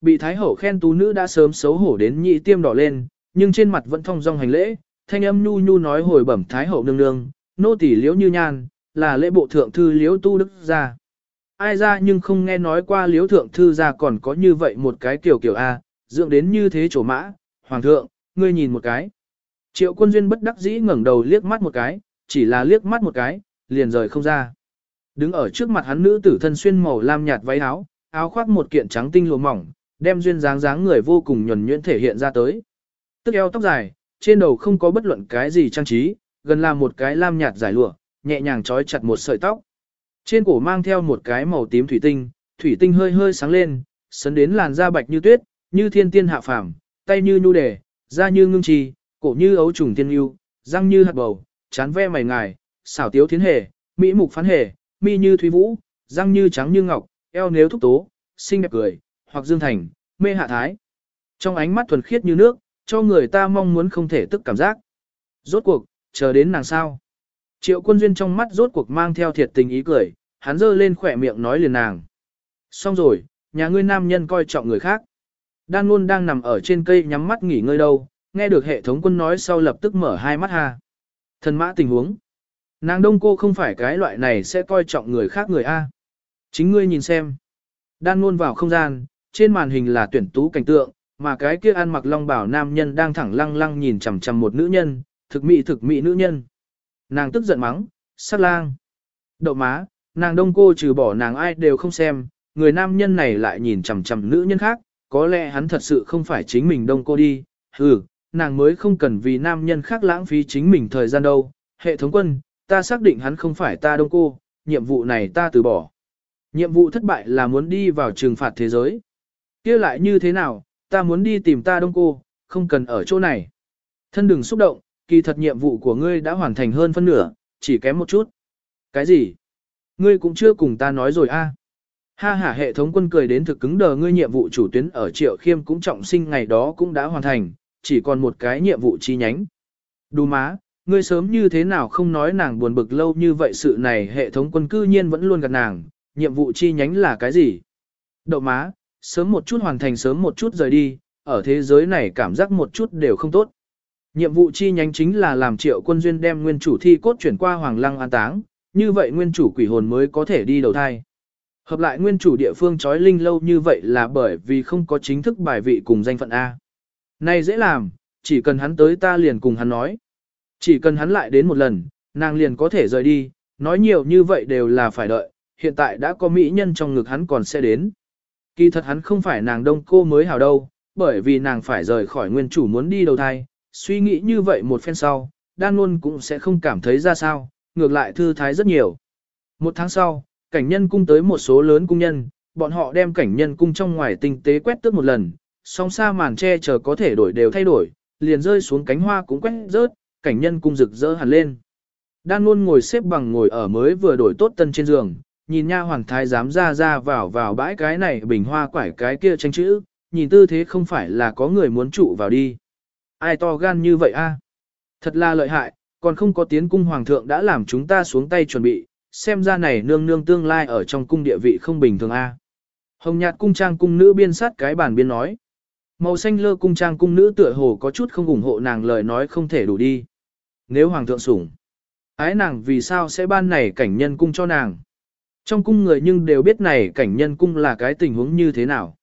bị thái hậu khen tú nữ đã sớm xấu hổ đến nhị tiêm đỏ lên, nhưng trên mặt vẫn thong dong hành lễ, thanh âm nhu nhu nói hồi bẩm thái hậu nương nương, nô tỳ liễu như nhan, là lễ bộ thượng thư liễu tu đức gia. Ai ra nhưng không nghe nói qua liễu thượng thư gia còn có như vậy một cái kiểu kiểu A, dưỡng đến như thế chỗ mã, hoàng thượng, ngươi nhìn một cái. Triệu quân duyên bất đắc dĩ ngẩng đầu liếc mắt một cái, chỉ là liếc mắt một cái, liền rời không ra. Đứng ở trước mặt hắn nữ tử thân xuyên màu lam nhạt váy áo, áo khoác một kiện trắng tinh lụa mỏng, đem duyên dáng dáng người vô cùng nhuần nhuyễn thể hiện ra tới. Tức eo tóc dài, trên đầu không có bất luận cái gì trang trí, gần là một cái lam nhạt dài lụa, nhẹ nhàng trói chặt một sợi tóc. Trên cổ mang theo một cái màu tím thủy tinh, thủy tinh hơi hơi sáng lên, sấn đến làn da bạch như tuyết, như thiên tiên hạ phàm, tay như nhu đề, da như ngưng trì, cổ như ấu trùng tiên yêu, răng như hạt bầu, chán ve mày ngài, xảo tiếu thiến hề, mỹ mục phán hề, mi như thúy vũ, răng như trắng như ngọc, eo nếu thúc tố, xinh đẹp cười, hoặc dương thành, mê hạ thái. Trong ánh mắt thuần khiết như nước, cho người ta mong muốn không thể tức cảm giác. Rốt cuộc, chờ đến nàng sao. Triệu quân duyên trong mắt rốt cuộc mang theo thiệt tình ý cười, hắn giơ lên khỏe miệng nói liền nàng. Xong rồi, nhà ngươi nam nhân coi trọng người khác. Đan luôn đang nằm ở trên cây nhắm mắt nghỉ ngơi đâu, nghe được hệ thống quân nói sau lập tức mở hai mắt ha. Thần mã tình huống. Nàng đông cô không phải cái loại này sẽ coi trọng người khác người A. Chính ngươi nhìn xem. Đan luôn vào không gian, trên màn hình là tuyển tú cảnh tượng, mà cái kia ăn mặc long bảo nam nhân đang thẳng lăng lăng nhìn chằm chằm một nữ nhân, thực mỹ thực mỹ nữ nhân. Nàng tức giận mắng, sát lang. Đậu má, nàng đông cô trừ bỏ nàng ai đều không xem, người nam nhân này lại nhìn chằm chằm nữ nhân khác, có lẽ hắn thật sự không phải chính mình đông cô đi, ừ, nàng mới không cần vì nam nhân khác lãng phí chính mình thời gian đâu. Hệ thống quân, ta xác định hắn không phải ta đông cô, nhiệm vụ này ta từ bỏ. Nhiệm vụ thất bại là muốn đi vào trừng phạt thế giới kia lại như thế nào, ta muốn đi tìm ta đông cô, không cần ở chỗ này. Thân đừng xúc động, kỳ thật nhiệm vụ của ngươi đã hoàn thành hơn phân nửa, chỉ kém một chút. Cái gì? Ngươi cũng chưa cùng ta nói rồi a. À? Ha ha hệ thống quân cười đến thực cứng đờ ngươi nhiệm vụ chủ tuyến ở triệu khiêm cũng trọng sinh ngày đó cũng đã hoàn thành, chỉ còn một cái nhiệm vụ chi nhánh. Đù má, ngươi sớm như thế nào không nói nàng buồn bực lâu như vậy sự này hệ thống quân cư nhiên vẫn luôn gặp nàng, nhiệm vụ chi nhánh là cái gì? Đậu má, sớm một chút hoàn thành sớm một chút rời đi, ở thế giới này cảm giác một chút đều không tốt. Nhiệm vụ chi nhánh chính là làm triệu quân duyên đem nguyên chủ thi cốt chuyển qua hoàng lăng an táng, như vậy nguyên chủ quỷ hồn mới có thể đi đầu thai. Hợp lại nguyên chủ địa phương trói linh lâu như vậy là bởi vì không có chính thức bài vị cùng danh phận A. Này dễ làm, chỉ cần hắn tới ta liền cùng hắn nói. Chỉ cần hắn lại đến một lần, nàng liền có thể rời đi, nói nhiều như vậy đều là phải đợi, hiện tại đã có mỹ nhân trong ngực hắn còn sẽ đến. Kỳ thật hắn không phải nàng đông cô mới hào đâu, bởi vì nàng phải rời khỏi nguyên chủ muốn đi đầu thai, suy nghĩ như vậy một phen sau, đan luôn cũng sẽ không cảm thấy ra sao, ngược lại thư thái rất nhiều. Một tháng sau, cảnh nhân cung tới một số lớn cung nhân, bọn họ đem cảnh nhân cung trong ngoài tinh tế quét tước một lần, song xa màn che chờ có thể đổi đều thay đổi, liền rơi xuống cánh hoa cũng quét rớt, cảnh nhân cung rực rỡ hẳn lên. Đan luôn ngồi xếp bằng ngồi ở mới vừa đổi tốt tân trên giường, nhìn nha hoàng thái dám ra ra vào vào bãi cái này bình hoa quải cái kia tranh chữ, nhìn tư thế không phải là có người muốn trụ vào đi. Ai to gan như vậy a? Thật là lợi hại, còn không có tiến cung hoàng thượng đã làm chúng ta xuống tay chuẩn bị, xem ra này nương nương tương lai ở trong cung địa vị không bình thường a. Hồng nhạt cung trang cung nữ biên sát cái bản biên nói. Màu xanh lơ cung trang cung nữ tựa hồ có chút không ủng hộ nàng lời nói không thể đủ đi. Nếu hoàng thượng sủng, ái nàng vì sao sẽ ban này cảnh nhân cung cho nàng. Trong cung người nhưng đều biết này cảnh nhân cung là cái tình huống như thế nào.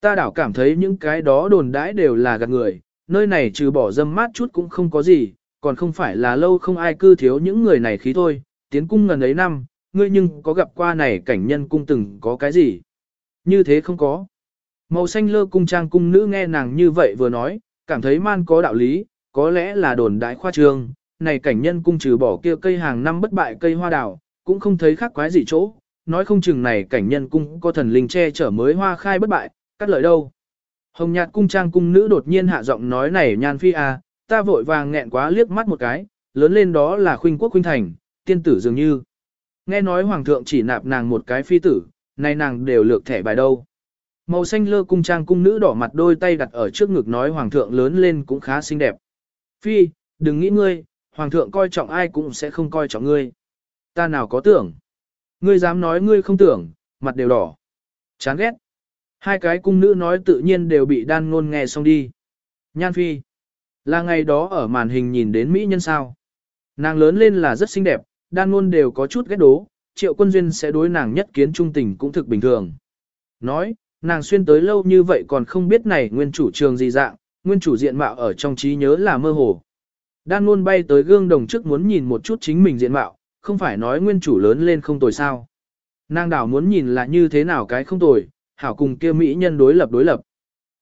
Ta đảo cảm thấy những cái đó đồn đãi đều là gạt người, nơi này trừ bỏ dâm mát chút cũng không có gì, còn không phải là lâu không ai cư thiếu những người này khí thôi, tiến cung ngần ấy năm, ngươi nhưng có gặp qua này cảnh nhân cung từng có cái gì. Như thế không có. Màu xanh lơ cung trang cung nữ nghe nàng như vậy vừa nói, cảm thấy man có đạo lý, có lẽ là đồn đại khoa trương, này cảnh nhân cung trừ bỏ kia cây hàng năm bất bại cây hoa đào, cũng không thấy khác quái gì chỗ, nói không chừng này cảnh nhân cung có thần linh che chở mới hoa khai bất bại, cắt lợi đâu. Hồng nhạt cung trang cung nữ đột nhiên hạ giọng nói này nhan phi à, ta vội vàng nghẹn quá liếc mắt một cái, lớn lên đó là khuynh quốc khuynh thành, tiên tử dường như. Nghe nói hoàng thượng chỉ nạp nàng một cái phi tử, nay nàng đều lược thẻ bài đâu. Màu xanh lơ cung trang cung nữ đỏ mặt đôi tay đặt ở trước ngực nói hoàng thượng lớn lên cũng khá xinh đẹp. Phi, đừng nghĩ ngươi, hoàng thượng coi trọng ai cũng sẽ không coi trọng ngươi. Ta nào có tưởng. Ngươi dám nói ngươi không tưởng, mặt đều đỏ. Chán ghét. Hai cái cung nữ nói tự nhiên đều bị đan ngôn nghe xong đi. Nhan phi. Là ngày đó ở màn hình nhìn đến Mỹ nhân sao. Nàng lớn lên là rất xinh đẹp, đan ngôn đều có chút ghét đố, triệu quân duyên sẽ đối nàng nhất kiến trung tình cũng thực bình thường. Nói, nàng xuyên tới lâu như vậy còn không biết này nguyên chủ trường gì dạng, nguyên chủ diện mạo ở trong trí nhớ là mơ hồ. Đan ngôn bay tới gương đồng trước muốn nhìn một chút chính mình diện mạo, không phải nói nguyên chủ lớn lên không tồi sao. Nàng đảo muốn nhìn là như thế nào cái không tồi, hảo cùng kia mỹ nhân đối lập đối lập.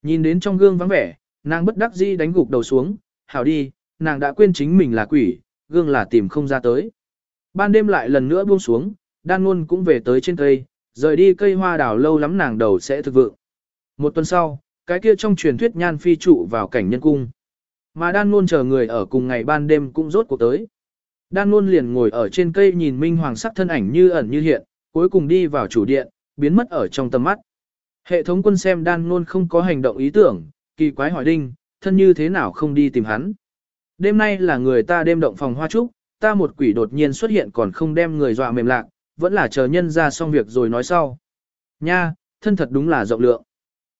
Nhìn đến trong gương vắng vẻ, nàng bất đắc dĩ đánh gục đầu xuống, hảo đi, nàng đã quên chính mình là quỷ, gương là tìm không ra tới. Ban đêm lại lần nữa buông xuống, đan luôn cũng về tới trên cây, rời đi cây hoa đào lâu lắm nàng đầu sẽ thực vượng. Một tuần sau, cái kia trong truyền thuyết nhan phi trụ vào cảnh nhân cung. Mà đan luôn chờ người ở cùng ngày ban đêm cũng rốt cuộc tới. Đan luôn liền ngồi ở trên cây nhìn minh hoàng sắc thân ảnh như ẩn như hiện, cuối cùng đi vào chủ điện, biến mất ở trong tầm mắt. Hệ thống quân xem đan luôn không có hành động ý tưởng, kỳ quái hỏi đinh, thân như thế nào không đi tìm hắn. Đêm nay là người ta đêm động phòng hoa trúc, ta một quỷ đột nhiên xuất hiện còn không đem người dọa mềm lạc, vẫn là chờ nhân ra xong việc rồi nói sau. Nha, thân thật đúng là rộng lượng.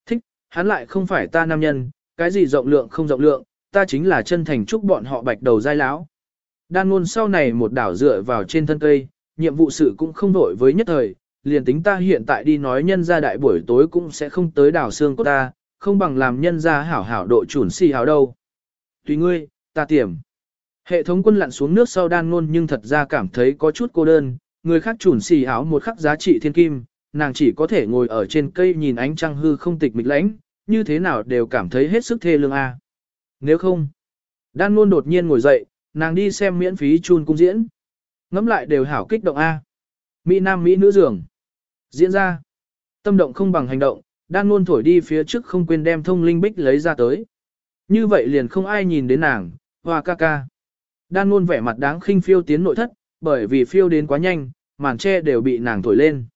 Thích, hắn lại không phải ta nam nhân, cái gì rộng lượng không rộng lượng, ta chính là chân thành chúc bọn họ bạch đầu dai lão. Đan ngôn sau này một đảo dựa vào trên thân cây, nhiệm vụ sự cũng không đổi với nhất thời, liền tính ta hiện tại đi nói nhân ra đại buổi tối cũng sẽ không tới đảo xương của ta, không bằng làm nhân ra hảo hảo độ chuẩn si hảo đâu. Tùy ngươi, ta tiềm. Hệ thống quân lặn xuống nước sau đan ngôn nhưng thật ra cảm thấy có chút cô đơn, người khác chuẩn xì áo một khắc giá trị thiên kim, nàng chỉ có thể ngồi ở trên cây nhìn ánh trăng hư không tịch mịch lãnh, như thế nào đều cảm thấy hết sức thê lương a. Nếu không, đan ngôn đột nhiên ngồi dậy, nàng đi xem miễn phí chun cung diễn. Ngắm lại đều hảo kích động a. Mỹ nam Mỹ nữ dường. Diễn ra. Tâm động không bằng hành động, đang luôn thổi đi phía trước không quên đem thông linh bích lấy ra tới. Như vậy liền không ai nhìn đến nàng, hoa ca ca. Đan luôn vẻ mặt đáng khinh phiêu tiến nội thất, bởi vì phiêu đến quá nhanh, màn tre đều bị nàng thổi lên.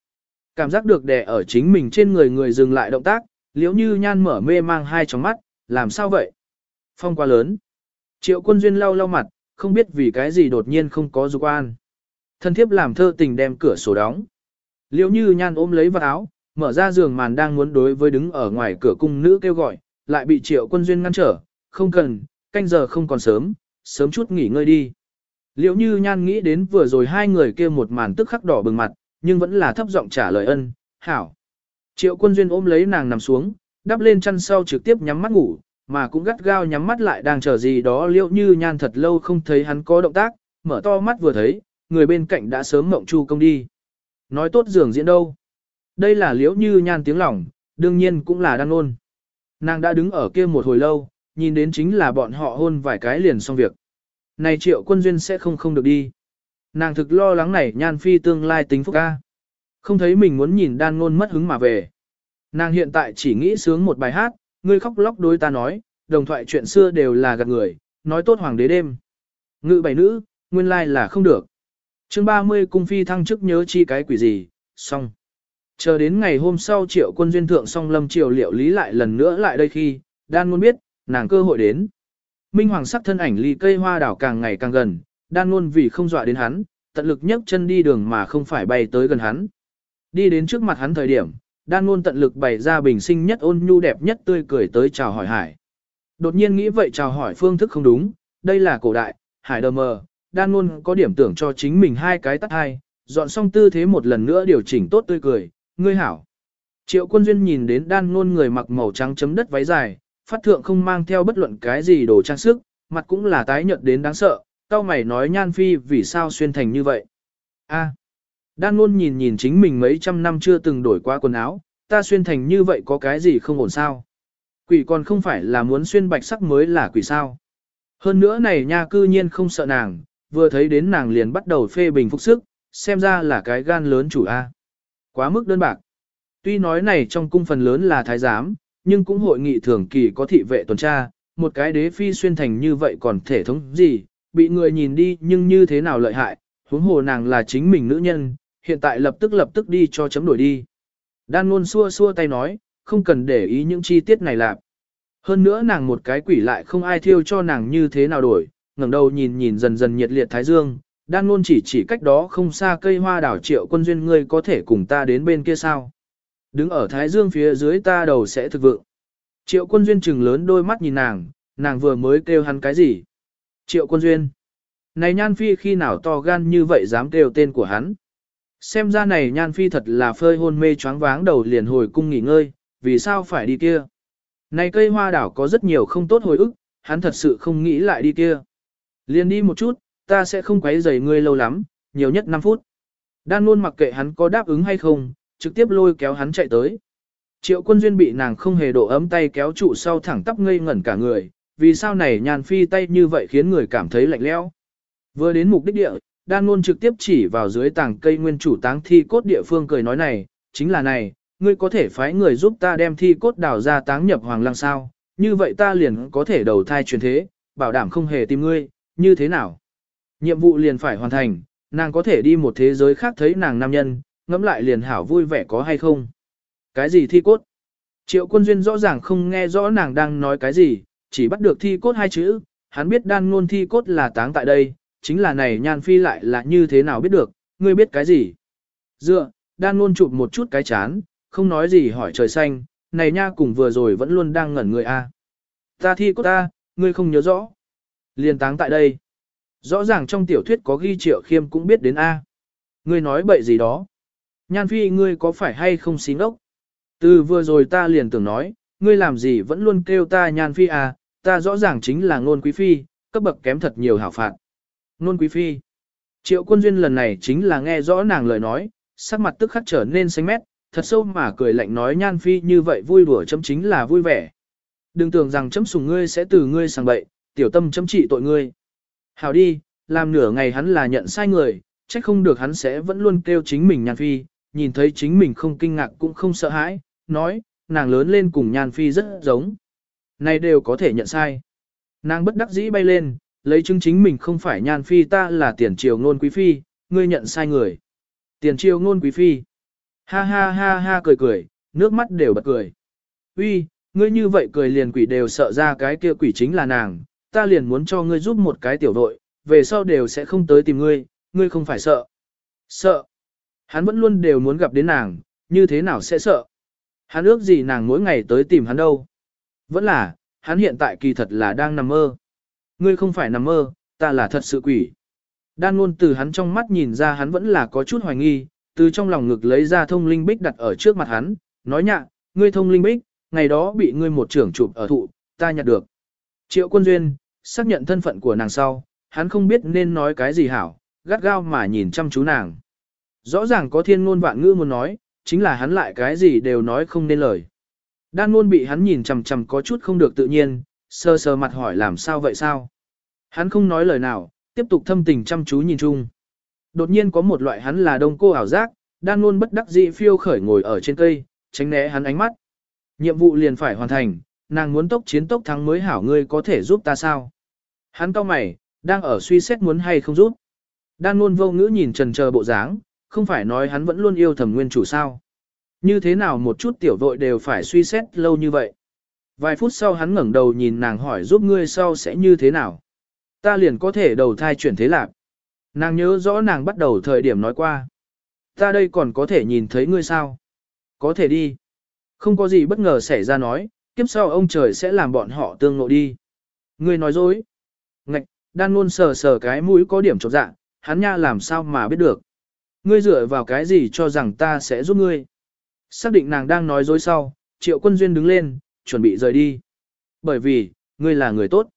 Cảm giác được đè ở chính mình trên người người dừng lại động tác, liếu như nhan mở mê mang hai tròng mắt, làm sao vậy? Phong quá lớn. Triệu quân duyên lau lau mặt, không biết vì cái gì đột nhiên không có dục an. Thân thiếp làm thơ tình đem cửa sổ đóng. liễu như nhan ôm lấy vật áo, mở ra giường màn đang muốn đối với đứng ở ngoài cửa cung nữ kêu gọi, lại bị triệu quân duyên ngăn trở, không cần, canh giờ không còn sớm, sớm chút nghỉ ngơi đi. Liễu như nhan nghĩ đến vừa rồi hai người kia một màn tức khắc đỏ bừng mặt, nhưng vẫn là thấp giọng trả lời ân, hảo. Triệu quân duyên ôm lấy nàng nằm xuống, đắp lên chăn sau trực tiếp nhắm mắt ngủ, mà cũng gắt gao nhắm mắt lại đang chờ gì đó liễu như nhan thật lâu không thấy hắn có động tác, mở to mắt vừa thấy, người bên cạnh đã sớm mộng chu công đi. Nói tốt giường diễn đâu. Đây là liễu như nhan tiếng lòng, đương nhiên cũng là đang ôn. Nàng đã đứng ở kia một hồi lâu, nhìn đến chính là bọn họ hôn vài cái liền xong việc. Này triệu quân duyên sẽ không không được đi. Nàng thực lo lắng này nhan phi tương lai tính phúc ca. Không thấy mình muốn nhìn đan ngôn mất hứng mà về. Nàng hiện tại chỉ nghĩ sướng một bài hát, ngươi khóc lóc đối ta nói, đồng thoại chuyện xưa đều là gạt người, nói tốt hoàng đế đêm. Ngự bảy nữ, nguyên lai là không được. chương 30 cung phi thăng chức nhớ chi cái quỷ gì, xong. Chờ đến ngày hôm sau triệu quân duyên thượng song lâm triều liệu lý lại lần nữa lại đây khi, đan muốn biết, nàng cơ hội đến. Minh Hoàng sắc thân ảnh ly cây hoa đảo càng ngày càng gần, đan luôn vì không dọa đến hắn, tận lực nhấc chân đi đường mà không phải bay tới gần hắn. Đi đến trước mặt hắn thời điểm, đan ngôn tận lực bày ra bình sinh nhất ôn nhu đẹp nhất tươi cười tới chào hỏi hải. Đột nhiên nghĩ vậy chào hỏi phương thức không đúng, đây là cổ đại, hải đờ mờ, đan ngôn có điểm tưởng cho chính mình hai cái tắt hai, dọn xong tư thế một lần nữa điều chỉnh tốt tươi cười, ngươi hảo. Triệu quân duyên nhìn đến đan ngôn người mặc màu trắng chấm đất váy dài, phát thượng không mang theo bất luận cái gì đồ trang sức, mặt cũng là tái nhợt đến đáng sợ, cao mày nói nhan phi vì sao xuyên thành như vậy. A. Đan luôn nhìn nhìn chính mình mấy trăm năm chưa từng đổi qua quần áo, ta xuyên thành như vậy có cái gì không ổn sao. Quỷ còn không phải là muốn xuyên bạch sắc mới là quỷ sao. Hơn nữa này nha cư nhiên không sợ nàng, vừa thấy đến nàng liền bắt đầu phê bình phục sức, xem ra là cái gan lớn chủ A. Quá mức đơn bạc. Tuy nói này trong cung phần lớn là thái giám, nhưng cũng hội nghị thường kỳ có thị vệ tuần tra, một cái đế phi xuyên thành như vậy còn thể thống gì, bị người nhìn đi nhưng như thế nào lợi hại, huống hồ nàng là chính mình nữ nhân, hiện tại lập tức lập tức đi cho chấm đổi đi. Đan luôn xua xua tay nói, không cần để ý những chi tiết này lạc. Hơn nữa nàng một cái quỷ lại không ai thiêu cho nàng như thế nào đổi, ngẩng đầu nhìn nhìn dần dần nhiệt liệt thái dương, đan luôn chỉ chỉ cách đó không xa cây hoa đảo triệu quân duyên ngươi có thể cùng ta đến bên kia sao. Đứng ở thái dương phía dưới ta đầu sẽ thực vượng. Triệu quân duyên trừng lớn đôi mắt nhìn nàng, nàng vừa mới kêu hắn cái gì? Triệu quân duyên. Này nhan phi khi nào to gan như vậy dám kêu tên của hắn? Xem ra này nhan phi thật là phơi hôn mê choáng váng đầu liền hồi cung nghỉ ngơi, vì sao phải đi kia? Này cây hoa đảo có rất nhiều không tốt hồi ức, hắn thật sự không nghĩ lại đi kia. Liền đi một chút, ta sẽ không quấy rầy ngươi lâu lắm, nhiều nhất 5 phút. Đan luôn mặc kệ hắn có đáp ứng hay không, trực tiếp lôi kéo hắn chạy tới. Triệu quân duyên bị nàng không hề độ ấm tay kéo trụ sau thẳng tắp ngây ngẩn cả người, vì sao này nhàn phi tay như vậy khiến người cảm thấy lạnh lẽo. Vừa đến mục đích địa, đan luôn trực tiếp chỉ vào dưới tảng cây nguyên chủ táng thi cốt địa phương cười nói này, chính là này, ngươi có thể phái người giúp ta đem thi cốt đào ra táng nhập hoàng lăng sao, như vậy ta liền có thể đầu thai truyền thế, bảo đảm không hề tìm ngươi, như thế nào. Nhiệm vụ liền phải hoàn thành, nàng có thể đi một thế giới khác thấy nàng nam nhân, ngẫm lại liền hảo vui vẻ có hay không. Cái gì thi cốt? Triệu quân duyên rõ ràng không nghe rõ nàng đang nói cái gì, chỉ bắt được thi cốt hai chữ, hắn biết đan ngôn thi cốt là táng tại đây, chính là này nhan phi lại là như thế nào biết được, ngươi biết cái gì? Dựa, đan luôn chụp một chút cái chán, không nói gì hỏi trời xanh, này nha cùng vừa rồi vẫn luôn đang ngẩn người a. Ta thi cốt ta, ngươi không nhớ rõ. Liên táng tại đây. Rõ ràng trong tiểu thuyết có ghi triệu khiêm cũng biết đến A. Ngươi nói bậy gì đó. Nhan phi ngươi có phải hay không xí ngốc? Từ vừa rồi ta liền tưởng nói, ngươi làm gì vẫn luôn kêu ta nhan phi à, ta rõ ràng chính là ngôn quý phi, cấp bậc kém thật nhiều hảo phạt nôn quý phi. Triệu quân duyên lần này chính là nghe rõ nàng lời nói, sắc mặt tức khắc trở nên xanh mét, thật sâu mà cười lạnh nói nhan phi như vậy vui đùa chấm chính là vui vẻ. Đừng tưởng rằng chấm sùng ngươi sẽ từ ngươi sang bậy, tiểu tâm chấm trị tội ngươi. Hảo đi, làm nửa ngày hắn là nhận sai người, trách không được hắn sẽ vẫn luôn kêu chính mình nhan phi, nhìn thấy chính mình không kinh ngạc cũng không sợ hãi, nói, nàng lớn lên cùng nhan phi rất giống. Này đều có thể nhận sai. Nàng bất đắc dĩ bay lên, lấy chứng chính mình không phải nhan phi ta là tiền triều ngôn quý phi, ngươi nhận sai người. Tiền triều ngôn quý phi. Ha ha ha ha cười cười, nước mắt đều bật cười. Uy, ngươi như vậy cười liền quỷ đều sợ ra cái kia quỷ chính là nàng, ta liền muốn cho ngươi giúp một cái tiểu đội, về sau đều sẽ không tới tìm ngươi, ngươi không phải sợ. Sợ. Hắn vẫn luôn đều muốn gặp đến nàng, như thế nào sẽ sợ. Hắn ước gì nàng mỗi ngày tới tìm hắn đâu. Vẫn là, hắn hiện tại kỳ thật là đang nằm mơ. Ngươi không phải nằm mơ, ta là thật sự quỷ. Đan luôn từ hắn trong mắt nhìn ra hắn vẫn là có chút hoài nghi, từ trong lòng ngực lấy ra thông linh bích đặt ở trước mặt hắn, nói nhạ, ngươi thông linh bích, ngày đó bị ngươi một trưởng chụp ở thụ, ta nhặt được. Triệu quân duyên, xác nhận thân phận của nàng sau, hắn không biết nên nói cái gì hảo, gắt gao mà nhìn chăm chú nàng. Rõ ràng có thiên ngôn vạn ngữ muốn nói, chính là hắn lại cái gì đều nói không nên lời. Đan luôn bị hắn nhìn chằm chằm có chút không được tự nhiên, sờ sờ mặt hỏi làm sao vậy sao. Hắn không nói lời nào, tiếp tục thâm tình chăm chú nhìn chung. Đột nhiên có một loại hắn là đông cô ảo giác, đang luôn bất đắc dĩ phiêu khởi ngồi ở trên cây, tránh né hắn ánh mắt. Nhiệm vụ liền phải hoàn thành, nàng muốn tốc chiến tốc thắng mới hảo ngươi có thể giúp ta sao? Hắn cau mày, đang ở suy xét muốn hay không giúp. Đan luôn vô ngữ nhìn trần chờ bộ dáng, không phải nói hắn vẫn luôn yêu thẩm nguyên chủ sao. Như thế nào một chút tiểu vội đều phải suy xét lâu như vậy. Vài phút sau hắn ngẩng đầu nhìn nàng hỏi giúp ngươi sau sẽ như thế nào. Ta liền có thể đầu thai chuyển thế lạc. Nàng nhớ rõ nàng bắt đầu thời điểm nói qua. Ta đây còn có thể nhìn thấy ngươi sao? Có thể đi. Không có gì bất ngờ xảy ra nói, kiếp sau ông trời sẽ làm bọn họ tương ngộ đi. Ngươi nói dối. Ngạch, đan luôn sờ sờ cái mũi có điểm trột dạ, hắn nha làm sao mà biết được. Ngươi dựa vào cái gì cho rằng ta sẽ giúp ngươi. Xác định nàng đang nói dối sau, triệu quân duyên đứng lên, chuẩn bị rời đi. Bởi vì, ngươi là người tốt.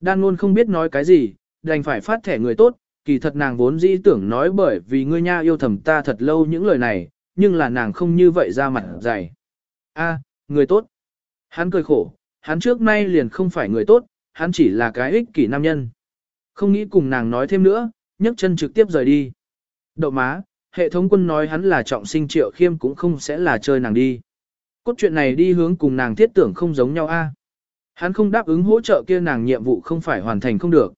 Đan luôn không biết nói cái gì, đành phải phát thẻ người tốt, kỳ thật nàng vốn dĩ tưởng nói bởi vì ngươi nha yêu thầm ta thật lâu những lời này, nhưng là nàng không như vậy ra mặt dày. A, người tốt. Hắn cười khổ, hắn trước nay liền không phải người tốt, hắn chỉ là cái ích kỷ nam nhân. Không nghĩ cùng nàng nói thêm nữa, nhấc chân trực tiếp rời đi. Đậu má, hệ thống quân nói hắn là trọng sinh triệu khiêm cũng không sẽ là chơi nàng đi. Cốt truyện này đi hướng cùng nàng thiết tưởng không giống nhau a. Hắn không đáp ứng hỗ trợ kia nàng nhiệm vụ không phải hoàn thành không được.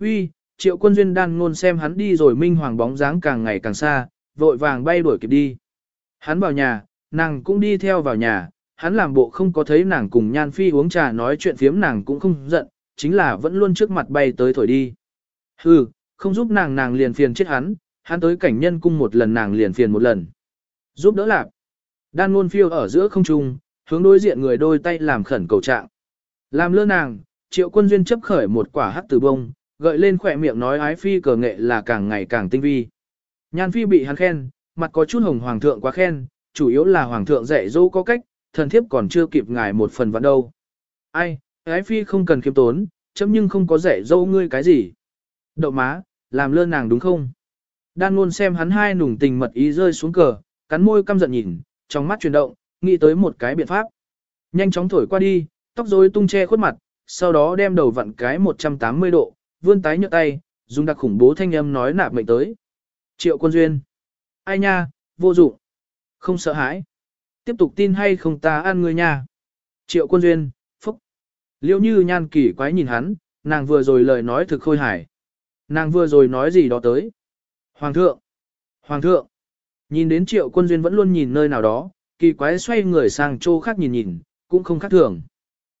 Uy, triệu quân duyên đan ngôn xem hắn đi rồi minh hoàng bóng dáng càng ngày càng xa, vội vàng bay đuổi kịp đi. Hắn vào nhà, nàng cũng đi theo vào nhà, hắn làm bộ không có thấy nàng cùng nhan phi uống trà nói chuyện phiếm nàng cũng không giận, chính là vẫn luôn trước mặt bay tới thổi đi. Hừ, không giúp nàng nàng liền phiền chết hắn, hắn tới cảnh nhân cung một lần nàng liền phiền một lần. Giúp đỡ lạc. Đan luôn phiêu ở giữa không trung, hướng đối diện người đôi tay làm khẩn cầu trạng. Làm lơ nàng, triệu quân duyên chấp khởi một quả hắc tử bông, gợi lên khỏe miệng nói ái phi cờ nghệ là càng ngày càng tinh vi. Nhan phi bị hắn khen, mặt có chút hồng hoàng thượng quá khen, chủ yếu là hoàng thượng dạy dỗ có cách, thần thiếp còn chưa kịp ngài một phần vẫn đâu. Ai, ái phi không cần kiêm tốn, chấm nhưng không có dạy dỗ ngươi cái gì. Đậu má, làm lơ nàng đúng không? Đan luôn xem hắn hai nùng tình mật ý rơi xuống cờ, cắn môi căm giận nhìn, trong mắt chuyển động, nghĩ tới một cái biện pháp. Nhanh chóng thổi qua đi, tóc rối tung che khuất mặt, sau đó đem đầu vặn cái 180 độ, vươn tái nhợt tay, dùng đặc khủng bố thanh âm nói nạp mệnh tới. Triệu quân duyên. Ai nha, vô dụng. Không sợ hãi. Tiếp tục tin hay không ta ăn người nha. Triệu quân duyên, phúc. Liêu như nhan kỳ quái nhìn hắn, nàng vừa rồi lời nói thực khôi hài. Nàng vừa rồi nói gì đó tới. Hoàng thượng. Hoàng thượng. Nhìn đến triệu quân duyên vẫn luôn nhìn nơi nào đó, kỳ quái xoay người sang chỗ khác nhìn nhìn, cũng không khác thường.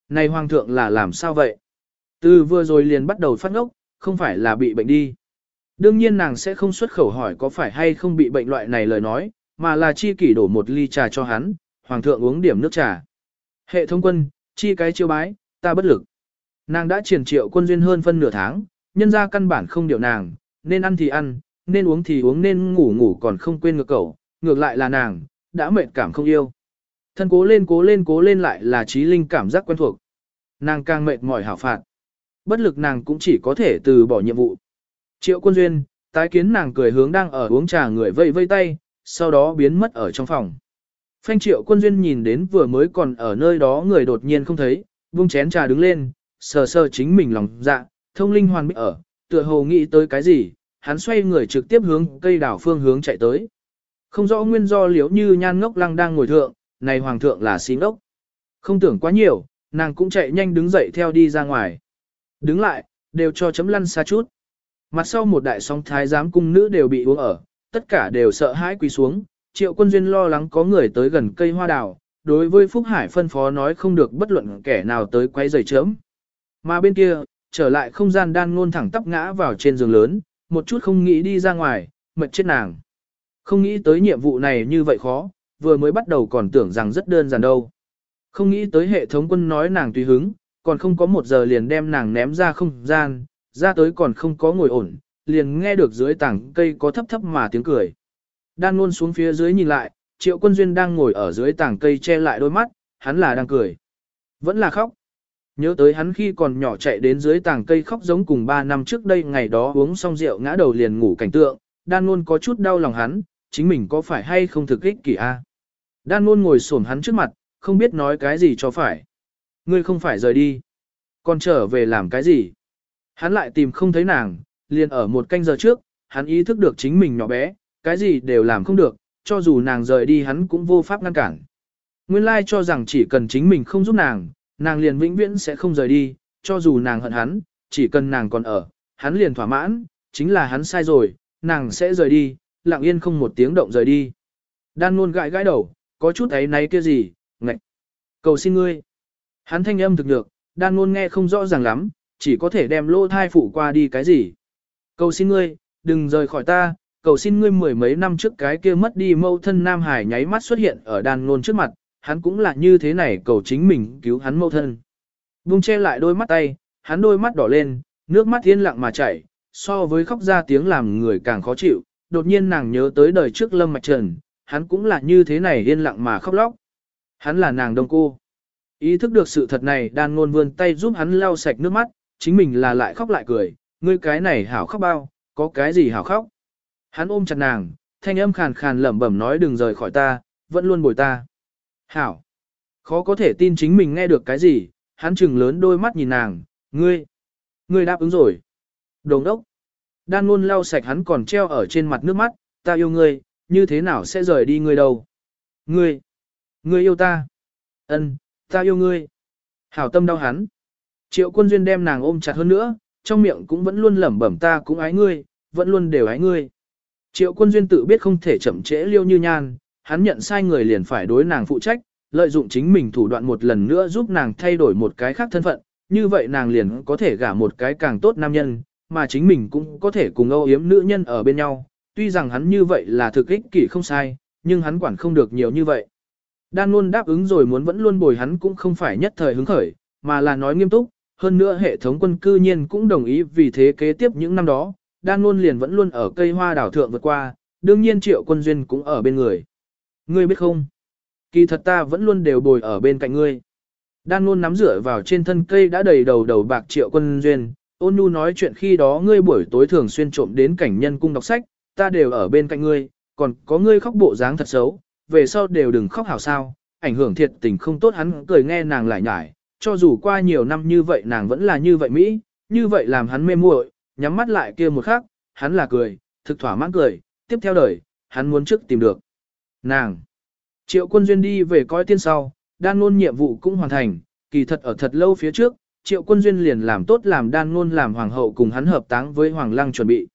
Này hoàng thượng là làm sao vậy? Từ vừa rồi liền bắt đầu phát ngốc, không phải là bị bệnh đi. Đương nhiên nàng sẽ không xuất khẩu hỏi có phải hay không bị bệnh loại này lời nói, mà là chi kỷ đổ một ly trà cho hắn, hoàng thượng uống điểm nước trà. Hệ thống quân, chi cái chiêu bái, ta bất lực. Nàng đã triển triệu quân duyên hơn phân nửa tháng, nhân ra căn bản không điều nàng, nên ăn thì ăn, nên uống thì uống nên ngủ ngủ còn không quên ngược cậu, ngược lại là nàng, đã mệt cảm không yêu. Thân cố lên cố lên cố lên lại là trí linh cảm giác quen thuộc. Nàng càng mệt mỏi hảo phạt. Bất lực nàng cũng chỉ có thể từ bỏ nhiệm vụ. Triệu quân duyên, tái kiến nàng cười hướng đang ở uống trà người vây vây tay, sau đó biến mất ở trong phòng. Phanh triệu quân duyên nhìn đến vừa mới còn ở nơi đó người đột nhiên không thấy, buông chén trà đứng lên, sờ sờ chính mình lòng dạ, thông linh hoàn bích ở, tựa hồ nghĩ tới cái gì, hắn xoay người trực tiếp hướng cây đảo phương hướng chạy tới. Không rõ nguyên do liếu như nhan ngốc lăng đang ngồi thượng, này hoàng thượng là xí ngốc. Không tưởng quá nhiều, nàng cũng chạy nhanh đứng dậy theo đi ra ngoài. Đứng lại, đều cho chấm lăn xa chút. Mặt sau một đại song thái giám cung nữ đều bị uống ở, tất cả đều sợ hãi quỳ xuống, triệu quân duyên lo lắng có người tới gần cây hoa đào, đối với Phúc Hải phân phó nói không được bất luận kẻ nào tới quay giày chớm. Mà bên kia, trở lại không gian đan ngôn thẳng tắp ngã vào trên giường lớn, một chút không nghĩ đi ra ngoài, mệt chết nàng. Không nghĩ tới nhiệm vụ này như vậy khó, vừa mới bắt đầu còn tưởng rằng rất đơn giản đâu. Không nghĩ tới hệ thống quân nói nàng tùy hứng, còn không có một giờ liền đem nàng ném ra không gian, ra tới còn không có ngồi ổn, liền nghe được dưới tảng cây có thấp thấp mà tiếng cười. Đan luôn xuống phía dưới nhìn lại, triệu quân duyên đang ngồi ở dưới tảng cây che lại đôi mắt, hắn là đang cười. Vẫn là khóc. Nhớ tới hắn khi còn nhỏ chạy đến dưới tàng cây khóc giống cùng 3 năm trước đây ngày đó uống xong rượu ngã đầu liền ngủ cảnh tượng, đan luôn có chút đau lòng hắn, chính mình có phải hay không thực ích kỷ a? Đan luôn ngồi xổm hắn trước mặt, không biết nói cái gì cho phải. Ngươi không phải rời đi. Còn trở về làm cái gì? Hắn lại tìm không thấy nàng, liền ở một canh giờ trước, hắn ý thức được chính mình nhỏ bé, cái gì đều làm không được, cho dù nàng rời đi hắn cũng vô pháp ngăn cản. Nguyên lai cho rằng chỉ cần chính mình không giúp nàng, nàng liền vĩnh viễn sẽ không rời đi, cho dù nàng hận hắn, chỉ cần nàng còn ở, hắn liền thỏa mãn, chính là hắn sai rồi, nàng sẽ rời đi, lặng yên không một tiếng động rời đi. Đan luôn gãi gãi đầu, có chút ấy náy kia gì, ngạch. Cầu xin ngươi. Hắn thanh âm thực được, đan luôn nghe không rõ ràng lắm, chỉ có thể đem lô thai phụ qua đi cái gì. Cầu xin ngươi, đừng rời khỏi ta, cầu xin ngươi mười mấy năm trước cái kia mất đi mâu thân Nam Hải nháy mắt xuất hiện ở đan luôn trước mặt, hắn cũng là như thế này cầu chính mình cứu hắn mâu thân. Vung che lại đôi mắt tay, hắn đôi mắt đỏ lên, nước mắt yên lặng mà chảy, so với khóc ra tiếng làm người càng khó chịu, đột nhiên nàng nhớ tới đời trước Lâm Mạch Trần, hắn cũng là như thế này yên lặng mà khóc lóc. Hắn là nàng đông cô. Ý thức được sự thật này đàn ngôn vươn tay giúp hắn lau sạch nước mắt, chính mình là lại khóc lại cười, ngươi cái này hảo khóc bao, có cái gì hảo khóc. Hắn ôm chặt nàng, thanh âm khàn khàn lẩm bẩm nói đừng rời khỏi ta, vẫn luôn bồi ta. Hảo. Khó có thể tin chính mình nghe được cái gì, hắn chừng lớn đôi mắt nhìn nàng, ngươi. Ngươi đáp ứng rồi. Đồng đốc. Đan luôn lau sạch hắn còn treo ở trên mặt nước mắt, ta yêu ngươi, như thế nào sẽ rời đi ngươi đâu. Ngươi. Ngươi yêu ta. Ân, ta yêu ngươi. Hảo tâm đau hắn. Triệu quân duyên đem nàng ôm chặt hơn nữa, trong miệng cũng vẫn luôn lẩm bẩm ta cũng ái ngươi, vẫn luôn đều ái ngươi. Triệu quân duyên tự biết không thể chậm trễ liêu như nhan, hắn nhận sai người liền phải đối nàng phụ trách, lợi dụng chính mình thủ đoạn một lần nữa giúp nàng thay đổi một cái khác thân phận, như vậy nàng liền có thể gả một cái càng tốt nam nhân, mà chính mình cũng có thể cùng âu yếm nữ nhân ở bên nhau. Tuy rằng hắn như vậy là thực ích kỷ không sai, nhưng hắn quản không được nhiều như vậy. đan luôn đáp ứng rồi muốn vẫn luôn bồi hắn cũng không phải nhất thời hứng khởi, mà là nói nghiêm túc, hơn nữa hệ thống quân cư nhiên cũng đồng ý vì thế kế tiếp những năm đó, đan luôn liền vẫn luôn ở cây hoa đảo thượng vượt qua, đương nhiên triệu quân duyên cũng ở bên người. Ngươi biết không? Kỳ thật ta vẫn luôn đều bồi ở bên cạnh ngươi. Đan luôn nắm rửa vào trên thân cây đã đầy đầu đầu bạc triệu quân duyên, ôn nhu nói chuyện khi đó ngươi buổi tối thường xuyên trộm đến cảnh nhân cung đọc sách, ta đều ở bên cạnh ngươi, còn có ngươi khóc bộ dáng thật xấu, về sau đều đừng khóc hảo sao, ảnh hưởng thiệt tình không tốt hắn cười nghe nàng lại nhải, cho dù qua nhiều năm như vậy nàng vẫn là như vậy Mỹ, như vậy làm hắn mê muội, nhắm mắt lại kia một khắc, hắn là cười, thực thỏa mãn cười, tiếp theo đời, hắn muốn trước tìm được. Nàng, triệu quân duyên đi về coi tiên sau, đan ngôn nhiệm vụ cũng hoàn thành, kỳ thật ở thật lâu phía trước, triệu quân duyên liền làm tốt làm đan ngôn làm hoàng hậu cùng hắn hợp táng với hoàng lăng chuẩn bị.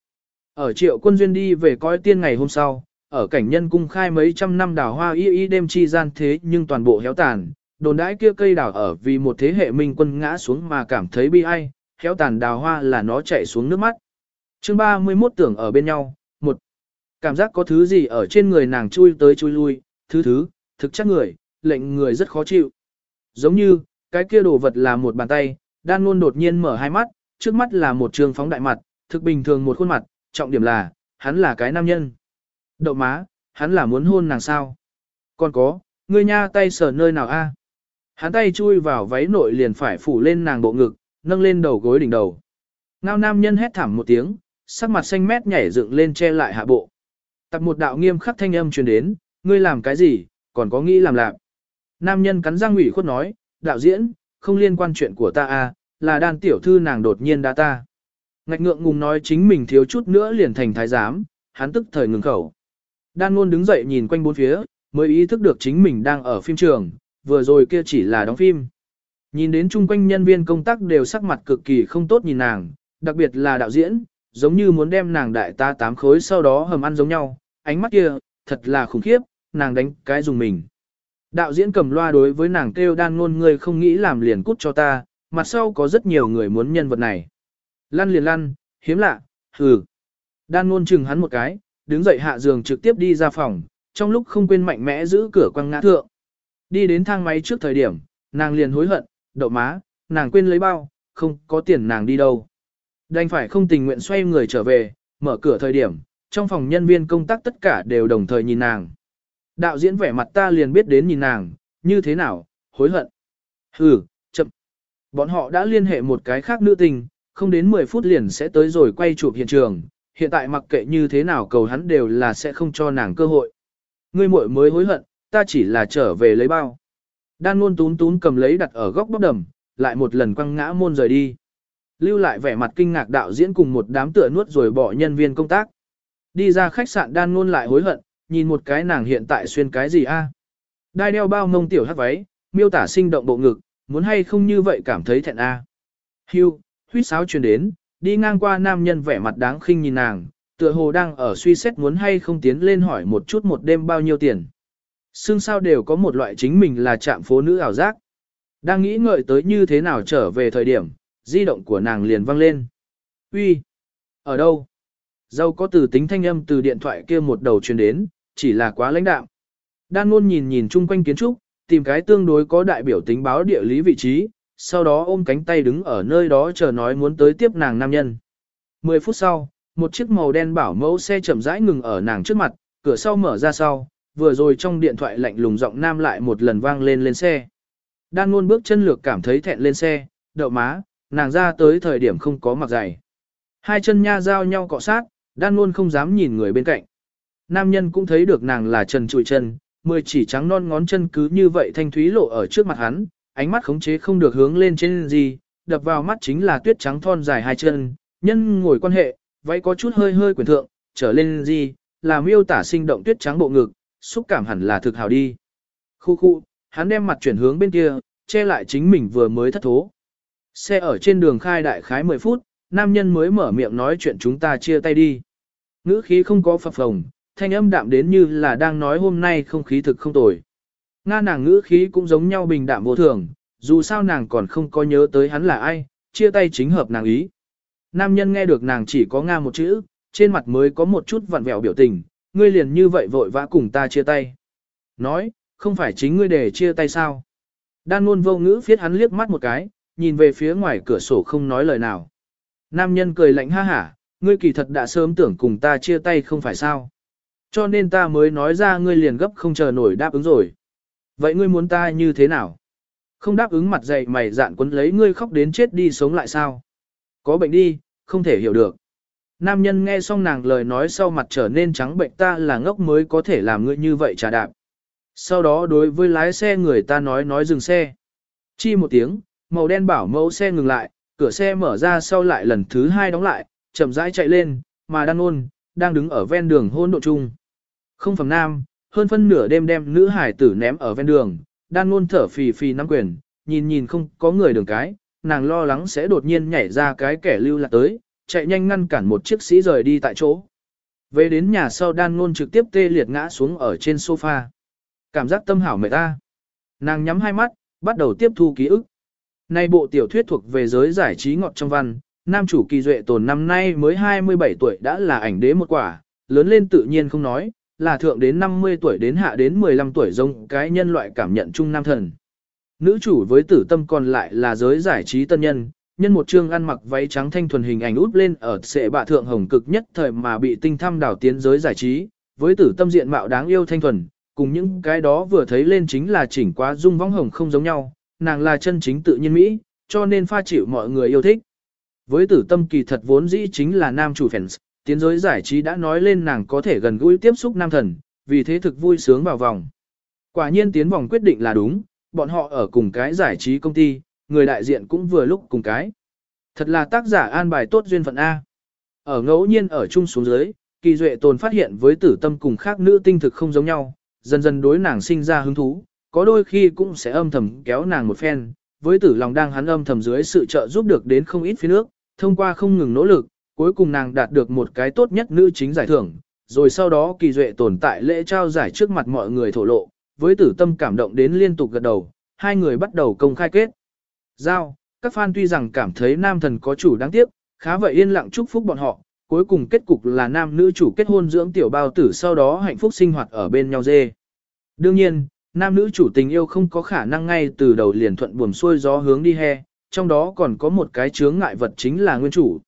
Ở triệu quân duyên đi về coi tiên ngày hôm sau, ở cảnh nhân cung khai mấy trăm năm đào hoa y y đêm chi gian thế nhưng toàn bộ héo tàn, đồn đãi kia cây đào ở vì một thế hệ minh quân ngã xuống mà cảm thấy bi ai, héo tàn đào hoa là nó chạy xuống nước mắt. chương 31 tưởng ở bên nhau, Cảm giác có thứ gì ở trên người nàng chui tới chui lui, thứ thứ, thực chất người, lệnh người rất khó chịu. Giống như, cái kia đồ vật là một bàn tay, đan luôn đột nhiên mở hai mắt, trước mắt là một trường phóng đại mặt, thực bình thường một khuôn mặt, trọng điểm là, hắn là cái nam nhân. Đậu má, hắn là muốn hôn nàng sao? Còn có, ngươi nha tay sờ nơi nào a? Hắn tay chui vào váy nội liền phải phủ lên nàng bộ ngực, nâng lên đầu gối đỉnh đầu. Ngao nam nhân hét thảm một tiếng, sắc mặt xanh mét nhảy dựng lên che lại hạ bộ. Tập một đạo nghiêm khắc thanh âm truyền đến, ngươi làm cái gì, còn có nghĩ làm lạc. Nam nhân cắn răng ủy khuất nói, đạo diễn, không liên quan chuyện của ta a, là đan tiểu thư nàng đột nhiên đã ta. Ngạch ngượng ngùng nói chính mình thiếu chút nữa liền thành thái giám, hắn tức thời ngừng khẩu. Đan ngôn đứng dậy nhìn quanh bốn phía, mới ý thức được chính mình đang ở phim trường, vừa rồi kia chỉ là đóng phim. Nhìn đến chung quanh nhân viên công tác đều sắc mặt cực kỳ không tốt nhìn nàng, đặc biệt là đạo diễn, giống như muốn đem nàng đại ta tám khối sau đó hầm ăn giống nhau, ánh mắt kia, thật là khủng khiếp, nàng đánh cái dùng mình. Đạo diễn cầm loa đối với nàng kêu đan ngôn người không nghĩ làm liền cút cho ta, mặt sau có rất nhiều người muốn nhân vật này. Lăn liền lăn, hiếm lạ, hừ. Đan ngôn chừng hắn một cái, đứng dậy hạ giường trực tiếp đi ra phòng, trong lúc không quên mạnh mẽ giữ cửa quăng ngã thượng. Đi đến thang máy trước thời điểm, nàng liền hối hận, đậu má, nàng quên lấy bao, không có tiền nàng đi đâu. Đành phải không tình nguyện xoay người trở về, mở cửa thời điểm, trong phòng nhân viên công tác tất cả đều đồng thời nhìn nàng. Đạo diễn vẻ mặt ta liền biết đến nhìn nàng, như thế nào, hối hận. Hừ, chậm. Bọn họ đã liên hệ một cái khác nữ tình, không đến 10 phút liền sẽ tới rồi quay chụp hiện trường, hiện tại mặc kệ như thế nào cầu hắn đều là sẽ không cho nàng cơ hội. Ngươi muội mới hối hận, ta chỉ là trở về lấy bao. Đan luôn tún tún cầm lấy đặt ở góc bóc đầm, lại một lần quăng ngã môn rời đi. Lưu lại vẻ mặt kinh ngạc đạo diễn cùng một đám tựa nuốt rồi bỏ nhân viên công tác. Đi ra khách sạn đan luôn lại hối hận, nhìn một cái nàng hiện tại xuyên cái gì a? Đai đeo bao mông tiểu hát váy, miêu tả sinh động bộ ngực, muốn hay không như vậy cảm thấy thẹn a. À. Hưu, huýt sáo truyền đến, đi ngang qua nam nhân vẻ mặt đáng khinh nhìn nàng, tựa hồ đang ở suy xét muốn hay không tiến lên hỏi một chút một đêm bao nhiêu tiền. Xương sao đều có một loại chính mình là trạm phố nữ ảo giác. Đang nghĩ ngợi tới như thế nào trở về thời điểm, di động của nàng liền vang lên. Uy, Ở đâu? Dâu có từ tính thanh âm từ điện thoại kia một đầu truyền đến, chỉ là quá lãnh đạm. Đan luôn nhìn nhìn chung quanh kiến trúc, tìm cái tương đối có đại biểu tính báo địa lý vị trí, sau đó ôm cánh tay đứng ở nơi đó chờ nói muốn tới tiếp nàng nam nhân. Mười phút sau, một chiếc màu đen bảo mẫu xe chậm rãi ngừng ở nàng trước mặt, cửa sau mở ra sau, vừa rồi trong điện thoại lạnh lùng giọng nam lại một lần vang lên lên xe. Đan luôn bước chân lược cảm thấy thẹn lên xe, đậu má, nàng ra tới thời điểm không có mặc giày. Hai chân nha giao nhau cọ sát, đan luôn không dám nhìn người bên cạnh. Nam nhân cũng thấy được nàng là trần trụi chân, mười chỉ trắng non ngón chân cứ như vậy thanh thúy lộ ở trước mặt hắn, ánh mắt khống chế không được hướng lên trên gì, đập vào mắt chính là tuyết trắng thon dài hai chân, nhân ngồi quan hệ, váy có chút hơi hơi quyển thượng, trở lên gì, là miêu tả sinh động tuyết trắng bộ ngực, xúc cảm hẳn là thực hào đi. Khu khu, hắn đem mặt chuyển hướng bên kia, che lại chính mình vừa mới thất thố. Xe ở trên đường khai đại khái 10 phút, nam nhân mới mở miệng nói chuyện chúng ta chia tay đi. Ngữ khí không có phập phồng, thanh âm đạm đến như là đang nói hôm nay không khí thực không tồi. Nga nàng ngữ khí cũng giống nhau bình đạm vô thường, dù sao nàng còn không có nhớ tới hắn là ai, chia tay chính hợp nàng ý. Nam nhân nghe được nàng chỉ có Nga một chữ, trên mặt mới có một chút vặn vẹo biểu tình, ngươi liền như vậy vội vã cùng ta chia tay. Nói, không phải chính ngươi để chia tay sao. Đan luôn vô ngữ phiết hắn liếc mắt một cái, nhìn về phía ngoài cửa sổ không nói lời nào. Nam nhân cười lạnh ha hả, ngươi kỳ thật đã sớm tưởng cùng ta chia tay không phải sao. Cho nên ta mới nói ra ngươi liền gấp không chờ nổi đáp ứng rồi. Vậy ngươi muốn ta như thế nào? Không đáp ứng mặt dày mày dạn quấn lấy ngươi khóc đến chết đi sống lại sao? Có bệnh đi, không thể hiểu được. Nam nhân nghe xong nàng lời nói sau mặt trở nên trắng bệnh ta là ngốc mới có thể làm ngươi như vậy trà đạp. Sau đó đối với lái xe người ta nói nói dừng xe. Chi một tiếng, màu đen bảo mẫu xe ngừng lại, cửa xe mở ra sau lại lần thứ hai đóng lại, chậm rãi chạy lên, mà đan ôn, đang đứng ở ven đường hôn độ chung. Không phẩm nam, hơn phân nửa đêm đem nữ hải tử ném ở ven đường, đan ôn thở phì phì nắm quyền, nhìn nhìn không có người đường cái, nàng lo lắng sẽ đột nhiên nhảy ra cái kẻ lưu lạc tới, chạy nhanh ngăn cản một chiếc sĩ rời đi tại chỗ. Về đến nhà sau đan ngôn trực tiếp tê liệt ngã xuống ở trên sofa. Cảm giác tâm hảo mệt ta. Nàng nhắm hai mắt, bắt đầu tiếp thu ký ức. Nay bộ tiểu thuyết thuộc về giới giải trí ngọt trong văn, nam chủ kỳ duệ tồn năm nay mới 27 tuổi đã là ảnh đế một quả, lớn lên tự nhiên không nói, là thượng đến 50 tuổi đến hạ đến 15 tuổi giống cái nhân loại cảm nhận chung nam thần. Nữ chủ với tử tâm còn lại là giới giải trí tân nhân, nhân một chương ăn mặc váy trắng thanh thuần hình ảnh út lên ở sệ bạ thượng hồng cực nhất thời mà bị tinh thăm đảo tiến giới giải trí, với tử tâm diện mạo đáng yêu thanh thuần, cùng những cái đó vừa thấy lên chính là chỉnh quá dung vong hồng không giống nhau, nàng là chân chính tự nhiên Mỹ, cho nên pha chịu mọi người yêu thích. Với tử tâm kỳ thật vốn dĩ chính là nam chủ fans, tiến giới giải trí đã nói lên nàng có thể gần gũi tiếp xúc nam thần, vì thế thực vui sướng vào vòng. Quả nhiên tiến vòng quyết định là đúng, bọn họ ở cùng cái giải trí công ty, người đại diện cũng vừa lúc cùng cái. Thật là tác giả an bài tốt duyên phận A. Ở ngẫu nhiên ở chung xuống dưới, kỳ duệ tồn phát hiện với tử tâm cùng khác nữ tinh thực không giống nhau, dần dần đối nàng sinh ra hứng thú, có đôi khi cũng sẽ âm thầm kéo nàng một phen, với tử lòng đang hắn âm thầm dưới sự trợ giúp được đến không ít phía nước, thông qua không ngừng nỗ lực, cuối cùng nàng đạt được một cái tốt nhất nữ chính giải thưởng, rồi sau đó kỳ duệ tồn tại lễ trao giải trước mặt mọi người thổ lộ, với tử tâm cảm động đến liên tục gật đầu, hai người bắt đầu công khai kết. Giao, các fan tuy rằng cảm thấy nam thần có chủ đáng tiếc, khá vậy yên lặng chúc phúc bọn họ, cuối cùng kết cục là nam nữ chủ kết hôn dưỡng tiểu bao tử sau đó hạnh phúc sinh hoạt ở bên nhau dê. Đương nhiên, nam nữ chủ tình yêu không có khả năng ngay từ đầu liền thuận buồm xuôi gió hướng đi he, trong đó còn có một cái chướng ngại vật chính là nguyên chủ.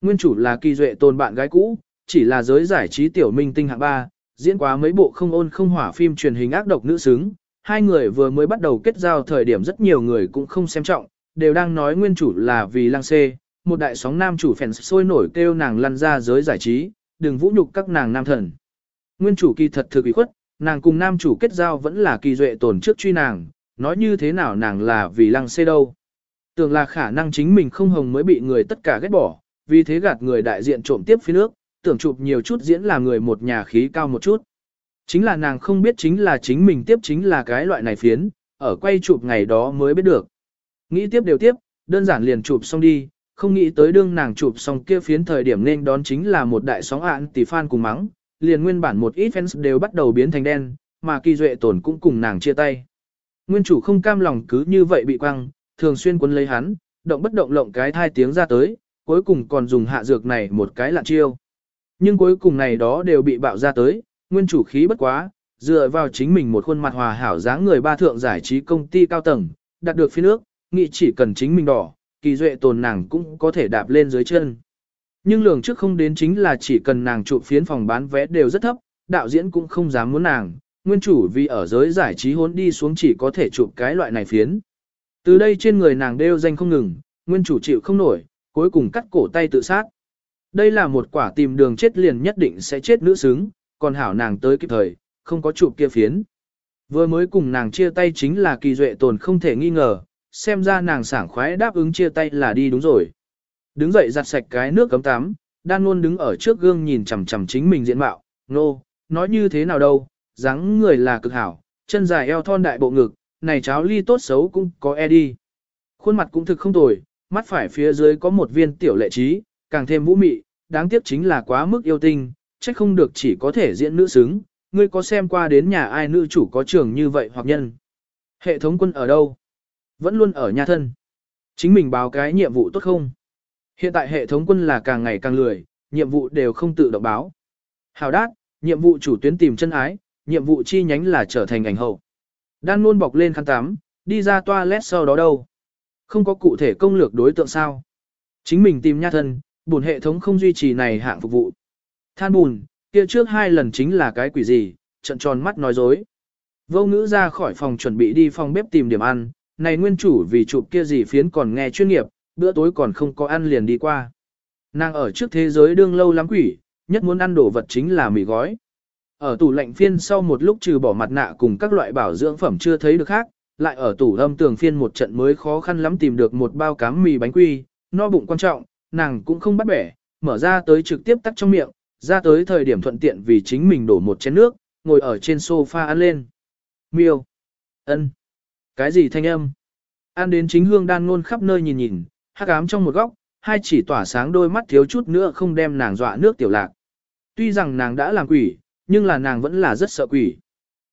Nguyên chủ là kỳ duệ tồn bạn gái cũ, chỉ là giới giải trí tiểu minh tinh hạng ba, diễn quá mấy bộ không ôn không hỏa phim truyền hình ác độc nữ xứng. Hai người vừa mới bắt đầu kết giao thời điểm rất nhiều người cũng không xem trọng, đều đang nói nguyên chủ là vì lang xê, một đại sóng nam chủ phèn sôi nổi kêu nàng lăn ra giới giải trí, đừng vũ nhục các nàng nam thần. Nguyên chủ kỳ thật thực ủy khuất, nàng cùng nam chủ kết giao vẫn là kỳ duệ tồn trước truy nàng, nói như thế nào nàng là vì lăng xê đâu. Tưởng là khả năng chính mình không hồng mới bị người tất cả ghét bỏ, vì thế gạt người đại diện trộm tiếp phía nước, tưởng chụp nhiều chút diễn là người một nhà khí cao một chút. Chính là nàng không biết chính là chính mình tiếp chính là cái loại này phiến, ở quay chụp ngày đó mới biết được. Nghĩ tiếp đều tiếp, đơn giản liền chụp xong đi, không nghĩ tới đương nàng chụp xong kia phiến thời điểm nên đón chính là một đại sóng ạn tỷ fan cùng mắng, liền nguyên bản một ít fans đều bắt đầu biến thành đen, mà kỳ duệ tổn cũng cùng nàng chia tay. Nguyên chủ không cam lòng cứ như vậy bị quăng, thường xuyên quấn lấy hắn, động bất động lộng cái thai tiếng ra tới, cuối cùng còn dùng hạ dược này một cái lạ chiêu. Nhưng cuối cùng này đó đều bị bạo ra tới, nguyên chủ khí bất quá, dựa vào chính mình một khuôn mặt hòa hảo dáng người ba thượng giải trí công ty cao tầng, đạt được phía nước, nghĩ chỉ cần chính mình đỏ, kỳ duệ tồn nàng cũng có thể đạp lên dưới chân. Nhưng lường trước không đến chính là chỉ cần nàng trụ phiến phòng bán vé đều rất thấp, đạo diễn cũng không dám muốn nàng, nguyên chủ vì ở giới giải trí hôn đi xuống chỉ có thể chụp cái loại này phiến. Từ đây trên người nàng đều danh không ngừng, nguyên chủ chịu không nổi, cuối cùng cắt cổ tay tự sát. Đây là một quả tìm đường chết liền nhất định sẽ chết nữ xứng, còn hảo nàng tới kịp thời, không có chụp kia phiến. Vừa mới cùng nàng chia tay chính là kỳ duệ tồn không thể nghi ngờ, xem ra nàng sảng khoái đáp ứng chia tay là đi đúng rồi. Đứng dậy giặt sạch cái nước cấm tắm, đan luôn đứng ở trước gương nhìn chằm chằm chính mình diện mạo, nô, nói như thế nào đâu, dáng người là cực hảo, chân dài eo thon đại bộ ngực, này cháo ly tốt xấu cũng có e đi. Khuôn mặt cũng thực không tồi, mắt phải phía dưới có một viên tiểu lệ trí, càng thêm vũ mị, đáng tiếc chính là quá mức yêu tinh, trách không được chỉ có thể diễn nữ xứng, ngươi có xem qua đến nhà ai nữ chủ có trường như vậy hoặc nhân. Hệ thống quân ở đâu? Vẫn luôn ở nhà thân. Chính mình báo cái nhiệm vụ tốt không? Hiện tại hệ thống quân là càng ngày càng lười, nhiệm vụ đều không tự động báo. Hào đát, nhiệm vụ chủ tuyến tìm chân ái, nhiệm vụ chi nhánh là trở thành ảnh hậu. Đan luôn bọc lên khăn tắm, đi ra toilet sau đó đâu. Không có cụ thể công lược đối tượng sao. Chính mình tìm nha thân, buồn hệ thống không duy trì này hạng phục vụ. Than bùn, kia trước hai lần chính là cái quỷ gì, trận tròn mắt nói dối. Vô ngữ ra khỏi phòng chuẩn bị đi phòng bếp tìm điểm ăn, này nguyên chủ vì chụp kia gì phiến còn nghe chuyên nghiệp, bữa tối còn không có ăn liền đi qua. Nàng ở trước thế giới đương lâu lắm quỷ, nhất muốn ăn đồ vật chính là mì gói. Ở tủ lạnh phiên sau một lúc trừ bỏ mặt nạ cùng các loại bảo dưỡng phẩm chưa thấy được khác, lại ở tủ âm tường phiên một trận mới khó khăn lắm tìm được một bao cám mì bánh quy, no bụng quan trọng, nàng cũng không bắt bẻ, mở ra tới trực tiếp tắt trong miệng, ra tới thời điểm thuận tiện vì chính mình đổ một chén nước, ngồi ở trên sofa ăn lên. Miêu. ân, Cái gì thanh âm? Ăn đến chính hương đan ngôn khắp nơi nhìn nhìn, hắc ám trong một góc, hai chỉ tỏa sáng đôi mắt thiếu chút nữa không đem nàng dọa nước tiểu lạc. Tuy rằng nàng đã làm quỷ, nhưng là nàng vẫn là rất sợ quỷ.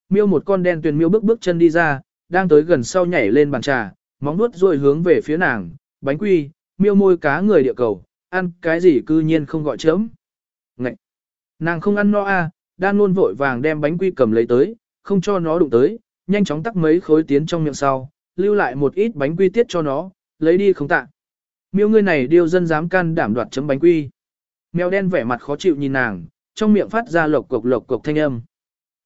Miêu một con đen tuyền miêu bước bước chân đi ra, đang tới gần sau nhảy lên bàn trà, móng nuốt rồi hướng về phía nàng, bánh quy, miêu môi cá người địa cầu, ăn cái gì cư nhiên không gọi chớm. Ngậy! Nàng không ăn no à, đan luôn vội vàng đem bánh quy cầm lấy tới, không cho nó đụng tới, nhanh chóng tắt mấy khối tiến trong miệng sau, lưu lại một ít bánh quy tiết cho nó, lấy đi không tạ. Miêu ngươi này điêu dân dám can đảm đoạt chấm bánh quy. Mèo đen vẻ mặt khó chịu nhìn nàng, trong miệng phát ra lộc cộc lộc cộc thanh âm.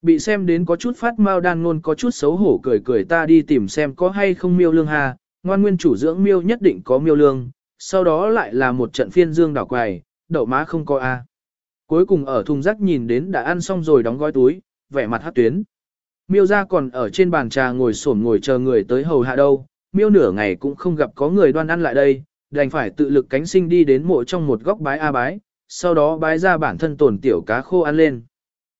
Bị xem đến có chút phát mau đan ngôn có chút xấu hổ cười cười ta đi tìm xem có hay không miêu lương hà, ngoan nguyên chủ dưỡng miêu nhất định có miêu lương, sau đó lại là một trận phiên dương đảo quài, đậu má không có a. Cuối cùng ở thùng rác nhìn đến đã ăn xong rồi đóng gói túi, vẻ mặt hát tuyến. Miêu ra còn ở trên bàn trà ngồi xổm ngồi chờ người tới hầu hạ đâu, miêu nửa ngày cũng không gặp có người đoan ăn lại đây, đành phải tự lực cánh sinh đi đến mộ trong một góc bái a bái, sau đó bái ra bản thân tổn tiểu cá khô ăn lên.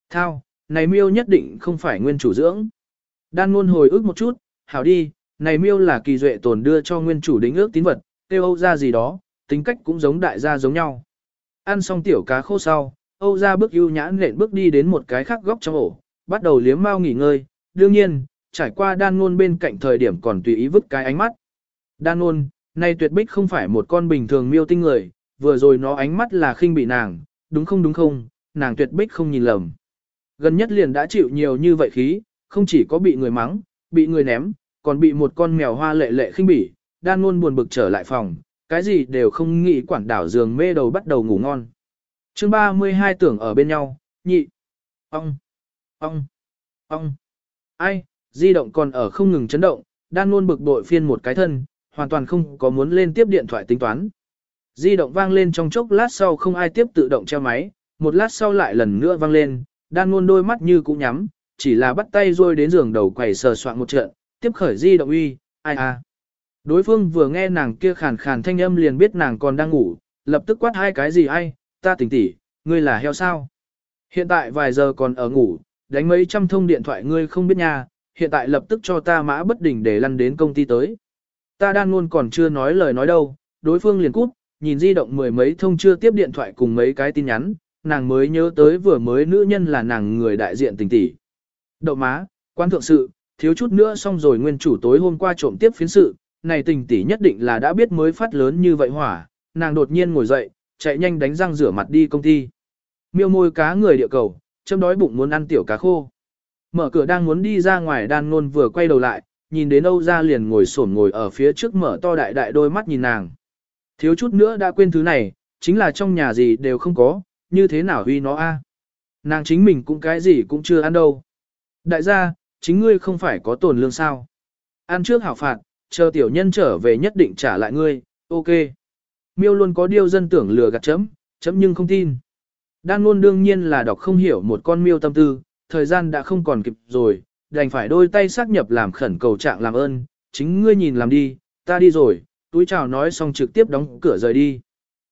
Thao, này miêu nhất định không phải nguyên chủ dưỡng. Đan ngôn hồi ức một chút, hảo đi, này miêu là kỳ duệ tồn đưa cho nguyên chủ đính ước tín vật, tiêu Âu ra gì đó, tính cách cũng giống đại gia giống nhau. Ăn xong tiểu cá khô sau, Âu ra bước ưu nhãn lện bước đi đến một cái khác góc trong ổ, bắt đầu liếm mau nghỉ ngơi, đương nhiên, trải qua đan ngôn bên cạnh thời điểm còn tùy ý vứt cái ánh mắt. Đan ngôn, này tuyệt bích không phải một con bình thường miêu tinh người, vừa rồi nó ánh mắt là khinh bị nàng, đúng không đúng không, nàng tuyệt bích không nhìn lầm. Gần nhất liền đã chịu nhiều như vậy khí, không chỉ có bị người mắng, bị người ném, còn bị một con mèo hoa lệ lệ khinh bỉ, đan luôn buồn bực trở lại phòng, cái gì đều không nghĩ quản đảo giường mê đầu bắt đầu ngủ ngon. chương 32 tưởng ở bên nhau, nhị, ong, ong, ong, ai, di động còn ở không ngừng chấn động, đan luôn bực bội phiên một cái thân, hoàn toàn không có muốn lên tiếp điện thoại tính toán. Di động vang lên trong chốc lát sau không ai tiếp tự động treo máy, một lát sau lại lần nữa vang lên, đan ngôn đôi mắt như cũ nhắm, chỉ là bắt tay rôi đến giường đầu quầy sờ soạn một trận, tiếp khởi di động uy, ai à. Đối phương vừa nghe nàng kia khàn khàn thanh âm liền biết nàng còn đang ngủ, lập tức quát hai cái gì ai, ta tỉnh tỉ, ngươi là heo sao. Hiện tại vài giờ còn ở ngủ, đánh mấy trăm thông điện thoại ngươi không biết nha, hiện tại lập tức cho ta mã bất đỉnh để lăn đến công ty tới. Ta đan luôn còn chưa nói lời nói đâu, đối phương liền cút, nhìn di động mười mấy thông chưa tiếp điện thoại cùng mấy cái tin nhắn, nàng mới nhớ tới vừa mới nữ nhân là nàng người đại diện tình tỷ. Đậu má, quan thượng sự, thiếu chút nữa xong rồi nguyên chủ tối hôm qua trộm tiếp phiến sự, này tình tỷ nhất định là đã biết mới phát lớn như vậy hỏa, nàng đột nhiên ngồi dậy, chạy nhanh đánh răng rửa mặt đi công ty. Miêu môi cá người địa cầu, châm đói bụng muốn ăn tiểu cá khô. Mở cửa đang muốn đi ra ngoài đan ngôn vừa quay đầu lại, nhìn đến Âu ra liền ngồi sổn ngồi ở phía trước mở to đại đại đôi mắt nhìn nàng. Thiếu chút nữa đã quên thứ này, chính là trong nhà gì đều không có, như thế nào huy nó a? Nàng chính mình cũng cái gì cũng chưa ăn đâu. Đại gia, chính ngươi không phải có tổn lương sao? Ăn trước hảo phạt, chờ tiểu nhân trở về nhất định trả lại ngươi, ok. Miêu luôn có điều dân tưởng lừa gạt chấm, chấm nhưng không tin. Đan luôn đương nhiên là đọc không hiểu một con miêu tâm tư, thời gian đã không còn kịp rồi, đành phải đôi tay xác nhập làm khẩn cầu trạng làm ơn, chính ngươi nhìn làm đi, ta đi rồi, túi chào nói xong trực tiếp đóng cửa rời đi.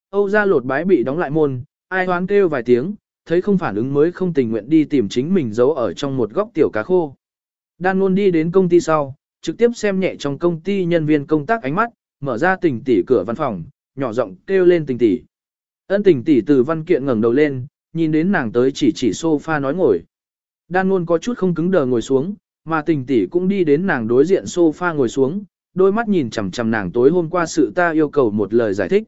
Âu ra lột bái bị đóng lại môn, ai hoán kêu vài tiếng, thấy không phản ứng mới không tình nguyện đi tìm chính mình giấu ở trong một góc tiểu cá khô. Đan luôn đi đến công ty sau, trực tiếp xem nhẹ trong công ty nhân viên công tác ánh mắt, mở ra tình tỷ cửa văn phòng, nhỏ giọng kêu lên tình tỷ. Ân tình tỷ từ văn kiện ngẩng đầu lên, nhìn đến nàng tới chỉ chỉ sofa nói ngồi. Đan luôn có chút không cứng đờ ngồi xuống, mà tình tỷ cũng đi đến nàng đối diện sofa ngồi xuống, đôi mắt nhìn chằm chằm nàng tối hôm qua sự ta yêu cầu một lời giải thích.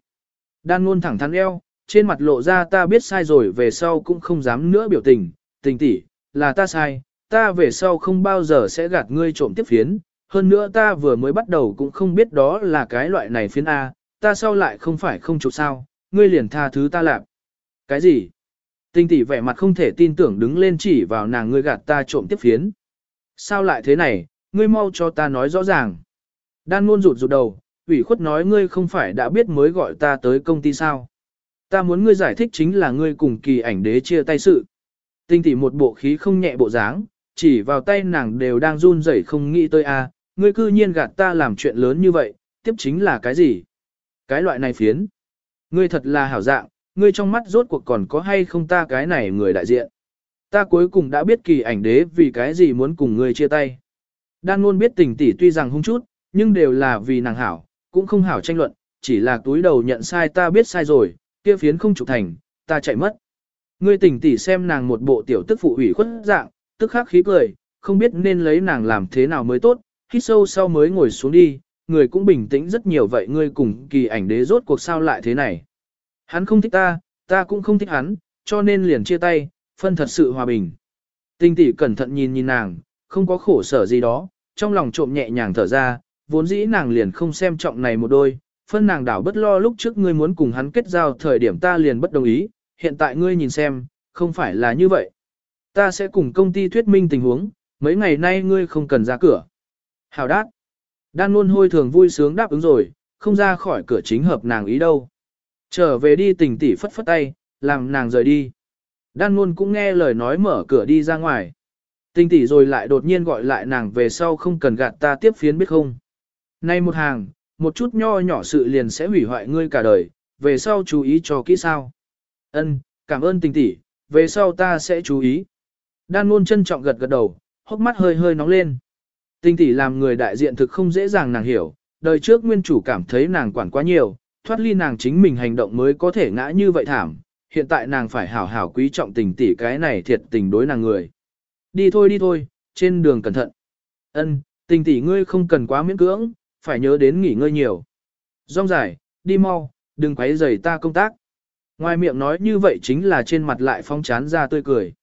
Đan luôn thẳng thắn eo, trên mặt lộ ra ta biết sai rồi về sau cũng không dám nữa biểu tình, tình tỷ, là ta sai, ta về sau không bao giờ sẽ gạt ngươi trộm tiếp phiến, hơn nữa ta vừa mới bắt đầu cũng không biết đó là cái loại này phiến A, ta sau lại không phải không chụp sao, ngươi liền tha thứ ta làm. Cái gì? Tinh tỷ vẻ mặt không thể tin tưởng đứng lên chỉ vào nàng ngươi gạt ta trộm tiếp phiến. Sao lại thế này, ngươi mau cho ta nói rõ ràng. Đan luôn rụt rụt đầu, ủy khuất nói ngươi không phải đã biết mới gọi ta tới công ty sao. Ta muốn ngươi giải thích chính là ngươi cùng kỳ ảnh đế chia tay sự. Tinh tỷ một bộ khí không nhẹ bộ dáng, chỉ vào tay nàng đều đang run rẩy không nghĩ tới a, ngươi cư nhiên gạt ta làm chuyện lớn như vậy, tiếp chính là cái gì? Cái loại này phiến. Ngươi thật là hảo dạng, ngươi trong mắt rốt cuộc còn có hay không ta cái này người đại diện. Ta cuối cùng đã biết kỳ ảnh đế vì cái gì muốn cùng ngươi chia tay. Đan luôn biết tình tỷ tuy rằng hung chút, nhưng đều là vì nàng hảo, cũng không hảo tranh luận, chỉ là túi đầu nhận sai ta biết sai rồi, kia phiến không trục thành, ta chạy mất. Ngươi tỉnh tỷ xem nàng một bộ tiểu tức phụ ủy khuất dạng, tức khắc khí cười, không biết nên lấy nàng làm thế nào mới tốt, hít sâu sau mới ngồi xuống đi, người cũng bình tĩnh rất nhiều vậy ngươi cùng kỳ ảnh đế rốt cuộc sao lại thế này. Hắn không thích ta, ta cũng không thích hắn, cho nên liền chia tay, phân thật sự hòa bình. Tinh tỷ cẩn thận nhìn nhìn nàng, không có khổ sở gì đó, trong lòng trộm nhẹ nhàng thở ra, vốn dĩ nàng liền không xem trọng này một đôi, phân nàng đảo bất lo lúc trước ngươi muốn cùng hắn kết giao thời điểm ta liền bất đồng ý, hiện tại ngươi nhìn xem, không phải là như vậy. Ta sẽ cùng công ty thuyết minh tình huống, mấy ngày nay ngươi không cần ra cửa. Hào đát. Đan luôn hôi thường vui sướng đáp ứng rồi, không ra khỏi cửa chính hợp nàng ý đâu. Trở về đi tình tỉ phất phất tay, làm nàng rời đi. Đan luôn cũng nghe lời nói mở cửa đi ra ngoài. Tình tỉ rồi lại đột nhiên gọi lại nàng về sau không cần gạt ta tiếp phiến biết không. Nay một hàng, một chút nho nhỏ sự liền sẽ hủy hoại ngươi cả đời, về sau chú ý cho kỹ sao. Ân, cảm ơn tình tỷ, về sau ta sẽ chú ý. Đan luôn trân trọng gật gật đầu, hốc mắt hơi hơi nóng lên. Tình tỷ làm người đại diện thực không dễ dàng nàng hiểu, đời trước nguyên chủ cảm thấy nàng quản quá nhiều, thoát ly nàng chính mình hành động mới có thể ngã như vậy thảm, hiện tại nàng phải hảo hảo quý trọng tình tỷ cái này thiệt tình đối nàng người. Đi thôi đi thôi, trên đường cẩn thận. Ân, tình tỷ ngươi không cần quá miễn cưỡng, phải nhớ đến nghỉ ngơi nhiều. Rong dài, đi mau, đừng quấy rầy ta công tác. Ngoài miệng nói như vậy chính là trên mặt lại phong chán ra tươi cười.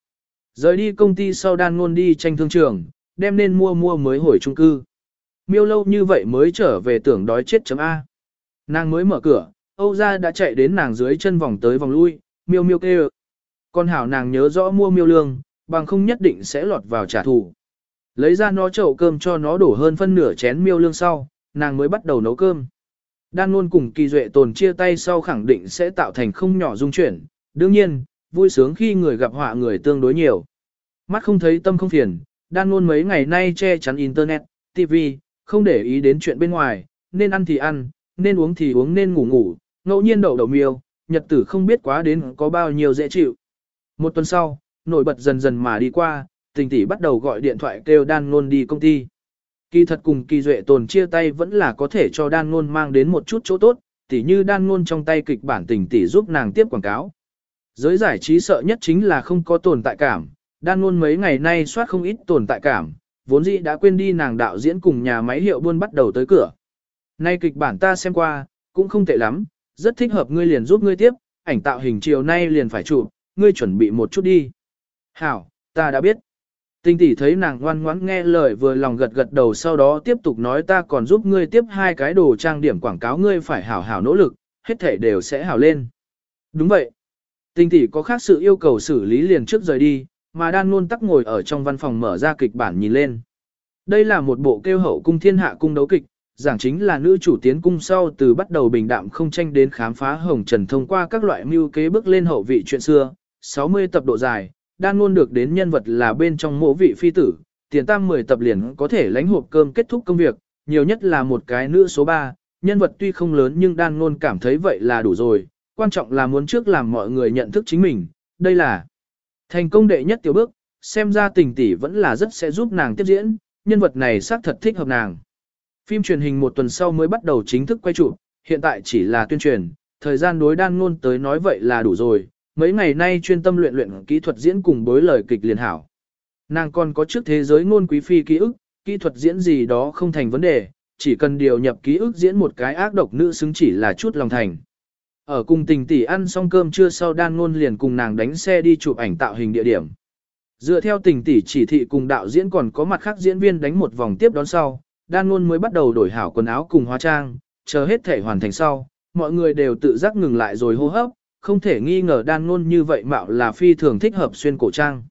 Rời đi công ty sau đan ngôn đi tranh thương trường, đem nên mua mua mới hồi trung cư. Miêu lâu như vậy mới trở về tưởng đói chết chấm A. Nàng mới mở cửa, Âu gia đã chạy đến nàng dưới chân vòng tới vòng lui, miêu miêu kêu. Con hảo nàng nhớ rõ mua miêu lương, bằng không nhất định sẽ lọt vào trả thù. Lấy ra nó chậu cơm cho nó đổ hơn phân nửa chén miêu lương sau, nàng mới bắt đầu nấu cơm. Đan luôn cùng kỳ duệ tồn chia tay sau khẳng định sẽ tạo thành không nhỏ dung chuyển, đương nhiên, vui sướng khi người gặp họa người tương đối nhiều. Mắt không thấy tâm không phiền, đan luôn mấy ngày nay che chắn internet, TV, không để ý đến chuyện bên ngoài, nên ăn thì ăn, nên uống thì uống nên ngủ ngủ, ngẫu nhiên đậu đậu miêu, nhật tử không biết quá đến có bao nhiêu dễ chịu. Một tuần sau, nổi bật dần dần mà đi qua, tình tỷ bắt đầu gọi điện thoại kêu đan ngôn đi công ty. Kỳ thật cùng kỳ duệ tồn chia tay vẫn là có thể cho đan ngôn mang đến một chút chỗ tốt, tỉ như đan ngôn trong tay kịch bản tình tỷ giúp nàng tiếp quảng cáo. Giới giải trí sợ nhất chính là không có tồn tại cảm, đan ngôn mấy ngày nay soát không ít tồn tại cảm, vốn dĩ đã quên đi nàng đạo diễn cùng nhà máy hiệu buôn bắt đầu tới cửa. Nay kịch bản ta xem qua, cũng không tệ lắm, rất thích hợp ngươi liền giúp ngươi tiếp, ảnh tạo hình chiều nay liền phải chụp, ngươi chuẩn bị một chút đi. Hảo, ta đã biết. Tinh tỷ thấy nàng ngoan ngoãn nghe lời vừa lòng gật gật đầu sau đó tiếp tục nói ta còn giúp ngươi tiếp hai cái đồ trang điểm quảng cáo ngươi phải hảo hảo nỗ lực, hết thể đều sẽ hảo lên. Đúng vậy. Tinh tỷ có khác sự yêu cầu xử lý liền trước rời đi, mà đan luôn tắc ngồi ở trong văn phòng mở ra kịch bản nhìn lên. Đây là một bộ kêu hậu cung thiên hạ cung đấu kịch, giảng chính là nữ chủ tiến cung sau từ bắt đầu bình đạm không tranh đến khám phá hồng trần thông qua các loại mưu kế bước lên hậu vị chuyện xưa, 60 tập độ dài, đan luôn được đến nhân vật là bên trong mộ vị phi tử, tiền tam 10 tập liền có thể lãnh hộp cơm kết thúc công việc, nhiều nhất là một cái nữ số 3, nhân vật tuy không lớn nhưng đan luôn cảm thấy vậy là đủ rồi, quan trọng là muốn trước làm mọi người nhận thức chính mình, đây là thành công đệ nhất tiểu bước, xem ra tình tỷ vẫn là rất sẽ giúp nàng tiếp diễn, nhân vật này xác thật thích hợp nàng. Phim truyền hình một tuần sau mới bắt đầu chính thức quay chụp, hiện tại chỉ là tuyên truyền, thời gian đối đan ngôn tới nói vậy là đủ rồi, mấy ngày nay chuyên tâm luyện luyện kỹ thuật diễn cùng bối lời kịch liền hảo. Nàng còn có trước thế giới ngôn quý phi ký ức, kỹ thuật diễn gì đó không thành vấn đề, chỉ cần điều nhập ký ức diễn một cái ác độc nữ xứng chỉ là chút lòng thành. Ở cùng tình tỷ ăn xong cơm trưa sau đan ngôn liền cùng nàng đánh xe đi chụp ảnh tạo hình địa điểm. Dựa theo tình tỷ chỉ thị cùng đạo diễn còn có mặt khác diễn viên đánh một vòng tiếp đón sau, đan luôn mới bắt đầu đổi hảo quần áo cùng hóa trang, chờ hết thể hoàn thành sau, mọi người đều tự giác ngừng lại rồi hô hấp, không thể nghi ngờ đan luôn như vậy mạo là phi thường thích hợp xuyên cổ trang.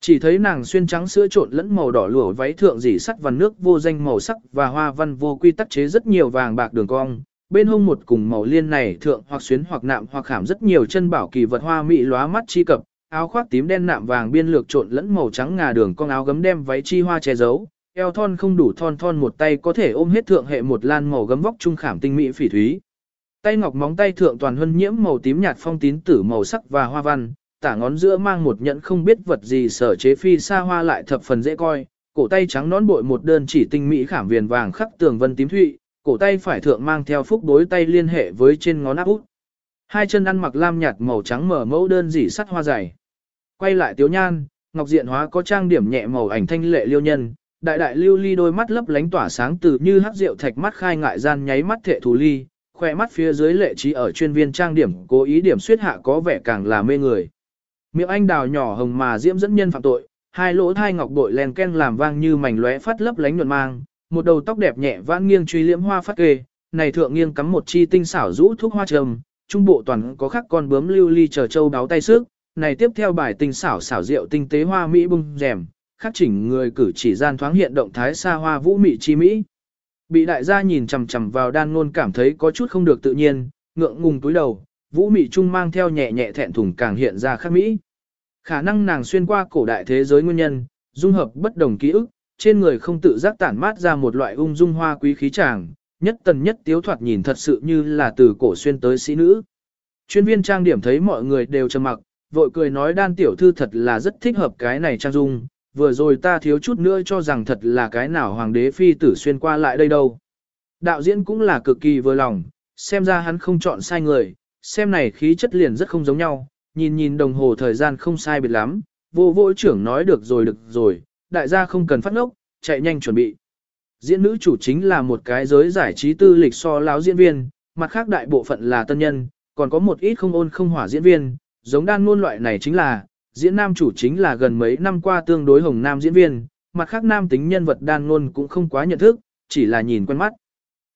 Chỉ thấy nàng xuyên trắng sữa trộn lẫn màu đỏ lửa váy thượng dỉ sắt và nước vô danh màu sắc và hoa văn vô quy tắc chế rất nhiều vàng bạc đường cong, bên hông một cùng màu liên này thượng hoặc xuyến hoặc nạm hoặc khảm rất nhiều chân bảo kỳ vật hoa mỹ lóa mắt chi cập, áo khoác tím đen nạm vàng biên lược trộn lẫn màu trắng ngà đường con áo gấm đem váy chi hoa che giấu, eo thon không đủ thon thon một tay có thể ôm hết thượng hệ một lan màu gấm vóc trung khảm tinh mỹ phỉ thúy. Tay ngọc móng tay thượng toàn huân nhiễm màu tím nhạt phong tín tử màu sắc và hoa văn, tả ngón giữa mang một nhẫn không biết vật gì sở chế phi xa hoa lại thập phần dễ coi, cổ tay trắng nón bội một đơn chỉ tinh mỹ khảm viền vàng khắc tường vân tím thụy, cổ tay phải thượng mang theo phúc đối tay liên hệ với trên ngón áp út. Hai chân ăn mặc lam nhạt màu trắng mở mẫu đơn dỉ sắt hoa dày. Quay lại tiếu nhan, ngọc diện hóa có trang điểm nhẹ màu ảnh thanh lệ liêu nhân, đại đại lưu ly đôi mắt lấp lánh tỏa sáng từ như hát rượu thạch mắt khai ngại gian nháy mắt thệ thù ly, khỏe mắt phía dưới lệ trí ở chuyên viên trang điểm cố ý điểm suyết hạ có vẻ càng là mê người. Miệng anh đào nhỏ hồng mà diễm dẫn nhân phạm tội, hai lỗ thai ngọc bội len ken làm vang như mảnh lóe phát lấp lánh nhuận mang, một đầu tóc đẹp nhẹ vãn nghiêng truy liễm hoa phát kê, này thượng nghiêng cắm một chi tinh xảo rũ thuốc hoa trầm, trung bộ toàn có khắc con bướm lưu ly chờ châu đáo tay sức, này tiếp theo bài tinh xảo xảo rượu tinh tế hoa mỹ bung rèm, khắc chỉnh người cử chỉ gian thoáng hiện động thái xa hoa vũ mỹ chi mỹ. Bị đại gia nhìn chằm chằm vào đan ngôn cảm thấy có chút không được tự nhiên, ngượng ngùng túi đầu, vũ mỹ trung mang theo nhẹ nhẹ thẹn thùng càng hiện ra khắc mỹ. Khả năng nàng xuyên qua cổ đại thế giới nguyên nhân, dung hợp bất đồng ký ức, trên người không tự giác tản mát ra một loại ung dung hoa quý khí tràng, nhất tần nhất tiếu thoạt nhìn thật sự như là từ cổ xuyên tới sĩ nữ. Chuyên viên trang điểm thấy mọi người đều trầm mặc, vội cười nói đan tiểu thư thật là rất thích hợp cái này trang dung, vừa rồi ta thiếu chút nữa cho rằng thật là cái nào hoàng đế phi tử xuyên qua lại đây đâu. Đạo diễn cũng là cực kỳ vừa lòng, xem ra hắn không chọn sai người, xem này khí chất liền rất không giống nhau, nhìn nhìn đồng hồ thời gian không sai biệt lắm, vô vô trưởng nói được rồi được rồi, đại gia không cần phát ngốc, chạy nhanh chuẩn bị. Diễn nữ chủ chính là một cái giới giải trí tư lịch so láo diễn viên, mặt khác đại bộ phận là tân nhân, còn có một ít không ôn không hỏa diễn viên, giống đan ngôn loại này chính là, diễn nam chủ chính là gần mấy năm qua tương đối hồng nam diễn viên, mặt khác nam tính nhân vật đan ngôn cũng không quá nhận thức, chỉ là nhìn quen mắt.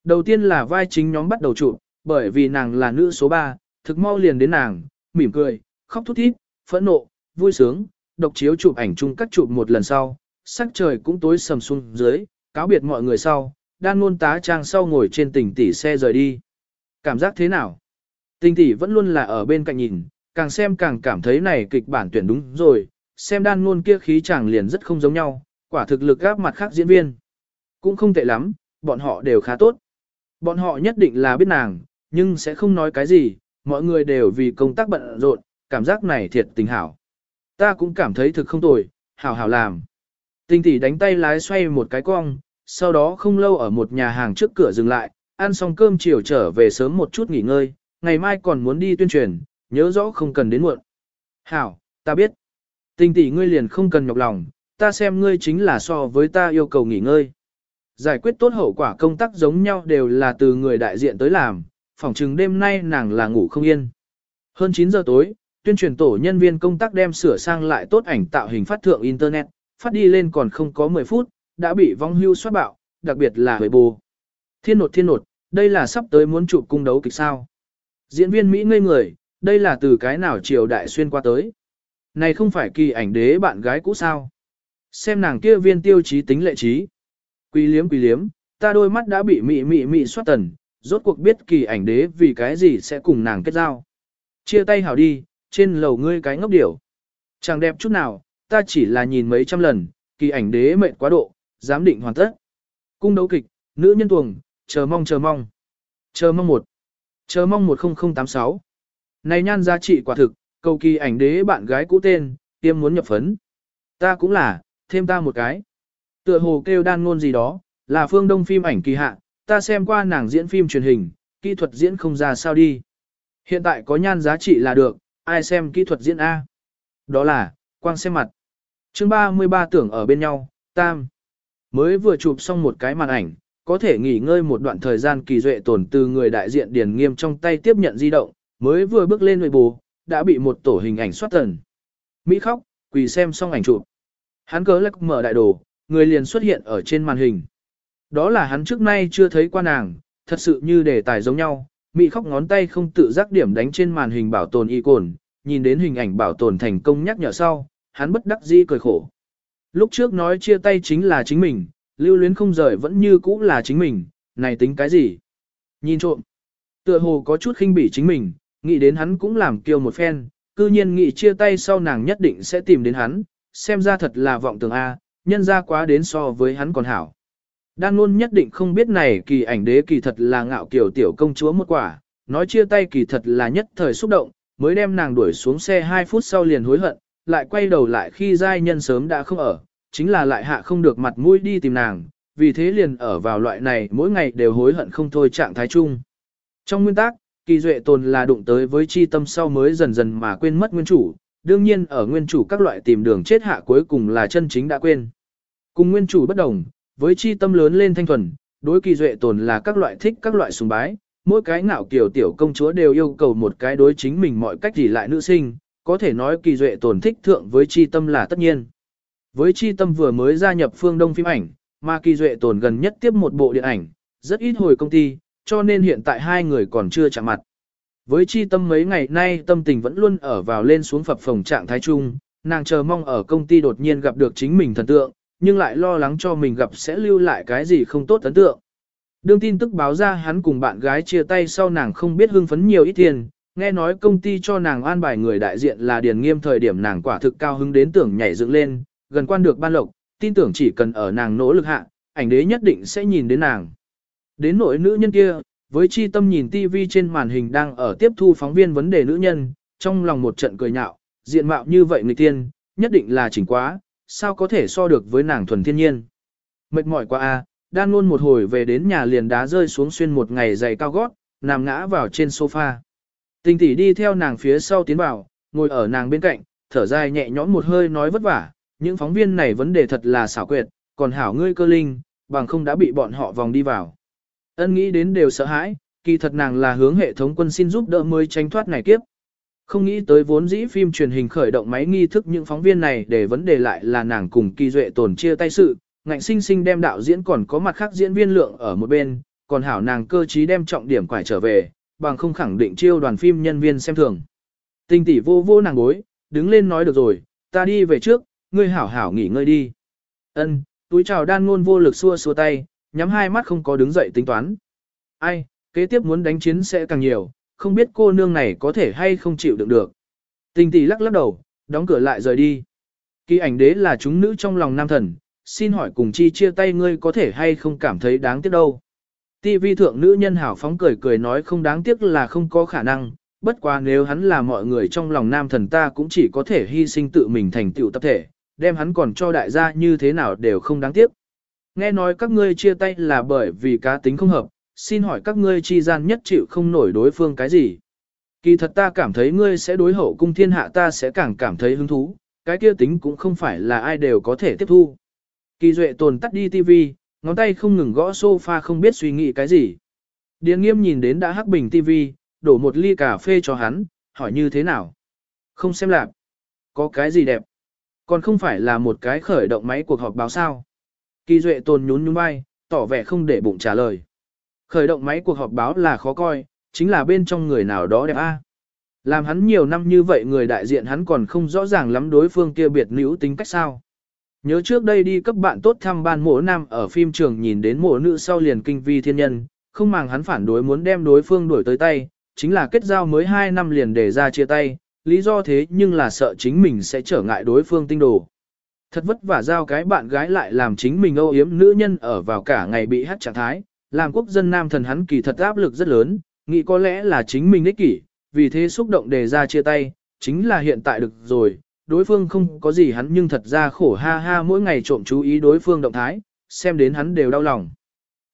Đầu tiên là vai chính nhóm bắt đầu chụp, bởi vì nàng là nữ số 3, thực mau liền đến nàng, mỉm cười, khóc thút thít, phẫn nộ, vui sướng, độc chiếu chụp ảnh chung cắt chụp một lần sau, sắc trời cũng tối sầm xuống dưới, cáo biệt mọi người sau, đan ngôn tá trang sau ngồi trên tỉnh tỷ xe rời đi. Cảm giác thế nào? Tình tỷ vẫn luôn là ở bên cạnh nhìn, càng xem càng cảm thấy này kịch bản tuyển đúng rồi, xem đan ngôn kia khí chàng liền rất không giống nhau, quả thực lực gáp mặt khác diễn viên. Cũng không tệ lắm, bọn họ đều khá tốt. Bọn họ nhất định là biết nàng, nhưng sẽ không nói cái gì, mọi người đều vì công tác bận rộn, cảm giác này thiệt tình hảo. Ta cũng cảm thấy thực không tồi, hảo hảo làm. Tinh tỷ đánh tay lái xoay một cái cong, sau đó không lâu ở một nhà hàng trước cửa dừng lại, ăn xong cơm chiều trở về sớm một chút nghỉ ngơi, ngày mai còn muốn đi tuyên truyền, nhớ rõ không cần đến muộn. Hảo, ta biết. Tinh tỷ ngươi liền không cần nhọc lòng, ta xem ngươi chính là so với ta yêu cầu nghỉ ngơi. Giải quyết tốt hậu quả công tác giống nhau đều là từ người đại diện tới làm, phỏng chừng đêm nay nàng là ngủ không yên. Hơn 9 giờ tối, tuyên truyền tổ nhân viên công tác đem sửa sang lại tốt ảnh tạo hình phát thượng Internet, phát đi lên còn không có 10 phút, đã bị vong hưu soát bạo, đặc biệt là hồi bù. Thiên nột thiên nột, đây là sắp tới muốn chụp cung đấu kịch sao. Diễn viên Mỹ ngây người, đây là từ cái nào triều đại xuyên qua tới. Này không phải kỳ ảnh đế bạn gái cũ sao. Xem nàng kia viên tiêu chí tính lệ trí. Quý liếm quý liếm, ta đôi mắt đã bị mị mị mị soát tần, rốt cuộc biết kỳ ảnh đế vì cái gì sẽ cùng nàng kết giao. Chia tay hảo đi, trên lầu ngươi cái ngốc điểu. Chẳng đẹp chút nào, ta chỉ là nhìn mấy trăm lần, kỳ ảnh đế mệnh quá độ, dám định hoàn tất. Cung đấu kịch, nữ nhân tuồng, chờ mong chờ mong. Chờ mong một. Chờ mong 10086. Này nhan giá trị quả thực, cầu kỳ ảnh đế bạn gái cũ tên, tiêm muốn nhập phấn. Ta cũng là, thêm ta một cái. Tựa hồ kêu đan ngôn gì đó, là phương đông phim ảnh kỳ hạ, ta xem qua nàng diễn phim truyền hình, kỹ thuật diễn không ra sao đi. Hiện tại có nhan giá trị là được, ai xem kỹ thuật diễn A. Đó là, quang xem mặt. chương 33 tưởng ở bên nhau, tam. Mới vừa chụp xong một cái màn ảnh, có thể nghỉ ngơi một đoạn thời gian kỳ duệ tổn từ người đại diện điển nghiêm trong tay tiếp nhận di động, mới vừa bước lên nội bù, đã bị một tổ hình ảnh soát tần. Mỹ khóc, quỳ xem xong ảnh chụp. Hắn cớ lắc mở đại đồ, người liền xuất hiện ở trên màn hình. Đó là hắn trước nay chưa thấy qua nàng, thật sự như đề tài giống nhau, mỹ khóc ngón tay không tự giác điểm đánh trên màn hình bảo tồn y cồn, nhìn đến hình ảnh bảo tồn thành công nhắc nhở sau, hắn bất đắc dĩ cười khổ. Lúc trước nói chia tay chính là chính mình, lưu luyến không rời vẫn như cũ là chính mình, này tính cái gì? Nhìn trộm, tựa hồ có chút khinh bỉ chính mình, nghĩ đến hắn cũng làm kiêu một phen, cư nhiên nghĩ chia tay sau nàng nhất định sẽ tìm đến hắn, xem ra thật là vọng tưởng A, nhân ra quá đến so với hắn còn hảo. Đan luôn nhất định không biết này kỳ ảnh đế kỳ thật là ngạo kiểu tiểu công chúa một quả, nói chia tay kỳ thật là nhất thời xúc động, mới đem nàng đuổi xuống xe 2 phút sau liền hối hận, lại quay đầu lại khi giai nhân sớm đã không ở, chính là lại hạ không được mặt mũi đi tìm nàng, vì thế liền ở vào loại này mỗi ngày đều hối hận không thôi trạng thái chung. Trong nguyên tắc, kỳ duệ tồn là đụng tới với chi tâm sau mới dần dần mà quên mất nguyên chủ, đương nhiên ở nguyên chủ các loại tìm đường chết hạ cuối cùng là chân chính đã quên. Cùng nguyên chủ bất đồng, với chi tâm lớn lên thanh thuần, đối kỳ duệ tồn là các loại thích các loại sùng bái, mỗi cái ngạo kiểu tiểu công chúa đều yêu cầu một cái đối chính mình mọi cách gì lại nữ sinh, có thể nói kỳ duệ tồn thích thượng với chi tâm là tất nhiên. Với chi tâm vừa mới gia nhập phương đông phim ảnh, mà kỳ duệ tồn gần nhất tiếp một bộ điện ảnh, rất ít hồi công ty, cho nên hiện tại hai người còn chưa chạm mặt. Với chi tâm mấy ngày nay tâm tình vẫn luôn ở vào lên xuống phập phồng trạng thái chung, nàng chờ mong ở công ty đột nhiên gặp được chính mình thần tượng, nhưng lại lo lắng cho mình gặp sẽ lưu lại cái gì không tốt ấn tượng. Đương tin tức báo ra hắn cùng bạn gái chia tay sau nàng không biết hưng phấn nhiều ít tiền, nghe nói công ty cho nàng an bài người đại diện là điền nghiêm thời điểm nàng quả thực cao hứng đến tưởng nhảy dựng lên, gần quan được ban lộc, tin tưởng chỉ cần ở nàng nỗ lực hạ, ảnh đế nhất định sẽ nhìn đến nàng. Đến nội nữ nhân kia, với chi tâm nhìn TV trên màn hình đang ở tiếp thu phóng viên vấn đề nữ nhân, trong lòng một trận cười nhạo, diện mạo như vậy người tiên, nhất định là chỉnh quá, sao có thể so được với nàng thuần thiên nhiên. Mệt mỏi quá a, đan luôn một hồi về đến nhà liền đá rơi xuống xuyên một ngày giày cao gót, nằm ngã vào trên sofa. Tình tỷ đi theo nàng phía sau tiến vào, ngồi ở nàng bên cạnh, thở dài nhẹ nhõm một hơi nói vất vả, những phóng viên này vấn đề thật là xảo quyệt, còn hảo ngươi cơ linh, bằng không đã bị bọn họ vòng đi vào. Ân nghĩ đến đều sợ hãi, kỳ thật nàng là hướng hệ thống quân xin giúp đỡ mới tránh thoát này kiếp. Không nghĩ tới vốn dĩ phim truyền hình khởi động máy nghi thức những phóng viên này để vấn đề lại là nàng cùng kỳ duệ tồn chia tay sự, ngạnh sinh sinh đem đạo diễn còn có mặt khác diễn viên lượng ở một bên, còn hảo nàng cơ trí đem trọng điểm quải trở về, bằng không khẳng định chiêu đoàn phim nhân viên xem thường. Tinh tỷ vô vô nàng gối, đứng lên nói được rồi, ta đi về trước, ngươi hảo hảo nghỉ ngơi đi. Ân, túi chào đan ngôn vô lực xua xua tay, nhắm hai mắt không có đứng dậy tính toán. Ai, kế tiếp muốn đánh chiến sẽ càng nhiều, không biết cô nương này có thể hay không chịu đựng được. Tình tỷ lắc lắc đầu, đóng cửa lại rời đi. Kỳ ảnh đế là chúng nữ trong lòng nam thần, xin hỏi cùng chi chia tay ngươi có thể hay không cảm thấy đáng tiếc đâu. TV thượng nữ nhân hảo phóng cười cười nói không đáng tiếc là không có khả năng, bất quá nếu hắn là mọi người trong lòng nam thần ta cũng chỉ có thể hy sinh tự mình thành tựu tập thể, đem hắn còn cho đại gia như thế nào đều không đáng tiếc. Nghe nói các ngươi chia tay là bởi vì cá tính không hợp, xin hỏi các ngươi chi gian nhất chịu không nổi đối phương cái gì. Kỳ thật ta cảm thấy ngươi sẽ đối hậu cung thiên hạ ta sẽ càng cảm thấy hứng thú, cái kia tính cũng không phải là ai đều có thể tiếp thu. Kỳ duệ tồn tắt đi tivi, ngón tay không ngừng gõ sofa không biết suy nghĩ cái gì. Điền nghiêm nhìn đến đã hắc bình tivi, đổ một ly cà phê cho hắn, hỏi như thế nào. Không xem lạc. Có cái gì đẹp. Còn không phải là một cái khởi động máy cuộc họp báo sao. Kỳ duệ tồn nhún nhún vai, tỏ vẻ không để bụng trả lời. Khởi động máy cuộc họp báo là khó coi, chính là bên trong người nào đó đẹp a. Làm hắn nhiều năm như vậy người đại diện hắn còn không rõ ràng lắm đối phương kia biệt nữ tính cách sao. Nhớ trước đây đi cấp bạn tốt thăm ban mộ nam ở phim trường nhìn đến mộ nữ sau liền kinh vi thiên nhân, không màng hắn phản đối muốn đem đối phương đuổi tới tay, chính là kết giao mới 2 năm liền để ra chia tay, lý do thế nhưng là sợ chính mình sẽ trở ngại đối phương tinh đồ. Thật vất vả giao cái bạn gái lại làm chính mình âu yếm nữ nhân ở vào cả ngày bị hát trạng thái, làm quốc dân nam thần hắn kỳ thật áp lực rất lớn, nghĩ có lẽ là chính mình ích kỷ, vì thế xúc động đề ra chia tay, chính là hiện tại được rồi, đối phương không có gì hắn nhưng thật ra khổ ha ha mỗi ngày trộm chú ý đối phương động thái, xem đến hắn đều đau lòng.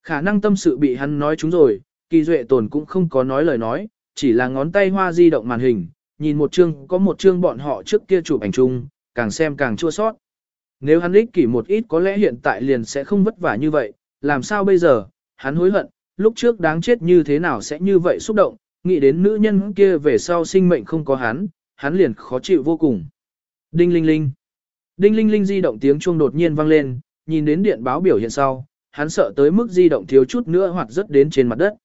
Khả năng tâm sự bị hắn nói chúng rồi, kỳ duệ tồn cũng không có nói lời nói, chỉ là ngón tay hoa di động màn hình, nhìn một chương có một chương bọn họ trước kia chụp ảnh chung, càng xem càng chua sót. Nếu hắn ích kỷ một ít có lẽ hiện tại liền sẽ không vất vả như vậy, làm sao bây giờ, hắn hối hận, lúc trước đáng chết như thế nào sẽ như vậy xúc động, nghĩ đến nữ nhân kia về sau sinh mệnh không có hắn, hắn liền khó chịu vô cùng. Đinh linh linh. Đinh linh linh di động tiếng chuông đột nhiên vang lên, nhìn đến điện báo biểu hiện sau, hắn sợ tới mức di động thiếu chút nữa hoặc rất đến trên mặt đất.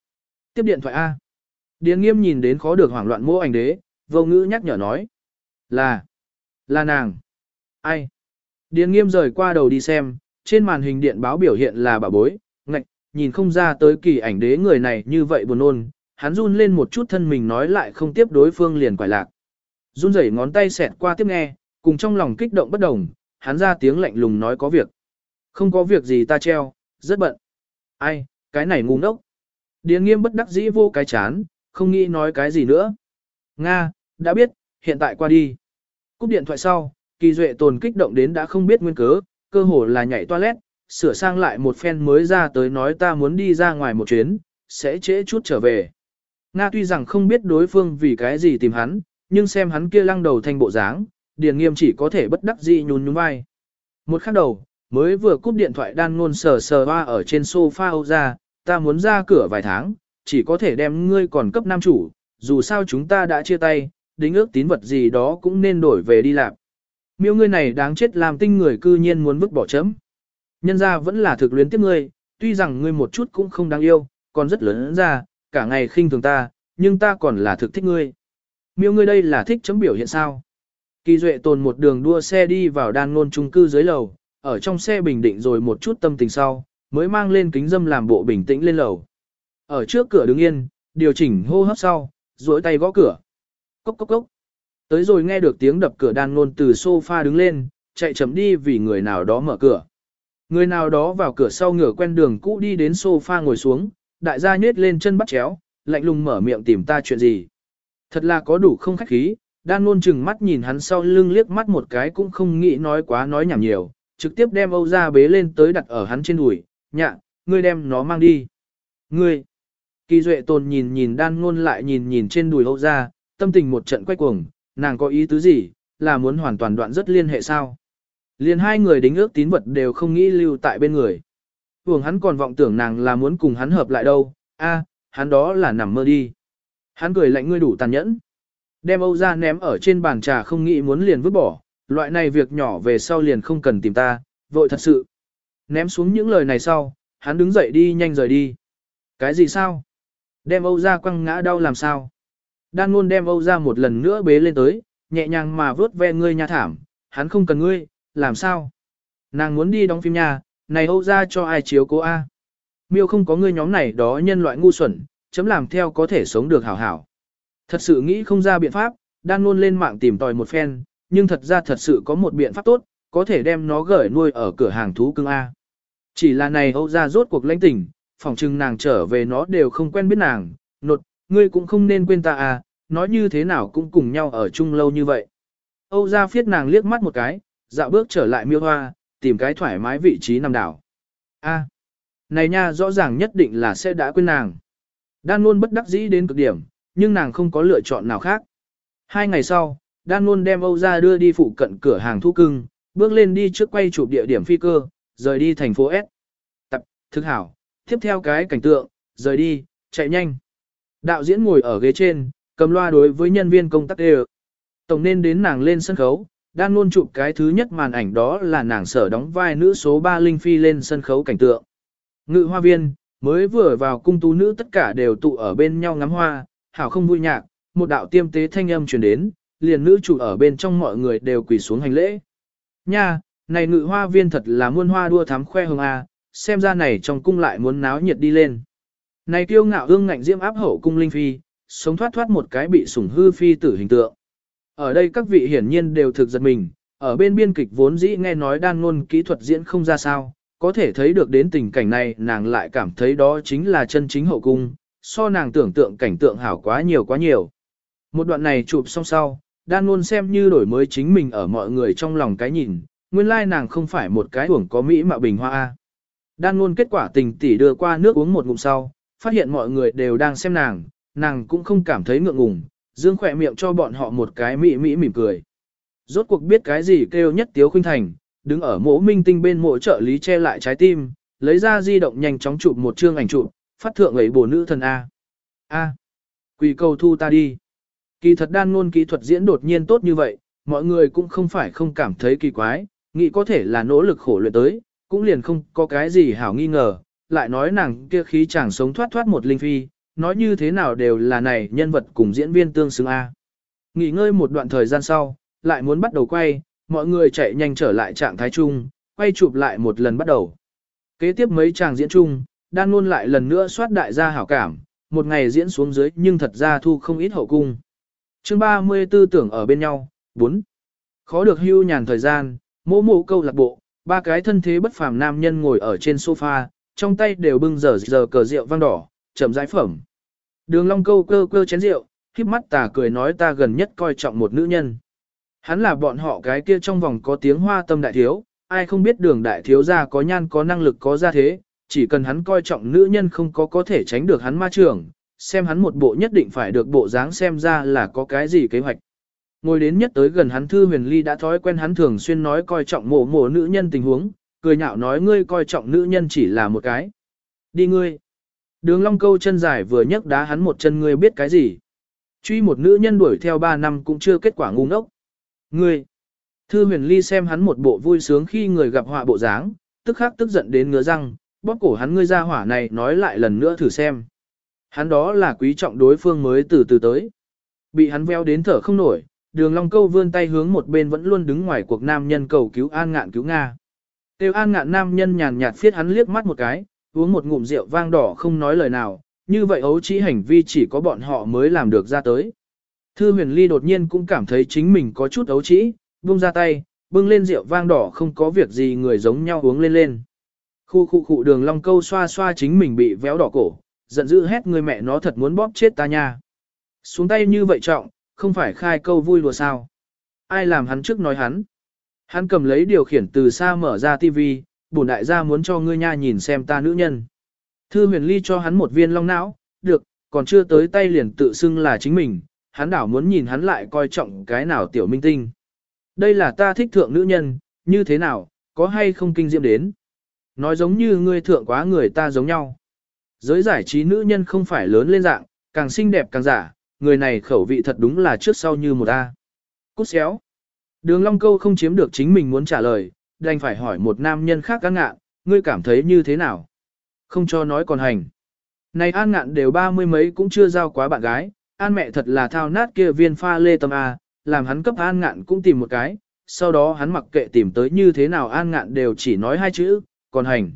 Tiếp điện thoại A. Điền nghiêm nhìn đến khó được hoảng loạn mô ảnh đế, vô ngữ nhắc nhở nói. Là, là nàng. Ai? Điền nghiêm rời qua đầu đi xem, trên màn hình điện báo biểu hiện là bà bối, ngạch, nhìn không ra tới kỳ ảnh đế người này như vậy buồn ôn, hắn run lên một chút thân mình nói lại không tiếp đối phương liền quải lạc. Run rẩy ngón tay xẹt qua tiếp nghe, cùng trong lòng kích động bất đồng, hắn ra tiếng lạnh lùng nói có việc. Không có việc gì ta treo, rất bận. Ai, cái này ngu ngốc. Điền nghiêm bất đắc dĩ vô cái chán, không nghĩ nói cái gì nữa. Nga, đã biết, hiện tại qua đi. Cúp điện thoại sau, kỳ duệ tồn kích động đến đã không biết nguyên cớ, cơ hồ là nhảy toilet, sửa sang lại một phen mới ra tới nói ta muốn đi ra ngoài một chuyến, sẽ trễ chút trở về. Nga tuy rằng không biết đối phương vì cái gì tìm hắn, nhưng xem hắn kia lăng đầu thành bộ dáng, Điền Nghiêm chỉ có thể bất đắc dĩ nhún nhún vai. Một khắc đầu, mới vừa cúp điện thoại đan ngôn sờ sờ ba ở trên sofa Âu ra, ta muốn ra cửa vài tháng, chỉ có thể đem ngươi còn cấp nam chủ, dù sao chúng ta đã chia tay, đính ước tín vật gì đó cũng nên đổi về đi làm. Miêu ngươi này đáng chết làm tinh người cư nhiên muốn vứt bỏ chấm. Nhân ra vẫn là thực luyến tiếp ngươi, tuy rằng ngươi một chút cũng không đáng yêu, còn rất lớn ra, cả ngày khinh thường ta, nhưng ta còn là thực thích ngươi. Miêu ngươi đây là thích chấm biểu hiện sao? Kỳ Duệ tồn một đường đua xe đi vào đan ngôn trung cư dưới lầu, ở trong xe bình định rồi một chút tâm tình sau, mới mang lên kính dâm làm bộ bình tĩnh lên lầu. Ở trước cửa đứng yên, điều chỉnh hô hấp sau, duỗi tay gõ cửa. Cốc cốc cốc. Tới rồi nghe được tiếng đập cửa đan ngôn từ sofa đứng lên, chạy chậm đi vì người nào đó mở cửa. Người nào đó vào cửa sau ngửa quen đường cũ đi đến sofa ngồi xuống, đại gia nhết lên chân bắt chéo, lạnh lùng mở miệng tìm ta chuyện gì. Thật là có đủ không khách khí, đan ngôn chừng mắt nhìn hắn sau lưng liếc mắt một cái cũng không nghĩ nói quá nói nhảm nhiều, trực tiếp đem Âu ra bế lên tới đặt ở hắn trên đùi, nhạ, ngươi đem nó mang đi. Ngươi, kỳ duệ tồn nhìn nhìn đan ngôn lại nhìn nhìn trên đùi Âu ra, tâm tình một trận quay cuồng, nàng có ý tứ gì, là muốn hoàn toàn đoạn rất liên hệ sao. Liền hai người đính ước tín vật đều không nghĩ lưu tại bên người. Hưởng hắn còn vọng tưởng nàng là muốn cùng hắn hợp lại đâu, a, hắn đó là nằm mơ đi. Hắn cười lạnh ngươi đủ tàn nhẫn. Đem Âu ra ném ở trên bàn trà không nghĩ muốn liền vứt bỏ, loại này việc nhỏ về sau liền không cần tìm ta, vội thật sự. Ném xuống những lời này sau, hắn đứng dậy đi nhanh rời đi. Cái gì sao? Đem Âu ra quăng ngã đau làm sao? Đan luôn đem Âu ra một lần nữa bế lên tới, nhẹ nhàng mà vớt ve ngươi nha thảm, hắn không cần ngươi, làm sao? Nàng muốn đi đóng phim nhà, này Âu ra cho ai chiếu cố A. Miêu không có ngươi nhóm này đó nhân loại ngu xuẩn, chấm làm theo có thể sống được hảo hảo. Thật sự nghĩ không ra biện pháp, đan luôn lên mạng tìm tòi một phen, nhưng thật ra thật sự có một biện pháp tốt, có thể đem nó gửi nuôi ở cửa hàng thú cưng A. Chỉ là này Âu ra rốt cuộc lãnh tỉnh, phòng trưng nàng trở về nó đều không quen biết nàng, nột, ngươi cũng không nên quên ta à, nói như thế nào cũng cùng nhau ở chung lâu như vậy. Âu ra phiết nàng liếc mắt một cái, dạo bước trở lại miêu hoa, tìm cái thoải mái vị trí nằm đảo. A, này nha rõ ràng nhất định là sẽ đã quên nàng. Đan luôn bất đắc dĩ đến cực điểm, nhưng nàng không có lựa chọn nào khác. Hai ngày sau, Đan luôn đem Âu ra đưa đi phụ cận cửa hàng thu cưng, bước lên đi trước quay chụp địa điểm phi cơ, rời đi thành phố S. Tập, thực hảo, tiếp theo cái cảnh tượng, rời đi, chạy nhanh. Đạo diễn ngồi ở ghế trên, cầm loa đối với nhân viên công tác đều. Tổng nên đến nàng lên sân khấu, đang luôn chụp cái thứ nhất màn ảnh đó là nàng sở đóng vai nữ số 3 Linh Phi lên sân khấu cảnh tượng. Ngự hoa viên, mới vừa vào cung tú nữ tất cả đều tụ ở bên nhau ngắm hoa, hảo không vui nhạc, một đạo tiêm tế thanh âm truyền đến, liền nữ chủ ở bên trong mọi người đều quỳ xuống hành lễ. Nha, này ngự hoa viên thật là muôn hoa đua thắm khoe hương a, à, xem ra này trong cung lại muốn náo nhiệt đi lên. Này kiêu ngạo ương ngạnh diễm áp hậu cung linh phi, sống thoát thoát một cái bị sủng hư phi tử hình tượng. Ở đây các vị hiển nhiên đều thực giật mình, ở bên biên kịch vốn dĩ nghe nói đan ngôn kỹ thuật diễn không ra sao, có thể thấy được đến tình cảnh này nàng lại cảm thấy đó chính là chân chính hậu cung, so nàng tưởng tượng cảnh tượng hảo quá nhiều quá nhiều. Một đoạn này chụp xong sau, đan ngôn xem như đổi mới chính mình ở mọi người trong lòng cái nhìn, nguyên lai nàng không phải một cái uổng có mỹ mà bình hoa. Đan ngôn kết quả tình tỉ đưa qua nước uống một ngụm sau, phát hiện mọi người đều đang xem nàng, nàng cũng không cảm thấy ngượng ngùng, dương khỏe miệng cho bọn họ một cái mỹ mỹ mỉm cười. Rốt cuộc biết cái gì kêu nhất tiếu khuynh thành, đứng ở mỗ minh tinh bên mộ trợ lý che lại trái tim, lấy ra di động nhanh chóng chụp một chương ảnh chụp, phát thượng ấy bổ nữ thần A. A. Quỳ cầu thu ta đi. Kỳ thật đan ngôn kỹ thuật diễn đột nhiên tốt như vậy, mọi người cũng không phải không cảm thấy kỳ quái, nghĩ có thể là nỗ lực khổ luyện tới, cũng liền không có cái gì hảo nghi ngờ, lại nói nàng kia khí chàng sống thoát thoát một linh phi, nói như thế nào đều là này nhân vật cùng diễn viên tương xứng A. Nghỉ ngơi một đoạn thời gian sau, lại muốn bắt đầu quay, mọi người chạy nhanh trở lại trạng thái chung, quay chụp lại một lần bắt đầu. Kế tiếp mấy chàng diễn chung, đan luôn lại lần nữa soát đại gia hảo cảm, một ngày diễn xuống dưới nhưng thật ra thu không ít hậu cung. chương 34 tưởng ở bên nhau, 4. Khó được hưu nhàn thời gian, mô mô câu lạc bộ, ba cái thân thế bất phàm nam nhân ngồi ở trên sofa, trong tay đều bưng giờ giờ cờ rượu vang đỏ, chậm rãi phẩm. Đường Long câu cơ cơ chén rượu, khép mắt tà cười nói ta gần nhất coi trọng một nữ nhân. Hắn là bọn họ cái kia trong vòng có tiếng hoa tâm đại thiếu, ai không biết đường đại thiếu gia có nhan có năng lực có gia thế, chỉ cần hắn coi trọng nữ nhân không có có thể tránh được hắn ma trưởng, xem hắn một bộ nhất định phải được bộ dáng xem ra là có cái gì kế hoạch. Ngồi đến nhất tới gần hắn thư huyền ly đã thói quen hắn thường xuyên nói coi trọng mộ mộ nữ nhân tình huống, cười nhạo nói ngươi coi trọng nữ nhân chỉ là một cái. Đi ngươi. Đường long câu chân dài vừa nhấc đá hắn một chân ngươi biết cái gì. Truy một nữ nhân đuổi theo ba năm cũng chưa kết quả ngu ngốc. Ngươi. Thư huyền ly xem hắn một bộ vui sướng khi người gặp họa bộ dáng, tức khắc tức giận đến ngứa răng, bóp cổ hắn ngươi ra hỏa này nói lại lần nữa thử xem. Hắn đó là quý trọng đối phương mới từ từ tới. Bị hắn veo đến thở không nổi, đường long câu vươn tay hướng một bên vẫn luôn đứng ngoài cuộc nam nhân cầu cứu an ngạn cứu Nga. Tiêu an ngạn nam nhân nhàn nhạt phiết hắn liếc mắt một cái, uống một ngụm rượu vang đỏ không nói lời nào, như vậy ấu trí hành vi chỉ có bọn họ mới làm được ra tới. Thư huyền ly đột nhiên cũng cảm thấy chính mình có chút ấu trĩ, buông ra tay, bưng lên rượu vang đỏ không có việc gì người giống nhau uống lên lên. Khu khu khu đường long câu xoa xoa chính mình bị véo đỏ cổ, giận dữ hét người mẹ nó thật muốn bóp chết ta nha. Xuống tay như vậy trọng, không phải khai câu vui đùa sao. Ai làm hắn trước nói hắn. Hắn cầm lấy điều khiển từ xa mở ra tivi, bổn đại gia muốn cho ngươi nha nhìn xem ta nữ nhân. Thư huyền ly cho hắn một viên long não, được, còn chưa tới tay liền tự xưng là chính mình, hắn đảo muốn nhìn hắn lại coi trọng cái nào tiểu minh tinh. Đây là ta thích thượng nữ nhân, như thế nào, có hay không kinh diệm đến. Nói giống như ngươi thượng quá người ta giống nhau. Giới giải trí nữ nhân không phải lớn lên dạng, càng xinh đẹp càng giả, người này khẩu vị thật đúng là trước sau như một A. Cút xéo. Đường Long Câu không chiếm được chính mình muốn trả lời, đành phải hỏi một nam nhân khác an ngạn, ngươi cảm thấy như thế nào? Không cho nói còn hành. Này an ngạn đều ba mươi mấy cũng chưa giao quá bạn gái, an mẹ thật là thao nát kia viên pha lê tâm A, làm hắn cấp an ngạn cũng tìm một cái, sau đó hắn mặc kệ tìm tới như thế nào an ngạn đều chỉ nói hai chữ, còn hành.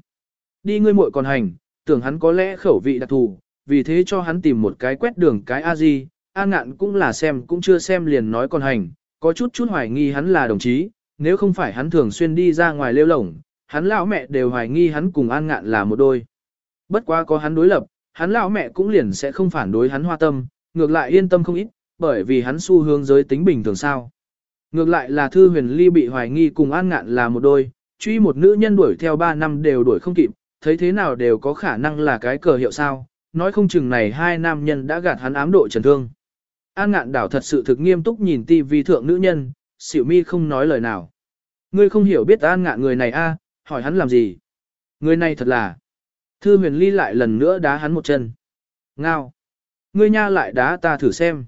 Đi ngươi muội còn hành, tưởng hắn có lẽ khẩu vị đặc thù, vì thế cho hắn tìm một cái quét đường cái a di, an ngạn cũng là xem cũng chưa xem liền nói còn hành, có chút chút hoài nghi hắn là đồng chí, nếu không phải hắn thường xuyên đi ra ngoài lêu lổng, hắn lão mẹ đều hoài nghi hắn cùng an ngạn là một đôi. Bất quá có hắn đối lập, hắn lão mẹ cũng liền sẽ không phản đối hắn hoa tâm, ngược lại yên tâm không ít, bởi vì hắn xu hướng giới tính bình thường sao. Ngược lại là Thư Huyền Ly bị hoài nghi cùng An Ngạn là một đôi, truy một nữ nhân đuổi theo 3 năm đều đuổi không kịp, thấy thế nào đều có khả năng là cái cờ hiệu sao, nói không chừng này hai nam nhân đã gạt hắn ám độ trần thương. An Ngạn đảo thật sự thực nghiêm túc nhìn tivi thượng nữ nhân, xỉu mi không nói lời nào. Ngươi không hiểu biết An Ngạn người này a, hỏi hắn làm gì. Người này thật là. Thư Huyền Ly lại lần nữa đá hắn một chân. Ngao. Ngươi nha lại đá ta thử xem.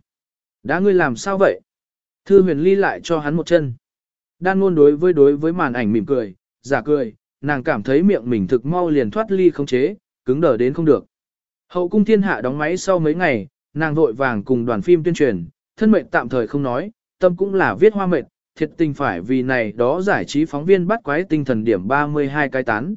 Đã ngươi làm sao vậy? Thư huyền ly lại cho hắn một chân. Đan ngôn đối với đối với màn ảnh mỉm cười, giả cười, nàng cảm thấy miệng mình thực mau liền thoát ly không chế, cứng đờ đến không được. Hậu cung thiên hạ đóng máy sau mấy ngày, nàng vội vàng cùng đoàn phim tuyên truyền, thân mệnh tạm thời không nói, tâm cũng là viết hoa mệnh, thiệt tình phải vì này đó giải trí phóng viên bắt quái tinh thần điểm 32 cái tán.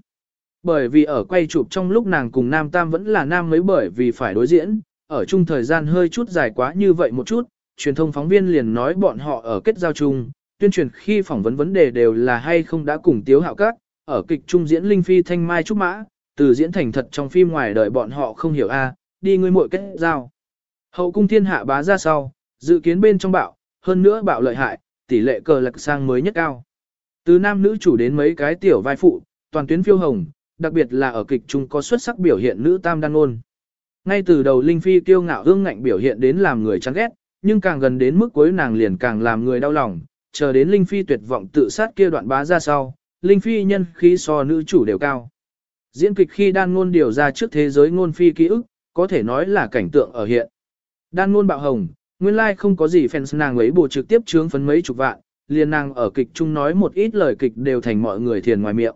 Bởi vì ở quay chụp trong lúc nàng cùng Nam Tam vẫn là Nam mới bởi vì phải đối diễn, ở chung thời gian hơi chút dài quá như vậy một chút, truyền thông phóng viên liền nói bọn họ ở kết giao chung, tuyên truyền khi phỏng vấn vấn đề đều là hay không đã cùng tiếu hạo các, ở kịch trung diễn Linh Phi Thanh Mai Trúc Mã, từ diễn thành thật trong phim ngoài đời bọn họ không hiểu a đi ngươi muội kết giao. Hậu cung thiên hạ bá ra sau, dự kiến bên trong bạo, hơn nữa bạo lợi hại, tỷ lệ cờ lạc sang mới nhất cao. Từ nam nữ chủ đến mấy cái tiểu vai phụ, toàn tuyến phiêu hồng, đặc biệt là ở kịch trung có xuất sắc biểu hiện nữ tam đan ôn. Ngay từ đầu Linh Phi kiêu ngạo hương ngạnh biểu hiện đến làm người chán ghét, nhưng càng gần đến mức cuối nàng liền càng làm người đau lòng, chờ đến Linh Phi tuyệt vọng tự sát kia đoạn bá ra sau, Linh Phi nhân khí so nữ chủ đều cao. Diễn kịch khi đan ngôn điều ra trước thế giới ngôn phi ký ức, có thể nói là cảnh tượng ở hiện. Đan ngôn bạo hồng, nguyên lai like không có gì fans nàng ấy bù trực tiếp chướng phấn mấy chục vạn, liền nàng ở kịch chung nói một ít lời kịch đều thành mọi người thiền ngoài miệng.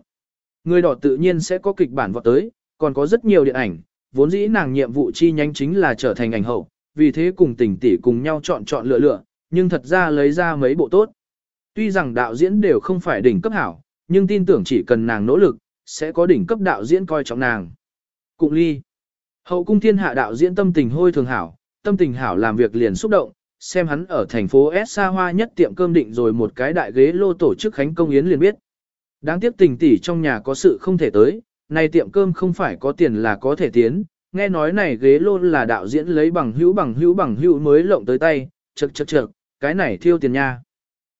Người đỏ tự nhiên sẽ có kịch bản vọt tới, còn có rất nhiều điện ảnh, vốn dĩ nàng nhiệm vụ chi nhánh chính là trở thành ảnh hậu, vì thế cùng tình tỷ cùng nhau chọn chọn lựa lựa, nhưng thật ra lấy ra mấy bộ tốt. Tuy rằng đạo diễn đều không phải đỉnh cấp hảo, nhưng tin tưởng chỉ cần nàng nỗ lực, sẽ có đỉnh cấp đạo diễn coi trọng nàng. Cụng ly. Hậu cung thiên hạ đạo diễn tâm tình hôi thường hảo, tâm tình hảo làm việc liền xúc động, xem hắn ở thành phố S xa hoa nhất tiệm cơm định rồi một cái đại ghế lô tổ chức khánh công yến liền biết. Đáng tiếc tình tỷ trong nhà có sự không thể tới, này tiệm cơm không phải có tiền là có thể tiến, nghe nói này ghế lô là đạo diễn lấy bằng hữu bằng hữu bằng hữu mới lộng tới tay, chật chật chật, cái này thiêu tiền nha.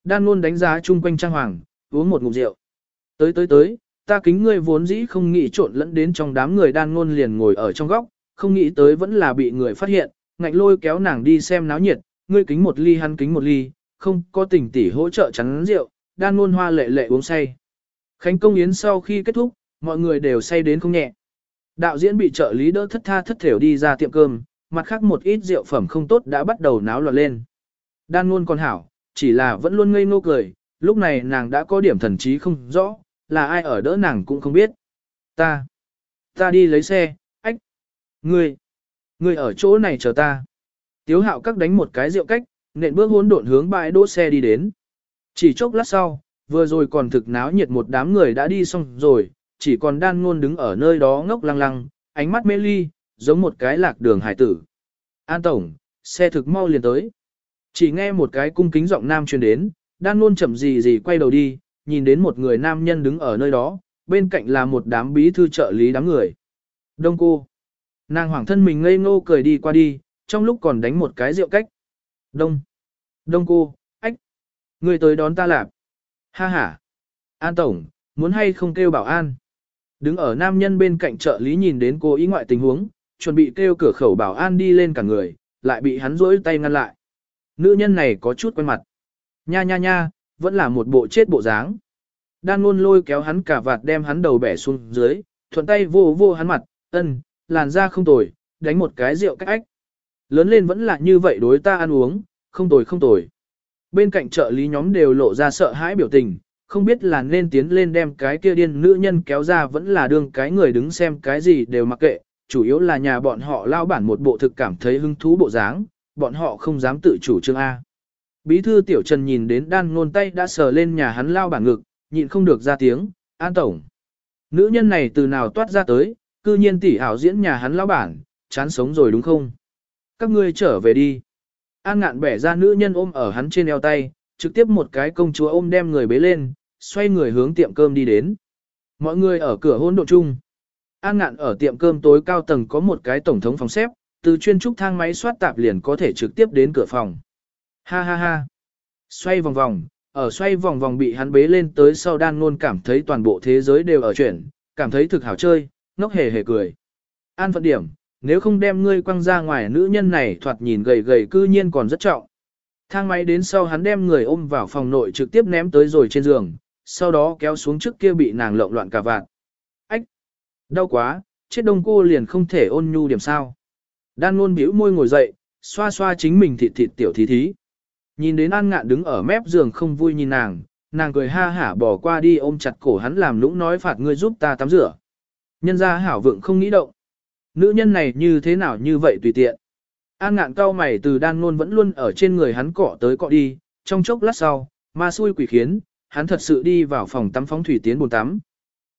Đan luôn đánh giá chung quanh trang hoàng, uống một ngụm rượu. Tới tới tới, ta kính ngươi vốn dĩ không nghĩ trộn lẫn đến trong đám người đan ngôn liền ngồi ở trong góc, không nghĩ tới vẫn là bị người phát hiện, ngạnh lôi kéo nàng đi xem náo nhiệt, ngươi kính một ly hắn kính một ly, không có tình tỷ hỗ trợ chắn rượu, đan ngôn hoa lệ lệ uống say. Khánh công yến sau khi kết thúc, mọi người đều say đến không nhẹ. Đạo diễn bị trợ lý đỡ thất tha thất thểu đi ra tiệm cơm, mặt khác một ít rượu phẩm không tốt đã bắt đầu náo loạn lên. Đan ngôn còn hảo, chỉ là vẫn luôn ngây ngô cười, lúc này nàng đã có điểm thần trí không rõ, là ai ở đỡ nàng cũng không biết. Ta, ta đi lấy xe, ách, ngươi, ngươi ở chỗ này chờ ta. Tiếu hạo các đánh một cái rượu cách, nện bước hỗn độn hướng bãi đỗ xe đi đến. Chỉ chốc lát sau, vừa rồi còn thực náo nhiệt một đám người đã đi xong rồi, chỉ còn đan ngôn đứng ở nơi đó ngốc lăng lăng, ánh mắt mê ly, giống một cái lạc đường hải tử. An Tổng, xe thực mau liền tới. Chỉ nghe một cái cung kính giọng nam truyền đến, đan ngôn chậm gì gì quay đầu đi, nhìn đến một người nam nhân đứng ở nơi đó, bên cạnh là một đám bí thư trợ lý đám người. Đông cô. Nàng hoàng thân mình ngây ngô cười đi qua đi, trong lúc còn đánh một cái rượu cách. Đông. Đông cô, ách. Người tới đón ta lạp. Ha ha. An Tổng, muốn hay không kêu bảo an. Đứng ở nam nhân bên cạnh trợ lý nhìn đến cô ý ngoại tình huống, chuẩn bị kêu cửa khẩu bảo an đi lên cả người, lại bị hắn rỗi tay ngăn lại. Nữ nhân này có chút quen mặt. Nha nha nha, vẫn là một bộ chết bộ dáng. Đan luôn lôi kéo hắn cả vạt đem hắn đầu bẻ xuống dưới, thuận tay vô vô hắn mặt, ân, làn da không tồi, đánh một cái rượu cách ách. Lớn lên vẫn là như vậy đối ta ăn uống, không tồi không tồi. Bên cạnh trợ lý nhóm đều lộ ra sợ hãi biểu tình, không biết là nên tiến lên đem cái kia điên nữ nhân kéo ra vẫn là đương cái người đứng xem cái gì đều mặc kệ, chủ yếu là nhà bọn họ lao bản một bộ thực cảm thấy hứng thú bộ dáng, bọn họ không dám tự chủ trương A. Bí thư tiểu trần nhìn đến đan ngôn tay đã sờ lên nhà hắn lao bản ngực, nhịn không được ra tiếng, an tổng. Nữ nhân này từ nào toát ra tới, cư nhiên tỷ ảo diễn nhà hắn lão bản, chán sống rồi đúng không? Các ngươi trở về đi. An ngạn bẻ ra nữ nhân ôm ở hắn trên eo tay, trực tiếp một cái công chúa ôm đem người bế lên, xoay người hướng tiệm cơm đi đến. Mọi người ở cửa hôn độ chung. An ngạn ở tiệm cơm tối cao tầng có một cái tổng thống phòng xếp, từ chuyên trúc thang máy soát tạp liền có thể trực tiếp đến cửa phòng. Ha ha ha. Xoay vòng vòng, ở xoay vòng vòng bị hắn bế lên tới sau đan luôn cảm thấy toàn bộ thế giới đều ở chuyển, cảm thấy thực hảo chơi, ngốc hề hề cười. An phận điểm, nếu không đem ngươi quăng ra ngoài nữ nhân này thoạt nhìn gầy gầy cư nhiên còn rất trọng. Thang máy đến sau hắn đem người ôm vào phòng nội trực tiếp ném tới rồi trên giường, sau đó kéo xuống trước kia bị nàng lộn loạn cả vạn. Ách! Đau quá, chết đông cô liền không thể ôn nhu điểm sao. Đan luôn bĩu môi ngồi dậy, xoa xoa chính mình thịt thịt tiểu thí thí. Nhìn đến An Ngạn đứng ở mép giường không vui nhìn nàng, nàng cười ha hả bỏ qua đi ôm chặt cổ hắn làm lũng nói phạt ngươi giúp ta tắm rửa. Nhân ra hảo vượng không nghĩ động. Nữ nhân này như thế nào như vậy tùy tiện. An ngạn cao mày từ đan luôn vẫn luôn ở trên người hắn cọ tới cọ đi, trong chốc lát sau, ma xui quỷ khiến, hắn thật sự đi vào phòng tắm phóng thủy tiến bồn tắm.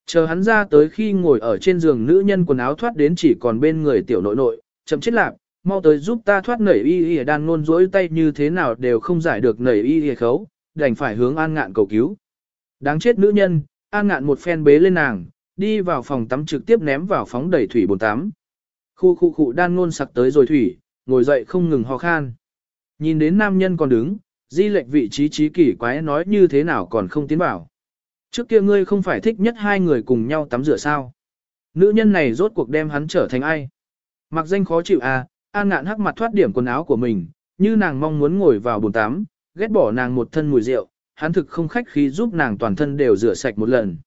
Chờ hắn ra tới khi ngồi ở trên giường nữ nhân quần áo thoát đến chỉ còn bên người tiểu nội nội, chậm chết lạc, mau tới giúp ta thoát nảy y y đan luôn rỗi tay như thế nào đều không giải được nảy y y khấu, đành phải hướng an ngạn cầu cứu. Đáng chết nữ nhân, an ngạn một phen bế lên nàng, đi vào phòng tắm trực tiếp ném vào phóng đẩy thủy bồn tắm. Khu khu khu đan ngôn sặc tới rồi thủy, ngồi dậy không ngừng ho khan. Nhìn đến nam nhân còn đứng, di lệch vị trí trí kỷ quái nói như thế nào còn không tiến bảo. Trước kia ngươi không phải thích nhất hai người cùng nhau tắm rửa sao. Nữ nhân này rốt cuộc đem hắn trở thành ai. Mặc danh khó chịu à, an ngạn hắc mặt thoát điểm quần áo của mình, như nàng mong muốn ngồi vào bồn tắm, ghét bỏ nàng một thân mùi rượu, hắn thực không khách khí giúp nàng toàn thân đều rửa sạch một lần.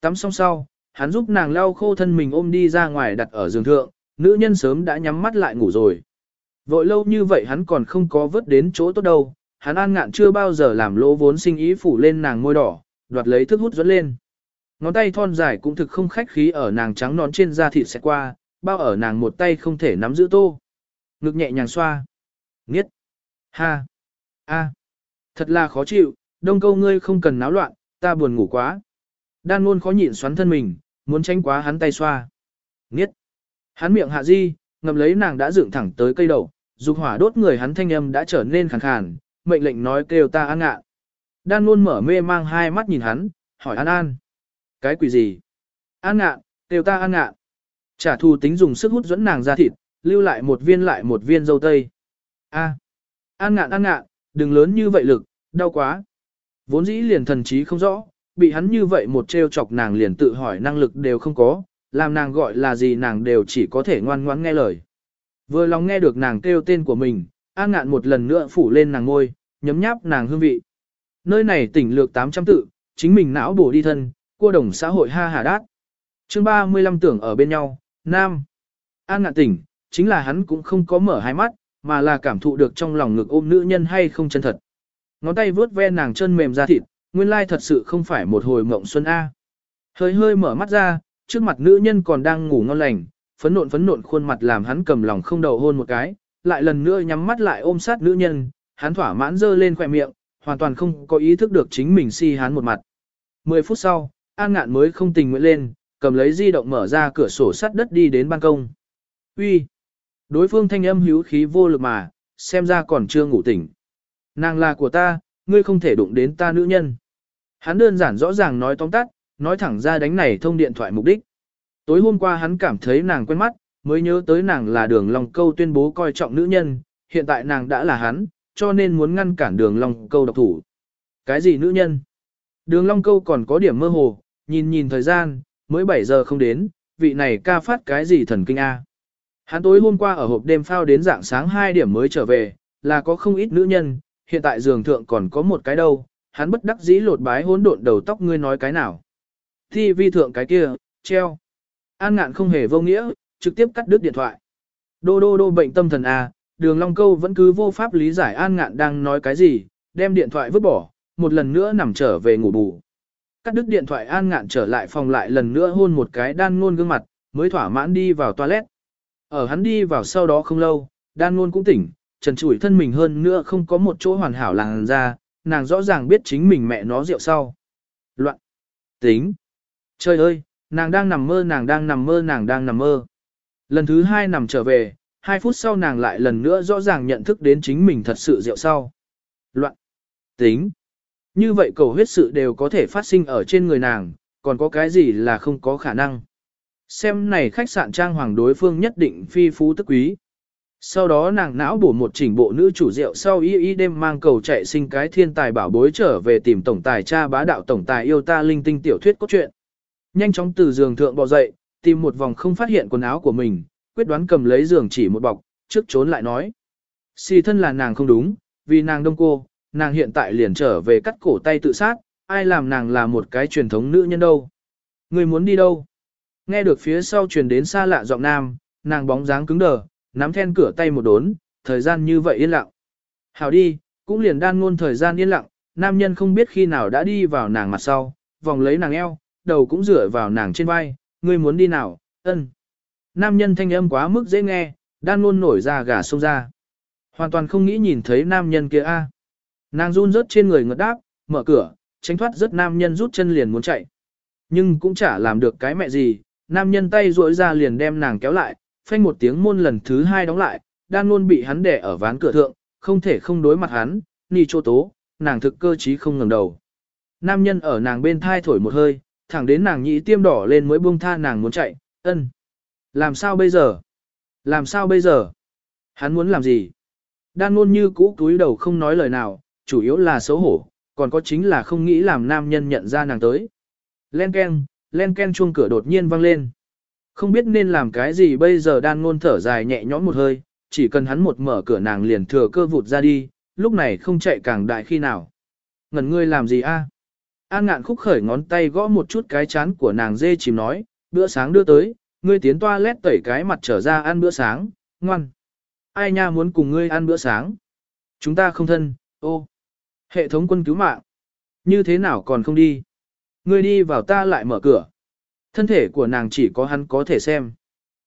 Tắm xong sau, hắn giúp nàng lau khô thân mình ôm đi ra ngoài đặt ở giường thượng, nữ nhân sớm đã nhắm mắt lại ngủ rồi. Vội lâu như vậy hắn còn không có vớt đến chỗ tốt đâu, hắn an ngạn chưa bao giờ làm lỗ vốn sinh ý phủ lên nàng môi đỏ, đoạt lấy thức hút dẫn lên. Ngón tay thon dài cũng thực không khách khí ở nàng trắng nón trên da thịt sẽ qua, bao ở nàng một tay không thể nắm giữ tô. Ngực nhẹ nhàng xoa. Nghiết. Ha. A. Thật là khó chịu, đông câu ngươi không cần náo loạn, ta buồn ngủ quá. Đan luôn khó nhịn xoắn thân mình, muốn tránh quá hắn tay xoa. Nghiết. Hắn miệng hạ di, ngầm lấy nàng đã dựng thẳng tới cây đầu, dục hỏa đốt người hắn thanh âm đã trở nên khàn khàn, mệnh lệnh nói kêu ta an ngạ. Đan luôn mở mê mang hai mắt nhìn hắn, hỏi an an. Cái quỷ gì? An ngạ, kêu ta an ngạ. Trả thù tính dùng sức hút dẫn nàng ra thịt, lưu lại một viên lại một viên dâu tây. A. An ngạn an ngạn, đừng lớn như vậy lực, đau quá. Vốn dĩ liền thần trí không rõ, bị hắn như vậy một trêu chọc nàng liền tự hỏi năng lực đều không có, làm nàng gọi là gì nàng đều chỉ có thể ngoan ngoãn nghe lời. Vừa lòng nghe được nàng kêu tên của mình, an ngạn một lần nữa phủ lên nàng ngôi, nhấm nháp nàng hương vị. Nơi này tỉnh lược 800 tự, chính mình não bổ đi thân, cua đồng xã hội ha hà đát. chương 35 tưởng ở bên nhau, nam. An ngạn tỉnh, chính là hắn cũng không có mở hai mắt, mà là cảm thụ được trong lòng ngực ôm nữ nhân hay không chân thật. Ngón tay vướt ve nàng chân mềm ra thịt, nguyên lai thật sự không phải một hồi mộng xuân A. Hơi hơi mở mắt ra, trước mặt nữ nhân còn đang ngủ ngon lành, phấn nộn phấn nộn khuôn mặt làm hắn cầm lòng không đầu hôn một cái, lại lần nữa nhắm mắt lại ôm sát nữ nhân, hắn thỏa mãn dơ lên khỏe miệng, hoàn toàn không có ý thức được chính mình si hắn một mặt. Mười phút sau, An Ngạn mới không tình nguyện lên, cầm lấy di động mở ra cửa sổ sắt đất đi đến ban công. Uy, Đối phương thanh âm hữu khí vô lực mà, xem ra còn chưa ngủ tỉnh. Nàng là của ta, ngươi không thể đụng đến ta nữ nhân. Hắn đơn giản rõ ràng nói tóm tắt, nói thẳng ra đánh này thông điện thoại mục đích. Tối hôm qua hắn cảm thấy nàng quen mắt, mới nhớ tới nàng là đường Long Câu tuyên bố coi trọng nữ nhân, hiện tại nàng đã là hắn, cho nên muốn ngăn cản đường Long Câu độc thủ. Cái gì nữ nhân? Đường Long Câu còn có điểm mơ hồ, nhìn nhìn thời gian, mới 7 giờ không đến, vị này ca phát cái gì thần kinh A. Hắn tối hôm qua ở hộp đêm phao đến dạng sáng 2 điểm mới trở về, là có không ít nữ nhân, hiện tại giường thượng còn có một cái đâu, hắn bất đắc dĩ lột bái hỗn độn đầu tóc ngươi nói cái nào. Thi vi thượng cái kia, treo. An ngạn không hề vô nghĩa, trực tiếp cắt đứt điện thoại. Đô đô đô bệnh tâm thần A, đường Long Câu vẫn cứ vô pháp lý giải An ngạn đang nói cái gì, đem điện thoại vứt bỏ, một lần nữa nằm trở về ngủ bù. Cắt đứt điện thoại An ngạn trở lại phòng lại lần nữa hôn một cái đan ngôn gương mặt, mới thỏa mãn đi vào toilet. Ở hắn đi vào sau đó không lâu, đan ngôn cũng tỉnh, trần trụi thân mình hơn nữa không có một chỗ hoàn hảo làng ra, nàng rõ ràng biết chính mình mẹ nó rượu sau. Loạn. Tính. Trời ơi, nàng đang nằm mơ nàng đang nằm mơ nàng đang nằm mơ. Lần thứ hai nằm trở về, hai phút sau nàng lại lần nữa rõ ràng nhận thức đến chính mình thật sự rượu sau. Loạn. Tính. Như vậy cầu huyết sự đều có thể phát sinh ở trên người nàng, còn có cái gì là không có khả năng. Xem này khách sạn trang hoàng đối phương nhất định phi phú tức quý. Sau đó nàng não bổ một chỉnh bộ nữ chủ rượu sau y y đêm mang cầu chạy sinh cái thiên tài bảo bối trở về tìm tổng tài cha bá đạo tổng tài yêu ta linh tinh tiểu thuyết cốt truyện. Nhanh chóng từ giường thượng bò dậy, tìm một vòng không phát hiện quần áo của mình, quyết đoán cầm lấy giường chỉ một bọc, trước trốn lại nói. Xì thân là nàng không đúng, vì nàng đông cô, nàng hiện tại liền trở về cắt cổ tay tự sát, ai làm nàng là một cái truyền thống nữ nhân đâu. Người muốn đi đâu? Nghe được phía sau truyền đến xa lạ giọng nam, nàng bóng dáng cứng đờ, nắm then cửa tay một đốn, thời gian như vậy yên lặng. Hảo đi, cũng liền đan ngôn thời gian yên lặng, nam nhân không biết khi nào đã đi vào nàng mặt sau, vòng lấy nàng eo, đầu cũng dựa vào nàng trên vai, ngươi muốn đi nào, ân. Nam nhân thanh âm quá mức dễ nghe, đan ngôn nổi ra gà sông ra. Hoàn toàn không nghĩ nhìn thấy nam nhân kia a. Nàng run rớt trên người ngất đáp, mở cửa, tránh thoát rất nam nhân rút chân liền muốn chạy. Nhưng cũng chả làm được cái mẹ gì, nam nhân tay duỗi ra liền đem nàng kéo lại, phanh một tiếng môn lần thứ hai đóng lại, đan luôn bị hắn đè ở ván cửa thượng, không thể không đối mặt hắn, nì chô tố, nàng thực cơ trí không ngẩng đầu. Nam nhân ở nàng bên thai thổi một hơi, thẳng đến nàng nhĩ tiêm đỏ lên mới buông tha nàng muốn chạy, ân. Làm sao bây giờ? Làm sao bây giờ? Hắn muốn làm gì? Đan luôn như cũ túi đầu không nói lời nào, chủ yếu là xấu hổ, còn có chính là không nghĩ làm nam nhân nhận ra nàng tới. Len ken, len ken chuông cửa đột nhiên vang lên. Không biết nên làm cái gì bây giờ đan ngôn thở dài nhẹ nhõm một hơi, chỉ cần hắn một mở cửa nàng liền thừa cơ vụt ra đi, lúc này không chạy càng đại khi nào. Ngẩn ngươi làm gì a? An ngạn khúc khởi ngón tay gõ một chút cái chán của nàng dê chìm nói, bữa sáng đưa tới, ngươi tiến toa lét tẩy cái mặt trở ra ăn bữa sáng, ngoan. Ai nha muốn cùng ngươi ăn bữa sáng? Chúng ta không thân, ô. Hệ thống quân cứu mạng. Như thế nào còn không đi? Ngươi đi vào ta lại mở cửa. Thân thể của nàng chỉ có hắn có thể xem.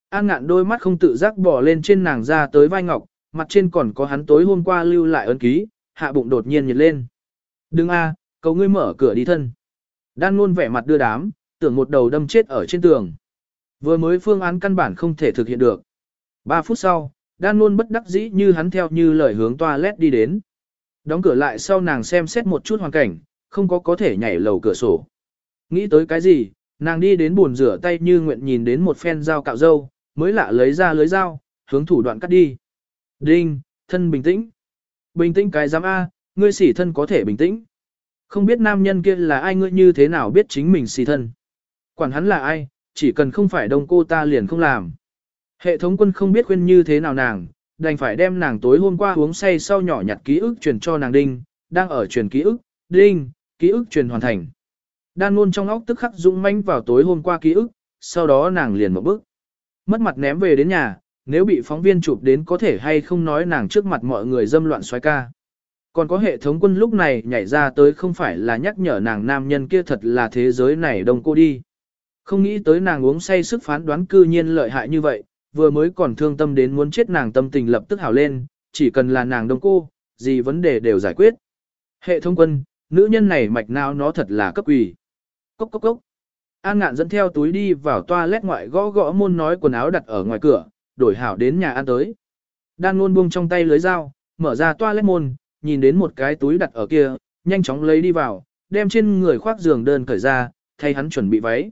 An ngạn đôi mắt không tự giác bỏ lên trên nàng ra tới vai ngọc, mặt trên còn có hắn tối hôm qua lưu lại ấn ký, hạ bụng đột nhiên nhiệt lên. Đừng a, cầu ngươi mở cửa đi thân. Đan luôn vẻ mặt đưa đám, tưởng một đầu đâm chết ở trên tường. Vừa mới phương án căn bản không thể thực hiện được. Ba phút sau, đan luôn bất đắc dĩ như hắn theo như lời hướng toilet đi đến. Đóng cửa lại sau nàng xem xét một chút hoàn cảnh, không có có thể nhảy lầu cửa sổ. Nghĩ tới cái gì, nàng đi đến buồn rửa tay như nguyện nhìn đến một phen dao cạo dâu, mới lạ lấy ra lưới dao, hướng thủ đoạn cắt đi. Đinh, thân bình tĩnh. Bình tĩnh cái giám A, ngươi sỉ thân có thể bình tĩnh. Không biết nam nhân kia là ai ngươi như thế nào biết chính mình sỉ thân. Quản hắn là ai, chỉ cần không phải đông cô ta liền không làm. Hệ thống quân không biết khuyên như thế nào nàng, đành phải đem nàng tối hôm qua uống say sau nhỏ nhặt ký ức truyền cho nàng đinh, đang ở truyền ký ức, đinh, ký ức truyền hoàn thành. Đan luôn trong óc tức khắc dũng manh vào tối hôm qua ký ức, sau đó nàng liền một bước. Mất mặt ném về đến nhà, nếu bị phóng viên chụp đến có thể hay không nói nàng trước mặt mọi người dâm loạn xoay ca. Còn có hệ thống quân lúc này nhảy ra tới không phải là nhắc nhở nàng nam nhân kia thật là thế giới này đông cô đi. Không nghĩ tới nàng uống say sức phán đoán cư nhiên lợi hại như vậy, vừa mới còn thương tâm đến muốn chết nàng tâm tình lập tức hảo lên, chỉ cần là nàng đông cô, gì vấn đề đều giải quyết. Hệ thống quân, nữ nhân này mạch não nó thật là cấp quỷ. Cốc cốc cốc. An ngạn dẫn theo túi đi vào toilet ngoại gõ gõ môn nói quần áo đặt ở ngoài cửa, đổi hảo đến nhà ăn tới. Đan luôn buông trong tay lưới dao, mở ra toilet môn, nhìn đến một cái túi đặt ở kia, nhanh chóng lấy đi vào, đem trên người khoác giường đơn cởi ra, thay hắn chuẩn bị váy.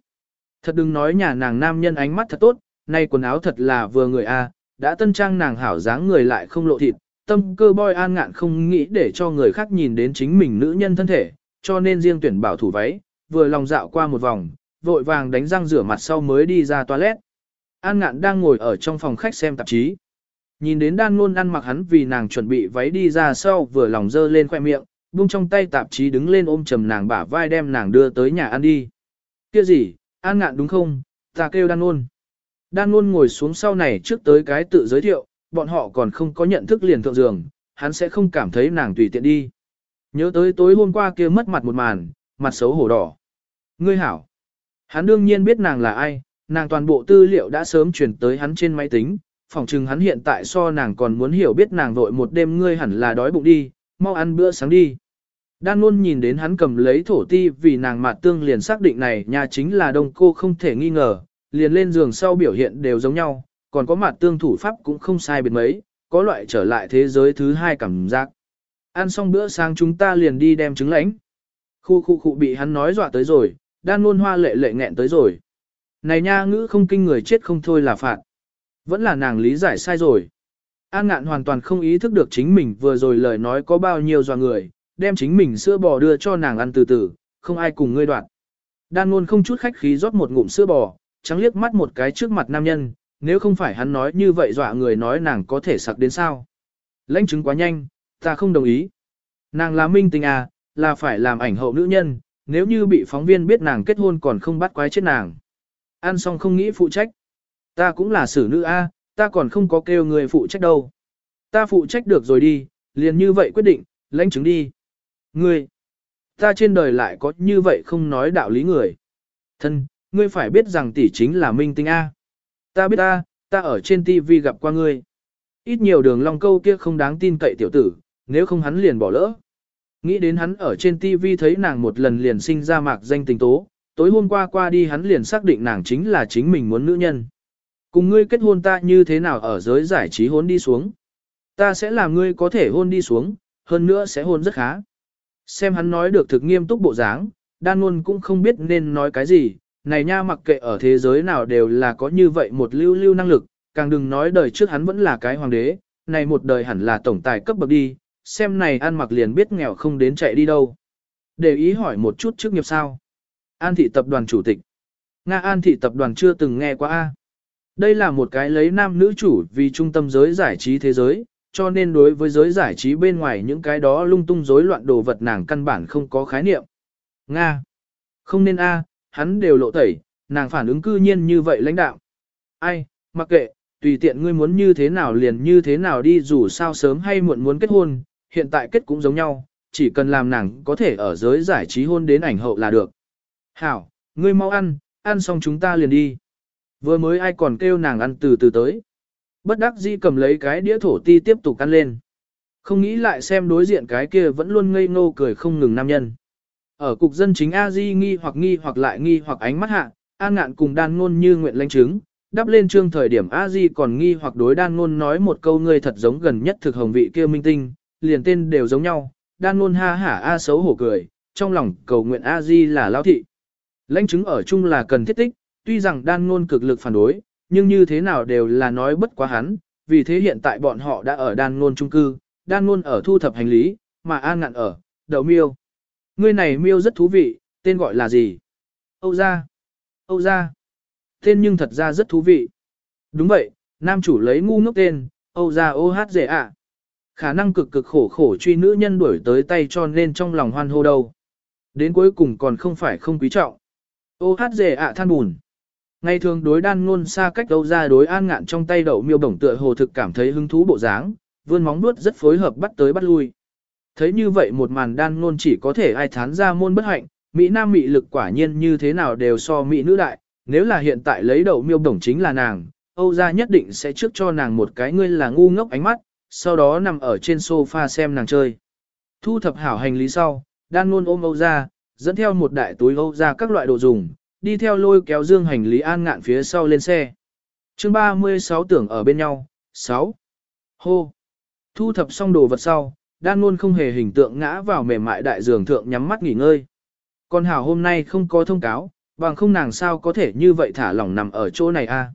Thật đừng nói nhà nàng nam nhân ánh mắt thật tốt, nay quần áo thật là vừa người a, đã tân trang nàng hảo dáng người lại không lộ thịt, tâm cơ boy an ngạn không nghĩ để cho người khác nhìn đến chính mình nữ nhân thân thể, cho nên riêng tuyển bảo thủ váy, vừa lòng dạo qua một vòng, vội vàng đánh răng rửa mặt sau mới đi ra toilet. An ngạn đang ngồi ở trong phòng khách xem tạp chí. Nhìn đến đan luôn ăn mặc hắn vì nàng chuẩn bị váy đi ra sau vừa lòng dơ lên khoe miệng, buông trong tay tạp chí đứng lên ôm chầm nàng bả vai đem nàng đưa tới nhà ăn đi. Kia gì, an ngạn đúng không, ta kêu đan luôn. Đan luôn ngồi xuống sau này trước tới cái tự giới thiệu, bọn họ còn không có nhận thức liền thượng giường, hắn sẽ không cảm thấy nàng tùy tiện đi. Nhớ tới tối hôm qua kia mất mặt một màn, mặt xấu hổ đỏ. Ngươi hảo. Hắn đương nhiên biết nàng là ai, nàng toàn bộ tư liệu đã sớm chuyển tới hắn trên máy tính, phỏng chừng hắn hiện tại so nàng còn muốn hiểu biết nàng vội một đêm ngươi hẳn là đói bụng đi, mau ăn bữa sáng đi. Đan luôn nhìn đến hắn cầm lấy thổ ti vì nàng mạt tương liền xác định này nhà chính là đông cô không thể nghi ngờ, liền lên giường sau biểu hiện đều giống nhau, còn có mạt tương thủ pháp cũng không sai biệt mấy, có loại trở lại thế giới thứ hai cảm giác. Ăn xong bữa sáng chúng ta liền đi đem trứng lãnh. Khu khu khu bị hắn nói dọa tới rồi, đan luôn hoa lệ lệ nghẹn tới rồi. Này nha ngữ không kinh người chết không thôi là phạt. Vẫn là nàng lý giải sai rồi. An ngạn hoàn toàn không ý thức được chính mình vừa rồi lời nói có bao nhiêu dò người, đem chính mình sữa bò đưa cho nàng ăn từ từ, không ai cùng ngươi đoạn. Đan luôn không chút khách khí rót một ngụm sữa bò, trắng liếc mắt một cái trước mặt nam nhân, nếu không phải hắn nói như vậy dọa người nói nàng có thể sặc đến sao. Lãnh chứng quá nhanh, ta không đồng ý. Nàng là minh tình à, là phải làm ảnh hậu nữ nhân, nếu như bị phóng viên biết nàng kết hôn còn không bắt quái chết nàng. Ăn xong không nghĩ phụ trách. Ta cũng là xử nữ A, ta còn không có kêu người phụ trách đâu. Ta phụ trách được rồi đi, liền như vậy quyết định, lãnh chứng đi. Ngươi, ta trên đời lại có như vậy không nói đạo lý người. Thân, ngươi phải biết rằng tỷ chính là minh tinh A. Ta biết ta, ta ở trên TV gặp qua ngươi. Ít nhiều đường long câu kia không đáng tin cậy tiểu tử, nếu không hắn liền bỏ lỡ. Nghĩ đến hắn ở trên TV thấy nàng một lần liền sinh ra mạc danh tình tố, tối hôm qua qua đi hắn liền xác định nàng chính là chính mình muốn nữ nhân. Cùng ngươi kết hôn ta như thế nào ở giới giải trí hôn đi xuống. Ta sẽ làm ngươi có thể hôn đi xuống, hơn nữa sẽ hôn rất khá. Xem hắn nói được thực nghiêm túc bộ dáng, đan luôn cũng không biết nên nói cái gì, này nha mặc kệ ở thế giới nào đều là có như vậy một lưu lưu năng lực, càng đừng nói đời trước hắn vẫn là cái hoàng đế, này một đời hẳn là tổng tài cấp bậc đi, xem này ăn mặc liền biết nghèo không đến chạy đi đâu. Để ý hỏi một chút trước nghiệp sao. An thị tập đoàn chủ tịch. Nga An thị tập đoàn chưa từng nghe qua A. Đây là một cái lấy nam nữ chủ vì trung tâm giới giải trí thế giới, cho nên đối với giới giải trí bên ngoài những cái đó lung tung rối loạn đồ vật nàng căn bản không có khái niệm. Nga. Không nên A, hắn đều lộ tẩy, nàng phản ứng cư nhiên như vậy lãnh đạo. Ai, mặc kệ, tùy tiện ngươi muốn như thế nào liền như thế nào đi dù sao sớm hay muộn muốn kết hôn, hiện tại kết cũng giống nhau, chỉ cần làm nàng có thể ở giới giải trí hôn đến ảnh hậu là được. Hảo, ngươi mau ăn, ăn xong chúng ta liền đi. Vừa mới ai còn kêu nàng ăn từ từ tới. Bất đắc dĩ cầm lấy cái đĩa thổ ti tiếp tục ăn lên. Không nghĩ lại xem đối diện cái kia vẫn luôn ngây ngô cười không ngừng nam nhân. Ở cục dân chính a di nghi hoặc nghi hoặc lại nghi hoặc ánh mắt hạ, an ngạn cùng đan ngôn như nguyện lãnh chứng, đắp lên trương thời điểm a di còn nghi hoặc đối đan ngôn nói một câu ngươi thật giống gần nhất thực hồng vị kia minh tinh, liền tên đều giống nhau, đan ngôn ha hả a xấu hổ cười, trong lòng cầu nguyện a di là lao thị. Lãnh chứng ở chung là cần thiết tích, tuy rằng đan ngôn cực lực phản đối, nhưng như thế nào đều là nói bất quá hắn, vì thế hiện tại bọn họ đã ở đan ngôn trung cư, đan ngôn ở thu thập hành lý, mà an ngạn ở, đậu miêu. Ngươi này miêu rất thú vị, tên gọi là gì? Âu gia. Âu gia. Tên nhưng thật ra rất thú vị. Đúng vậy, nam chủ lấy ngu ngốc tên, Âu gia ô hát dễ ạ. Khả năng cực cực khổ khổ truy nữ nhân đuổi tới tay cho nên trong lòng hoan hô đâu. Đến cuối cùng còn không phải không quý trọng. Ô hát rể ạ than buồn. Ngày thường đối đan ngôn xa cách đâu ra đối an ngạn trong tay đậu miêu bổng tựa hồ thực cảm thấy hứng thú bộ dáng, vươn móng nuốt rất phối hợp bắt tới bắt lui. Thấy như vậy một màn đan ngôn chỉ có thể ai thán ra môn bất hạnh, Mỹ Nam Mỹ lực quả nhiên như thế nào đều so Mỹ nữ đại, nếu là hiện tại lấy đậu miêu bổng chính là nàng, Âu gia nhất định sẽ trước cho nàng một cái ngươi là ngu ngốc ánh mắt, sau đó nằm ở trên sofa xem nàng chơi. Thu thập hảo hành lý sau, đan luôn ôm Âu gia, dẫn theo một đại túi Âu gia các loại đồ dùng, đi theo lôi kéo dương hành lý an ngạn phía sau lên xe. chương 36 tưởng ở bên nhau, 6. Hô. Thu thập xong đồ vật sau, đan luôn không hề hình tượng ngã vào mềm mại đại giường thượng nhắm mắt nghỉ ngơi. Con hảo hôm nay không có thông cáo, bằng không nàng sao có thể như vậy thả lỏng nằm ở chỗ này a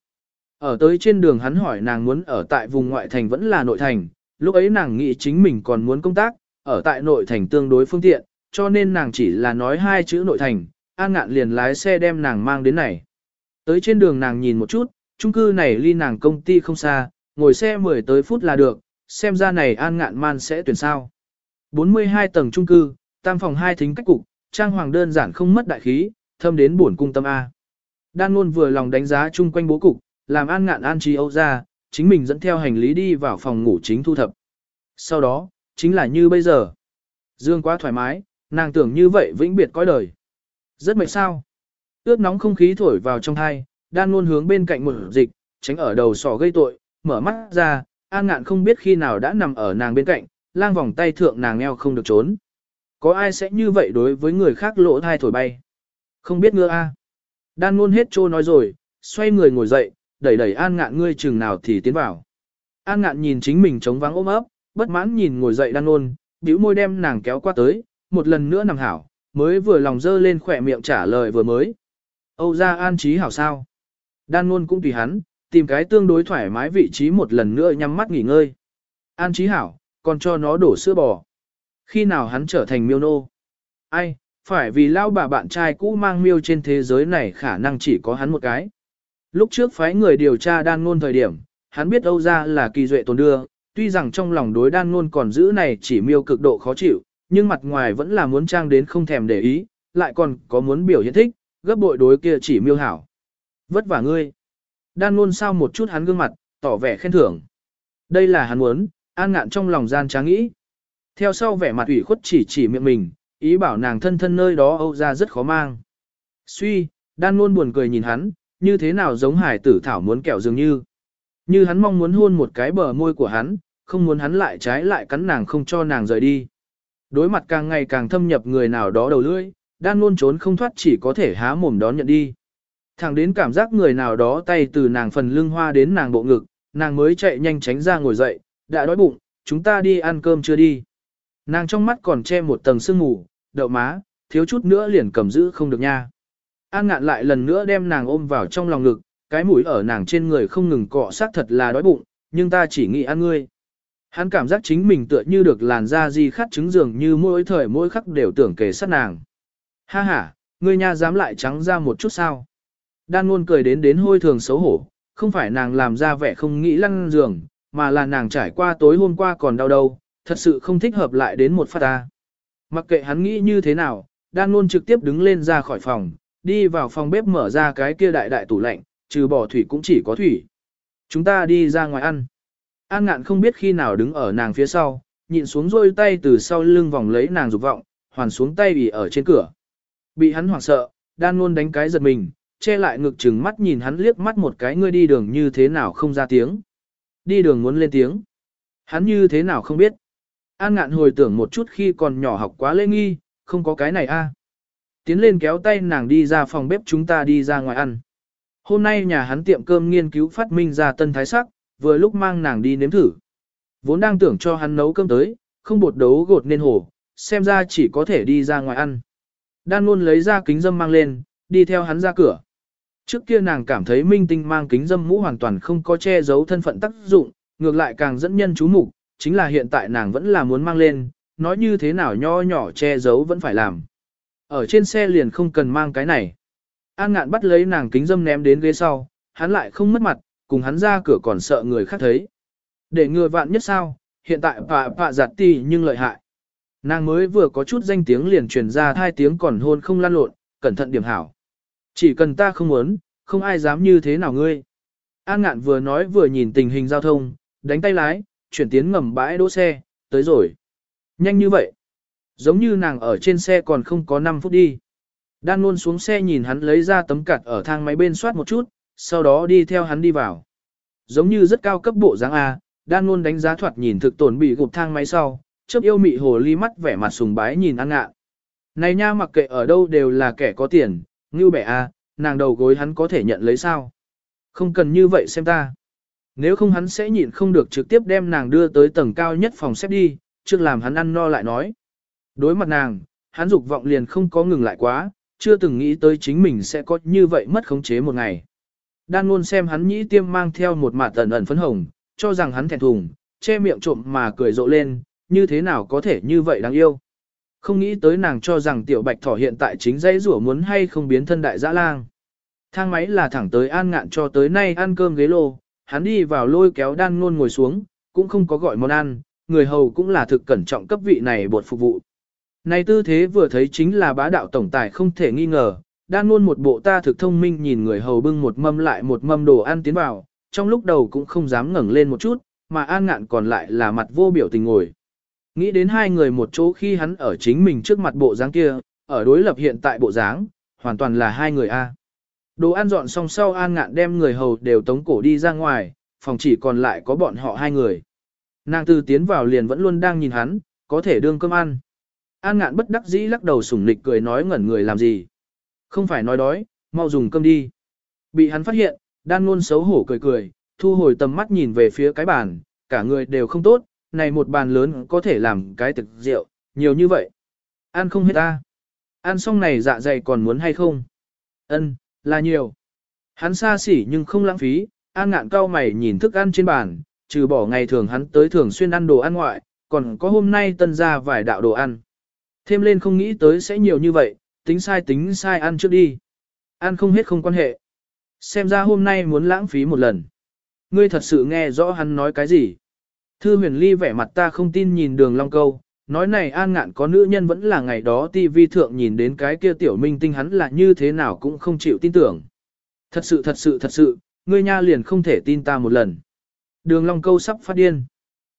ở tới trên đường hắn hỏi nàng muốn ở tại vùng ngoại thành vẫn là nội thành, lúc ấy nàng nghĩ chính mình còn muốn công tác, ở tại nội thành tương đối phương tiện, cho nên nàng chỉ là nói hai chữ nội thành, An Ngạn liền lái xe đem nàng mang đến này. Tới trên đường nàng nhìn một chút, chung cư này ly nàng công ty không xa, ngồi xe 10 tới phút là được, xem ra này An Ngạn man sẽ tuyển sao. 42 tầng chung cư, tam phòng hai thính cách cục, trang hoàng đơn giản không mất đại khí, thâm đến buồn cung tâm A. Đan luôn vừa lòng đánh giá chung quanh bố cục, làm An Ngạn an trí âu ra, chính mình dẫn theo hành lý đi vào phòng ngủ chính thu thập. Sau đó, chính là như bây giờ. Dương quá thoải mái, nàng tưởng như vậy vĩnh biệt cõi đời. Rất mệt sao. Ướt nóng không khí thổi vào trong thai, đan luôn hướng bên cạnh một dịch, tránh ở đầu sỏ gây tội, mở mắt ra, an ngạn không biết khi nào đã nằm ở nàng bên cạnh, lang vòng tay thượng nàng eo không được trốn. Có ai sẽ như vậy đối với người khác lỗ thai thổi bay? Không biết ngựa a. Đan luôn hết trô nói rồi, xoay người ngồi dậy, đẩy đẩy an ngạn ngươi chừng nào thì tiến vào. An ngạn nhìn chính mình trống vắng ôm ấp, bất mãn nhìn ngồi dậy đan ôn, bĩu môi đem nàng kéo qua tới, một lần nữa nằm hảo, mới vừa lòng dơ lên khỏe miệng trả lời vừa mới. Âu ra an trí hảo sao. Đan Nôn cũng tùy hắn, tìm cái tương đối thoải mái vị trí một lần nữa nhắm mắt nghỉ ngơi. An trí hảo, còn cho nó đổ sữa bò. Khi nào hắn trở thành miêu nô? Ai, phải vì lao bà bạn trai cũ mang miêu trên thế giới này khả năng chỉ có hắn một cái. Lúc trước phái người điều tra đan ngôn thời điểm, hắn biết Âu ra là kỳ duệ tồn đưa, tuy rằng trong lòng đối đan ngôn còn giữ này chỉ miêu cực độ khó chịu, nhưng mặt ngoài vẫn là muốn trang đến không thèm để ý, lại còn có muốn biểu hiện thích, gấp bội đối kia chỉ miêu hảo. Vất vả ngươi. Đan ngôn sao một chút hắn gương mặt, tỏ vẻ khen thưởng. Đây là hắn muốn, an ngạn trong lòng gian tráng nghĩ. Theo sau vẻ mặt ủy khuất chỉ chỉ miệng mình, ý bảo nàng thân thân nơi đó âu ra rất khó mang. Suy, đan luôn buồn cười nhìn hắn, như thế nào giống hải tử thảo muốn kẹo dường như. Như hắn mong muốn hôn một cái bờ môi của hắn, không muốn hắn lại trái lại cắn nàng không cho nàng rời đi. Đối mặt càng ngày càng thâm nhập người nào đó đầu lưỡi, đang luôn trốn không thoát chỉ có thể há mồm đón nhận đi. Thẳng đến cảm giác người nào đó tay từ nàng phần lưng hoa đến nàng bộ ngực, nàng mới chạy nhanh tránh ra ngồi dậy, đã đói bụng, chúng ta đi ăn cơm chưa đi. Nàng trong mắt còn che một tầng sương mù, đậu má, thiếu chút nữa liền cầm giữ không được nha. An ngạn lại lần nữa đem nàng ôm vào trong lòng ngực, cái mũi ở nàng trên người không ngừng cọ sát thật là đói bụng, nhưng ta chỉ nghĩ ăn ngươi. Hắn cảm giác chính mình tựa như được làn da di khát trứng dường như mỗi thời mỗi khắc đều tưởng kề sát nàng. Ha ha, ngươi nha dám lại trắng ra một chút sao. Đan luôn cười đến đến hôi thường xấu hổ, không phải nàng làm ra vẻ không nghĩ lăn giường, mà là nàng trải qua tối hôm qua còn đau đầu, thật sự không thích hợp lại đến một phát ta. Mặc kệ hắn nghĩ như thế nào, đan luôn trực tiếp đứng lên ra khỏi phòng, đi vào phòng bếp mở ra cái kia đại đại tủ lạnh, trừ bỏ thủy cũng chỉ có thủy. Chúng ta đi ra ngoài ăn. An ngạn không biết khi nào đứng ở nàng phía sau, nhịn xuống rôi tay từ sau lưng vòng lấy nàng dục vọng, hoàn xuống tay bị ở trên cửa. Bị hắn hoảng sợ, đan luôn đánh cái giật mình, che lại ngực chừng mắt nhìn hắn liếc mắt một cái ngươi đi đường như thế nào không ra tiếng. Đi đường muốn lên tiếng. Hắn như thế nào không biết. An ngạn hồi tưởng một chút khi còn nhỏ học quá lễ nghi, không có cái này a. Tiến lên kéo tay nàng đi ra phòng bếp chúng ta đi ra ngoài ăn. Hôm nay nhà hắn tiệm cơm nghiên cứu phát minh ra tân thái sắc, vừa lúc mang nàng đi nếm thử. Vốn đang tưởng cho hắn nấu cơm tới, không bột đấu gột nên hổ, xem ra chỉ có thể đi ra ngoài ăn. Đan luôn lấy ra kính dâm mang lên, đi theo hắn ra cửa. Trước kia nàng cảm thấy minh tinh mang kính dâm mũ hoàn toàn không có che giấu thân phận tác dụng, ngược lại càng dẫn nhân chú mục, chính là hiện tại nàng vẫn là muốn mang lên, nói như thế nào nho nhỏ che giấu vẫn phải làm. Ở trên xe liền không cần mang cái này. An ngạn bắt lấy nàng kính dâm ném đến ghế sau, hắn lại không mất mặt, cùng hắn ra cửa còn sợ người khác thấy. Để ngừa vạn nhất sao, hiện tại bà bà giặt tì nhưng lợi hại. Nàng mới vừa có chút danh tiếng liền truyền ra hai tiếng còn hôn không lan lộn, cẩn thận điểm hảo. Chỉ cần ta không muốn, không ai dám như thế nào ngươi. An ngạn vừa nói vừa nhìn tình hình giao thông, đánh tay lái, chuyển tiến ngầm bãi đỗ xe, tới rồi. Nhanh như vậy. Giống như nàng ở trên xe còn không có 5 phút đi. Đan luôn xuống xe nhìn hắn lấy ra tấm cặt ở thang máy bên soát một chút, sau đó đi theo hắn đi vào. Giống như rất cao cấp bộ dáng A, đan luôn đánh giá thoạt nhìn thực tổn bị gục thang máy sau, chớp yêu mị hồ ly mắt vẻ mặt sùng bái nhìn ăn ngạ. Này nha mặc kệ ở đâu đều là kẻ có tiền, như bẻ A, nàng đầu gối hắn có thể nhận lấy sao. Không cần như vậy xem ta. Nếu không hắn sẽ nhịn không được trực tiếp đem nàng đưa tới tầng cao nhất phòng xếp đi, trước làm hắn ăn no lại nói. Đối mặt nàng, hắn dục vọng liền không có ngừng lại quá, chưa từng nghĩ tới chính mình sẽ có như vậy mất khống chế một ngày. Đan luôn xem hắn nhĩ tiêm mang theo một mạt tần ẩn phấn hồng, cho rằng hắn thẹn thùng, che miệng trộm mà cười rộ lên, như thế nào có thể như vậy đáng yêu. Không nghĩ tới nàng cho rằng tiểu bạch thỏ hiện tại chính dãy rủa muốn hay không biến thân đại dã lang. Thang máy là thẳng tới an ngạn cho tới nay ăn cơm ghế lô, hắn đi vào lôi kéo đan ngôn ngồi xuống, cũng không có gọi món ăn, người hầu cũng là thực cẩn trọng cấp vị này bột phục vụ. Này tư thế vừa thấy chính là bá đạo tổng tài không thể nghi ngờ, đan luôn một bộ ta thực thông minh nhìn người hầu bưng một mâm lại một mâm đồ ăn tiến vào, trong lúc đầu cũng không dám ngẩng lên một chút, mà an ngạn còn lại là mặt vô biểu tình ngồi. Nghĩ đến hai người một chỗ khi hắn ở chính mình trước mặt bộ dáng kia, ở đối lập hiện tại bộ dáng, hoàn toàn là hai người A. Đồ ăn dọn xong sau an ngạn đem người hầu đều tống cổ đi ra ngoài, phòng chỉ còn lại có bọn họ hai người. Nàng từ tiến vào liền vẫn luôn đang nhìn hắn, có thể đương cơm ăn. An ngạn bất đắc dĩ lắc đầu sủng nịch cười nói ngẩn người làm gì. Không phải nói đói, mau dùng cơm đi. Bị hắn phát hiện, đan luôn xấu hổ cười cười, thu hồi tầm mắt nhìn về phía cái bàn, cả người đều không tốt, này một bàn lớn có thể làm cái thực rượu, nhiều như vậy. Ăn không hết ta. Ăn xong này dạ dày còn muốn hay không? Ân, là nhiều. Hắn xa xỉ nhưng không lãng phí, an ngạn cao mày nhìn thức ăn trên bàn, trừ bỏ ngày thường hắn tới thường xuyên ăn đồ ăn ngoại, còn có hôm nay tân ra vài đạo đồ ăn. Thêm lên không nghĩ tới sẽ nhiều như vậy, tính sai tính sai ăn trước đi. Ăn không hết không quan hệ. Xem ra hôm nay muốn lãng phí một lần. Ngươi thật sự nghe rõ hắn nói cái gì. Thư huyền ly vẻ mặt ta không tin nhìn đường long câu, nói này an ngạn có nữ nhân vẫn là ngày đó tivi thượng nhìn đến cái kia tiểu minh tinh hắn là như thế nào cũng không chịu tin tưởng. Thật sự thật sự thật sự, ngươi nha liền không thể tin ta một lần. Đường long câu sắp phát điên.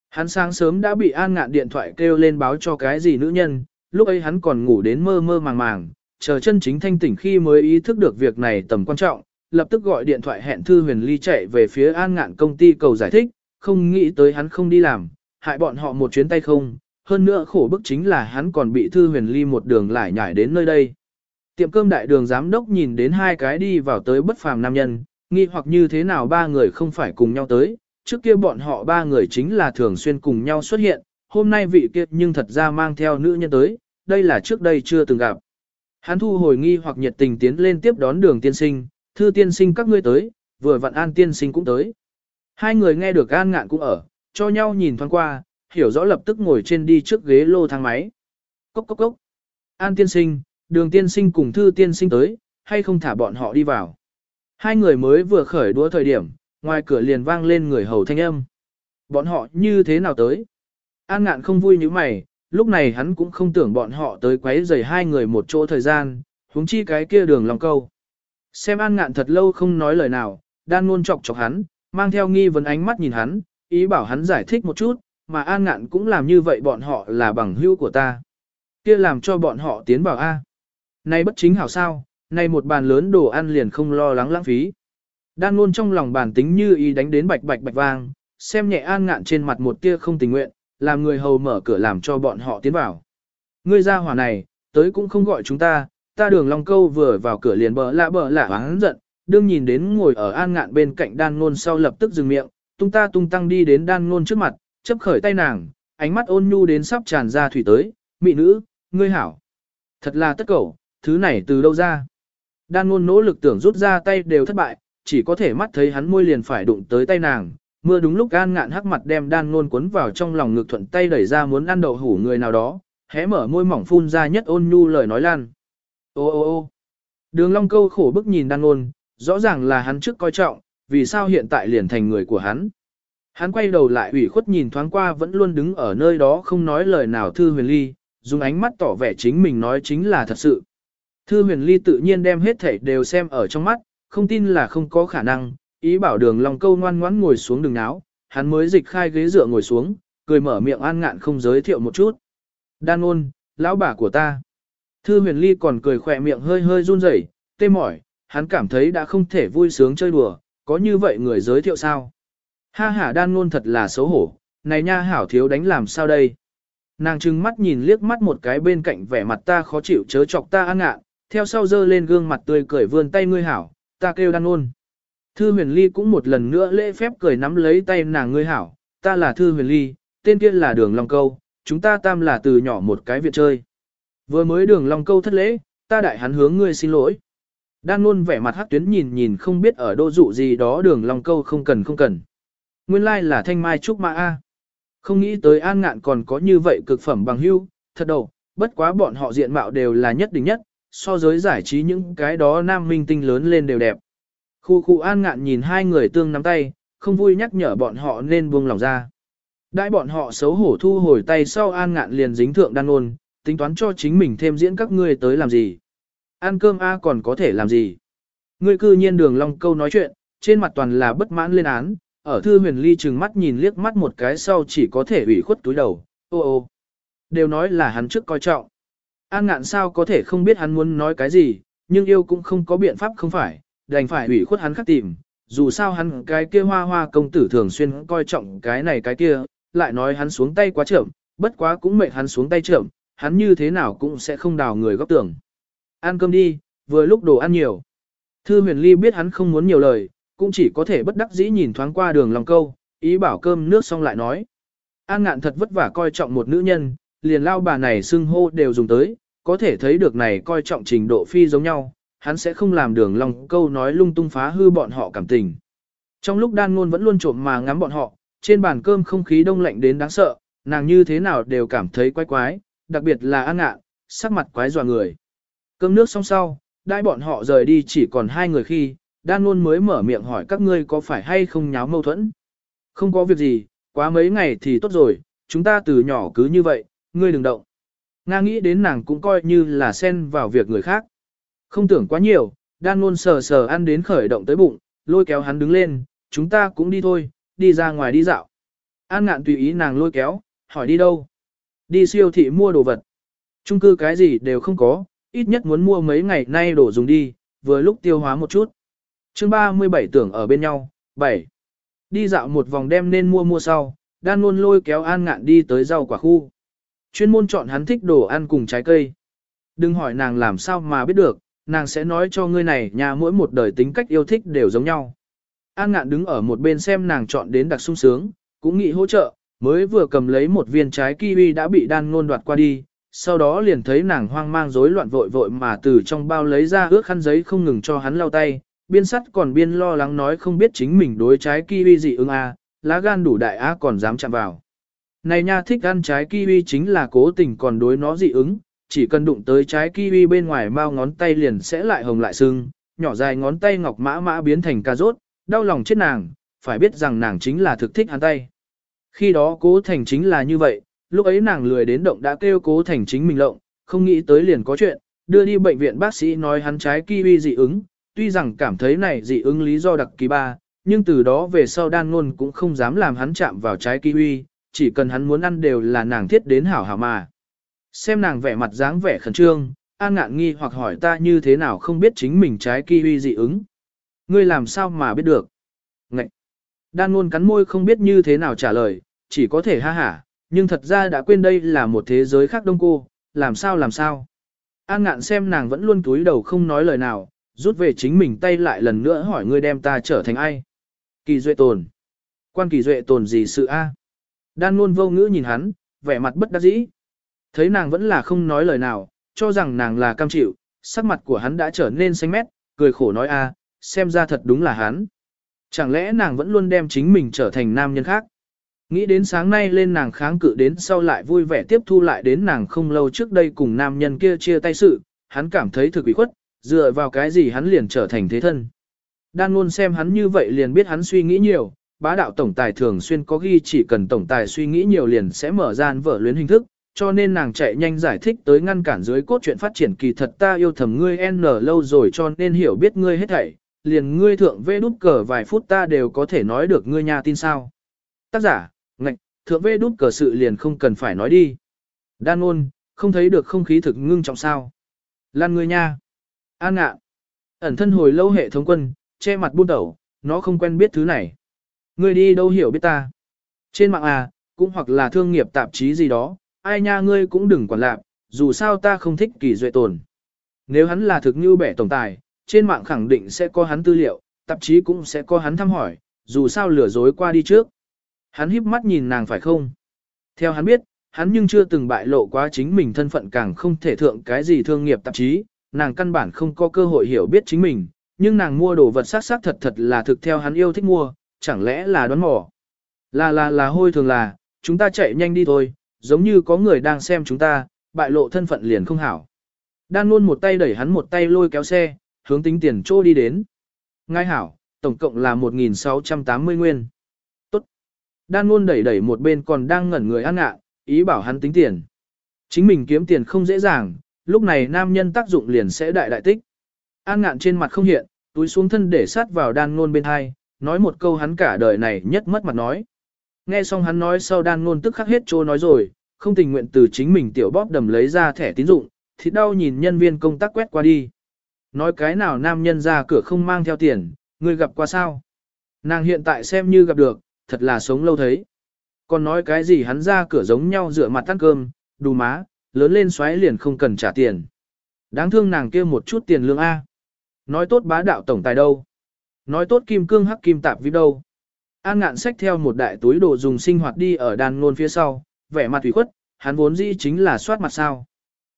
Hắn sáng sớm đã bị an ngạn điện thoại kêu lên báo cho cái gì nữ nhân, lúc ấy hắn còn ngủ đến mơ mơ màng màng, chờ chân chính thanh tỉnh khi mới ý thức được việc này tầm quan trọng, lập tức gọi điện thoại hẹn Thư Huyền Ly chạy về phía an ngạn công ty cầu giải thích, không nghĩ tới hắn không đi làm, hại bọn họ một chuyến tay không, hơn nữa khổ bức chính là hắn còn bị Thư Huyền Ly một đường lải nhải đến nơi đây. Tiệm cơm đại đường giám đốc nhìn đến hai cái đi vào tới bất phàm nam nhân, nghi hoặc như thế nào ba người không phải cùng nhau tới, trước kia bọn họ ba người chính là thường xuyên cùng nhau xuất hiện, hôm nay vị kia nhưng thật ra mang theo nữ nhân tới, đây là trước đây chưa từng gặp. Hắn thu hồi nghi hoặc nhiệt tình tiến lên tiếp đón đường tiên sinh, thư tiên sinh các ngươi tới, vừa vặn an tiên sinh cũng tới. Hai người nghe được an ngạn cũng ở, cho nhau nhìn thoáng qua, hiểu rõ lập tức ngồi trên đi trước ghế lô thang máy. Cốc cốc cốc. An tiên sinh, đường tiên sinh cùng thư tiên sinh tới, hay không thả bọn họ đi vào. Hai người mới vừa khởi đũa thời điểm, ngoài cửa liền vang lên người hầu thanh âm. Bọn họ như thế nào tới? An ngạn không vui như mày, lúc này hắn cũng không tưởng bọn họ tới quấy rầy hai người một chỗ thời gian, huống chi cái kia đường lòng câu. Xem an ngạn thật lâu không nói lời nào, đan luôn chọc chọc hắn, mang theo nghi vấn ánh mắt nhìn hắn, ý bảo hắn giải thích một chút, mà an ngạn cũng làm như vậy bọn họ là bằng hữu của ta. kia làm cho bọn họ tiến vào A. Nay bất chính hảo sao, nay một bàn lớn đồ ăn liền không lo lắng lãng phí. Đan luôn trong lòng bản tính như ý đánh đến bạch bạch bạch vang, xem nhẹ an ngạn trên mặt một tia không tình nguyện, làm người hầu mở cửa làm cho bọn họ tiến vào. Ngươi ra hỏa này, tới cũng không gọi chúng ta, ta đường long câu vừa vào cửa liền bờ lạ bờ lạ hắn giận, đương nhìn đến ngồi ở an ngạn bên cạnh đan ngôn sau lập tức dừng miệng, tung ta tung tăng đi đến đan ngôn trước mặt, chấp khởi tay nàng, ánh mắt ôn nhu đến sắp tràn ra thủy tới, mị nữ, ngươi hảo. Thật là tất cẩu, thứ này từ đâu ra. Đan ngôn nỗ lực tưởng rút ra tay đều thất bại, chỉ có thể mắt thấy hắn môi liền phải đụng tới tay nàng. Mưa đúng lúc gan ngạn hắc mặt đem đan ngôn cuốn vào trong lòng ngực thuận tay đẩy ra muốn ăn đậu hủ người nào đó, hé mở môi mỏng phun ra nhất ôn nhu lời nói lan. Ô ô ô đường long câu khổ bức nhìn đan ngôn, rõ ràng là hắn trước coi trọng, vì sao hiện tại liền thành người của hắn. Hắn quay đầu lại ủy khuất nhìn thoáng qua vẫn luôn đứng ở nơi đó không nói lời nào Thư Huyền Ly, dùng ánh mắt tỏ vẻ chính mình nói chính là thật sự. Thư Huyền Ly tự nhiên đem hết thảy đều xem ở trong mắt, không tin là không có khả năng, ý bảo đường lòng câu ngoan ngoãn ngồi xuống đường áo, hắn mới dịch khai ghế dựa ngồi xuống, cười mở miệng an ngạn không giới thiệu một chút. Đan ôn, lão bà của ta. Thư Huyền Ly còn cười khỏe miệng hơi hơi run rẩy, tê mỏi, hắn cảm thấy đã không thể vui sướng chơi đùa, có như vậy người giới thiệu sao? Ha ha đan ngôn thật là xấu hổ, này nha hảo thiếu đánh làm sao đây? Nàng trừng mắt nhìn liếc mắt một cái bên cạnh vẻ mặt ta khó chịu chớ chọc ta ăn ngạn, theo sau dơ lên gương mặt tươi cười vươn tay ngươi hảo, ta kêu đan ngôn. Thư huyền ly cũng một lần nữa lễ phép cười nắm lấy tay nàng ngươi hảo, ta là Thư huyền ly, tên kia là đường Long Câu, chúng ta tam là từ nhỏ một cái việc chơi. Vừa mới đường Long Câu thất lễ, ta đại hắn hướng ngươi xin lỗi. Đan luôn vẻ mặt hắc tuyến nhìn nhìn không biết ở đô dụ gì đó đường Long Câu không cần không cần. Nguyên lai là thanh mai trúc mã A. Không nghĩ tới an ngạn còn có như vậy cực phẩm bằng hưu, thật đầu, bất quá bọn họ diện mạo đều là nhất định nhất, so giới giải trí những cái đó nam minh tinh lớn lên đều đẹp. Khu khu an ngạn nhìn hai người tương nắm tay, không vui nhắc nhở bọn họ nên buông lòng ra. Đại bọn họ xấu hổ thu hồi tay sau an ngạn liền dính thượng đan ôn, tính toán cho chính mình thêm diễn các ngươi tới làm gì. Ăn cơm A còn có thể làm gì. Ngươi cư nhiên đường long câu nói chuyện, trên mặt toàn là bất mãn lên án, ở thư huyền ly chừng mắt nhìn liếc mắt một cái sau chỉ có thể ủy khuất túi đầu, ô ô. Đều nói là hắn trước coi trọng. An ngạn sao có thể không biết hắn muốn nói cái gì, nhưng yêu cũng không có biện pháp không phải, đành phải ủy khuất hắn khắc tìm. Dù sao hắn cái kia hoa hoa công tử thường xuyên coi trọng cái này cái kia, lại nói hắn xuống tay quá chậm, bất quá cũng mệt hắn xuống tay chậm, hắn như thế nào cũng sẽ không đào người góc tưởng. Ăn cơm đi, vừa lúc đồ ăn nhiều. Thư huyền ly biết hắn không muốn nhiều lời, cũng chỉ có thể bất đắc dĩ nhìn thoáng qua đường lòng câu, ý bảo cơm nước xong lại nói. An ngạn thật vất vả coi trọng một nữ nhân, liền lao bà này xưng hô đều dùng tới, có thể thấy được này coi trọng trình độ phi giống nhau, hắn sẽ không làm đường lòng câu nói lung tung phá hư bọn họ cảm tình. Trong lúc đan ngôn vẫn luôn trộm mà ngắm bọn họ, trên bàn cơm không khí đông lạnh đến đáng sợ, nàng như thế nào đều cảm thấy quái quái, đặc biệt là an ạ sắc mặt quái dọa người. Cơm nước xong sau, đai bọn họ rời đi chỉ còn hai người khi, đan ngôn mới mở miệng hỏi các ngươi có phải hay không nháo mâu thuẫn. Không có việc gì, quá mấy ngày thì tốt rồi, chúng ta từ nhỏ cứ như vậy, ngươi đừng động. Nga nghĩ đến nàng cũng coi như là xen vào việc người khác. Không tưởng quá nhiều, đan luôn sờ sờ ăn đến khởi động tới bụng, lôi kéo hắn đứng lên, chúng ta cũng đi thôi, đi ra ngoài đi dạo. An ngạn tùy ý nàng lôi kéo, hỏi đi đâu. Đi siêu thị mua đồ vật. Trung cư cái gì đều không có, ít nhất muốn mua mấy ngày nay đồ dùng đi, vừa lúc tiêu hóa một chút. chương 37 tưởng ở bên nhau, 7. Đi dạo một vòng đem nên mua mua sau, đan luôn lôi kéo an ngạn đi tới rau quả khu. Chuyên môn chọn hắn thích đồ ăn cùng trái cây. Đừng hỏi nàng làm sao mà biết được, nàng sẽ nói cho ngươi này nhà mỗi một đời tính cách yêu thích đều giống nhau. An ngạn đứng ở một bên xem nàng chọn đến đặc sung sướng, cũng nghĩ hỗ trợ, mới vừa cầm lấy một viên trái kiwi đã bị đan ngôn đoạt qua đi, sau đó liền thấy nàng hoang mang rối loạn vội vội mà từ trong bao lấy ra ước khăn giấy không ngừng cho hắn lau tay, biên sắt còn biên lo lắng nói không biết chính mình đối trái kiwi gì ứng a, lá gan đủ đại a còn dám chạm vào. Này nha thích ăn trái kiwi chính là cố tình còn đối nó dị ứng, chỉ cần đụng tới trái kiwi bên ngoài mao ngón tay liền sẽ lại hồng lại sưng, nhỏ dài ngón tay ngọc mã mã biến thành cà rốt, đau lòng chết nàng, phải biết rằng nàng chính là thực thích ăn tay. Khi đó cố thành chính là như vậy, lúc ấy nàng lười đến động đã kêu cố thành chính mình lộng, không nghĩ tới liền có chuyện, đưa đi bệnh viện bác sĩ nói hắn trái kiwi dị ứng, tuy rằng cảm thấy này dị ứng lý do đặc kỳ ba, nhưng từ đó về sau đan ngôn cũng không dám làm hắn chạm vào trái kiwi, chỉ cần hắn muốn ăn đều là nàng thiết đến hảo hảo mà. Xem nàng vẻ mặt dáng vẻ khẩn trương, an ngạn nghi hoặc hỏi ta như thế nào không biết chính mình trái kiwi dị ứng. Ngươi làm sao mà biết được? Ngậy! Đan ngôn cắn môi không biết như thế nào trả lời, chỉ có thể ha hả, nhưng thật ra đã quên đây là một thế giới khác đông cô, làm sao làm sao. An ngạn xem nàng vẫn luôn túi đầu không nói lời nào, rút về chính mình tay lại lần nữa hỏi ngươi đem ta trở thành ai. Kỳ duệ tồn. Quan kỳ duệ tồn gì sự a? Đan luôn vô ngữ nhìn hắn, vẻ mặt bất đắc dĩ. Thấy nàng vẫn là không nói lời nào, cho rằng nàng là cam chịu, sắc mặt của hắn đã trở nên xanh mét, cười khổ nói a, xem ra thật đúng là hắn. Chẳng lẽ nàng vẫn luôn đem chính mình trở thành nam nhân khác? Nghĩ đến sáng nay lên nàng kháng cự đến sau lại vui vẻ tiếp thu lại đến nàng không lâu trước đây cùng nam nhân kia chia tay sự, hắn cảm thấy thực ủy khuất, dựa vào cái gì hắn liền trở thành thế thân. Đan luôn xem hắn như vậy liền biết hắn suy nghĩ nhiều, bá đạo tổng tài thường xuyên có ghi chỉ cần tổng tài suy nghĩ nhiều liền sẽ mở gian vở luyến hình thức, cho nên nàng chạy nhanh giải thích tới ngăn cản dưới cốt chuyện phát triển kỳ thật ta yêu thầm ngươi n lâu rồi cho nên hiểu biết ngươi hết thảy, liền ngươi thượng vê đút cờ vài phút ta đều có thể nói được ngươi nhà tin sao. Tác giả, ngạch, thượng vê đút cờ sự liền không cần phải nói đi. Đan ôn, không thấy được không khí thực ngưng trọng sao. Lan ngươi nha. An ngạ. Ẩn thân hồi lâu hệ thống quân, che mặt buôn đầu, nó không quen biết thứ này. Ngươi đi đâu hiểu biết ta. Trên mạng à, cũng hoặc là thương nghiệp tạp chí gì đó, ai nha ngươi cũng đừng quản lạc, dù sao ta không thích kỳ duệ tồn. Nếu hắn là thực như bẻ tổng tài, trên mạng khẳng định sẽ có hắn tư liệu, tạp chí cũng sẽ có hắn thăm hỏi, dù sao lừa dối qua đi trước. Hắn híp mắt nhìn nàng phải không? Theo hắn biết, hắn nhưng chưa từng bại lộ quá chính mình thân phận càng không thể thượng cái gì thương nghiệp tạp chí, nàng căn bản không có cơ hội hiểu biết chính mình, nhưng nàng mua đồ vật sát sát thật thật là thực theo hắn yêu thích mua, chẳng lẽ là đoán mò. Là là là hôi thường là, chúng ta chạy nhanh đi thôi, giống như có người đang xem chúng ta, bại lộ thân phận liền không hảo. Đan luôn một tay đẩy hắn một tay lôi kéo xe, hướng tính tiền trô đi đến. Ngay hảo, tổng cộng là 1.680 nguyên. Tốt. Đan luôn đẩy đẩy một bên còn đang ngẩn người ăn ạ, ý bảo hắn tính tiền. Chính mình kiếm tiền không dễ dàng, lúc này nam nhân tác dụng liền sẽ đại đại tích. An ngạn trên mặt không hiện, túi xuống thân để sát vào đan ngôn bên hai, nói một câu hắn cả đời này nhất mất mặt nói. Nghe xong hắn nói sau đan ngôn tức khắc hết trô nói rồi, không tình nguyện từ chính mình tiểu bóp đầm lấy ra thẻ tín dụng, thì đau nhìn nhân viên công tác quét qua đi. Nói cái nào nam nhân ra cửa không mang theo tiền, người gặp qua sao? Nàng hiện tại xem như gặp được, thật là sống lâu thấy. Còn nói cái gì hắn ra cửa giống nhau rửa mặt ăn cơm, đù má, lớn lên xoáy liền không cần trả tiền. Đáng thương nàng kia một chút tiền lương A. Nói tốt bá đạo tổng tài đâu. Nói tốt kim cương hắc kim tạp vi đâu. An ngạn xách theo một đại túi đồ dùng sinh hoạt đi ở đàn ngôn phía sau, vẻ mặt thủy khuất, hắn vốn dĩ chính là soát mặt sao.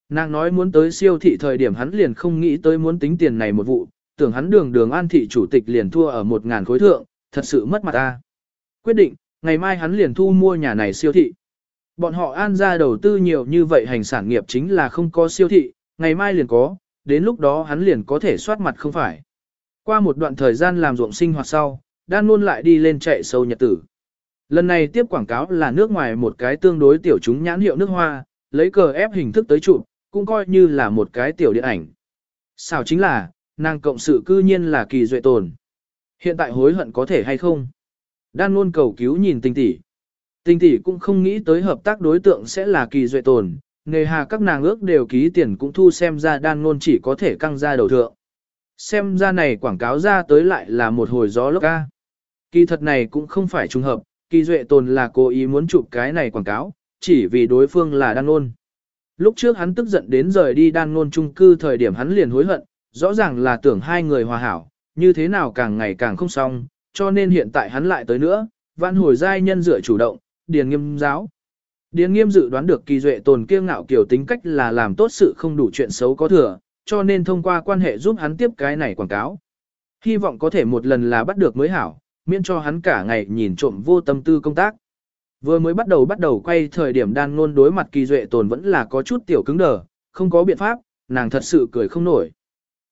Nàng nói muốn tới siêu thị thời điểm hắn liền không nghĩ tới muốn tính tiền này một vụ, tưởng hắn đường đường an thị chủ tịch liền thua ở một ngàn khối thượng, thật sự mất mặt ta. Quyết định, ngày mai hắn liền thu mua nhà này siêu thị. Bọn họ an ra đầu tư nhiều như vậy hành sản nghiệp chính là không có siêu thị, ngày mai liền có, đến lúc đó hắn liền có thể soát mặt không phải. Qua một đoạn thời gian làm ruộng sinh hoạt sau, đan luôn lại đi lên chạy sâu nhật tử. Lần này tiếp quảng cáo là nước ngoài một cái tương đối tiểu chúng nhãn hiệu nước hoa, lấy cờ ép hình thức tới chụp, cũng coi như là một cái tiểu điện ảnh. Sao chính là, nàng cộng sự cư nhiên là kỳ duệ tồn. Hiện tại hối hận có thể hay không? Đan luôn cầu cứu nhìn tinh tỷ. Tinh tỷ cũng không nghĩ tới hợp tác đối tượng sẽ là kỳ duệ tồn, nghề hà các nàng ước đều ký tiền cũng thu xem ra đan luôn chỉ có thể căng ra đầu thượng. Xem ra này quảng cáo ra tới lại là một hồi gió lốc ca. Kỳ thật này cũng không phải trùng hợp, kỳ duệ tồn là cố ý muốn chụp cái này quảng cáo, chỉ vì đối phương là đan Nôn. Lúc trước hắn tức giận đến rời đi đan Nôn chung cư thời điểm hắn liền hối hận, rõ ràng là tưởng hai người hòa hảo, như thế nào càng ngày càng không xong, cho nên hiện tại hắn lại tới nữa, vạn hồi giai nhân dựa chủ động, điền nghiêm giáo. Điền nghiêm dự đoán được kỳ duệ tồn kiêu ngạo kiểu tính cách là làm tốt sự không đủ chuyện xấu có thừa, cho nên thông qua quan hệ giúp hắn tiếp cái này quảng cáo. Hy vọng có thể một lần là bắt được mới hảo, miễn cho hắn cả ngày nhìn trộm vô tâm tư công tác. Vừa mới bắt đầu bắt đầu quay thời điểm đan ngôn đối mặt kỳ duệ tồn vẫn là có chút tiểu cứng đờ, không có biện pháp, nàng thật sự cười không nổi.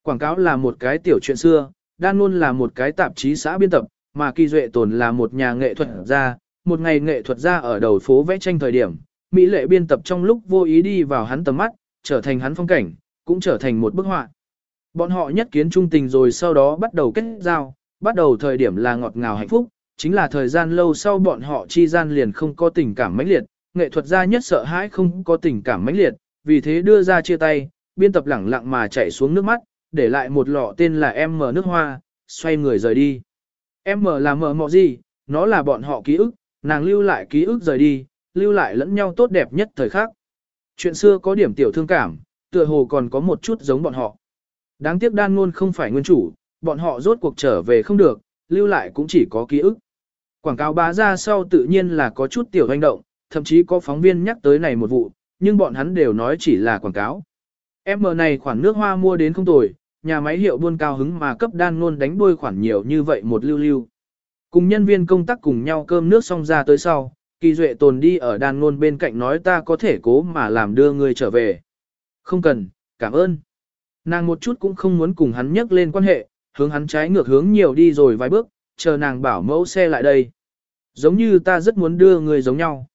Quảng cáo là một cái tiểu chuyện xưa, đan ngôn là một cái tạp chí xã biên tập, mà kỳ duệ tồn là một nhà nghệ thuật gia, một ngày nghệ thuật gia ở đầu phố vẽ tranh thời điểm, Mỹ lệ biên tập trong lúc vô ý đi vào hắn tầm mắt, trở thành hắn phong cảnh, cũng trở thành một bức họa. Bọn họ nhất kiến trung tình rồi sau đó bắt đầu kết giao, bắt đầu thời điểm là ngọt ngào hạnh phúc, chính là thời gian lâu sau bọn họ chi gian liền không có tình cảm mãnh liệt, nghệ thuật gia nhất sợ hãi không có tình cảm mãnh liệt, vì thế đưa ra chia tay, biên tập lẳng lặng mà chảy xuống nước mắt, để lại một lọ tên là em mở nước hoa, xoay người rời đi. Em mở là mở mọ gì, nó là bọn họ ký ức, nàng lưu lại ký ức rời đi, lưu lại lẫn nhau tốt đẹp nhất thời khắc. Chuyện xưa có điểm tiểu thương cảm, tựa hồ còn có một chút giống bọn họ. Đáng tiếc đan ngôn không phải nguyên chủ, bọn họ rốt cuộc trở về không được, lưu lại cũng chỉ có ký ức. Quảng cáo bá ra sau tự nhiên là có chút tiểu hành động, thậm chí có phóng viên nhắc tới này một vụ, nhưng bọn hắn đều nói chỉ là quảng cáo. Em mờ này khoản nước hoa mua đến không tồi, nhà máy hiệu buôn cao hứng mà cấp đan luôn đánh đuôi khoản nhiều như vậy một lưu lưu. Cùng nhân viên công tác cùng nhau cơm nước xong ra tới sau, kỳ duệ tồn đi ở đan luôn bên cạnh nói ta có thể cố mà làm đưa người trở về. Không cần, cảm ơn. Nàng một chút cũng không muốn cùng hắn nhắc lên quan hệ, hướng hắn trái ngược hướng nhiều đi rồi vài bước, chờ nàng bảo mẫu xe lại đây. Giống như ta rất muốn đưa người giống nhau.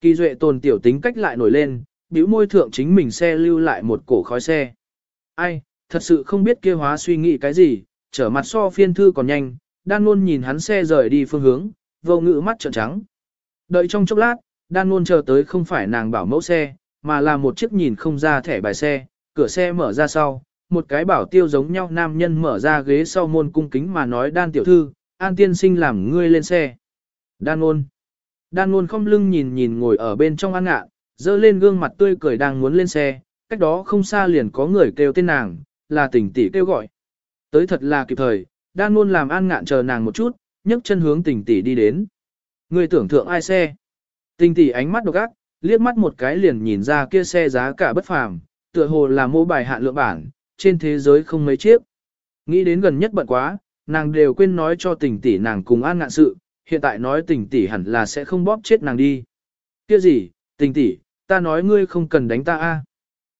Kỳ duệ tồn tiểu tính cách lại nổi lên, bĩu môi thượng chính mình xe lưu lại một cổ khói xe. Ai, thật sự không biết kia hóa suy nghĩ cái gì, trở mặt so phiên thư còn nhanh, đan luôn nhìn hắn xe rời đi phương hướng, vô ngữ mắt trợn trắng. Đợi trong chốc lát, đan luôn chờ tới không phải nàng bảo mẫu xe, mà là một chiếc nhìn không ra thẻ bài xe, cửa xe mở ra sau, một cái bảo tiêu giống nhau nam nhân mở ra ghế sau môn cung kính mà nói đan tiểu thư, an tiên sinh làm ngươi lên xe. Đan ôn. Đan ôn không lưng nhìn nhìn ngồi ở bên trong an ngạ, dơ lên gương mặt tươi cười đang muốn lên xe, cách đó không xa liền có người kêu tên nàng, là tỉnh tỷ kêu gọi. Tới thật là kịp thời, đan ôn làm an ngạn chờ nàng một chút, nhấc chân hướng tỉnh tỷ đi đến. Người tưởng thượng ai xe? tình tỷ ánh mắt độc ác, liếc mắt một cái liền nhìn ra kia xe giá cả bất phàm, tựa hồ là mô bài hạn lượng bản, trên thế giới không mấy chiếc. Nghĩ đến gần nhất bận quá, nàng đều quên nói cho tình tỷ nàng cùng an ngạn sự, hiện tại nói tình tỷ hẳn là sẽ không bóp chết nàng đi. Kia gì, tình tỷ, ta nói ngươi không cần đánh ta a.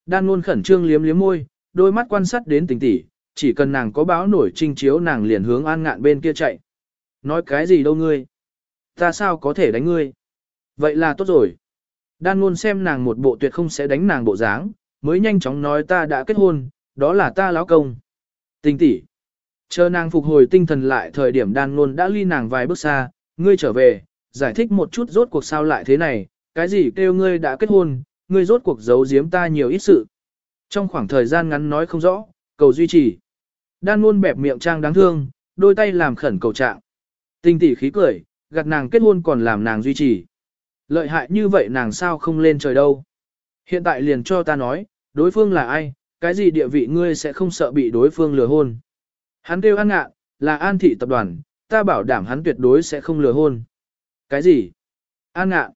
Đan luôn khẩn trương liếm liếm môi, đôi mắt quan sát đến tình tỷ, chỉ cần nàng có báo nổi trinh chiếu nàng liền hướng an ngạn bên kia chạy. Nói cái gì đâu ngươi? Ta sao có thể đánh ngươi? Vậy là tốt rồi. Đan luôn xem nàng một bộ tuyệt không sẽ đánh nàng bộ dáng, mới nhanh chóng nói ta đã kết hôn, đó là ta lão công. Tình tỷ. Chờ nàng phục hồi tinh thần lại thời điểm đan luôn đã ly nàng vài bước xa, ngươi trở về, giải thích một chút rốt cuộc sao lại thế này, cái gì kêu ngươi đã kết hôn, ngươi rốt cuộc giấu giếm ta nhiều ít sự. Trong khoảng thời gian ngắn nói không rõ, cầu duy trì. Đan luôn bẹp miệng trang đáng thương, đôi tay làm khẩn cầu trạng. Tinh tỷ khí cười, gạt nàng kết hôn còn làm nàng duy trì. Lợi hại như vậy nàng sao không lên trời đâu. Hiện tại liền cho ta nói, đối phương là ai, cái gì địa vị ngươi sẽ không sợ bị đối phương lừa hôn. Hắn kêu an ngạ, là an thị tập đoàn, ta bảo đảm hắn tuyệt đối sẽ không lừa hôn. Cái gì? An ngạ,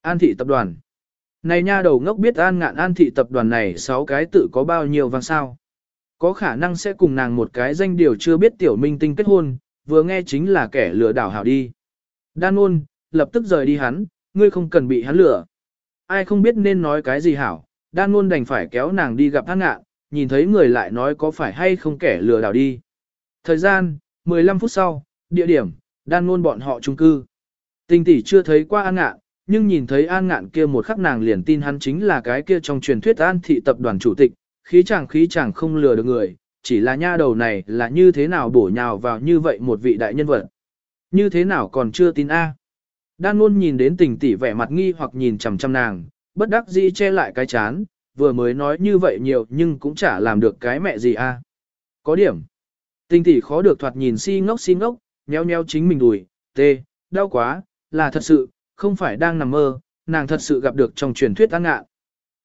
an thị tập đoàn. Này nha đầu ngốc biết an ngạn an thị tập đoàn này sáu cái tự có bao nhiêu vàng sao. Có khả năng sẽ cùng nàng một cái danh điều chưa biết tiểu minh tinh kết hôn, vừa nghe chính là kẻ lừa đảo hảo đi. Đan ôn, lập tức rời đi hắn, ngươi không cần bị hắn lừa. Ai không biết nên nói cái gì hảo, đan ngôn đành phải kéo nàng đi gặp an ngạn, nhìn thấy người lại nói có phải hay không kẻ lừa đảo đi. Thời gian, 15 phút sau, địa điểm, đan ngôn bọn họ chung cư. Tình tỷ chưa thấy qua an ngạn, nhưng nhìn thấy an ngạn kia một khắc nàng liền tin hắn chính là cái kia trong truyền thuyết an thị tập đoàn chủ tịch, khí chàng khí chàng không lừa được người, chỉ là nha đầu này là như thế nào bổ nhào vào như vậy một vị đại nhân vật. Như thế nào còn chưa tin A. Đan luôn nhìn đến tình tỷ vẻ mặt nghi hoặc nhìn chằm chằm nàng, bất đắc dĩ che lại cái chán, vừa mới nói như vậy nhiều nhưng cũng chả làm được cái mẹ gì a. Có điểm. Tinh tỷ khó được thoạt nhìn si ngốc si ngốc, nheo nheo chính mình đùi, tê, đau quá, là thật sự, không phải đang nằm mơ, nàng thật sự gặp được trong truyền thuyết an ngạ.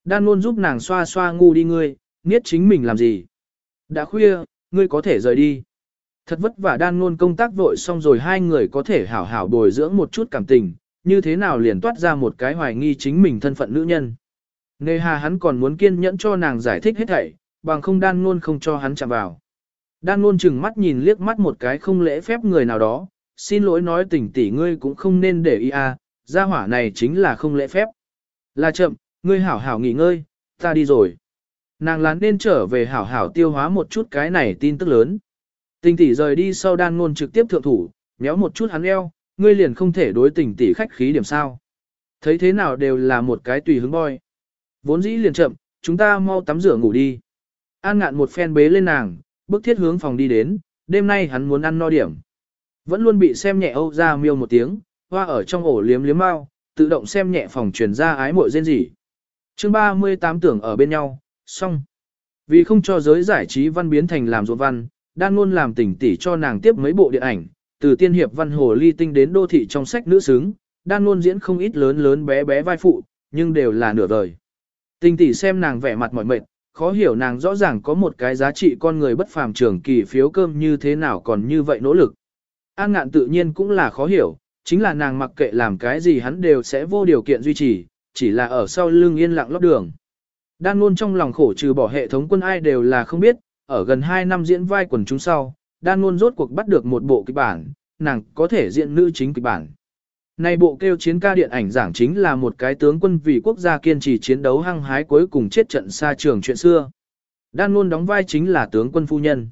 Đan luôn giúp nàng xoa xoa ngu đi ngươi, niết chính mình làm gì. Đã khuya, ngươi có thể rời đi. Thật vất vả đan luôn công tác vội xong rồi hai người có thể hảo hảo bồi dưỡng một chút cảm tình, như thế nào liền toát ra một cái hoài nghi chính mình thân phận nữ nhân. Nề hà hắn còn muốn kiên nhẫn cho nàng giải thích hết thảy, bằng không đan luôn không cho hắn chạm vào. Đan luôn chừng mắt nhìn liếc mắt một cái không lễ phép người nào đó, xin lỗi nói tỉnh tỉ ngươi cũng không nên để ý à, gia hỏa này chính là không lễ phép. Là chậm, ngươi hảo hảo nghỉ ngơi, ta đi rồi. Nàng lán nên trở về hảo hảo tiêu hóa một chút cái này tin tức lớn. Tình tỷ rời đi sau đan ngôn trực tiếp thượng thủ, méo một chút hắn eo, ngươi liền không thể đối tình tỷ khách khí điểm sao. Thấy thế nào đều là một cái tùy hứng boy. Vốn dĩ liền chậm, chúng ta mau tắm rửa ngủ đi. An ngạn một phen bế lên nàng, bước thiết hướng phòng đi đến, đêm nay hắn muốn ăn no điểm. Vẫn luôn bị xem nhẹ Âu ra miêu một tiếng, hoa ở trong ổ liếm liếm mau, tự động xem nhẹ phòng truyền ra ái muội rên rỉ. Chương 38 tưởng ở bên nhau, xong. Vì không cho giới giải trí văn biến thành làm ruộng văn, đang luôn làm tỉnh tỉ cho nàng tiếp mấy bộ điện ảnh, từ tiên hiệp văn hồ ly tinh đến đô thị trong sách nữ xứng, đang luôn diễn không ít lớn lớn bé bé vai phụ, nhưng đều là nửa vời. Tinh Tỷ xem nàng vẻ mặt mỏi mệt, khó hiểu nàng rõ ràng có một cái giá trị con người bất phàm trưởng kỳ phiếu cơm như thế nào còn như vậy nỗ lực. An ngạn tự nhiên cũng là khó hiểu, chính là nàng mặc kệ làm cái gì hắn đều sẽ vô điều kiện duy trì, chỉ là ở sau lưng yên lặng lót đường. Đan luôn trong lòng khổ trừ bỏ hệ thống quân ai đều là không biết, ở gần 2 năm diễn vai quần chúng sau, Đan luôn rốt cuộc bắt được một bộ kịch bản, nàng có thể diện nữ chính kịch bản. Này bộ kêu chiến ca điện ảnh giảng chính là một cái tướng quân vì quốc gia kiên trì chiến đấu hăng hái cuối cùng chết trận xa trường chuyện xưa. Đan luôn đóng vai chính là tướng quân phu nhân.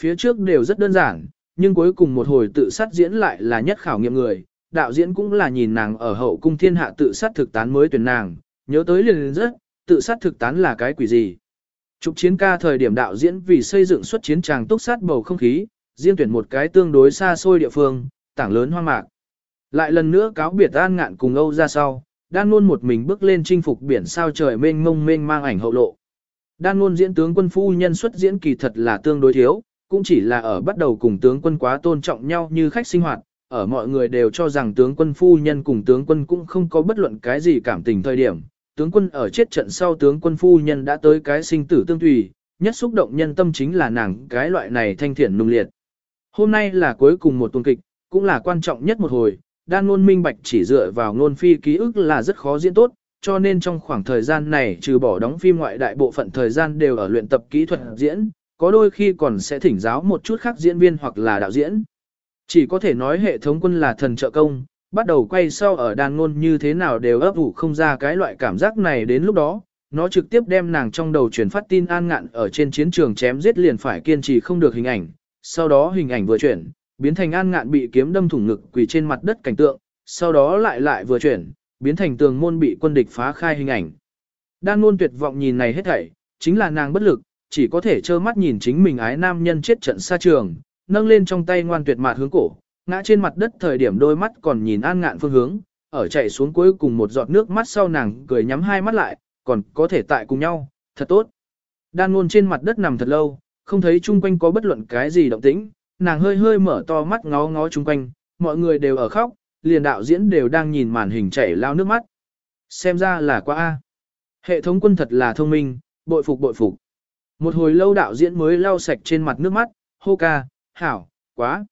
Phía trước đều rất đơn giản, nhưng cuối cùng một hồi tự sát diễn lại là nhất khảo nghiệm người, đạo diễn cũng là nhìn nàng ở hậu cung thiên hạ tự sát thực tán mới tuyển nàng, nhớ tới liền rất, tự sát thực tán là cái quỷ gì. Trục chiến ca thời điểm đạo diễn vì xây dựng xuất chiến tràng túc sát bầu không khí, riêng tuyển một cái tương đối xa xôi địa phương, tảng lớn hoang mạc. Lại lần nữa cáo biệt an ngạn cùng Âu ra sau, đan luôn một mình bước lên chinh phục biển sao trời mênh mông mênh mang ảnh hậu lộ. Đan luôn diễn tướng quân phu nhân xuất diễn kỳ thật là tương đối thiếu, cũng chỉ là ở bắt đầu cùng tướng quân quá tôn trọng nhau như khách sinh hoạt, ở mọi người đều cho rằng tướng quân phu nhân cùng tướng quân cũng không có bất luận cái gì cảm tình thời điểm. Tướng quân ở chết trận sau tướng quân phu nhân đã tới cái sinh tử tương tùy, nhất xúc động nhân tâm chính là nàng cái loại này thanh thiện nung liệt. Hôm nay là cuối cùng một tuần kịch, cũng là quan trọng nhất một hồi, đan ngôn minh bạch chỉ dựa vào ngôn phi ký ức là rất khó diễn tốt, cho nên trong khoảng thời gian này trừ bỏ đóng phim ngoại đại bộ phận thời gian đều ở luyện tập kỹ thuật diễn, có đôi khi còn sẽ thỉnh giáo một chút khác diễn viên hoặc là đạo diễn. Chỉ có thể nói hệ thống quân là thần trợ công, bắt đầu quay sau ở đàn ngôn như thế nào đều ấp ủ không ra cái loại cảm giác này đến lúc đó, nó trực tiếp đem nàng trong đầu chuyển phát tin an ngạn ở trên chiến trường chém giết liền phải kiên trì không được hình ảnh, sau đó hình ảnh vừa chuyển, biến thành an ngạn bị kiếm đâm thủng ngực quỳ trên mặt đất cảnh tượng, sau đó lại lại vừa chuyển, biến thành tường môn bị quân địch phá khai hình ảnh. Đan ngôn tuyệt vọng nhìn này hết thảy, chính là nàng bất lực, chỉ có thể trơ mắt nhìn chính mình ái nam nhân chết trận xa trường, nâng lên trong tay ngoan tuyệt mạt hướng cổ, ngã trên mặt đất thời điểm đôi mắt còn nhìn an ngạn phương hướng, ở chạy xuống cuối cùng một giọt nước mắt sau nàng cười nhắm hai mắt lại, còn có thể tại cùng nhau, thật tốt. Đan ngôn trên mặt đất nằm thật lâu, không thấy chung quanh có bất luận cái gì động tĩnh, nàng hơi hơi mở to mắt ngó ngó chung quanh, mọi người đều ở khóc, liền đạo diễn đều đang nhìn màn hình chảy lao nước mắt. Xem ra là quá A. Hệ thống quân thật là thông minh, bội phục bội phục. Một hồi lâu đạo diễn mới lau sạch trên mặt nước mắt, hô ca, hảo, quá.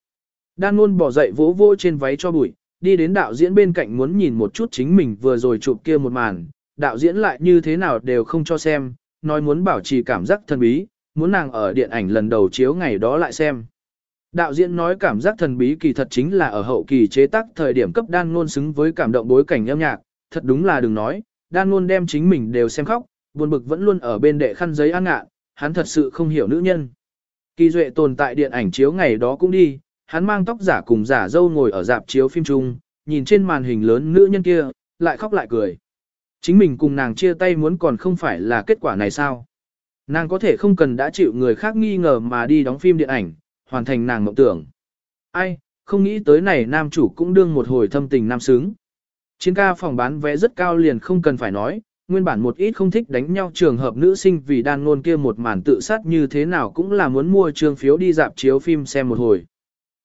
Đan luôn bỏ dậy vỗ vỗ trên váy cho bụi, đi đến đạo diễn bên cạnh muốn nhìn một chút chính mình vừa rồi chụp kia một màn, đạo diễn lại như thế nào đều không cho xem, nói muốn bảo trì cảm giác thần bí, muốn nàng ở điện ảnh lần đầu chiếu ngày đó lại xem. Đạo diễn nói cảm giác thần bí kỳ thật chính là ở hậu kỳ chế tác thời điểm cấp đan ngôn xứng với cảm động bối cảnh âm nhạc, thật đúng là đừng nói, đan ngôn đem chính mình đều xem khóc, buồn bực vẫn luôn ở bên đệ khăn giấy an ngạ, hắn thật sự không hiểu nữ nhân. Kỳ duệ tồn tại điện ảnh chiếu ngày đó cũng đi, hắn mang tóc giả cùng giả dâu ngồi ở dạp chiếu phim chung, nhìn trên màn hình lớn nữ nhân kia, lại khóc lại cười. Chính mình cùng nàng chia tay muốn còn không phải là kết quả này sao? Nàng có thể không cần đã chịu người khác nghi ngờ mà đi đóng phim điện ảnh, hoàn thành nàng mộng tưởng. Ai, không nghĩ tới này nam chủ cũng đương một hồi thâm tình nam sướng. Chiến ca phòng bán vé rất cao liền không cần phải nói, nguyên bản một ít không thích đánh nhau trường hợp nữ sinh vì đan ngôn kia một màn tự sát như thế nào cũng là muốn mua trường phiếu đi dạp chiếu phim xem một hồi.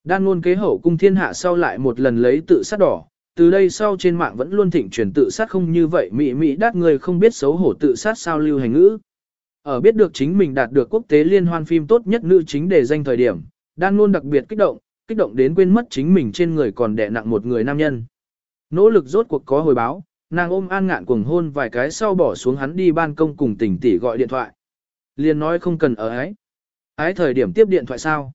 Đan luôn kế hậu cung thiên hạ sau lại một lần lấy tự sát đỏ, từ đây sau trên mạng vẫn luôn thịnh truyền tự sát không như vậy mỹ mỹ đắt người không biết xấu hổ tự sát sao lưu hành ngữ. Ở biết được chính mình đạt được quốc tế liên hoan phim tốt nhất nữ chính để danh thời điểm, đan luôn đặc biệt kích động, kích động đến quên mất chính mình trên người còn đè nặng một người nam nhân. Nỗ lực rốt cuộc có hồi báo, nàng ôm an ngạn cuồng hôn vài cái sau bỏ xuống hắn đi ban công cùng tỉnh tỷ gọi điện thoại. Liên nói không cần ở ấy. Ái thời điểm tiếp điện thoại sao?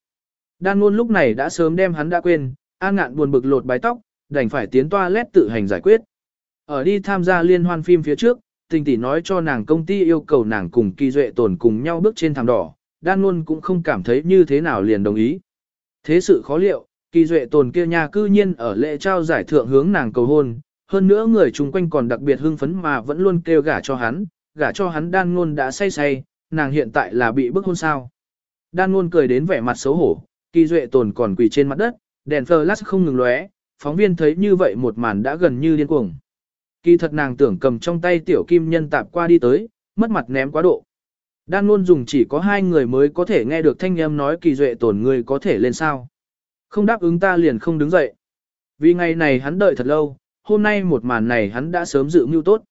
Đan ngôn lúc này đã sớm đem hắn đã quên, an ngạn buồn bực lột bái tóc, đành phải tiến toilet tự hành giải quyết. Ở đi tham gia liên hoan phim phía trước, tình tỷ nói cho nàng công ty yêu cầu nàng cùng kỳ duệ tồn cùng nhau bước trên thảm đỏ, đan ngôn cũng không cảm thấy như thế nào liền đồng ý. Thế sự khó liệu, kỳ duệ tồn kia nhà cư nhiên ở lễ trao giải thượng hướng nàng cầu hôn, hơn nữa người chung quanh còn đặc biệt hưng phấn mà vẫn luôn kêu gả cho hắn, gả cho hắn đan ngôn đã say say, nàng hiện tại là bị bức hôn sao. Đan ngôn cười đến vẻ mặt xấu hổ, kỳ duệ tồn còn quỳ trên mặt đất, đèn flash không ngừng lóe, phóng viên thấy như vậy một màn đã gần như điên cuồng. Kỳ thật nàng tưởng cầm trong tay tiểu kim nhân tạp qua đi tới, mất mặt ném quá độ. Đan luôn dùng chỉ có hai người mới có thể nghe được thanh âm nói kỳ duệ tổn người có thể lên sao. Không đáp ứng ta liền không đứng dậy. Vì ngày này hắn đợi thật lâu, hôm nay một màn này hắn đã sớm dự mưu tốt.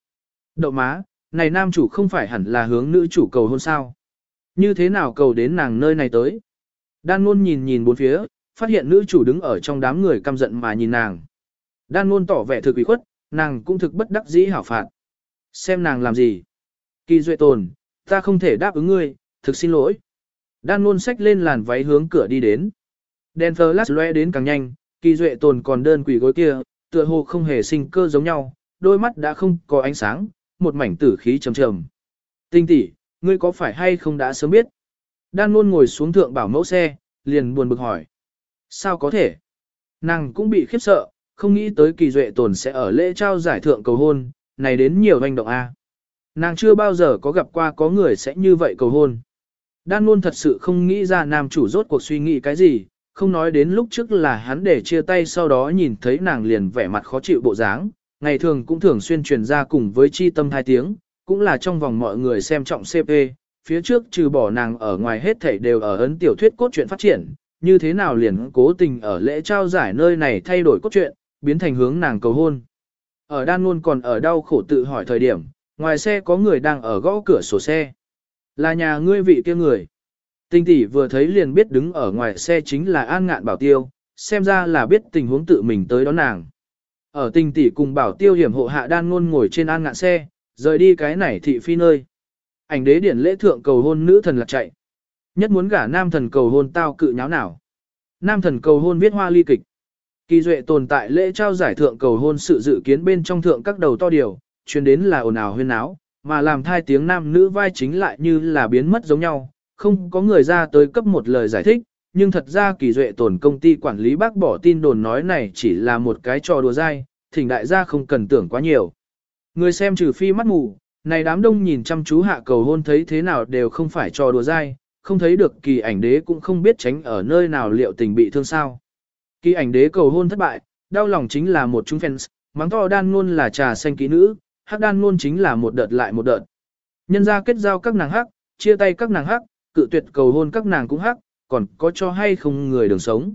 Đậu má, này nam chủ không phải hẳn là hướng nữ chủ cầu hôn sao. Như thế nào cầu đến nàng nơi này tới. Đan luôn nhìn nhìn bốn phía, phát hiện nữ chủ đứng ở trong đám người căm giận mà nhìn nàng. Đan luôn tỏ vẻ thực ủy khuất, nàng cũng thực bất đắc dĩ hảo phạt. Xem nàng làm gì. Kỳ duệ tồn, ta không thể đáp ứng ngươi, thực xin lỗi. Đan luôn xách lên làn váy hướng cửa đi đến. Đèn flash lóe đến càng nhanh, kỳ duệ tồn còn đơn quỷ gối kia, tựa hồ không hề sinh cơ giống nhau, đôi mắt đã không có ánh sáng, một mảnh tử khí trầm trầm. Tinh tỷ, ngươi có phải hay không đã sớm biết? Đan luôn ngồi xuống thượng bảo mẫu xe, liền buồn bực hỏi. Sao có thể? Nàng cũng bị khiếp sợ, không nghĩ tới kỳ duệ tồn sẽ ở lễ trao giải thượng cầu hôn, này đến nhiều hành động a. Nàng chưa bao giờ có gặp qua có người sẽ như vậy cầu hôn. Đan luôn thật sự không nghĩ ra nam chủ rốt cuộc suy nghĩ cái gì, không nói đến lúc trước là hắn để chia tay sau đó nhìn thấy nàng liền vẻ mặt khó chịu bộ dáng, ngày thường cũng thường xuyên truyền ra cùng với chi tâm hai tiếng, cũng là trong vòng mọi người xem trọng CP, phía trước trừ bỏ nàng ở ngoài hết thảy đều ở ấn tiểu thuyết cốt truyện phát triển, như thế nào liền cố tình ở lễ trao giải nơi này thay đổi cốt truyện, biến thành hướng nàng cầu hôn. Ở đan luôn còn ở đau khổ tự hỏi thời điểm, ngoài xe có người đang ở gõ cửa sổ xe. Là nhà ngươi vị kia người. Tinh tỷ vừa thấy liền biết đứng ở ngoài xe chính là an ngạn bảo tiêu, xem ra là biết tình huống tự mình tới đón nàng. Ở tinh tỷ cùng bảo tiêu hiểm hộ hạ đan ngôn ngồi trên an ngạn xe, rời đi cái này thị phi nơi. Ảnh đế điển lễ thượng cầu hôn nữ thần lạc chạy. Nhất muốn gả nam thần cầu hôn tao cự nháo nào. Nam thần cầu hôn viết hoa ly kịch. Kỳ duệ tồn tại lễ trao giải thượng cầu hôn sự dự kiến bên trong thượng các đầu to điều, chuyên đến là ồn ào huyên náo, mà làm thai tiếng nam nữ vai chính lại như là biến mất giống nhau, không có người ra tới cấp một lời giải thích, nhưng thật ra kỳ duệ tổn công ty quản lý bác bỏ tin đồn nói này chỉ là một cái trò đùa dai, thỉnh đại gia không cần tưởng quá nhiều. Người xem trừ phi mắt mù, này đám đông nhìn chăm chú hạ cầu hôn thấy thế nào đều không phải trò đùa dai, không thấy được kỳ ảnh đế cũng không biết tránh ở nơi nào liệu tình bị thương sao. Kỳ ảnh đế cầu hôn thất bại, đau lòng chính là một chúng fans, mắng to đan luôn là trà xanh ký nữ, hắc đan luôn chính là một đợt lại một đợt. Nhân ra kết giao các nàng hắc, chia tay các nàng hắc, cự tuyệt cầu hôn các nàng cũng hắc, còn có cho hay không người đường sống.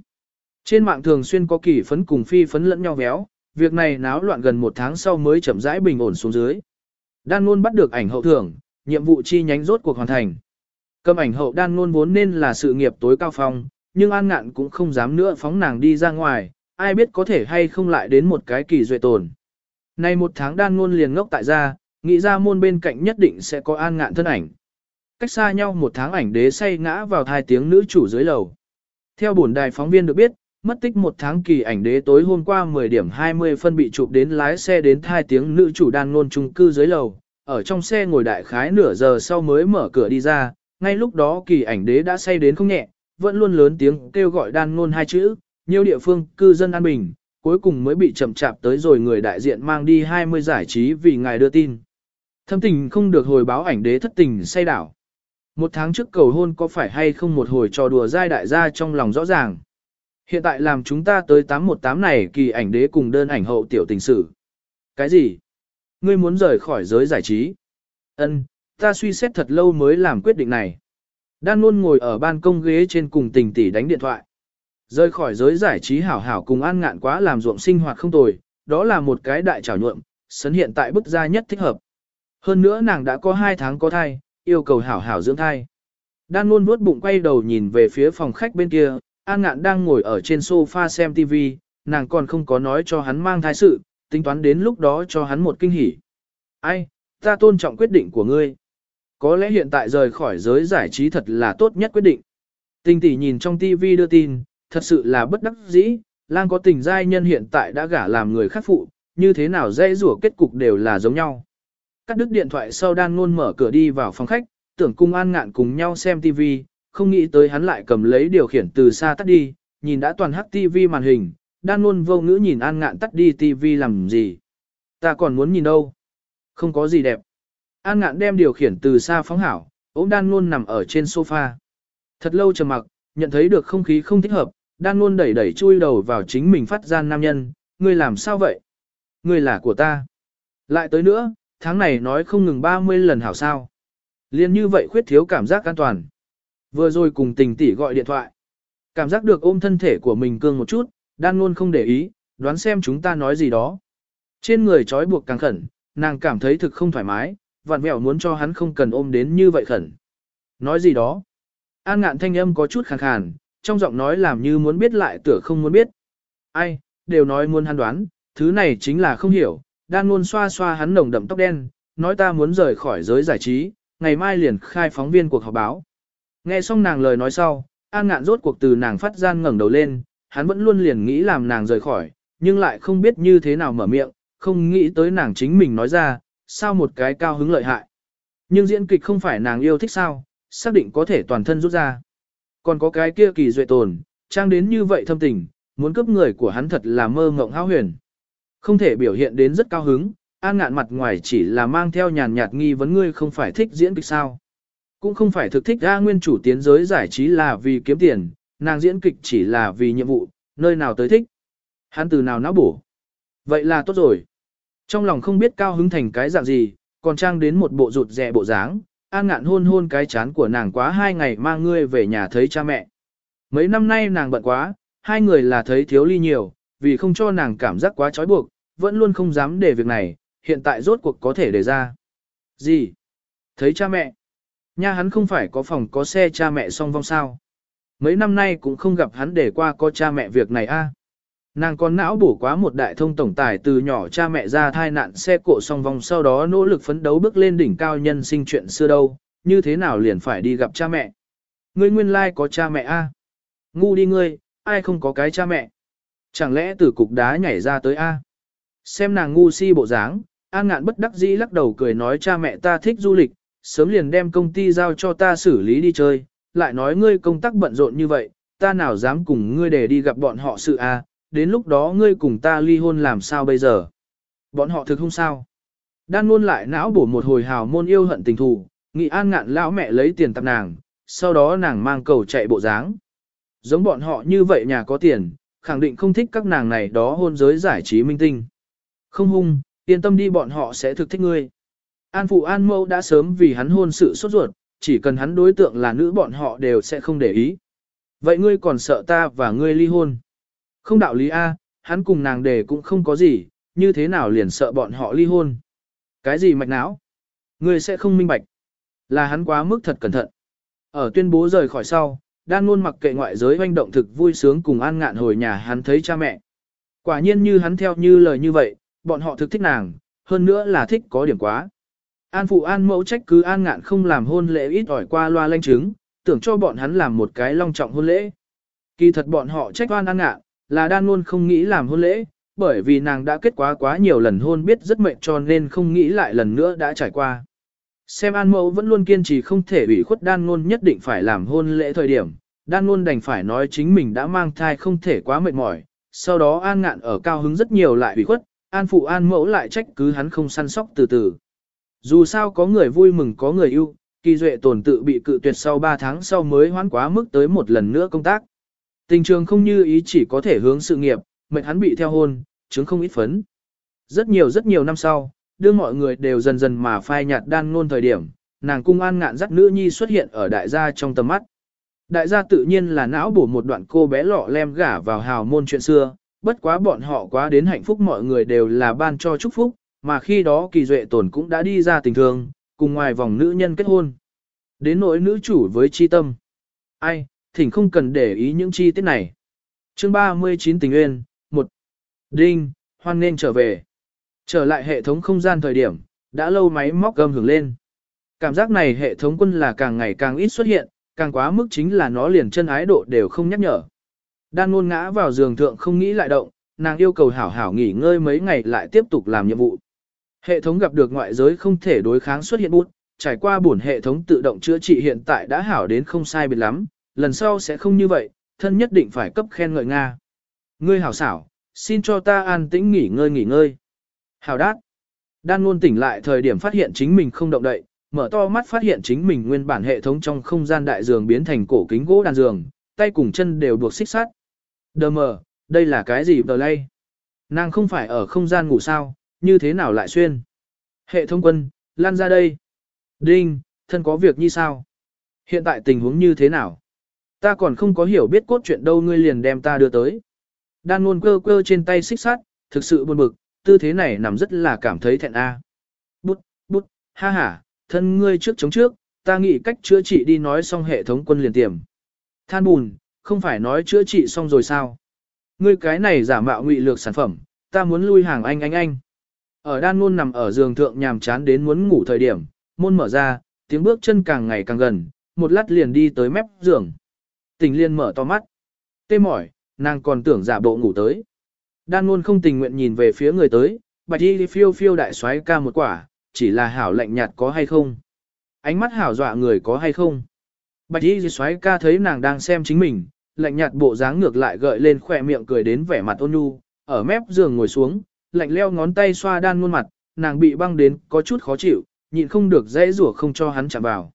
Trên mạng thường xuyên có kỳ phấn cùng phi phấn lẫn nhau véo, việc này náo loạn gần một tháng sau mới chậm rãi bình ổn xuống dưới. Đan Nôn bắt được ảnh hậu thưởng, nhiệm vụ chi nhánh rốt cuộc hoàn thành. Cầm ảnh hậu đan Nôn vốn nên là sự nghiệp tối cao phong, nhưng an ngạn cũng không dám nữa phóng nàng đi ra ngoài, ai biết có thể hay không lại đến một cái kỳ duệ tồn. Nay một tháng đan Nôn liền ngốc tại gia, nghĩ ra môn bên cạnh nhất định sẽ có an ngạn thân ảnh. Cách xa nhau một tháng ảnh đế say ngã vào thai tiếng nữ chủ dưới lầu. Theo bổn đài phóng viên được biết, mất tích một tháng kỳ ảnh đế tối hôm qua 10 điểm 20 phân bị chụp đến lái xe đến hai tiếng nữ chủ đan ngôn trung cư dưới lầu. Ở trong xe ngồi đại khái nửa giờ sau mới mở cửa đi ra, ngay lúc đó kỳ ảnh đế đã say đến không nhẹ, vẫn luôn lớn tiếng kêu gọi đan ngôn hai chữ, nhiều địa phương cư dân an bình, cuối cùng mới bị chậm chạp tới rồi người đại diện mang đi 20 giải trí vì ngài đưa tin. Thâm tình không được hồi báo ảnh đế thất tình say đảo. Một tháng trước cầu hôn có phải hay không một hồi trò đùa giai đại gia trong lòng rõ ràng. Hiện tại làm chúng ta tới 818 này kỳ ảnh đế cùng đơn ảnh hậu tiểu tình sử. Cái gì? Ngươi muốn rời khỏi giới giải trí? Ân, ta suy xét thật lâu mới làm quyết định này. Đan luôn ngồi ở ban công ghế trên cùng tình tỷ đánh điện thoại. Rời khỏi giới giải trí hảo hảo cùng an ngạn quá làm ruộng sinh hoạt không tồi, đó là một cái đại trảo nhuộm, sấn hiện tại bức gia nhất thích hợp. Hơn nữa nàng đã có 2 tháng có thai, yêu cầu hảo hảo dưỡng thai. Đan luôn nuốt bụng quay đầu nhìn về phía phòng khách bên kia, An Ngạn đang ngồi ở trên sofa xem TV, nàng còn không có nói cho hắn mang thai sự, tính toán đến lúc đó cho hắn một kinh hỉ. Ai, ta tôn trọng quyết định của ngươi. Có lẽ hiện tại rời khỏi giới giải trí thật là tốt nhất quyết định. Tinh tỷ nhìn trong TV đưa tin, thật sự là bất đắc dĩ, lang có tình giai nhân hiện tại đã gả làm người khác phụ, như thế nào dễ rủa kết cục đều là giống nhau. Cắt đứt điện thoại sau đan ngôn mở cửa đi vào phòng khách, tưởng cung an ngạn cùng nhau xem TV, không nghĩ tới hắn lại cầm lấy điều khiển từ xa tắt đi, nhìn đã toàn hắc TV màn hình, đan luôn vô ngữ nhìn an ngạn tắt đi TV làm gì. Ta còn muốn nhìn đâu. Không có gì đẹp. An ngạn đem điều khiển từ xa phóng hảo, ốm đan luôn nằm ở trên sofa. Thật lâu trầm mặc, nhận thấy được không khí không thích hợp, đan luôn đẩy đẩy chui đầu vào chính mình phát gian nam nhân, ngươi làm sao vậy? Ngươi là của ta. Lại tới nữa, tháng này nói không ngừng 30 lần hảo sao. Liên như vậy khuyết thiếu cảm giác an toàn. Vừa rồi cùng tình tỷ gọi điện thoại. Cảm giác được ôm thân thể của mình cương một chút, đan luôn không để ý, đoán xem chúng ta nói gì đó. Trên người trói buộc càng khẩn, nàng cảm thấy thực không thoải mái, vặn vẹo muốn cho hắn không cần ôm đến như vậy khẩn. Nói gì đó. An ngạn thanh âm có chút khàn khàn, trong giọng nói làm như muốn biết lại tựa không muốn biết. Ai, đều nói muốn hắn đoán, thứ này chính là không hiểu, đan luôn xoa xoa hắn nồng đậm tóc đen, nói ta muốn rời khỏi giới giải trí, ngày mai liền khai phóng viên cuộc họp báo. Nghe xong nàng lời nói sau, an ngạn rốt cuộc từ nàng phát gian ngẩng đầu lên, hắn vẫn luôn liền nghĩ làm nàng rời khỏi, nhưng lại không biết như thế nào mở miệng, không nghĩ tới nàng chính mình nói ra, sao một cái cao hứng lợi hại. Nhưng diễn kịch không phải nàng yêu thích sao, xác định có thể toàn thân rút ra. Còn có cái kia kỳ duệ tồn, trang đến như vậy thâm tình, muốn cướp người của hắn thật là mơ ngộng hao huyền. Không thể biểu hiện đến rất cao hứng, an ngạn mặt ngoài chỉ là mang theo nhàn nhạt nghi vấn ngươi không phải thích diễn kịch sao. Cũng không phải thực thích ra nguyên chủ tiến giới giải trí là vì kiếm tiền, nàng diễn kịch chỉ là vì nhiệm vụ, nơi nào tới thích. Hắn từ nào não bổ. Vậy là tốt rồi. Trong lòng không biết cao hứng thành cái dạng gì, còn trang đến một bộ rụt rè bộ dáng, an ngạn hôn hôn cái chán của nàng quá hai ngày mang ngươi về nhà thấy cha mẹ. Mấy năm nay nàng bận quá, hai người là thấy thiếu ly nhiều, vì không cho nàng cảm giác quá trói buộc, vẫn luôn không dám để việc này, hiện tại rốt cuộc có thể để ra. Gì? Thấy cha mẹ? Nha hắn không phải có phòng có xe cha mẹ song vong sao? Mấy năm nay cũng không gặp hắn để qua có cha mẹ việc này a. Nàng còn não bổ quá một đại thông tổng tài từ nhỏ cha mẹ ra thai nạn xe cộ song vong sau đó nỗ lực phấn đấu bước lên đỉnh cao nhân sinh chuyện xưa đâu, như thế nào liền phải đi gặp cha mẹ. Ngươi nguyên lai like có cha mẹ a? Ngu đi ngươi, ai không có cái cha mẹ? Chẳng lẽ từ cục đá nhảy ra tới a? Xem nàng ngu si bộ dáng, An Ngạn bất đắc dĩ lắc đầu cười nói cha mẹ ta thích du lịch, sớm liền đem công ty giao cho ta xử lý đi chơi, lại nói ngươi công tác bận rộn như vậy, ta nào dám cùng ngươi để đi gặp bọn họ sự a, đến lúc đó ngươi cùng ta ly hôn làm sao bây giờ? Bọn họ thực không sao? Đan luôn lại não bổ một hồi hào môn yêu hận tình thù, nghị an ngạn lão mẹ lấy tiền tập nàng, sau đó nàng mang cầu chạy bộ dáng. Giống bọn họ như vậy nhà có tiền, khẳng định không thích các nàng này đó hôn giới giải trí minh tinh. Không hung, yên tâm đi bọn họ sẽ thực thích ngươi. An phụ an mẫu đã sớm vì hắn hôn sự sốt ruột, chỉ cần hắn đối tượng là nữ bọn họ đều sẽ không để ý. Vậy ngươi còn sợ ta và ngươi ly hôn? Không đạo lý A, hắn cùng nàng đề cũng không có gì, như thế nào liền sợ bọn họ ly hôn. Cái gì mạch não? Ngươi sẽ không minh bạch. Là hắn quá mức thật cẩn thận. Ở tuyên bố rời khỏi sau, đang luôn mặc kệ ngoại giới hoành động thực vui sướng cùng an ngạn hồi nhà hắn thấy cha mẹ. Quả nhiên như hắn theo như lời như vậy, bọn họ thực thích nàng, hơn nữa là thích có điểm quá. An phụ an mẫu trách cứ an ngạn không làm hôn lễ ít ỏi qua loa lanh chứng, tưởng cho bọn hắn làm một cái long trọng hôn lễ. Kỳ thật bọn họ trách oan an ngạn, là đan luôn không nghĩ làm hôn lễ, bởi vì nàng đã kết quá quá nhiều lần hôn biết rất mệt cho nên không nghĩ lại lần nữa đã trải qua. Xem an mẫu vẫn luôn kiên trì không thể ủy khuất đan ngôn nhất định phải làm hôn lễ thời điểm, đan ngôn đành phải nói chính mình đã mang thai không thể quá mệt mỏi, sau đó an ngạn ở cao hứng rất nhiều lại ủy khuất, an phụ an mẫu lại trách cứ hắn không săn sóc từ từ. Dù sao có người vui mừng có người yêu, kỳ duệ tồn tự bị cự tuyệt sau 3 tháng sau mới hoán quá mức tới một lần nữa công tác. Tình trường không như ý chỉ có thể hướng sự nghiệp, mệnh hắn bị theo hôn, chứng không ít phấn. Rất nhiều rất nhiều năm sau, đưa mọi người đều dần dần mà phai nhạt đan ngôn thời điểm, nàng cung an ngạn dắt nữ nhi xuất hiện ở đại gia trong tầm mắt. Đại gia tự nhiên là não bổ một đoạn cô bé lọ lem gả vào hào môn chuyện xưa, bất quá bọn họ quá đến hạnh phúc mọi người đều là ban cho chúc phúc, mà khi đó kỳ duệ tổn cũng đã đi ra tình thương, cùng ngoài vòng nữ nhân kết hôn. Đến nỗi nữ chủ với chi tâm. Ai, thỉnh không cần để ý những chi tiết này. Chương 39 tình nguyên, 1. Đinh, hoan nên trở về. Trở lại hệ thống không gian thời điểm, đã lâu máy móc gầm hưởng lên. Cảm giác này hệ thống quân là càng ngày càng ít xuất hiện, càng quá mức chính là nó liền chân ái độ đều không nhắc nhở. Đan ngôn ngã vào giường thượng không nghĩ lại động, nàng yêu cầu hảo hảo nghỉ ngơi mấy ngày lại tiếp tục làm nhiệm vụ. Hệ thống gặp được ngoại giới không thể đối kháng xuất hiện bút, trải qua bổn hệ thống tự động chữa trị hiện tại đã hảo đến không sai biệt lắm, lần sau sẽ không như vậy, thân nhất định phải cấp khen ngợi Nga. Ngươi hảo xảo, xin cho ta an tĩnh nghỉ ngơi nghỉ ngơi. Hảo đát. Đan luôn tỉnh lại thời điểm phát hiện chính mình không động đậy, mở to mắt phát hiện chính mình nguyên bản hệ thống trong không gian đại giường biến thành cổ kính gỗ đàn giường, tay cùng chân đều buộc xích sắt. Đờ mờ, đây là cái gì đờ lay? Nàng không phải ở không gian ngủ sao, như thế nào lại xuyên? Hệ thống quân, lan ra đây. Đinh, thân có việc như sao? Hiện tại tình huống như thế nào? Ta còn không có hiểu biết cốt truyện đâu ngươi liền đem ta đưa tới. Đan luôn cơ cơ trên tay xích sát, thực sự buồn bực, tư thế này nằm rất là cảm thấy thẹn a. Bút, bút, ha ha, thân ngươi trước chống trước, ta nghĩ cách chữa trị đi nói xong hệ thống quân liền tiềm. Than bùn, không phải nói chữa trị xong rồi sao? Ngươi cái này giả mạo ngụy lược sản phẩm, ta muốn lui hàng anh anh anh. Ở đan luôn nằm ở giường thượng nhàm chán đến muốn ngủ thời điểm, môn mở ra, tiếng bước chân càng ngày càng gần, một lát liền đi tới mép giường. Tình liên mở to mắt. Tê mỏi, nàng còn tưởng giả bộ ngủ tới. Đan luôn không tình nguyện nhìn về phía người tới, bạch đi phiêu phiêu đại xoáy ca một quả, chỉ là hảo lạnh nhạt có hay không. Ánh mắt hảo dọa người có hay không. Bạch y xoáy ca thấy nàng đang xem chính mình, lạnh nhạt bộ dáng ngược lại gợi lên khỏe miệng cười đến vẻ mặt ôn nhu, ở mép giường ngồi xuống, lạnh leo ngón tay xoa đan muôn mặt, nàng bị băng đến có chút khó chịu, nhịn không được dễ rủa không cho hắn chạm vào.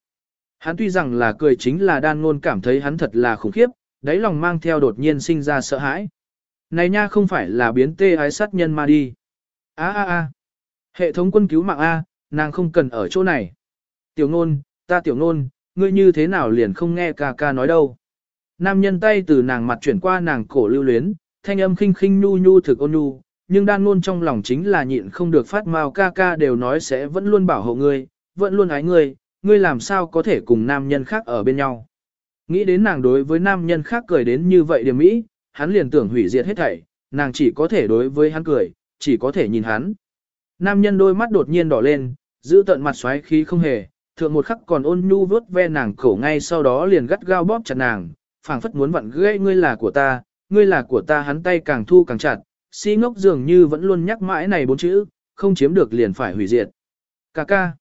Hắn tuy rằng là cười chính là đan ngôn cảm thấy hắn thật là khủng khiếp, đáy lòng mang theo đột nhiên sinh ra sợ hãi. Này nha không phải là biến tê ái sát nhân ma đi. a a a Hệ thống quân cứu mạng A, nàng không cần ở chỗ này. Tiểu ngôn, ta tiểu ngôn, ngươi như thế nào liền không nghe ca ca nói đâu. Nam nhân tay từ nàng mặt chuyển qua nàng cổ lưu luyến, thanh âm khinh khinh nhu nhu thực ôn nhu, nhưng đan luôn trong lòng chính là nhịn không được phát mao ca ca đều nói sẽ vẫn luôn bảo hộ ngươi, vẫn luôn ái ngươi, ngươi làm sao có thể cùng nam nhân khác ở bên nhau. Nghĩ đến nàng đối với nam nhân khác cười đến như vậy điểm mỹ, hắn liền tưởng hủy diệt hết thảy, nàng chỉ có thể đối với hắn cười, chỉ có thể nhìn hắn. Nam nhân đôi mắt đột nhiên đỏ lên, giữ tận mặt xoáy khí không hề, thượng một khắc còn ôn nhu vớt ve nàng cổ ngay sau đó liền gắt gao bóp chặt nàng, phảng phất muốn vặn gãy ngươi là của ta, ngươi là của ta hắn tay càng thu càng chặt, si ngốc dường như vẫn luôn nhắc mãi này bốn chữ, không chiếm được liền phải hủy diệt. Cà ca.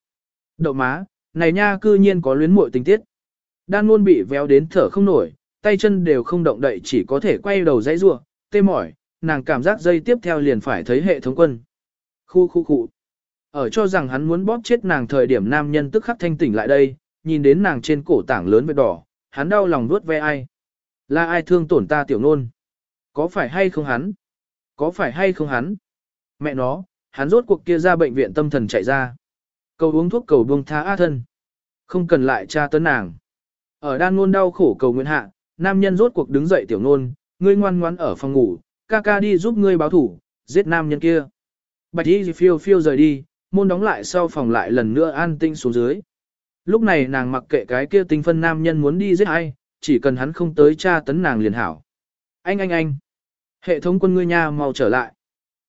Đậu má, này nha cư nhiên có luyến muội tình tiết. Đan luôn bị véo đến thở không nổi, tay chân đều không động đậy chỉ có thể quay đầu dãy rua, tê mỏi, nàng cảm giác dây tiếp theo liền phải thấy hệ thống quân. Khu khu khu. Ở cho rằng hắn muốn bóp chết nàng thời điểm nam nhân tức khắc thanh tỉnh lại đây, nhìn đến nàng trên cổ tảng lớn vết đỏ, hắn đau lòng vuốt ve ai. Là ai thương tổn ta tiểu nôn? Có phải hay không hắn? Có phải hay không hắn? Mẹ nó, hắn rốt cuộc kia ra bệnh viện tâm thần chạy ra. Cầu uống thuốc cầu buông tha á thân. Không cần lại tra tấn nàng. Ở đan ngôn đau khổ cầu nguyện hạ, nam nhân rốt cuộc đứng dậy tiểu nôn, ngươi ngoan ngoãn ở phòng ngủ, ca ca đi giúp ngươi báo thủ, giết nam nhân kia. Bạch y phiêu phiêu rời đi, môn đóng lại sau phòng lại lần nữa an tinh xuống dưới. Lúc này nàng mặc kệ cái kia tinh phân nam nhân muốn đi giết ai, chỉ cần hắn không tới tra tấn nàng liền hảo. Anh anh anh, hệ thống quân ngươi nha mau trở lại.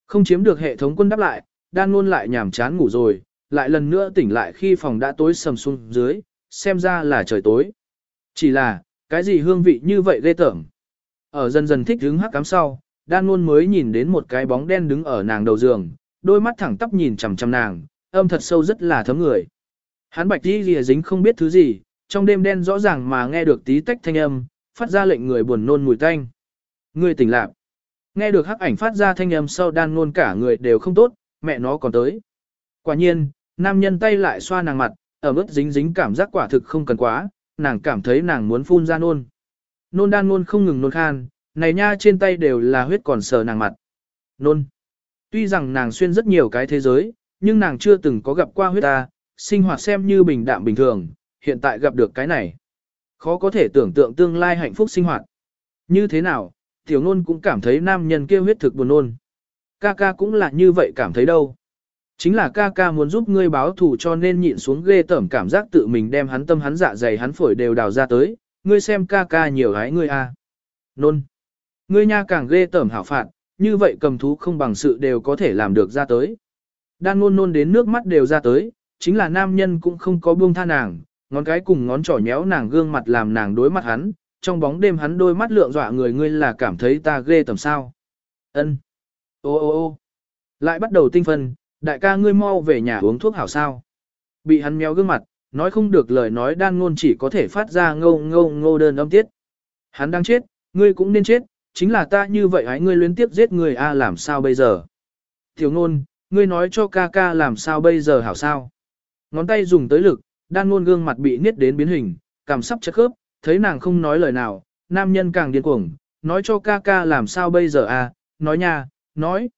Không chiếm được hệ thống quân đáp lại, đan luôn lại nhảm chán ngủ rồi, lại lần nữa tỉnh lại khi phòng đã tối sầm xuống dưới, xem ra là trời tối. Chỉ là, cái gì hương vị như vậy ghê tởm. Ở dần dần thích hứng hắc cám sau, đan luôn mới nhìn đến một cái bóng đen đứng ở nàng đầu giường, đôi mắt thẳng tắp nhìn chằm chằm nàng, âm thật sâu rất là thấm người. Hắn bạch đi lìa dính không biết thứ gì, trong đêm đen rõ ràng mà nghe được tí tách thanh âm, phát ra lệnh người buồn nôn mùi tanh. Người tỉnh lạc. Nghe được hắc ảnh phát ra thanh âm sau đan nôn cả người đều không tốt, mẹ nó còn tới. Quả nhiên, nam nhân tay lại xoa nàng mặt, ở mức dính dính cảm giác quả thực không cần quá, nàng cảm thấy nàng muốn phun ra nôn. Nôn đan nôn không ngừng nôn khan, này nha trên tay đều là huyết còn sờ nàng mặt. Nôn. Tuy rằng nàng xuyên rất nhiều cái thế giới, nhưng nàng chưa từng có gặp qua huyết ta, sinh hoạt xem như bình đạm bình thường, hiện tại gặp được cái này. Khó có thể tưởng tượng tương lai hạnh phúc sinh hoạt. Như thế nào, tiểu nôn cũng cảm thấy nam nhân kia huyết thực buồn nôn. Ca ca cũng là như vậy cảm thấy đâu. Chính là ca ca muốn giúp ngươi báo thù cho nên nhịn xuống ghê tởm cảm giác tự mình đem hắn tâm hắn dạ dày hắn phổi đều đào ra tới, ngươi xem ca ca nhiều hái ngươi a. À. Nôn. Ngươi nha càng ghê tởm hảo phạt, như vậy cầm thú không bằng sự đều có thể làm được ra tới. Đan nôn nôn đến nước mắt đều ra tới, chính là nam nhân cũng không có buông tha nàng, ngón cái cùng ngón trỏ nhéo nàng gương mặt làm nàng đối mặt hắn, trong bóng đêm hắn đôi mắt lượng dọa người ngươi là cảm thấy ta ghê tầm sao. Ân. Ô ô ô lại bắt đầu tinh phân, đại ca ngươi mau về nhà uống thuốc hảo sao. Bị hắn méo gương mặt, nói không được lời nói đan ngôn chỉ có thể phát ra ngâu ngâu ngô đơn âm tiết. Hắn đang chết, ngươi cũng nên chết, chính là ta như vậy hãy ngươi luyến tiếp giết người a làm sao bây giờ. Tiểu ngôn, ngươi nói cho ca ca làm sao bây giờ hảo sao. Ngón tay dùng tới lực, đan ngôn gương mặt bị niết đến biến hình, cảm sắp chất khớp, thấy nàng không nói lời nào, nam nhân càng điên cuồng, nói cho ca ca làm sao bây giờ à, nói nha, nói.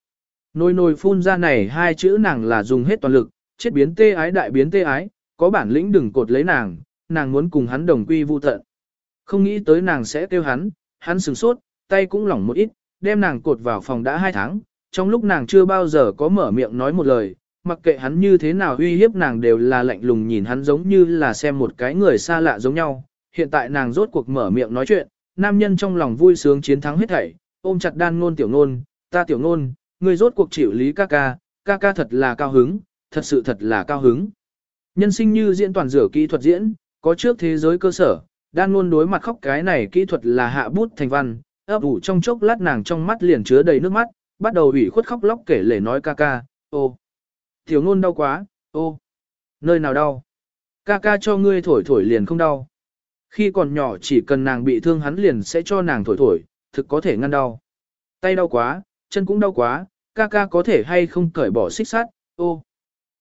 Nồi nồi phun ra này hai chữ nàng là dùng hết toàn lực, chết biến tê ái đại biến tê ái, có bản lĩnh đừng cột lấy nàng, nàng muốn cùng hắn đồng quy vu tận. Không nghĩ tới nàng sẽ kêu hắn, hắn sửng sốt, tay cũng lỏng một ít, đem nàng cột vào phòng đã hai tháng, trong lúc nàng chưa bao giờ có mở miệng nói một lời, mặc kệ hắn như thế nào uy hiếp nàng đều là lạnh lùng nhìn hắn giống như là xem một cái người xa lạ giống nhau. Hiện tại nàng rốt cuộc mở miệng nói chuyện, nam nhân trong lòng vui sướng chiến thắng hết thảy, ôm chặt đan ngôn tiểu ngôn, ta tiểu ngôn, người rốt cuộc chịu lý ca ca, ca ca thật là cao hứng, thật sự thật là cao hứng. Nhân sinh như diễn toàn rửa kỹ thuật diễn, có trước thế giới cơ sở, đan ngôn đối mặt khóc cái này kỹ thuật là hạ bút thành văn, ấp ủ trong chốc lát nàng trong mắt liền chứa đầy nước mắt, bắt đầu ủy khuất khóc lóc kể lể nói ca ca, ô. Tiểu ngôn đau quá, ô. Nơi nào đau? Ca ca cho ngươi thổi thổi liền không đau. Khi còn nhỏ chỉ cần nàng bị thương hắn liền sẽ cho nàng thổi thổi, thực có thể ngăn đau. Tay đau quá, chân cũng đau quá, ca ca có thể hay không cởi bỏ xích sắt, ô.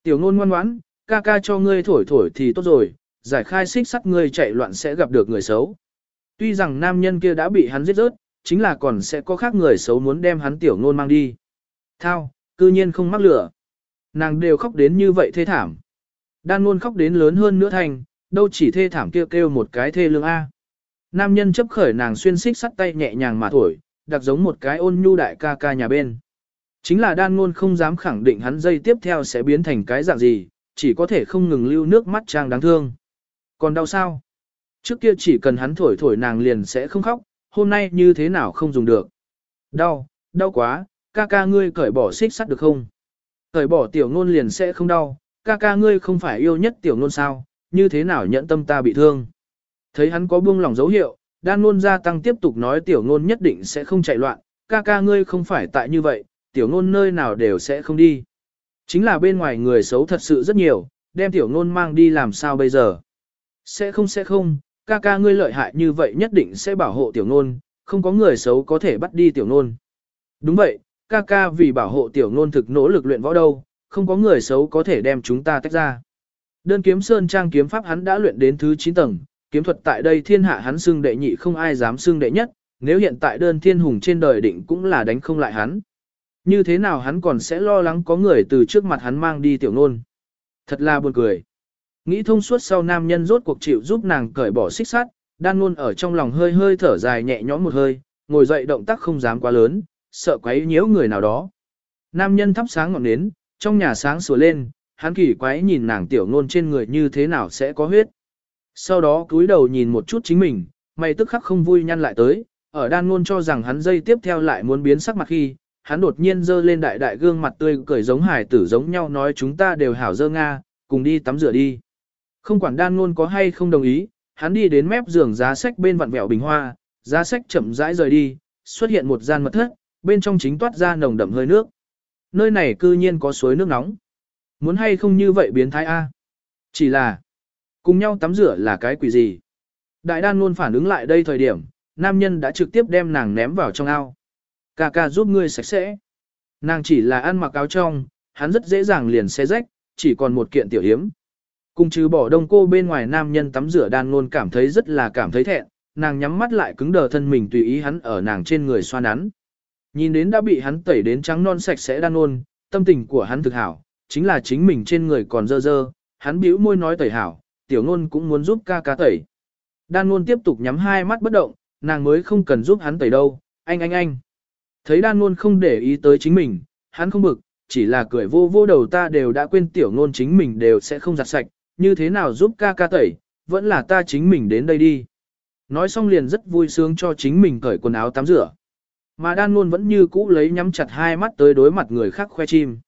Tiểu ngôn ngoan ngoãn, ca ca cho ngươi thổi thổi thì tốt rồi, giải khai xích sắt ngươi chạy loạn sẽ gặp được người xấu. Tuy rằng nam nhân kia đã bị hắn giết rớt, chính là còn sẽ có khác người xấu muốn đem hắn tiểu ngôn mang đi. Thao, cư nhiên không mắc lửa. Nàng đều khóc đến như vậy thê thảm. Đan ngôn khóc đến lớn hơn nữa thành, đâu chỉ thê thảm kêu kêu một cái thê lương A. Nam nhân chấp khởi nàng xuyên xích sắt tay nhẹ nhàng mà thổi, đặc giống một cái ôn nhu đại ca ca nhà bên. Chính là đan ngôn không dám khẳng định hắn dây tiếp theo sẽ biến thành cái dạng gì, chỉ có thể không ngừng lưu nước mắt trang đáng thương. Còn đau sao? Trước kia chỉ cần hắn thổi thổi nàng liền sẽ không khóc, hôm nay như thế nào không dùng được. Đau, đau quá, ca ca ngươi cởi bỏ xích sắt được không? Cởi bỏ tiểu ngôn liền sẽ không đau, ca ca ngươi không phải yêu nhất tiểu ngôn sao, như thế nào nhận tâm ta bị thương. Thấy hắn có buông lòng dấu hiệu, đan luôn gia tăng tiếp tục nói tiểu ngôn nhất định sẽ không chạy loạn, ca ca ngươi không phải tại như vậy, tiểu ngôn nơi nào đều sẽ không đi. Chính là bên ngoài người xấu thật sự rất nhiều, đem tiểu ngôn mang đi làm sao bây giờ. Sẽ không sẽ không, ca ca ngươi lợi hại như vậy nhất định sẽ bảo hộ tiểu ngôn, không có người xấu có thể bắt đi tiểu ngôn. Đúng vậy, ca ca vì bảo hộ tiểu ngôn thực nỗ lực luyện võ đâu, không có người xấu có thể đem chúng ta tách ra. Đơn kiếm sơn trang kiếm pháp hắn đã luyện đến thứ 9 tầng, kiếm thuật tại đây thiên hạ hắn xưng đệ nhị không ai dám xưng đệ nhất, nếu hiện tại đơn thiên hùng trên đời định cũng là đánh không lại hắn. Như thế nào hắn còn sẽ lo lắng có người từ trước mặt hắn mang đi tiểu nôn. Thật là buồn cười. Nghĩ thông suốt sau nam nhân rốt cuộc chịu giúp nàng cởi bỏ xích sắt, đan nôn ở trong lòng hơi hơi thở dài nhẹ nhõm một hơi, ngồi dậy động tác không dám quá lớn, sợ quấy nhiễu người nào đó. Nam nhân thắp sáng ngọn nến, trong nhà sáng sủa lên, hắn kỳ quái nhìn nàng tiểu ngôn trên người như thế nào sẽ có huyết. Sau đó cúi đầu nhìn một chút chính mình, mày tức khắc không vui nhăn lại tới, ở đan ngôn cho rằng hắn dây tiếp theo lại muốn biến sắc mặt khi, hắn đột nhiên dơ lên đại đại gương mặt tươi cười giống hải tử giống nhau nói chúng ta đều hảo dơ Nga, cùng đi tắm rửa đi. Không quản đan ngôn có hay không đồng ý, hắn đi đến mép giường giá sách bên vặn vẹo bình hoa, giá sách chậm rãi rời đi, xuất hiện một gian mật thất, bên trong chính toát ra nồng đậm hơi nước. Nơi này cư nhiên có suối nước nóng. Muốn hay không như vậy biến thái A. Chỉ là, cùng nhau tắm rửa là cái quỷ gì. Đại đan luôn phản ứng lại đây thời điểm, nam nhân đã trực tiếp đem nàng ném vào trong ao. Ca ca giúp ngươi sạch sẽ. Nàng chỉ là ăn mặc áo trong, hắn rất dễ dàng liền xé rách, chỉ còn một kiện tiểu hiếm. Cùng trừ bỏ đông cô bên ngoài nam nhân tắm rửa đan luôn cảm thấy rất là cảm thấy thẹn, nàng nhắm mắt lại cứng đờ thân mình tùy ý hắn ở nàng trên người xoa nắn. Nhìn đến đã bị hắn tẩy đến trắng non sạch sẽ đan luôn, tâm tình của hắn thực hảo, chính là chính mình trên người còn dơ dơ, hắn bĩu môi nói tẩy hảo, tiểu ngôn cũng muốn giúp ca ca tẩy. Đan ngôn tiếp tục nhắm hai mắt bất động, nàng mới không cần giúp hắn tẩy đâu, anh anh anh. Thấy đan ngôn không để ý tới chính mình, hắn không bực, chỉ là cười vô vô đầu ta đều đã quên tiểu ngôn chính mình đều sẽ không giặt sạch, như thế nào giúp ca ca tẩy, vẫn là ta chính mình đến đây đi. Nói xong liền rất vui sướng cho chính mình cởi quần áo tắm rửa. Mà đan ngôn vẫn như cũ lấy nhắm chặt hai mắt tới đối mặt người khác khoe chim.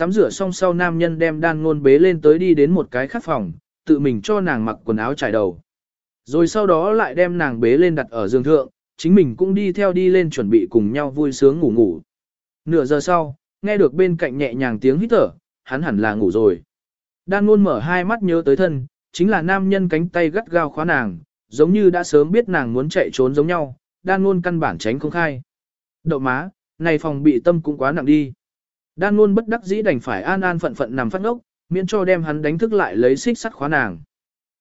Tắm rửa xong sau nam nhân đem đan ngôn bế lên tới đi đến một cái khác phòng, tự mình cho nàng mặc quần áo trải đầu. Rồi sau đó lại đem nàng bế lên đặt ở giường thượng, chính mình cũng đi theo đi lên chuẩn bị cùng nhau vui sướng ngủ ngủ. Nửa giờ sau, nghe được bên cạnh nhẹ nhàng tiếng hít thở, hắn hẳn là ngủ rồi. Đan ngôn mở hai mắt nhớ tới thân, chính là nam nhân cánh tay gắt gao khóa nàng, giống như đã sớm biết nàng muốn chạy trốn giống nhau, đan ngôn căn bản tránh không khai. Đậu má, này phòng bị tâm cũng quá nặng đi. Đan luôn bất đắc dĩ đành phải an an phận phận nằm phát ngốc, miễn cho đem hắn đánh thức lại lấy xích sắt khóa nàng.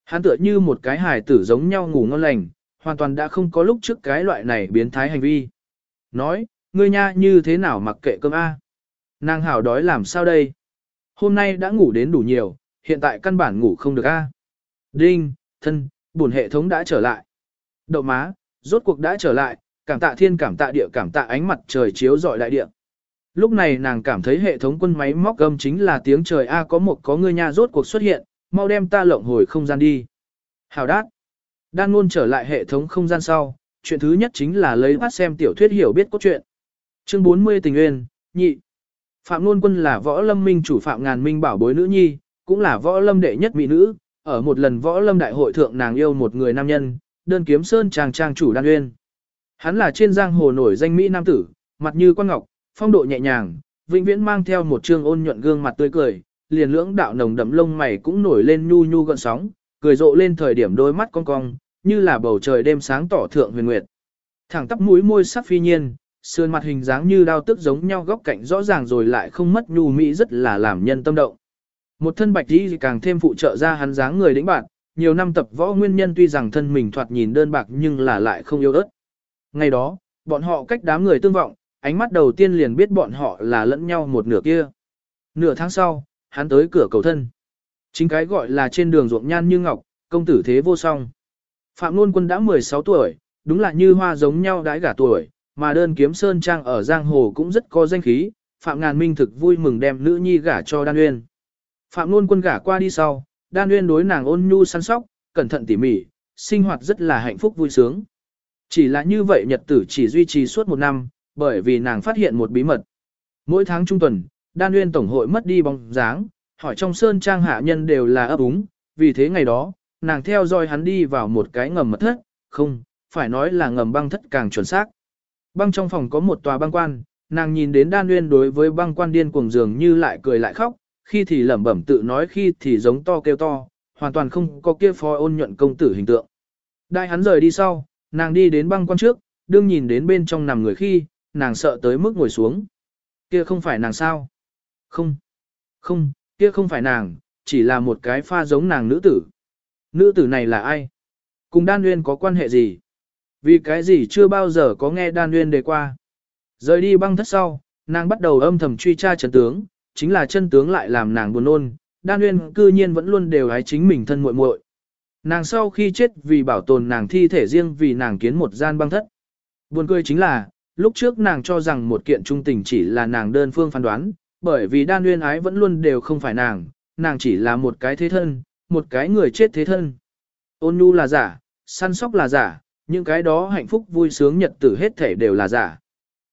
Hắn tựa như một cái hài tử giống nhau ngủ ngon lành, hoàn toàn đã không có lúc trước cái loại này biến thái hành vi. Nói, ngươi nha như thế nào mặc kệ cơm A. Nàng hảo đói làm sao đây? Hôm nay đã ngủ đến đủ nhiều, hiện tại căn bản ngủ không được A. Đinh, thân, buồn hệ thống đã trở lại. Đậu má, rốt cuộc đã trở lại, cảm tạ thiên cảm tạ địa cảm tạ ánh mặt trời chiếu rọi đại địa. Lúc này nàng cảm thấy hệ thống quân máy móc gầm chính là tiếng trời A có một có người nha rốt cuộc xuất hiện, mau đem ta lộng hồi không gian đi. Hào đát. Đan ngôn trở lại hệ thống không gian sau, chuyện thứ nhất chính là lấy bắt xem tiểu thuyết hiểu biết cốt truyện. Chương 40 tình nguyên, nhị. Phạm Nôn Quân là võ lâm minh chủ Phạm Ngàn Minh bảo bối nữ nhi, cũng là võ lâm đệ nhất mỹ nữ, ở một lần võ lâm đại hội thượng nàng yêu một người nam nhân, đơn kiếm sơn chàng trang chủ đan uyên. Hắn là trên giang hồ nổi danh mỹ nam tử, mặt như quan ngọc, phong độ nhẹ nhàng, vĩnh viễn mang theo một trương ôn nhuận gương mặt tươi cười, liền lưỡng đạo nồng đậm lông mày cũng nổi lên nhu nhu gợn sóng, cười rộ lên thời điểm đôi mắt cong cong, như là bầu trời đêm sáng tỏ thượng huyền nguyệt. Thẳng tắp mũi môi sắc phi nhiên, sườn mặt hình dáng như đao tức giống nhau góc cạnh rõ ràng rồi lại không mất nhu mỹ rất là làm nhân tâm động. Một thân bạch y càng thêm phụ trợ ra hắn dáng người đĩnh bạn, nhiều năm tập võ nguyên nhân tuy rằng thân mình thoạt nhìn đơn bạc nhưng là lại không yêu ớt. Ngày đó, bọn họ cách đám người tương vọng, ánh mắt đầu tiên liền biết bọn họ là lẫn nhau một nửa kia. Nửa tháng sau, hắn tới cửa cầu thân. Chính cái gọi là trên đường ruộng nhan như ngọc, công tử thế vô song. Phạm Nôn Quân đã 16 tuổi, đúng là như hoa giống nhau đãi gả tuổi, mà đơn kiếm sơn trang ở giang hồ cũng rất có danh khí, Phạm Ngàn Minh thực vui mừng đem nữ nhi gả cho Đan Uyên. Phạm Nôn Quân gả qua đi sau, Đan Uyên đối nàng ôn nhu săn sóc, cẩn thận tỉ mỉ, sinh hoạt rất là hạnh phúc vui sướng. Chỉ là như vậy nhật tử chỉ duy trì suốt một năm, bởi vì nàng phát hiện một bí mật. Mỗi tháng trung tuần, Đan Uyên Tổng hội mất đi bóng dáng, hỏi trong sơn trang hạ nhân đều là ấp úng, vì thế ngày đó, nàng theo dõi hắn đi vào một cái ngầm mật thất, không, phải nói là ngầm băng thất càng chuẩn xác. Băng trong phòng có một tòa băng quan, nàng nhìn đến Đan Uyên đối với băng quan điên cuồng dường như lại cười lại khóc, khi thì lẩm bẩm tự nói khi thì giống to kêu to, hoàn toàn không có kia phó ôn nhuận công tử hình tượng. Đại hắn rời đi sau, nàng đi đến băng quan trước, đương nhìn đến bên trong nằm người khi, nàng sợ tới mức ngồi xuống. Kia không phải nàng sao? Không. Không, kia không phải nàng, chỉ là một cái pha giống nàng nữ tử. Nữ tử này là ai? Cùng đan nguyên có quan hệ gì? Vì cái gì chưa bao giờ có nghe đan nguyên đề qua? Rời đi băng thất sau, nàng bắt đầu âm thầm truy tra chân tướng, chính là chân tướng lại làm nàng buồn nôn, đan nguyên cư nhiên vẫn luôn đều hái chính mình thân muội muội. Nàng sau khi chết vì bảo tồn nàng thi thể riêng vì nàng kiến một gian băng thất. Buồn cười chính là, lúc trước nàng cho rằng một kiện trung tình chỉ là nàng đơn phương phán đoán, bởi vì đan nguyên ái vẫn luôn đều không phải nàng, nàng chỉ là một cái thế thân, một cái người chết thế thân. Ôn nhu là giả, săn sóc là giả, những cái đó hạnh phúc vui sướng nhật tử hết thể đều là giả.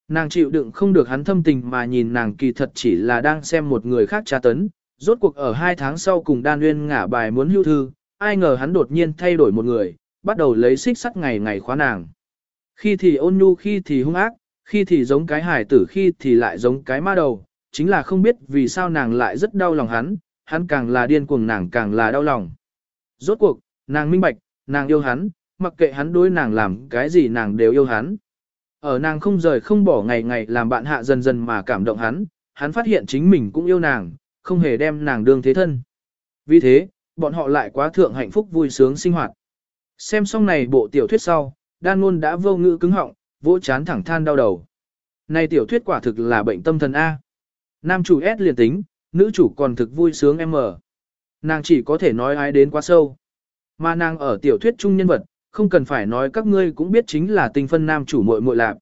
Nàng chịu đựng không được hắn thâm tình mà nhìn nàng kỳ thật chỉ là đang xem một người khác tra tấn, rốt cuộc ở hai tháng sau cùng đan nguyên ngả bài muốn hưu thư, ai ngờ hắn đột nhiên thay đổi một người, bắt đầu lấy xích sắt ngày ngày khóa nàng. Khi thì ôn nhu khi thì hung ác, khi thì giống cái hải tử khi thì lại giống cái ma đầu, chính là không biết vì sao nàng lại rất đau lòng hắn, hắn càng là điên cuồng nàng càng là đau lòng. Rốt cuộc, nàng minh bạch, nàng yêu hắn, mặc kệ hắn đối nàng làm cái gì nàng đều yêu hắn. Ở nàng không rời không bỏ ngày ngày làm bạn hạ dần dần mà cảm động hắn, hắn phát hiện chính mình cũng yêu nàng, không hề đem nàng đương thế thân. Vì thế, bọn họ lại quá thượng hạnh phúc vui sướng sinh hoạt. Xem xong này bộ tiểu thuyết sau, đan ngôn đã vô ngữ cứng họng, vỗ chán thẳng than đau đầu. Này tiểu thuyết quả thực là bệnh tâm thần A. Nam chủ S liền tính, nữ chủ còn thực vui sướng em ở. Nàng chỉ có thể nói ai đến quá sâu. Mà nàng ở tiểu thuyết chung nhân vật, không cần phải nói các ngươi cũng biết chính là tình phân nam chủ muội muội lạc.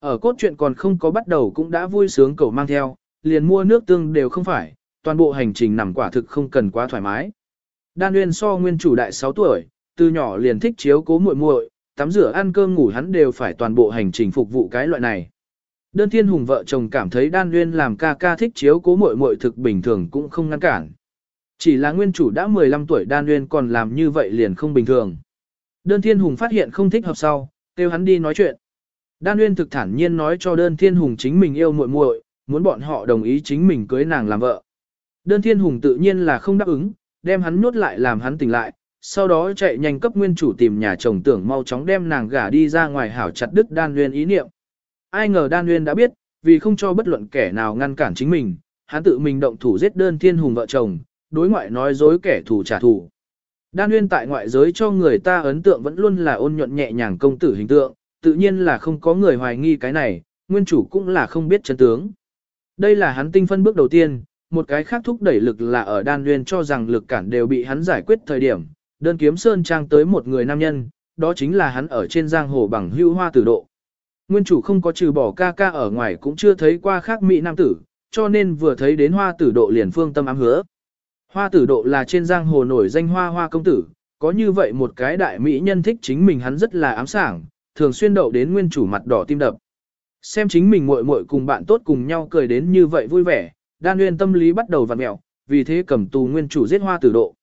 Ở cốt truyện còn không có bắt đầu cũng đã vui sướng cầu mang theo, liền mua nước tương đều không phải, toàn bộ hành trình nằm quả thực không cần quá thoải mái. Đan Nguyên so nguyên chủ đại 6 tuổi, từ nhỏ liền thích chiếu cố muội muội, tắm rửa ăn cơm ngủ hắn đều phải toàn bộ hành trình phục vụ cái loại này. Đơn Thiên Hùng vợ chồng cảm thấy Đan Nguyên làm ca ca thích chiếu cố muội muội thực bình thường cũng không ngăn cản. Chỉ là nguyên chủ đã 15 tuổi Đan Nguyên còn làm như vậy liền không bình thường. Đơn Thiên Hùng phát hiện không thích hợp sau, kêu hắn đi nói chuyện. Đan Nguyên thực thản nhiên nói cho Đơn Thiên Hùng chính mình yêu muội muội, muốn bọn họ đồng ý chính mình cưới nàng làm vợ. Đơn Thiên Hùng tự nhiên là không đáp ứng, đem hắn nhốt lại làm hắn tỉnh lại, sau đó chạy nhanh cấp nguyên chủ tìm nhà chồng tưởng mau chóng đem nàng gả đi ra ngoài hảo chặt đứt Đan Nguyên ý niệm. Ai ngờ Đan Nguyên đã biết, vì không cho bất luận kẻ nào ngăn cản chính mình, hắn tự mình động thủ giết đơn thiên hùng vợ chồng, đối ngoại nói dối kẻ thù trả thù. Đan Nguyên tại ngoại giới cho người ta ấn tượng vẫn luôn là ôn nhuận nhẹ nhàng công tử hình tượng, tự nhiên là không có người hoài nghi cái này, nguyên chủ cũng là không biết chân tướng. Đây là hắn tinh phân bước đầu tiên, một cái khác thúc đẩy lực là ở Đan Nguyên cho rằng lực cản đều bị hắn giải quyết thời điểm, đơn kiếm sơn trang tới một người nam nhân, đó chính là hắn ở trên giang hồ bằng hưu hoa tử độ. Nguyên chủ không có trừ bỏ ca ca ở ngoài cũng chưa thấy qua khác mỹ nam tử, cho nên vừa thấy đến hoa tử độ liền phương tâm ám hứa. Hoa tử độ là trên giang hồ nổi danh hoa hoa công tử, có như vậy một cái đại mỹ nhân thích chính mình hắn rất là ám sảng, thường xuyên đậu đến nguyên chủ mặt đỏ tim đập. Xem chính mình muội muội cùng bạn tốt cùng nhau cười đến như vậy vui vẻ, đan nguyên tâm lý bắt đầu vặn mẹo, vì thế cầm tù nguyên chủ giết hoa tử độ.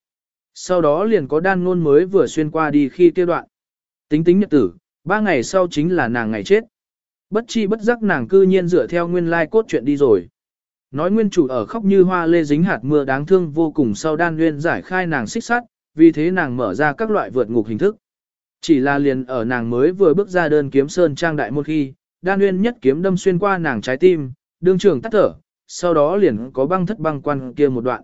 Sau đó liền có đan ngôn mới vừa xuyên qua đi khi kia đoạn. Tính tính nhật tử, ba ngày sau chính là nàng ngày chết. Bất chi bất giác nàng cư nhiên dựa theo nguyên lai cốt truyện đi rồi. Nói nguyên chủ ở khóc như hoa lê dính hạt mưa đáng thương vô cùng sau đan nguyên giải khai nàng xích sát, vì thế nàng mở ra các loại vượt ngục hình thức. Chỉ là liền ở nàng mới vừa bước ra đơn kiếm sơn trang đại môn khi, đan nguyên nhất kiếm đâm xuyên qua nàng trái tim, đương trường tắt thở, sau đó liền có băng thất băng quan kia một đoạn.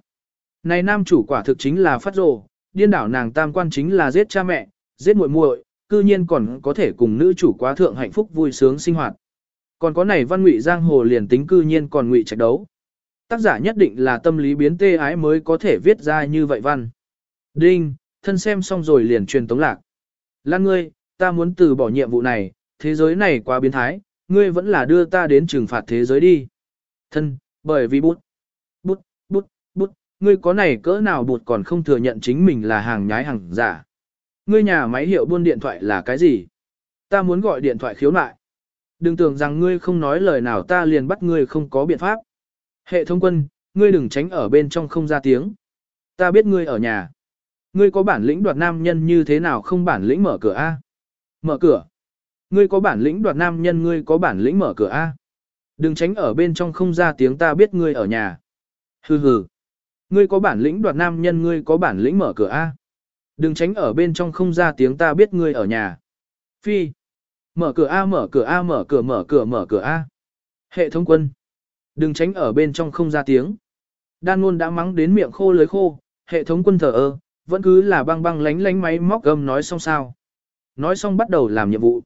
Này nam chủ quả thực chính là phát rồ, điên đảo nàng tam quan chính là giết cha mẹ, giết muội muội, cư nhiên còn có thể cùng nữ chủ quá thượng hạnh phúc vui sướng sinh hoạt. Còn có này văn ngụy giang hồ liền tính cư nhiên còn ngụy trạch đấu. Tác giả nhất định là tâm lý biến tê ái mới có thể viết ra như vậy văn. Đinh, thân xem xong rồi liền truyền tống lạc. Lan ngươi, ta muốn từ bỏ nhiệm vụ này, thế giới này quá biến thái, ngươi vẫn là đưa ta đến trừng phạt thế giới đi. Thân, bởi vì bút, ngươi có này cỡ nào bụt còn không thừa nhận chính mình là hàng nhái hàng giả. Ngươi nhà máy hiệu buôn điện thoại là cái gì? Ta muốn gọi điện thoại khiếu nại. Đừng tưởng rằng ngươi không nói lời nào ta liền bắt ngươi không có biện pháp. Hệ thống quân, ngươi đừng tránh ở bên trong không ra tiếng. Ta biết ngươi ở nhà. Ngươi có bản lĩnh đoạt nam nhân như thế nào không bản lĩnh mở cửa A? Mở cửa. Ngươi có bản lĩnh đoạt nam nhân ngươi có bản lĩnh mở cửa A. Đừng tránh ở bên trong không ra tiếng ta biết ngươi ở nhà. Hừ hừ. Ngươi có bản lĩnh đoạt nam nhân ngươi có bản lĩnh mở cửa A. Đừng tránh ở bên trong không ra tiếng ta biết ngươi ở nhà. Phi. Mở cửa A mở cửa A mở cửa mở cửa mở cửa A. Hệ thống quân. Đừng tránh ở bên trong không ra tiếng. Đan ngôn đã mắng đến miệng khô lưới khô, hệ thống quân thờ ơ, vẫn cứ là băng băng lánh lánh máy móc gầm nói xong sao. Nói xong bắt đầu làm nhiệm vụ.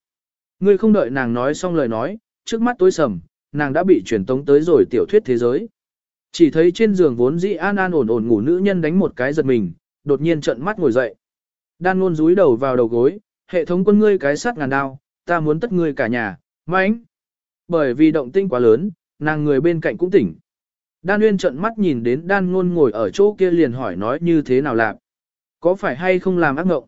Ngươi không đợi nàng nói xong lời nói, trước mắt tối sầm, nàng đã bị truyền tống tới rồi tiểu thuyết thế giới. Chỉ thấy trên giường vốn dĩ an an ổn ổn ngủ nữ nhân đánh một cái giật mình, đột nhiên trợn mắt ngồi dậy. Đan luôn rúi đầu vào đầu gối, hệ thống quân ngươi cái sát ngàn đao, ta muốn tất ngươi cả nhà, mãnh. Bởi vì động tinh quá lớn, nàng người bên cạnh cũng tỉnh. Đan Nguyên trợn mắt nhìn đến đan ngôn ngồi ở chỗ kia liền hỏi nói như thế nào lạc. Có phải hay không làm ác ngộng?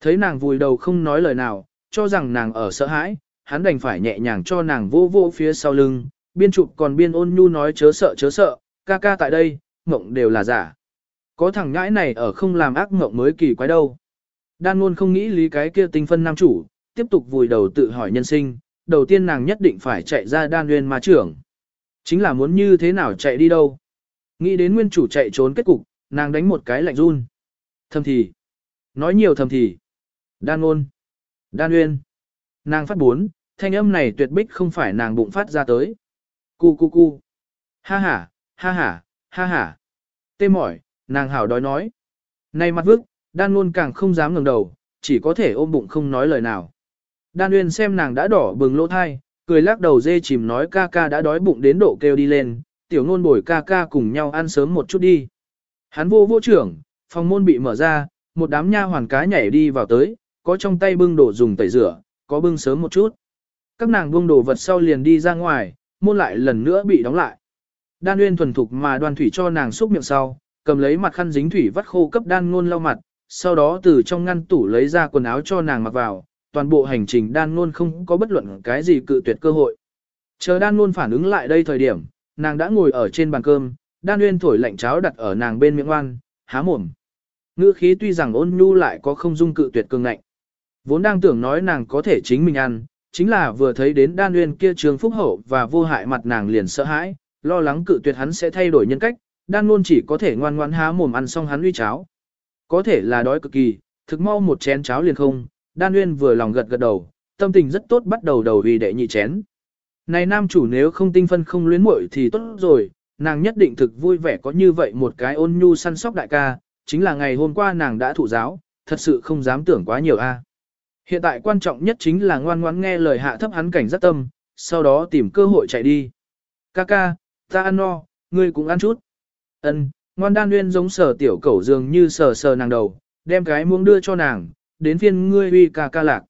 Thấy nàng vùi đầu không nói lời nào, cho rằng nàng ở sợ hãi, hắn đành phải nhẹ nhàng cho nàng vô vô phía sau lưng, biên trục còn biên ôn nhu nói chớ sợ chớ sợ, ca ca tại đây, mộng đều là giả. Có thằng ngãi này ở không làm ác mộng mới kỳ quái đâu. Đan luôn không nghĩ lý cái kia tinh phân nam chủ, tiếp tục vùi đầu tự hỏi nhân sinh, đầu tiên nàng nhất định phải chạy ra đan nguyên ma trưởng. Chính là muốn như thế nào chạy đi đâu. Nghĩ đến nguyên chủ chạy trốn kết cục, nàng đánh một cái lạnh run. Thầm thì. Nói nhiều thầm thì. Đan ôn. Đan nguyên. Nàng phát bốn, thanh âm này tuyệt bích không phải nàng bụng phát ra tới. Cu cu cu. Ha ha, ha ha, ha ha. Tê mỏi, nàng hảo đói nói. Này mặt vức, đan luôn càng không dám ngẩng đầu, chỉ có thể ôm bụng không nói lời nào. Đan Uyên xem nàng đã đỏ bừng lỗ thai, cười lắc đầu dê chìm nói ca ca đã đói bụng đến độ kêu đi lên, tiểu nôn bồi ca ca cùng nhau ăn sớm một chút đi. Hắn vô vô trưởng, phòng môn bị mở ra, một đám nha hoàn cá nhảy đi vào tới, có trong tay bưng đồ dùng tẩy rửa, có bưng sớm một chút. Các nàng buông đồ vật sau liền đi ra ngoài, môn lại lần nữa bị đóng lại. Đan Uyên thuần thục mà đoan thủy cho nàng xúc miệng sau, cầm lấy mặt khăn dính thủy vắt khô cấp đan ngôn lau mặt, sau đó từ trong ngăn tủ lấy ra quần áo cho nàng mặc vào, toàn bộ hành trình đan ngôn không có bất luận cái gì cự tuyệt cơ hội. Chờ đan ngôn phản ứng lại đây thời điểm, nàng đã ngồi ở trên bàn cơm, đan uyên thổi lạnh cháo đặt ở nàng bên miệng oan, há mồm. Ngữ khí tuy rằng ôn nhu lại có không dung cự tuyệt cường ngạnh. Vốn đang tưởng nói nàng có thể chính mình ăn, chính là vừa thấy đến đan uyên kia trường phúc hậu và vô hại mặt nàng liền sợ hãi, lo lắng cự tuyệt hắn sẽ thay đổi nhân cách, đan luôn chỉ có thể ngoan ngoãn há mồm ăn xong hắn uy cháo. Có thể là đói cực kỳ, thực mau một chén cháo liền không, đan nguyên vừa lòng gật gật đầu, tâm tình rất tốt bắt đầu đầu vì đệ nhị chén. Này nam chủ nếu không tinh phân không luyến muội thì tốt rồi, nàng nhất định thực vui vẻ có như vậy một cái ôn nhu săn sóc đại ca, chính là ngày hôm qua nàng đã thụ giáo, thật sự không dám tưởng quá nhiều a. Hiện tại quan trọng nhất chính là ngoan ngoãn nghe lời hạ thấp hắn cảnh giác tâm, sau đó tìm cơ hội chạy đi. Kaka, ta ăn no, ngươi cũng ăn chút. Ân, ngoan đan nguyên giống sờ tiểu cẩu dường như sờ sờ nàng đầu, đem cái muỗng đưa cho nàng, đến phiên ngươi uy ca ca lạc.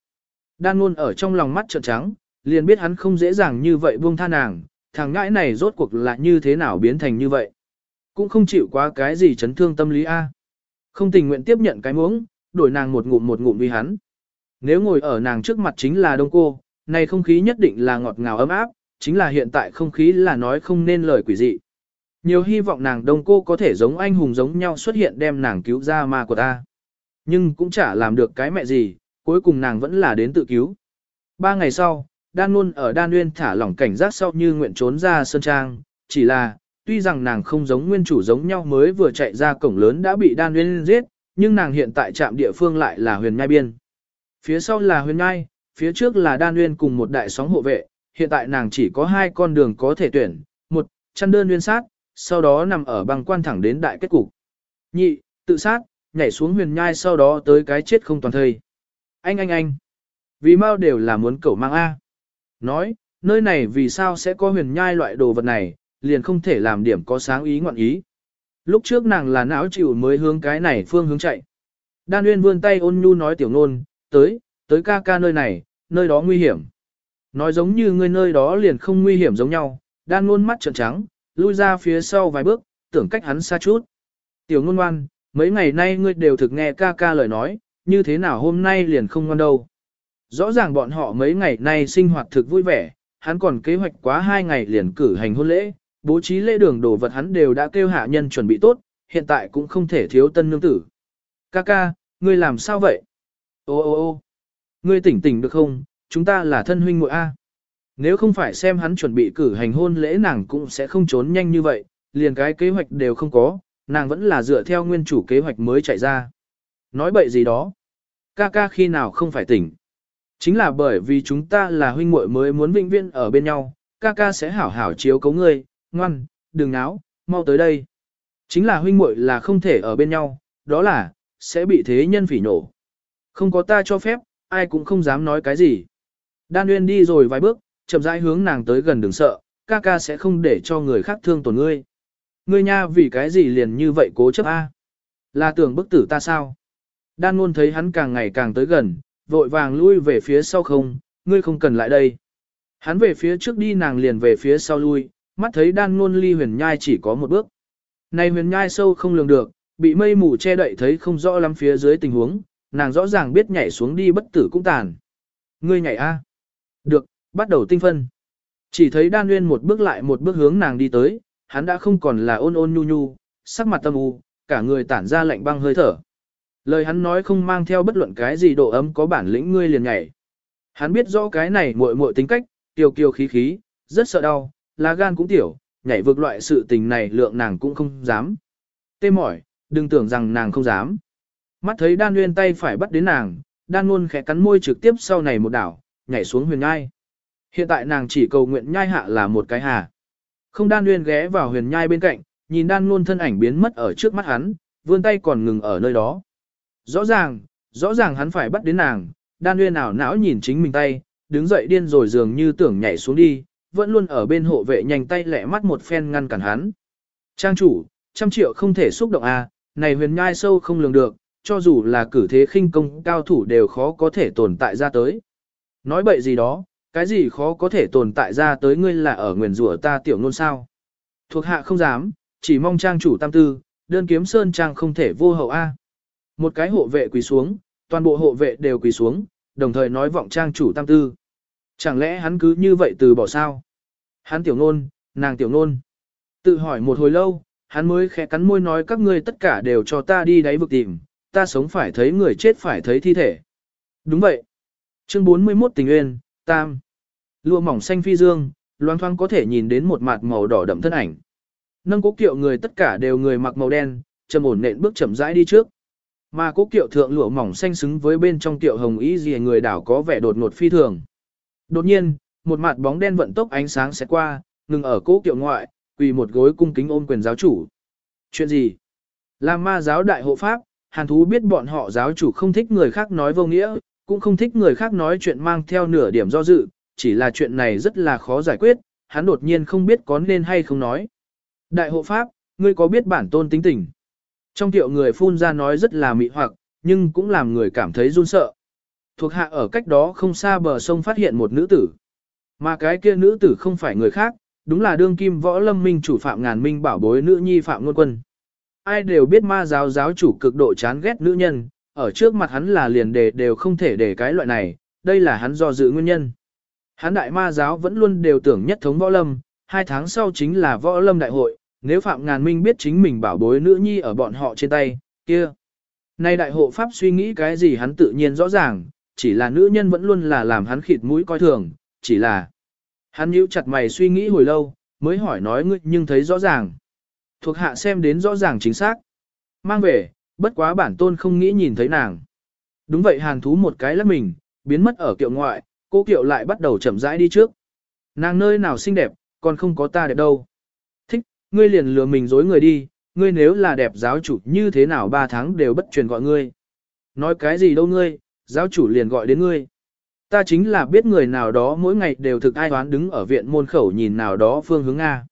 Đan luôn ở trong lòng mắt trợn trắng, liền biết hắn không dễ dàng như vậy buông tha nàng, thằng ngãi này rốt cuộc là như thế nào biến thành như vậy. Cũng không chịu quá cái gì chấn thương tâm lý A. Không tình nguyện tiếp nhận cái muỗng, đổi nàng một ngụm một ngụm vì hắn. Nếu ngồi ở nàng trước mặt chính là đông cô, này không khí nhất định là ngọt ngào ấm áp, chính là hiện tại không khí là nói không nên lời quỷ dị. Nhiều hy vọng nàng đông cô có thể giống anh hùng giống nhau xuất hiện đem nàng cứu ra ma của ta. Nhưng cũng chả làm được cái mẹ gì, cuối cùng nàng vẫn là đến tự cứu. Ba ngày sau, Đan luôn ở Đan Nguyên thả lỏng cảnh giác sau như nguyện trốn ra Sơn Trang, chỉ là, tuy rằng nàng không giống nguyên chủ giống nhau mới vừa chạy ra cổng lớn đã bị Đan Nguyên giết, nhưng nàng hiện tại trạm địa phương lại là huyền nhai biên. Phía sau là huyền nhai, phía trước là Đan Nguyên cùng một đại sóng hộ vệ, hiện tại nàng chỉ có hai con đường có thể tuyển, một, chăn đơn nguyên sát, sau đó nằm ở băng quan thẳng đến đại kết cục. Nhị, tự sát, nhảy xuống huyền nhai sau đó tới cái chết không toàn thây. Anh anh anh, vì mau đều là muốn cẩu mang A. Nói, nơi này vì sao sẽ có huyền nhai loại đồ vật này, liền không thể làm điểm có sáng ý ngoạn ý. Lúc trước nàng là não chịu mới hướng cái này phương hướng chạy. Đan Uyên vươn tay ôn nhu nói tiểu nôn, tới, tới ca ca nơi này, nơi đó nguy hiểm. Nói giống như người nơi đó liền không nguy hiểm giống nhau, đan ngôn mắt trợn trắng, lui ra phía sau vài bước, tưởng cách hắn xa chút. Tiểu ngôn ngoan, mấy ngày nay ngươi đều thực nghe ca ca lời nói, như thế nào hôm nay liền không ngoan đâu. Rõ ràng bọn họ mấy ngày nay sinh hoạt thực vui vẻ, hắn còn kế hoạch quá hai ngày liền cử hành hôn lễ, bố trí lễ đường đồ vật hắn đều đã kêu hạ nhân chuẩn bị tốt, hiện tại cũng không thể thiếu tân nương tử. Ca ca, ngươi làm sao vậy? Ô ô ô ngươi tỉnh tỉnh được không, chúng ta là thân huynh muội A. Nếu không phải xem hắn chuẩn bị cử hành hôn lễ nàng cũng sẽ không trốn nhanh như vậy, liền cái kế hoạch đều không có, nàng vẫn là dựa theo nguyên chủ kế hoạch mới chạy ra. Nói bậy gì đó. Ca ca khi nào không phải tỉnh. Chính là bởi vì chúng ta là huynh muội mới muốn vĩnh viễn ở bên nhau, ca ca sẽ hảo hảo chiếu cấu ngươi, ngoan, đừng náo, mau tới đây. Chính là huynh muội là không thể ở bên nhau, đó là, sẽ bị thế nhân phỉ nổ. Không có ta cho phép, ai cũng không dám nói cái gì. Đan Uyên đi rồi vài bước, chậm rãi hướng nàng tới gần đừng sợ, ca ca sẽ không để cho người khác thương tổn ngươi. Ngươi nha vì cái gì liền như vậy cố chấp a? Là tưởng bức tử ta sao? Đan luôn thấy hắn càng ngày càng tới gần, vội vàng lui về phía sau không, ngươi không cần lại đây. Hắn về phía trước đi nàng liền về phía sau lui, mắt thấy đan luôn ly huyền nhai chỉ có một bước. Này huyền nhai sâu không lường được, bị mây mù che đậy thấy không rõ lắm phía dưới tình huống, nàng rõ ràng biết nhảy xuống đi bất tử cũng tàn. Ngươi nhảy a? Được, bắt đầu tinh phân. Chỉ thấy đan nguyên một bước lại một bước hướng nàng đi tới, hắn đã không còn là ôn ôn nhu nhu, sắc mặt tâm u, cả người tản ra lạnh băng hơi thở. Lời hắn nói không mang theo bất luận cái gì độ ấm có bản lĩnh ngươi liền nhảy. Hắn biết rõ cái này muội muội tính cách, kiều kiều khí khí, rất sợ đau, lá gan cũng tiểu, nhảy vượt loại sự tình này lượng nàng cũng không dám. Tê mỏi, đừng tưởng rằng nàng không dám. Mắt thấy đan nguyên tay phải bắt đến nàng, đan luôn khẽ cắn môi trực tiếp sau này một đảo, nhảy xuống huyền nhai. Hiện tại nàng chỉ cầu nguyện nhai hạ là một cái hà. Không đan nguyên ghé vào huyền nhai bên cạnh, nhìn đan luôn thân ảnh biến mất ở trước mắt hắn, vươn tay còn ngừng ở nơi đó. Rõ ràng, rõ ràng hắn phải bắt đến nàng, đan nguyên ảo não nhìn chính mình tay, đứng dậy điên rồi dường như tưởng nhảy xuống đi, vẫn luôn ở bên hộ vệ nhanh tay lẹ mắt một phen ngăn cản hắn. Trang chủ, trăm triệu không thể xúc động à, này huyền nhai sâu không lường được, cho dù là cử thế khinh công cao thủ đều khó có thể tồn tại ra tới. Nói bậy gì đó, cái gì khó có thể tồn tại ra tới ngươi là ở nguyền rủa ta tiểu nôn sao. Thuộc hạ không dám, chỉ mong trang chủ tam tư, đơn kiếm sơn trang không thể vô hậu A. Một cái hộ vệ quỳ xuống, toàn bộ hộ vệ đều quỳ xuống, đồng thời nói vọng trang chủ tam tư. Chẳng lẽ hắn cứ như vậy từ bỏ sao? Hắn tiểu nôn, nàng tiểu nôn. Tự hỏi một hồi lâu, hắn mới khẽ cắn môi nói các ngươi tất cả đều cho ta đi đáy vực tìm, ta sống phải thấy người chết phải thấy thi thể. Đúng vậy. Chương 41 tình uyên, tam. Lụa mỏng xanh phi dương, loang thoáng có thể nhìn đến một mặt màu đỏ đậm thân ảnh. Nâng cố kiệu người tất cả đều người mặc màu đen, trầm ổn nện bước chậm rãi đi trước. Mà cố kiệu thượng lụa mỏng xanh xứng với bên trong kiệu hồng y gì người đảo có vẻ đột ngột phi thường. Đột nhiên, một mặt bóng đen vận tốc ánh sáng sẽ qua, ngừng ở cố kiệu ngoại, quỳ một gối cung kính ôm quyền giáo chủ. Chuyện gì? Làm ma giáo đại hộ pháp, hàn thú biết bọn họ giáo chủ không thích người khác nói vô nghĩa, cũng không thích người khác nói chuyện mang theo nửa điểm do dự, chỉ là chuyện này rất là khó giải quyết, hắn đột nhiên không biết có nên hay không nói. Đại hộ pháp, ngươi có biết bản tôn tính tình? Trong tiệu người phun ra nói rất là mị hoặc, nhưng cũng làm người cảm thấy run sợ. Thuộc hạ ở cách đó không xa bờ sông phát hiện một nữ tử. Mà cái kia nữ tử không phải người khác, đúng là đương kim võ lâm minh chủ phạm ngàn minh bảo bối nữ nhi phạm ngôn quân. Ai đều biết ma giáo giáo chủ cực độ chán ghét nữ nhân, ở trước mặt hắn là liền đề đều không thể để cái loại này, đây là hắn do dự nguyên nhân. Hắn đại ma giáo vẫn luôn đều tưởng nhất thống võ lâm, hai tháng sau chính là võ lâm đại hội, nếu Phạm Ngàn Minh biết chính mình bảo bối nữ nhi ở bọn họ trên tay, kia. Nay đại hộ pháp suy nghĩ cái gì hắn tự nhiên rõ ràng, chỉ là nữ nhân vẫn luôn là làm hắn khịt mũi coi thường, chỉ là. Hắn nhíu chặt mày suy nghĩ hồi lâu, mới hỏi nói ngươi nhưng thấy rõ ràng. Thuộc hạ xem đến rõ ràng chính xác. Mang về, bất quá bản tôn không nghĩ nhìn thấy nàng. Đúng vậy hàn thú một cái lắc mình, biến mất ở kiệu ngoại, cô kiệu lại bắt đầu chậm rãi đi trước. Nàng nơi nào xinh đẹp, còn không có ta đẹp đâu. Thích, ngươi liền lừa mình dối người đi, ngươi nếu là đẹp giáo chủ như thế nào ba tháng đều bất truyền gọi ngươi. Nói cái gì đâu ngươi, giáo chủ liền gọi đến ngươi. Ta chính là biết người nào đó mỗi ngày đều thực ai toán đứng ở viện môn khẩu nhìn nào đó phương hướng A.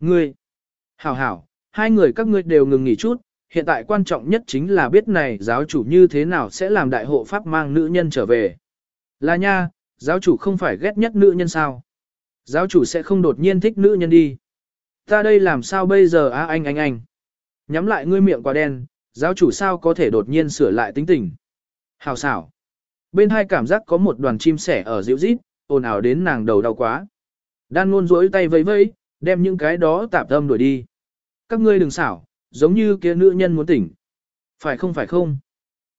Ngươi, hảo hảo, hai người các ngươi đều ngừng nghỉ chút, hiện tại quan trọng nhất chính là biết này giáo chủ như thế nào sẽ làm đại hộ pháp mang nữ nhân trở về. Là nha, giáo chủ không phải ghét nhất nữ nhân sao? Giáo chủ sẽ không đột nhiên thích nữ nhân đi. Ta đây làm sao bây giờ á anh anh anh? Nhắm lại ngươi miệng quá đen, giáo chủ sao có thể đột nhiên sửa lại tính tình? Hào xảo. Bên hai cảm giác có một đoàn chim sẻ ở dịu rít, ồn ào đến nàng đầu đau quá. Đan luôn rỗi tay vẫy vẫy, đem những cái đó tạp âm đuổi đi. Các ngươi đừng xảo, giống như kia nữ nhân muốn tỉnh. Phải không phải không?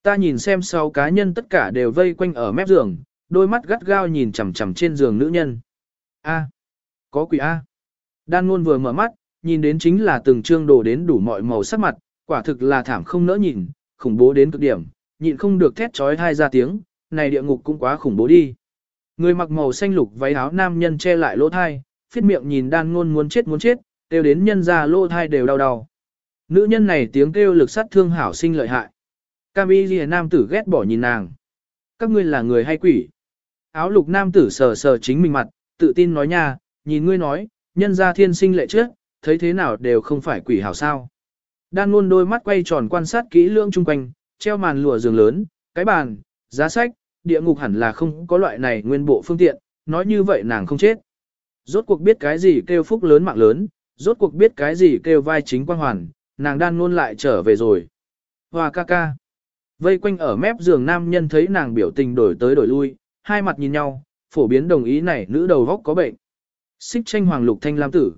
Ta nhìn xem sau cá nhân tất cả đều vây quanh ở mép giường, đôi mắt gắt gao nhìn chằm chằm trên giường nữ nhân. A, có quỷ A. Đan luôn vừa mở mắt, nhìn đến chính là từng trương đồ đến đủ mọi màu sắc mặt, quả thực là thảm không nỡ nhìn, khủng bố đến cực điểm, nhịn không được thét chói hai ra tiếng, này địa ngục cũng quá khủng bố đi. Người mặc màu xanh lục váy áo nam nhân che lại lỗ thai, phiết miệng nhìn đan ngôn muốn chết muốn chết, đều đến nhân ra lỗ thai đều đau đầu. Nữ nhân này tiếng kêu lực sát thương hảo sinh lợi hại. Cam y ghi nam tử ghét bỏ nhìn nàng. Các ngươi là người hay quỷ? Áo lục nam tử sờ sờ chính mình mặt, tự tin nói nha, nhìn ngươi nói, nhân ra thiên sinh lệ trước, thấy thế nào đều không phải quỷ hảo sao. Đan luôn đôi mắt quay tròn quan sát kỹ lưỡng chung quanh, treo màn lụa giường lớn, cái bàn, giá sách, địa ngục hẳn là không có loại này nguyên bộ phương tiện, nói như vậy nàng không chết. Rốt cuộc biết cái gì kêu phúc lớn mạng lớn, rốt cuộc biết cái gì kêu vai chính quan hoàn, nàng đan luôn lại trở về rồi. Hoa ca ca. Vây quanh ở mép giường nam nhân thấy nàng biểu tình đổi tới đổi lui, hai mặt nhìn nhau, phổ biến đồng ý này nữ đầu góc có bệnh. Xích tranh hoàng lục thanh lam tử.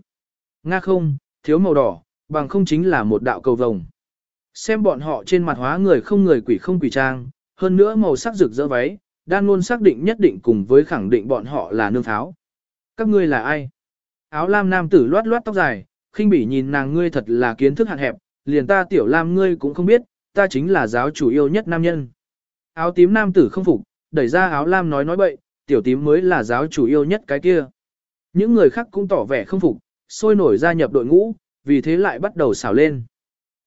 Nga không, thiếu màu đỏ, bằng không chính là một đạo cầu vồng. Xem bọn họ trên mặt hóa người không người quỷ không quỷ trang, hơn nữa màu sắc rực rỡ váy, đang luôn xác định nhất định cùng với khẳng định bọn họ là nương tháo. Các ngươi là ai? Áo lam nam tử loát loát tóc dài, khinh bỉ nhìn nàng ngươi thật là kiến thức hạn hẹp, liền ta tiểu lam ngươi cũng không biết, ta chính là giáo chủ yêu nhất nam nhân. Áo tím nam tử không phục, đẩy ra áo lam nói nói bậy, tiểu tím mới là giáo chủ yêu nhất cái kia. Những người khác cũng tỏ vẻ không phục, sôi nổi gia nhập đội ngũ, vì thế lại bắt đầu xảo lên.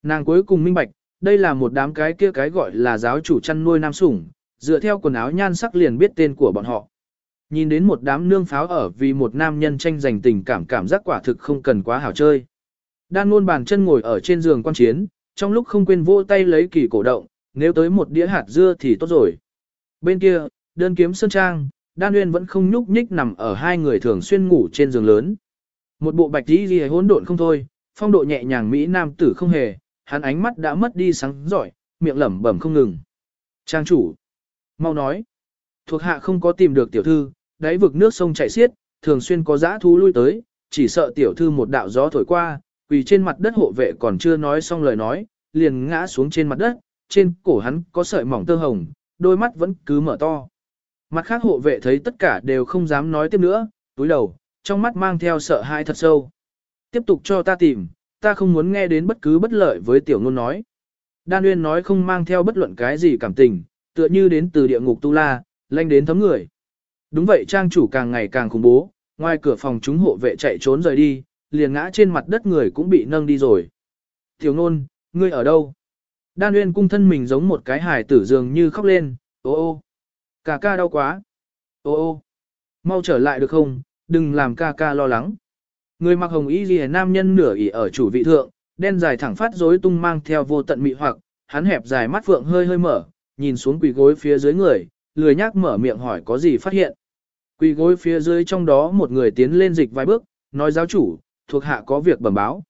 Nàng cuối cùng minh bạch, đây là một đám cái kia cái gọi là giáo chủ chăn nuôi nam sủng, dựa theo quần áo nhan sắc liền biết tên của bọn họ. Nhìn đến một đám nương pháo ở vì một nam nhân tranh giành tình cảm cảm giác quả thực không cần quá hảo chơi. Đan luôn bàn chân ngồi ở trên giường quan chiến, trong lúc không quên vỗ tay lấy kỳ cổ động, nếu tới một đĩa hạt dưa thì tốt rồi. Bên kia, đơn kiếm sơn trang, đan nguyên vẫn không nhúc nhích nằm ở hai người thường xuyên ngủ trên giường lớn. Một bộ bạch tí gì hỗn độn không thôi, phong độ nhẹ nhàng Mỹ nam tử không hề, hắn ánh mắt đã mất đi sáng giỏi, miệng lẩm bẩm không ngừng. Trang chủ, mau nói, thuộc hạ không có tìm được tiểu thư, đáy vực nước sông chảy xiết, thường xuyên có dã thú lui tới, chỉ sợ tiểu thư một đạo gió thổi qua, vì trên mặt đất hộ vệ còn chưa nói xong lời nói, liền ngã xuống trên mặt đất, trên cổ hắn có sợi mỏng tơ hồng, đôi mắt vẫn cứ mở to. Mặt khác hộ vệ thấy tất cả đều không dám nói tiếp nữa, túi đầu, trong mắt mang theo sợ hãi thật sâu. Tiếp tục cho ta tìm, ta không muốn nghe đến bất cứ bất lợi với tiểu ngôn nói. Đan Uyên nói không mang theo bất luận cái gì cảm tình, tựa như đến từ địa ngục tu la, lanh đến thấm người. Đúng vậy trang chủ càng ngày càng khủng bố, ngoài cửa phòng chúng hộ vệ chạy trốn rời đi, liền ngã trên mặt đất người cũng bị nâng đi rồi. Tiểu ngôn, ngươi ở đâu? Đan Uyên cung thân mình giống một cái hài tử dường như khóc lên, ô ô, ca ca đau quá, ô ô, mau trở lại được không, đừng làm ca ca lo lắng. Người mặc hồng y ghi nam nhân nửa ỉ ở chủ vị thượng, đen dài thẳng phát rối tung mang theo vô tận mị hoặc, hắn hẹp dài mắt phượng hơi hơi mở, nhìn xuống quỳ gối phía dưới người, lười nhác mở miệng hỏi có gì phát hiện. Quỳ gối phía dưới trong đó một người tiến lên dịch vài bước, nói giáo chủ, thuộc hạ có việc bẩm báo.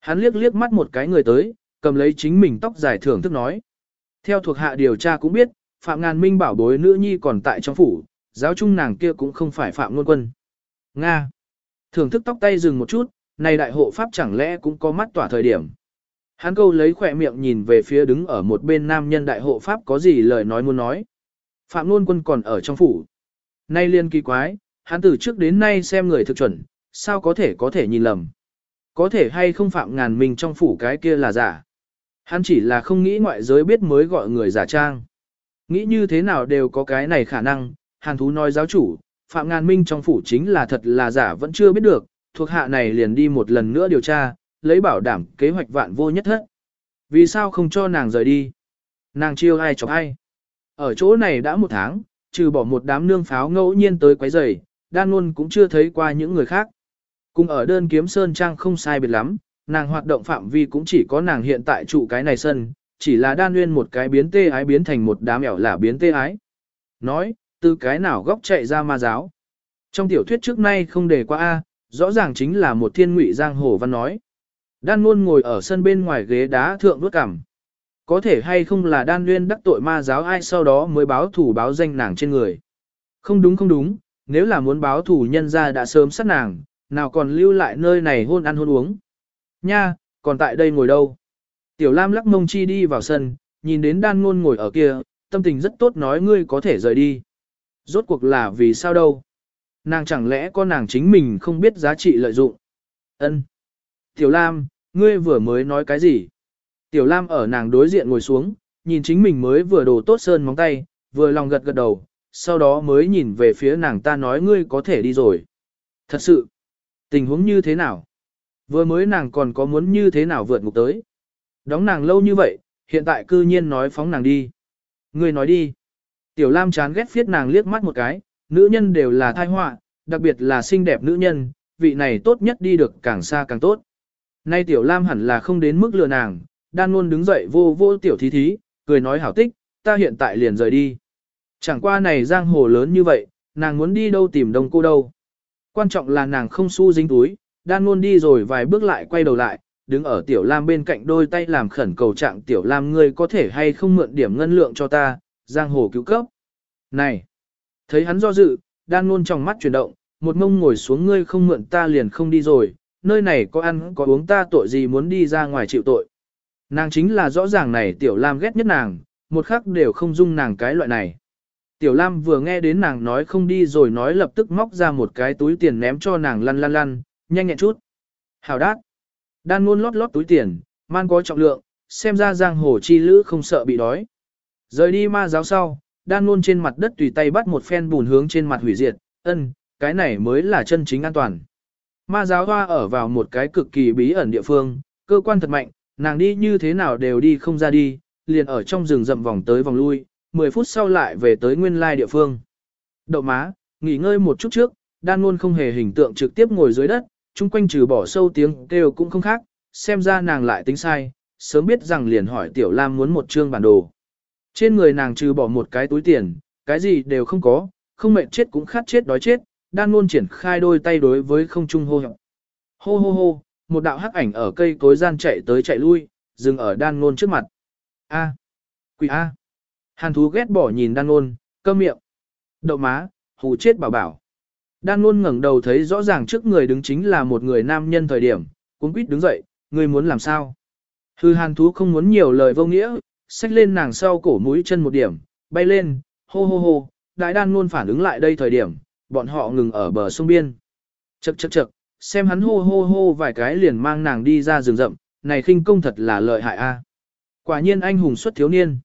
Hắn liếc liếc mắt một cái người tới, cầm lấy chính mình tóc dài thưởng thức nói. Theo thuộc hạ điều tra cũng biết, Phạm Ngàn Minh bảo bối nữ nhi còn tại trong phủ, giáo trung nàng kia cũng không phải Phạm Luân Quân. Nga. Thưởng thức tóc tay dừng một chút, này đại hộ pháp chẳng lẽ cũng có mắt tỏa thời điểm. Hắn câu lấy khỏe miệng nhìn về phía đứng ở một bên nam nhân đại hộ pháp có gì lời nói muốn nói. Phạm Luân Quân còn ở trong phủ. Nay liên kỳ quái, hắn từ trước đến nay xem người thực chuẩn, sao có thể có thể nhìn lầm. Có thể hay không Phạm Ngàn Minh trong phủ cái kia là giả. Hắn chỉ là không nghĩ ngoại giới biết mới gọi người giả trang. Nghĩ như thế nào đều có cái này khả năng, hàn thú nói giáo chủ, Phạm Ngàn Minh trong phủ chính là thật là giả vẫn chưa biết được, thuộc hạ này liền đi một lần nữa điều tra, lấy bảo đảm kế hoạch vạn vô nhất hết. Vì sao không cho nàng rời đi? Nàng chiêu ai chọc ai? Ở chỗ này đã một tháng, trừ bỏ một đám nương pháo ngẫu nhiên tới quấy rầy, đan luôn cũng chưa thấy qua những người khác. Cùng ở đơn kiếm sơn trang không sai biệt lắm, nàng hoạt động phạm vi cũng chỉ có nàng hiện tại trụ cái này sân, chỉ là đan nguyên một cái biến tê ái biến thành một đám ẻo là biến tê ái. Nói, từ cái nào góc chạy ra ma giáo. Trong tiểu thuyết trước nay không đề qua A, rõ ràng chính là một thiên ngụy giang hồ văn nói. Đan luôn ngồi ở sân bên ngoài ghế đá thượng vuốt cằm. Có thể hay không là đan nguyên đắc tội ma giáo ai sau đó mới báo thủ báo danh nàng trên người. Không đúng không đúng, nếu là muốn báo thủ nhân ra đã sớm sát nàng, nào còn lưu lại nơi này hôn ăn hôn uống. Nha, còn tại đây ngồi đâu? Tiểu Lam lắc mông chi đi vào sân, nhìn đến đan ngôn ngồi ở kia, tâm tình rất tốt nói ngươi có thể rời đi. Rốt cuộc là vì sao đâu? Nàng chẳng lẽ con nàng chính mình không biết giá trị lợi dụng? Ân. Tiểu Lam, ngươi vừa mới nói cái gì? Tiểu Lam ở nàng đối diện ngồi xuống, nhìn chính mình mới vừa đổ tốt sơn móng tay, vừa lòng gật gật đầu, sau đó mới nhìn về phía nàng ta nói ngươi có thể đi rồi. Thật sự, tình huống như thế nào? Vừa mới nàng còn có muốn như thế nào vượt ngục tới. Đóng nàng lâu như vậy, hiện tại cư nhiên nói phóng nàng đi. Ngươi nói đi. Tiểu Lam chán ghét phiết nàng liếc mắt một cái, nữ nhân đều là thai họa, đặc biệt là xinh đẹp nữ nhân, vị này tốt nhất đi được càng xa càng tốt. Nay Tiểu Lam hẳn là không đến mức lừa nàng, đan luôn đứng dậy vô vô Tiểu Thí Thí, cười nói hảo tích, ta hiện tại liền rời đi. Chẳng qua này giang hồ lớn như vậy, nàng muốn đi đâu tìm đông cô đâu. Quan trọng là nàng không xu dính túi, đan luôn đi rồi vài bước lại quay đầu lại, đứng ở Tiểu Lam bên cạnh đôi tay làm khẩn cầu trạng Tiểu Lam ngươi có thể hay không mượn điểm ngân lượng cho ta, giang hồ cứu cấp. Này! Thấy hắn do dự, đan luôn trong mắt chuyển động, một mông ngồi xuống ngươi không mượn ta liền không đi rồi, nơi này có ăn có uống ta tội gì muốn đi ra ngoài chịu tội. Nàng chính là rõ ràng này Tiểu Lam ghét nhất nàng, một khắc đều không dung nàng cái loại này. Tiểu Lam vừa nghe đến nàng nói không đi rồi nói lập tức móc ra một cái túi tiền ném cho nàng lăn lăn lăn, nhanh nhẹn chút. Hào đát. Đan luôn lót lót túi tiền, man có trọng lượng, xem ra giang hồ chi lữ không sợ bị đói. Rời đi ma giáo sau, đan luôn trên mặt đất tùy tay bắt một phen bùn hướng trên mặt hủy diệt, ân, cái này mới là chân chính an toàn. Ma giáo hoa ở vào một cái cực kỳ bí ẩn địa phương, cơ quan thật mạnh, nàng đi như thế nào đều đi không ra đi, liền ở trong rừng rậm vòng tới vòng lui, 10 phút sau lại về tới nguyên lai địa phương. Đậu má, nghỉ ngơi một chút trước, đan luôn không hề hình tượng trực tiếp ngồi dưới đất, chung quanh trừ bỏ sâu tiếng kêu cũng không khác, xem ra nàng lại tính sai, sớm biết rằng liền hỏi Tiểu Lam muốn một chương bản đồ. Trên người nàng trừ bỏ một cái túi tiền, cái gì đều không có, không mệt chết cũng khát chết đói chết, đan luôn triển khai đôi tay đối với không trung hô hô. Hô hô hô, một đạo hắc ảnh ở cây cối gian chạy tới chạy lui, dừng ở đan ngôn trước mặt. A, quỷ A. Hàn thú ghét bỏ nhìn đan ngôn, cơm miệng. Đậu má, hù chết bảo bảo. Đan ngôn ngẩng đầu thấy rõ ràng trước người đứng chính là một người nam nhân thời điểm, cũng quýt đứng dậy, người muốn làm sao? Hư hàn thú không muốn nhiều lời vô nghĩa, xách lên nàng sau cổ mũi chân một điểm, bay lên, hô hô hô, đại đan ngôn phản ứng lại đây thời điểm, bọn họ ngừng ở bờ sông biên. Chậc chậc chậc, xem hắn hô hô hô vài cái liền mang nàng đi ra rừng rậm, này khinh công thật là lợi hại a. À. Quả nhiên anh hùng xuất thiếu niên.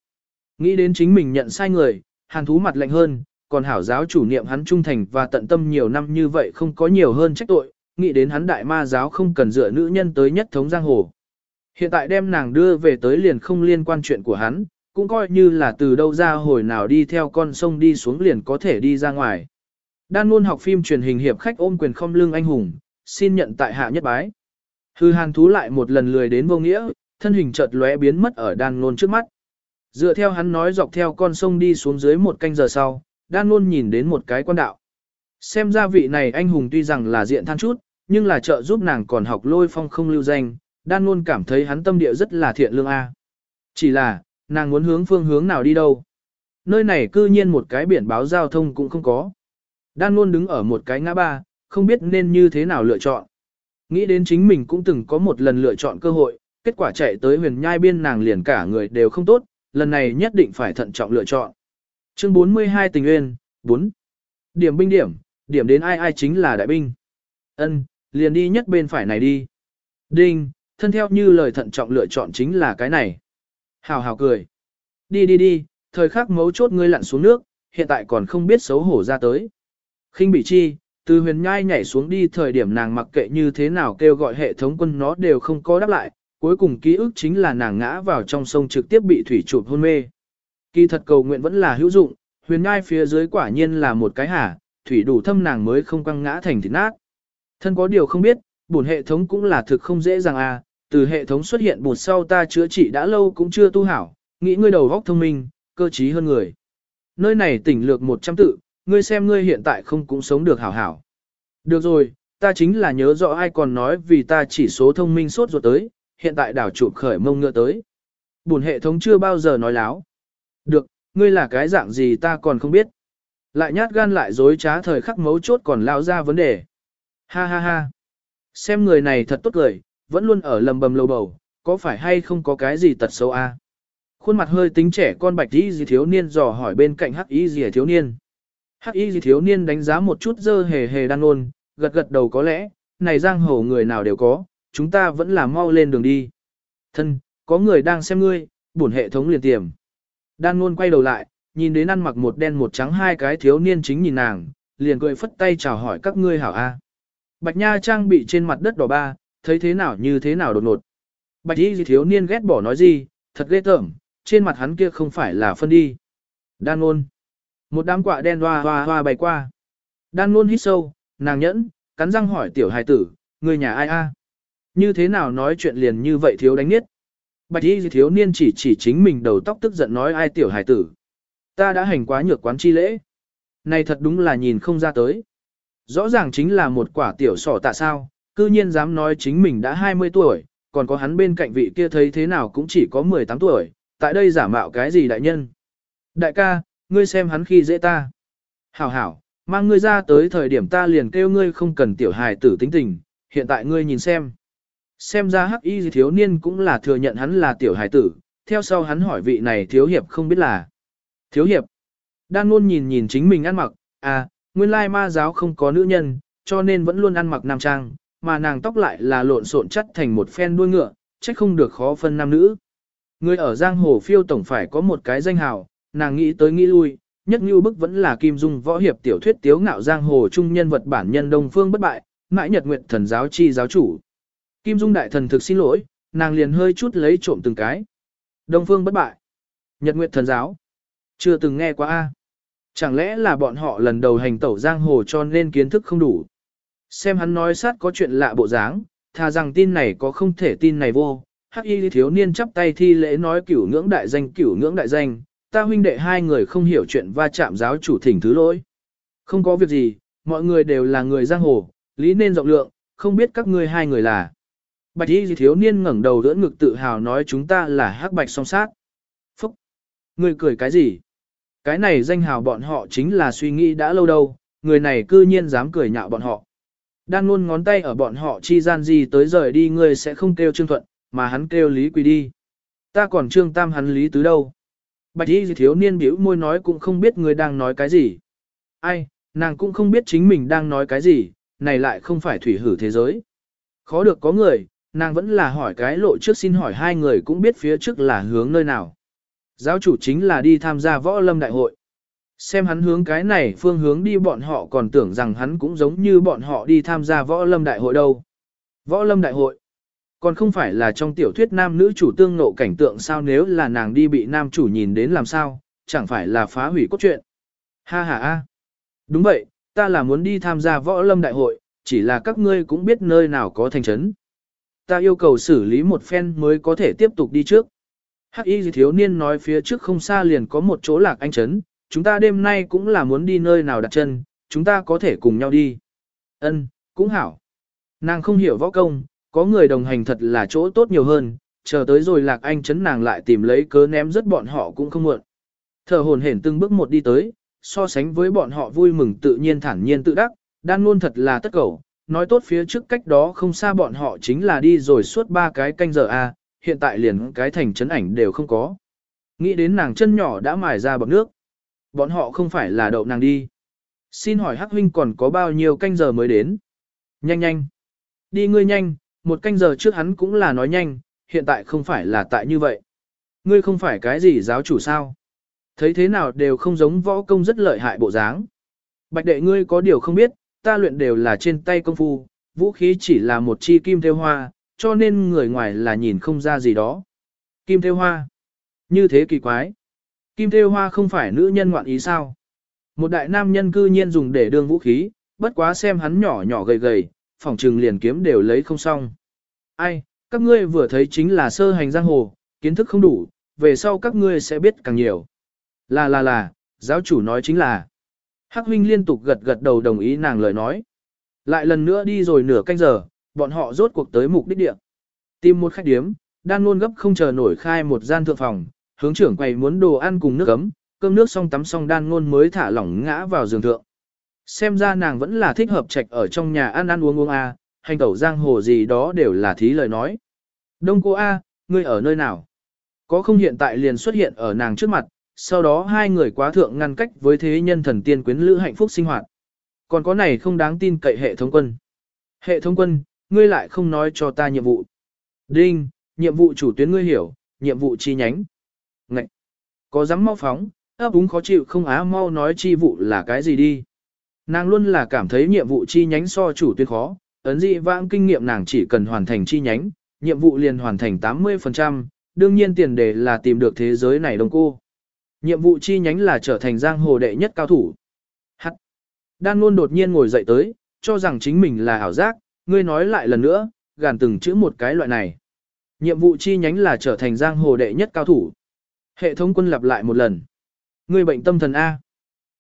Nghĩ đến chính mình nhận sai người, hàn thú mặt lạnh hơn, còn hảo giáo chủ niệm hắn trung thành và tận tâm nhiều năm như vậy không có nhiều hơn trách tội, nghĩ đến hắn đại ma giáo không cần dựa nữ nhân tới nhất thống giang hồ. Hiện tại đem nàng đưa về tới liền không liên quan chuyện của hắn, cũng coi như là từ đâu ra hồi nào đi theo con sông đi xuống liền có thể đi ra ngoài. Đan luôn học phim truyền hình hiệp khách ôm quyền không lưng anh hùng, xin nhận tại hạ nhất bái. Hư hàn thú lại một lần lười đến vô nghĩa, thân hình chợt lóe biến mất ở đan Nôn trước mắt. Dựa theo hắn nói dọc theo con sông đi xuống dưới một canh giờ sau, đan Nôn nhìn đến một cái quan đạo. Xem ra vị này anh hùng tuy rằng là diện than chút, nhưng là trợ giúp nàng còn học lôi phong không lưu danh, đan Nôn cảm thấy hắn tâm địa rất là thiện lương a. Chỉ là, nàng muốn hướng phương hướng nào đi đâu. Nơi này cư nhiên một cái biển báo giao thông cũng không có. Đan luôn đứng ở một cái ngã ba, không biết nên như thế nào lựa chọn. Nghĩ đến chính mình cũng từng có một lần lựa chọn cơ hội, kết quả chạy tới huyền nhai biên nàng liền cả người đều không tốt, lần này nhất định phải thận trọng lựa chọn. Chương 42 tình nguyên, 4. Điểm binh điểm, điểm đến ai ai chính là đại binh. Ân, liền đi nhất bên phải này đi. Đinh, thân theo như lời thận trọng lựa chọn chính là cái này. Hào hào cười. Đi đi đi, thời khắc mấu chốt ngươi lặn xuống nước, hiện tại còn không biết xấu hổ ra tới. khinh bị chi, từ huyền nhai nhảy xuống đi thời điểm nàng mặc kệ như thế nào kêu gọi hệ thống quân nó đều không có đáp lại, cuối cùng ký ức chính là nàng ngã vào trong sông trực tiếp bị thủy chụp hôn mê. Kỳ thật cầu nguyện vẫn là hữu dụng, huyền nhai phía dưới quả nhiên là một cái hả, thủy đủ thâm nàng mới không quăng ngã thành thịt nát. Thân có điều không biết, bổn hệ thống cũng là thực không dễ dàng à, từ hệ thống xuất hiện bột sau ta chữa trị đã lâu cũng chưa tu hảo, nghĩ ngươi đầu góc thông minh, cơ trí hơn người. Nơi này tỉnh lược 100 tự, ngươi xem ngươi hiện tại không cũng sống được hảo hảo. Được rồi, ta chính là nhớ rõ ai còn nói vì ta chỉ số thông minh sốt ruột tới, hiện tại đảo chụp khởi mông ngựa tới. Bùn hệ thống chưa bao giờ nói láo. Được, ngươi là cái dạng gì ta còn không biết. Lại nhát gan lại dối trá thời khắc mấu chốt còn lao ra vấn đề. Ha ha ha. Xem người này thật tốt cười, vẫn luôn ở lầm bầm lầu bầu, có phải hay không có cái gì tật xấu a? À? Khuôn mặt hơi tính trẻ con bạch y gì thiếu niên dò hỏi bên cạnh hắc y gì thiếu niên. Hắc y thiếu niên đánh giá một chút dơ hề hề đan ôn, gật gật đầu có lẽ, này giang hồ người nào đều có, chúng ta vẫn là mau lên đường đi. Thân, có người đang xem ngươi, bổn hệ thống liền tiềm. Đan ôn quay đầu lại, nhìn đến ăn mặc một đen một trắng hai cái thiếu niên chính nhìn nàng, liền cười phất tay chào hỏi các ngươi hảo A. Bạch Nha trang bị trên mặt đất đỏ ba, thấy thế nào như thế nào đột ngột. Bạch y thiếu niên ghét bỏ nói gì, thật ghê tởm, trên mặt hắn kia không phải là phân đi. Đan ôn. Một đám quạ đen hoa hoa hoa bày qua. Đan luôn hít sâu, nàng nhẫn, cắn răng hỏi tiểu hài tử, người nhà ai a? Như thế nào nói chuyện liền như vậy thiếu đánh nhất? Bạch y thiếu niên chỉ chỉ chính mình đầu tóc tức giận nói ai tiểu hài tử. Ta đã hành quá nhược quán chi lễ. Này thật đúng là nhìn không ra tới. Rõ ràng chính là một quả tiểu sỏ tạ sao, cư nhiên dám nói chính mình đã 20 tuổi, còn có hắn bên cạnh vị kia thấy thế nào cũng chỉ có 18 tuổi, tại đây giả mạo cái gì đại nhân. Đại ca, ngươi xem hắn khi dễ ta. Hảo hảo, mang ngươi ra tới thời điểm ta liền kêu ngươi không cần tiểu hài tử tính tình, hiện tại ngươi nhìn xem. Xem ra hắc y thiếu niên cũng là thừa nhận hắn là tiểu hài tử, theo sau hắn hỏi vị này thiếu hiệp không biết là. Thiếu hiệp, đang luôn nhìn nhìn chính mình ăn mặc, à, nguyên lai ma giáo không có nữ nhân, cho nên vẫn luôn ăn mặc nam trang, mà nàng tóc lại là lộn xộn chất thành một phen đuôi ngựa, trách không được khó phân nam nữ. Người ở giang hồ phiêu tổng phải có một cái danh hào, nàng nghĩ tới nghĩ lui, nhất như bức vẫn là Kim Dung võ hiệp tiểu thuyết tiếu ngạo giang hồ trung nhân vật bản nhân Đông Phương bất bại, mãi nhật nguyệt thần giáo chi giáo chủ. Kim Dung đại thần thực xin lỗi, nàng liền hơi chút lấy trộm từng cái. Đông Phương bất bại, nhật nguyệt thần giáo, chưa từng nghe qua a. Chẳng lẽ là bọn họ lần đầu hành tẩu giang hồ cho nên kiến thức không đủ. Xem hắn nói sát có chuyện lạ bộ dáng, thà rằng tin này có không thể tin này vô. Hắc y thiếu niên chắp tay thi lễ nói cửu ngưỡng đại danh cửu ngưỡng đại danh, ta huynh đệ hai người không hiểu chuyện va chạm giáo chủ thỉnh thứ lỗi. Không có việc gì, mọi người đều là người giang hồ, lý nên rộng lượng, không biết các ngươi hai người là. Bạch y thiếu niên ngẩng đầu đỡ ngực tự hào nói chúng ta là hắc bạch song sát. Phúc! Ngươi cười cái gì? Cái này danh hào bọn họ chính là suy nghĩ đã lâu đâu, người này cư nhiên dám cười nhạo bọn họ. Đan luôn ngón tay ở bọn họ chi gian gì tới rời đi ngươi sẽ không kêu Trương Thuận, mà hắn kêu Lý Quỳ đi. Ta còn Trương Tam hắn Lý Tứ đâu. Bạch y thiếu niên biểu môi nói cũng không biết người đang nói cái gì. Ai, nàng cũng không biết chính mình đang nói cái gì, này lại không phải thủy hử thế giới. Khó được có người, nàng vẫn là hỏi cái lộ trước xin hỏi hai người cũng biết phía trước là hướng nơi nào. Giáo chủ chính là đi tham gia võ lâm đại hội. Xem hắn hướng cái này phương hướng đi bọn họ còn tưởng rằng hắn cũng giống như bọn họ đi tham gia võ lâm đại hội đâu. Võ lâm đại hội. Còn không phải là trong tiểu thuyết nam nữ chủ tương nộ cảnh tượng sao nếu là nàng đi bị nam chủ nhìn đến làm sao, chẳng phải là phá hủy cốt truyện. Ha ha ha. Đúng vậy, ta là muốn đi tham gia võ lâm đại hội, chỉ là các ngươi cũng biết nơi nào có thành trấn. Ta yêu cầu xử lý một phen mới có thể tiếp tục đi trước. Hắc y thiếu niên nói phía trước không xa liền có một chỗ lạc anh trấn, chúng ta đêm nay cũng là muốn đi nơi nào đặt chân, chúng ta có thể cùng nhau đi. Ân, cũng hảo. Nàng không hiểu võ công, có người đồng hành thật là chỗ tốt nhiều hơn, chờ tới rồi lạc anh chấn nàng lại tìm lấy cớ ném rất bọn họ cũng không muộn. Thở hồn hển từng bước một đi tới, so sánh với bọn họ vui mừng tự nhiên thản nhiên tự đắc, đan luôn thật là tất cầu, nói tốt phía trước cách đó không xa bọn họ chính là đi rồi suốt ba cái canh giờ a, hiện tại liền cái thành chấn ảnh đều không có. Nghĩ đến nàng chân nhỏ đã mài ra bọc nước. Bọn họ không phải là đậu nàng đi. Xin hỏi Hắc huynh còn có bao nhiêu canh giờ mới đến? Nhanh nhanh. Đi ngươi nhanh, một canh giờ trước hắn cũng là nói nhanh, hiện tại không phải là tại như vậy. Ngươi không phải cái gì giáo chủ sao? Thấy thế nào đều không giống võ công rất lợi hại bộ dáng. Bạch đệ ngươi có điều không biết, ta luyện đều là trên tay công phu, vũ khí chỉ là một chi kim theo hoa, cho nên người ngoài là nhìn không ra gì đó. Kim theo hoa. Như thế kỳ quái. Kim theo hoa không phải nữ nhân ngoạn ý sao? Một đại nam nhân cư nhiên dùng để đương vũ khí, bất quá xem hắn nhỏ nhỏ gầy gầy, phòng trừng liền kiếm đều lấy không xong. Ai, các ngươi vừa thấy chính là sơ hành giang hồ, kiến thức không đủ, về sau các ngươi sẽ biết càng nhiều. Là là là, giáo chủ nói chính là. Hắc huynh liên tục gật gật đầu đồng ý nàng lời nói. Lại lần nữa đi rồi nửa canh giờ, bọn họ rốt cuộc tới mục đích địa. Tìm một khách điếm, đan luôn gấp không chờ nổi khai một gian thượng phòng, hướng trưởng quầy muốn đồ ăn cùng nước ấm, cơm nước xong tắm xong đan ngôn mới thả lỏng ngã vào giường thượng. Xem ra nàng vẫn là thích hợp trạch ở trong nhà ăn ăn uống uống a, hành tẩu giang hồ gì đó đều là thí lời nói. Đông cô a, ngươi ở nơi nào? Có không hiện tại liền xuất hiện ở nàng trước mặt, sau đó hai người quá thượng ngăn cách với thế nhân thần tiên quyến lữ hạnh phúc sinh hoạt. Còn có này không đáng tin cậy hệ thống quân. Hệ thống quân, ngươi lại không nói cho ta nhiệm vụ. Đinh, nhiệm vụ chủ tuyến ngươi hiểu, nhiệm vụ chi nhánh. Ngậy! Có dám mau phóng, ấp úng khó chịu không á mau nói chi vụ là cái gì đi. Nàng luôn là cảm thấy nhiệm vụ chi nhánh so chủ tuyến khó, ấn dị vãng kinh nghiệm nàng chỉ cần hoàn thành chi nhánh, nhiệm vụ liền hoàn thành 80%, đương nhiên tiền đề là tìm được thế giới này đồng cô. Nhiệm vụ chi nhánh là trở thành giang hồ đệ nhất cao thủ. Hắc. Đan luôn đột nhiên ngồi dậy tới, cho rằng chính mình là ảo giác, ngươi nói lại lần nữa, gàn từng chữ một cái loại này. Nhiệm vụ chi nhánh là trở thành giang hồ đệ nhất cao thủ. Hệ thống quân lặp lại một lần. Ngươi bệnh tâm thần A.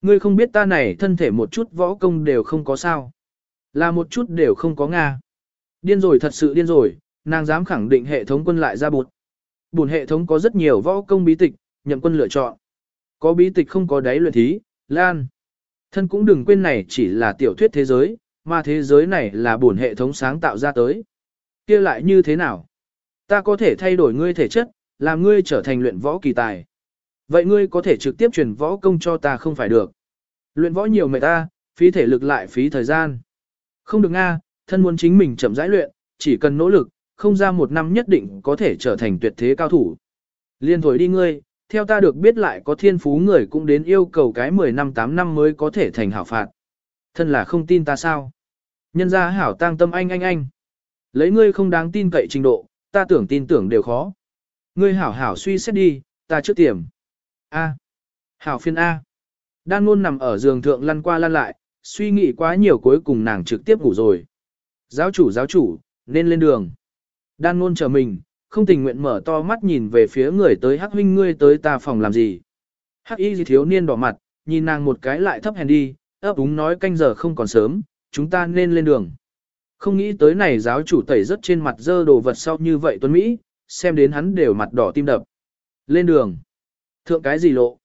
Ngươi không biết ta này thân thể một chút võ công đều không có sao. Là một chút đều không có Nga. Điên rồi thật sự điên rồi, nàng dám khẳng định hệ thống quân lại ra bụt. Bùn hệ thống có rất nhiều võ công bí tịch, nhậm quân lựa chọn. Có bí tịch không có đáy luyện thí, lan. Thân cũng đừng quên này chỉ là tiểu thuyết thế giới, mà thế giới này là bổn hệ thống sáng tạo ra tới. kia lại như thế nào? Ta có thể thay đổi ngươi thể chất, làm ngươi trở thành luyện võ kỳ tài. Vậy ngươi có thể trực tiếp truyền võ công cho ta không phải được. Luyện võ nhiều mệt ta, phí thể lực lại phí thời gian. Không được Nga, thân muốn chính mình chậm rãi luyện, chỉ cần nỗ lực, không ra một năm nhất định có thể trở thành tuyệt thế cao thủ. Liên thổi đi ngươi, theo ta được biết lại có thiên phú người cũng đến yêu cầu cái 10 năm 8 năm mới có thể thành hảo phạt. Thân là không tin ta sao? Nhân ra hảo tang tâm anh anh anh. Lấy ngươi không đáng tin cậy trình độ, ta tưởng tin tưởng đều khó. Ngươi hảo hảo suy xét đi, ta trước tiềm. A. Hảo phiên A. Đan ngôn nằm ở giường thượng lăn qua lăn lại, suy nghĩ quá nhiều cuối cùng nàng trực tiếp ngủ rồi. Giáo chủ giáo chủ, nên lên đường. Đan ngôn chờ mình, không tình nguyện mở to mắt nhìn về phía người tới hắc huynh ngươi tới ta phòng làm gì. Hắc y gì thiếu niên đỏ mặt, nhìn nàng một cái lại thấp hèn đi, ấp úng nói canh giờ không còn sớm, chúng ta nên lên đường. Không nghĩ tới này giáo chủ tẩy rất trên mặt dơ đồ vật sau như vậy tuấn Mỹ, xem đến hắn đều mặt đỏ tim đập. Lên đường. Thượng cái gì lộ?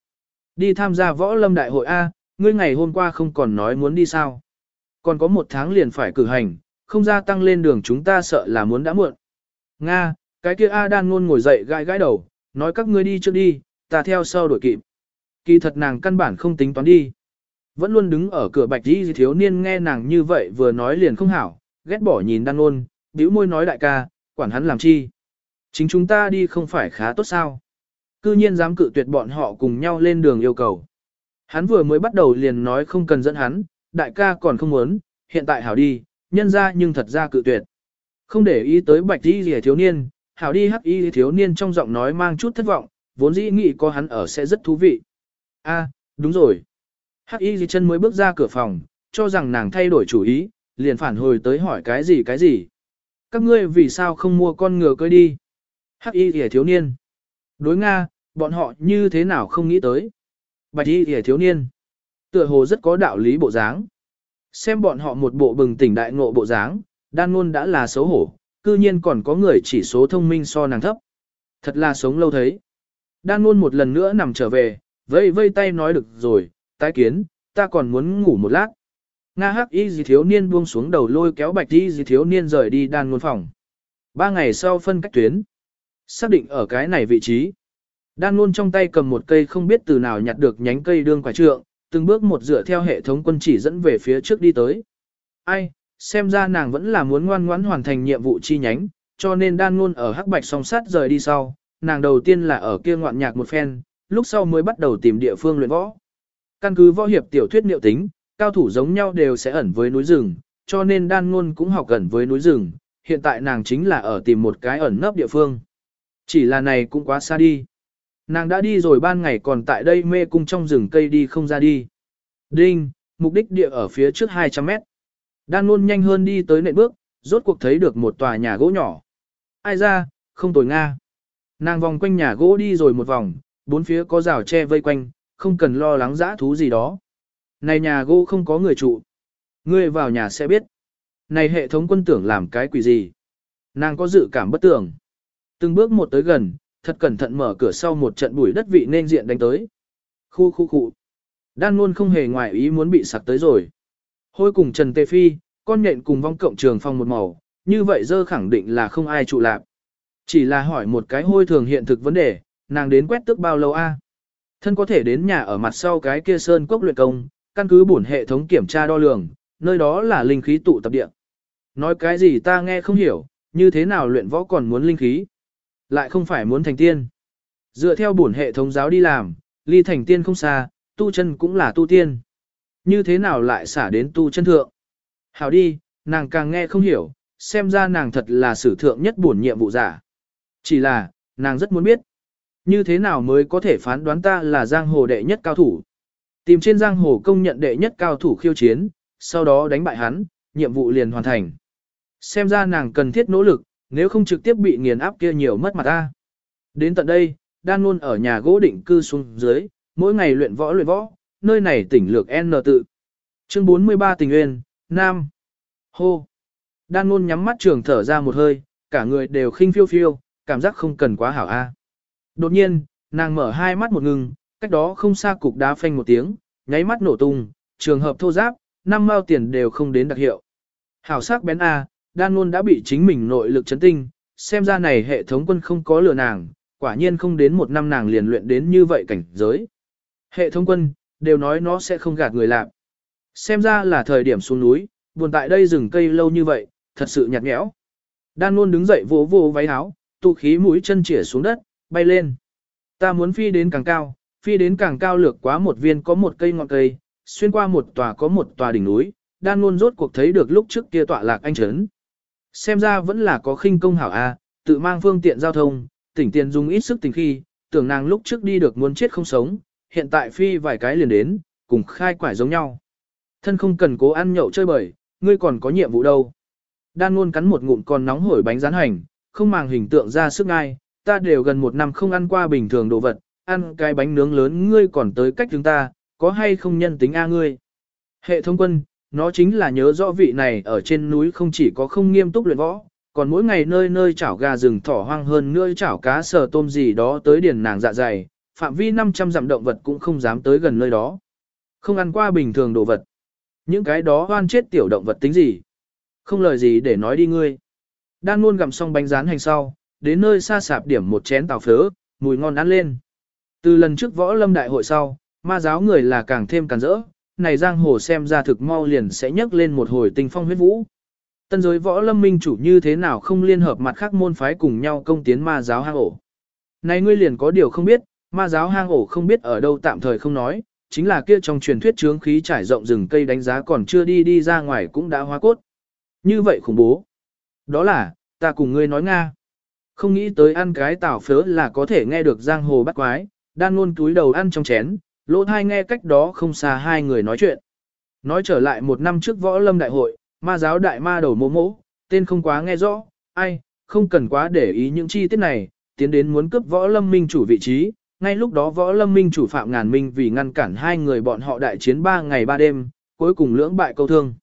Đi tham gia võ lâm đại hội A, ngươi ngày hôm qua không còn nói muốn đi sao. Còn có một tháng liền phải cử hành, không gia tăng lên đường chúng ta sợ là muốn đã muộn. Nga, cái kia A đan ngôn ngồi dậy gãi gãi đầu, nói các ngươi đi trước đi, ta theo sau đuổi kịp. Kỳ thật nàng căn bản không tính toán đi. Vẫn luôn đứng ở cửa bạch đi thiếu niên nghe nàng như vậy vừa nói liền không hảo, ghét bỏ nhìn đan ngôn, bĩu môi nói đại ca, quản hắn làm chi. Chính chúng ta đi không phải khá tốt sao. Cư nhiên dám cự tuyệt bọn họ cùng nhau lên đường yêu cầu. Hắn vừa mới bắt đầu liền nói không cần dẫn hắn, đại ca còn không muốn, hiện tại hảo đi, nhân ra nhưng thật ra cự tuyệt. Không để ý tới bạch đi rìa thiếu niên, hảo đi hắc y thiếu niên trong giọng nói mang chút thất vọng, vốn dĩ nghĩ có hắn ở sẽ rất thú vị. A, đúng rồi. Hắc y chân mới bước ra cửa phòng, cho rằng nàng thay đổi chủ ý, liền phản hồi tới hỏi cái gì cái gì. Các ngươi vì sao không mua con ngựa cưới đi? Hắc y thiếu niên. Đối Nga, bọn họ như thế nào không nghĩ tới. Bạch y gì thiếu niên. Tựa hồ rất có đạo lý bộ dáng. Xem bọn họ một bộ bừng tỉnh đại ngộ bộ dáng, đan ngôn đã là xấu hổ, cư nhiên còn có người chỉ số thông minh so nàng thấp. Thật là sống lâu thấy. Đan ngôn một lần nữa nằm trở về, vây vây tay nói được rồi, tái kiến, ta còn muốn ngủ một lát. Nga hắc y gì thiếu niên buông xuống đầu lôi kéo bạch y gì thiếu niên rời đi đan ngôn phòng. Ba ngày sau phân cách tuyến. Xác định ở cái này vị trí. Đan luôn trong tay cầm một cây không biết từ nào nhặt được nhánh cây đương quả trượng, từng bước một dựa theo hệ thống quân chỉ dẫn về phía trước đi tới. Ai, xem ra nàng vẫn là muốn ngoan ngoãn hoàn thành nhiệm vụ chi nhánh, cho nên đan luôn ở hắc bạch song sát rời đi sau, nàng đầu tiên là ở kia ngoạn nhạc một phen, lúc sau mới bắt đầu tìm địa phương luyện võ. Căn cứ võ hiệp tiểu thuyết niệu tính, cao thủ giống nhau đều sẽ ẩn với núi rừng, cho nên đan ngôn cũng học ẩn với núi rừng, hiện tại nàng chính là ở tìm một cái ẩn nấp địa phương. Chỉ là này cũng quá xa đi. Nàng đã đi rồi ban ngày còn tại đây mê cung trong rừng cây đi không ra đi. Đinh, mục đích địa ở phía trước 200 mét. Đan luôn nhanh hơn đi tới nệm bước, rốt cuộc thấy được một tòa nhà gỗ nhỏ. Ai ra, không tồi Nga. Nàng vòng quanh nhà gỗ đi rồi một vòng, bốn phía có rào tre vây quanh, không cần lo lắng dã thú gì đó. Này nhà gỗ không có người trụ. Ngươi vào nhà sẽ biết. Này hệ thống quân tưởng làm cái quỷ gì. Nàng có dự cảm bất tưởng. Từng bước một tới gần, thật cẩn thận mở cửa sau một trận bụi đất vị nên diện đánh tới. Khu khu khu. Đan luôn không hề ngoại ý muốn bị sặc tới rồi. Hôi cùng Trần Tê Phi, con nhện cùng vong cộng trường phong một màu, như vậy dơ khẳng định là không ai trụ lạc. Chỉ là hỏi một cái hôi thường hiện thực vấn đề, nàng đến quét tức bao lâu a? Thân có thể đến nhà ở mặt sau cái kia sơn cốc luyện công, căn cứ bổn hệ thống kiểm tra đo lường, nơi đó là linh khí tụ tập địa. Nói cái gì ta nghe không hiểu, như thế nào luyện võ còn muốn linh khí? Lại không phải muốn thành tiên. Dựa theo bổn hệ thống giáo đi làm, ly thành tiên không xa, tu chân cũng là tu tiên. Như thế nào lại xả đến tu chân thượng? Hảo đi, nàng càng nghe không hiểu, xem ra nàng thật là sử thượng nhất bổn nhiệm vụ giả. Chỉ là, nàng rất muốn biết, như thế nào mới có thể phán đoán ta là giang hồ đệ nhất cao thủ. Tìm trên giang hồ công nhận đệ nhất cao thủ khiêu chiến, sau đó đánh bại hắn, nhiệm vụ liền hoàn thành. Xem ra nàng cần thiết nỗ lực, nếu không trực tiếp bị nghiền áp kia nhiều mất mặt ta. Đến tận đây, đan luôn ở nhà gỗ định cư xuống dưới, mỗi ngày luyện võ luyện võ, nơi này tỉnh lược N tự. Chương 43 tình nguyên, Nam. Hô. Đan luôn nhắm mắt trường thở ra một hơi, cả người đều khinh phiêu phiêu, cảm giác không cần quá hảo a. Đột nhiên, nàng mở hai mắt một ngừng, cách đó không xa cục đá phanh một tiếng, nháy mắt nổ tung, trường hợp thô giáp, năm mao tiền đều không đến đặc hiệu. Hảo sắc bén A, đan luôn đã bị chính mình nội lực chấn tinh, xem ra này hệ thống quân không có lừa nàng, quả nhiên không đến một năm nàng liền luyện đến như vậy cảnh giới. Hệ thống quân, đều nói nó sẽ không gạt người làm. Xem ra là thời điểm xuống núi, buồn tại đây rừng cây lâu như vậy, thật sự nhạt nhẽo. Đan luôn đứng dậy vỗ vỗ váy áo, tụ khí mũi chân chỉa xuống đất, bay lên. Ta muốn phi đến càng cao, phi đến càng cao lược quá một viên có một cây ngọn cây, xuyên qua một tòa có một tòa đỉnh núi, đan luôn rốt cuộc thấy được lúc trước kia tọa lạc anh trấn. Xem ra vẫn là có khinh công hảo a, tự mang phương tiện giao thông, tỉnh tiền dùng ít sức tình khi, tưởng nàng lúc trước đi được muốn chết không sống, hiện tại phi vài cái liền đến, cùng khai quải giống nhau. Thân không cần cố ăn nhậu chơi bời, ngươi còn có nhiệm vụ đâu. Đan luôn cắn một ngụm còn nóng hổi bánh rán hành, không màng hình tượng ra sức ngai, ta đều gần một năm không ăn qua bình thường đồ vật, ăn cái bánh nướng lớn ngươi còn tới cách chúng ta, có hay không nhân tính a ngươi. Hệ thống quân, nó chính là nhớ rõ vị này ở trên núi không chỉ có không nghiêm túc luyện võ, còn mỗi ngày nơi nơi chảo gà rừng thỏ hoang hơn nữa chảo cá sờ tôm gì đó tới điền nàng dạ dày, phạm vi 500 dặm động vật cũng không dám tới gần nơi đó. Không ăn qua bình thường đồ vật. Những cái đó hoan chết tiểu động vật tính gì. Không lời gì để nói đi ngươi. Đan luôn gặm xong bánh rán hành sau, đến nơi xa sạp điểm một chén tàu phớ, mùi ngon ăn lên. Từ lần trước võ lâm đại hội sau, ma giáo người là càng thêm càng rỡ, này giang hồ xem ra thực mau liền sẽ nhấc lên một hồi tinh phong huyết vũ. Tân giới võ lâm minh chủ như thế nào không liên hợp mặt khác môn phái cùng nhau công tiến ma giáo hang ổ. Này ngươi liền có điều không biết, ma giáo hang ổ không biết ở đâu tạm thời không nói, chính là kia trong truyền thuyết chướng khí trải rộng rừng cây đánh giá còn chưa đi đi ra ngoài cũng đã hóa cốt. Như vậy khủng bố. Đó là, ta cùng ngươi nói Nga. Không nghĩ tới ăn cái tảo phớ là có thể nghe được giang hồ bắt quái, đang luôn túi đầu ăn trong chén, lỗ thai nghe cách đó không xa hai người nói chuyện. Nói trở lại một năm trước võ lâm đại hội, ma giáo đại ma đầu mô mỗ, tên không quá nghe rõ, ai, không cần quá để ý những chi tiết này, tiến đến muốn cướp võ lâm minh chủ vị trí. Ngay lúc đó võ lâm minh chủ Phạm Ngàn Minh vì ngăn cản hai người bọn họ đại chiến ba ngày ba đêm, cuối cùng lưỡng bại câu thương.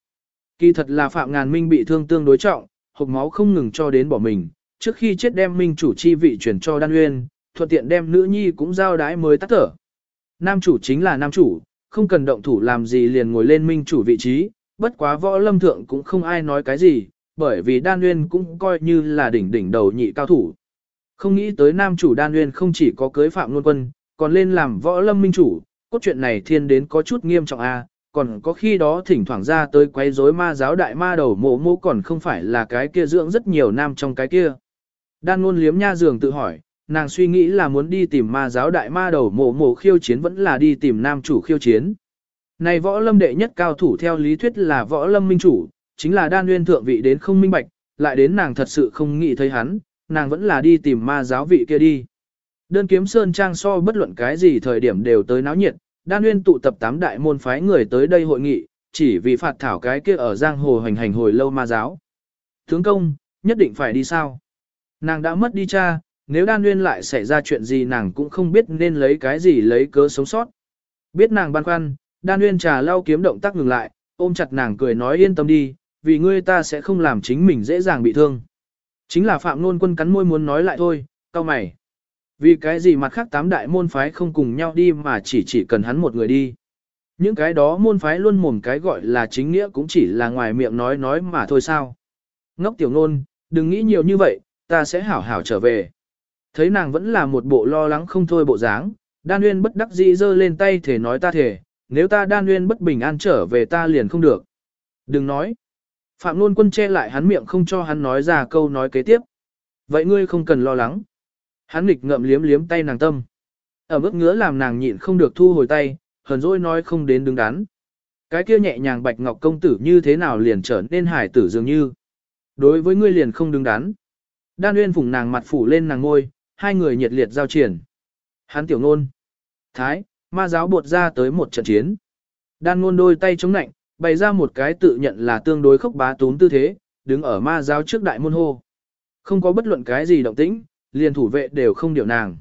Kỳ thật là Phạm Ngàn Minh bị thương tương đối trọng, hộc máu không ngừng cho đến bỏ mình, trước khi chết đem minh chủ chi vị chuyển cho Đan Uyên, thuận tiện đem nữ nhi cũng giao đái mới tắt thở. Nam chủ chính là nam chủ, không cần động thủ làm gì liền ngồi lên minh chủ vị trí, bất quá võ lâm thượng cũng không ai nói cái gì, bởi vì Đan Uyên cũng coi như là đỉnh đỉnh đầu nhị cao thủ. Không nghĩ tới nam chủ Đan Uyên không chỉ có cưới Phạm Luân Quân, còn lên làm võ lâm minh chủ, cốt truyện này thiên đến có chút nghiêm trọng a, còn có khi đó thỉnh thoảng ra tới quấy rối ma giáo đại ma đầu mộ mộ còn không phải là cái kia dưỡng rất nhiều nam trong cái kia. Đan luôn liếm nha giường tự hỏi, nàng suy nghĩ là muốn đi tìm ma giáo đại ma đầu mộ mộ khiêu chiến vẫn là đi tìm nam chủ khiêu chiến. Này võ lâm đệ nhất cao thủ theo lý thuyết là võ lâm minh chủ, chính là đan nguyên thượng vị đến không minh bạch, lại đến nàng thật sự không nghĩ thấy hắn, nàng vẫn là đi tìm ma giáo vị kia đi. Đơn kiếm sơn trang so bất luận cái gì thời điểm đều tới náo nhiệt, đan nguyên tụ tập tám đại môn phái người tới đây hội nghị, chỉ vì phạt thảo cái kia ở giang hồ hành hành hồi lâu ma giáo. Tướng công, nhất định phải đi sao? Nàng đã mất đi cha, nếu đan nguyên lại xảy ra chuyện gì nàng cũng không biết nên lấy cái gì lấy cớ sống sót. Biết nàng băn khoăn, đan nguyên trà lau kiếm động tác ngừng lại, ôm chặt nàng cười nói yên tâm đi, vì ngươi ta sẽ không làm chính mình dễ dàng bị thương. Chính là phạm nôn quân cắn môi muốn nói lại thôi, cao mày. Vì cái gì mặt khác tám đại môn phái không cùng nhau đi mà chỉ chỉ cần hắn một người đi. Những cái đó môn phái luôn mồm cái gọi là chính nghĩa cũng chỉ là ngoài miệng nói nói mà thôi sao. Ngốc tiểu nôn, đừng nghĩ nhiều như vậy, ta sẽ hảo hảo trở về. Thấy nàng vẫn là một bộ lo lắng không thôi bộ dáng, đan nguyên bất đắc dĩ giơ lên tay thể nói ta thể, nếu ta đan nguyên bất bình an trở về ta liền không được. Đừng nói. Phạm Nôn quân che lại hắn miệng không cho hắn nói ra câu nói kế tiếp. Vậy ngươi không cần lo lắng. Hắn nghịch ngậm liếm liếm tay nàng tâm. Ở bước ngứa làm nàng nhịn không được thu hồi tay, hờn dỗi nói không đến đứng đắn. Cái kia nhẹ nhàng bạch ngọc công tử như thế nào liền trở nên hải tử dường như. Đối với ngươi liền không đứng đắn. Đan Uyên phủng nàng mặt phủ lên nàng ngôi, hai người nhiệt liệt giao triển. Hắn tiểu nôn. Thái, ma giáo buộc ra tới một trận chiến. Đan nôn đôi tay chống nạnh, bày ra một cái tự nhận là tương đối khốc bá tún tư thế, đứng ở ma giáo trước đại môn hô. Không có bất luận cái gì động tĩnh, liền thủ vệ đều không điều nàng.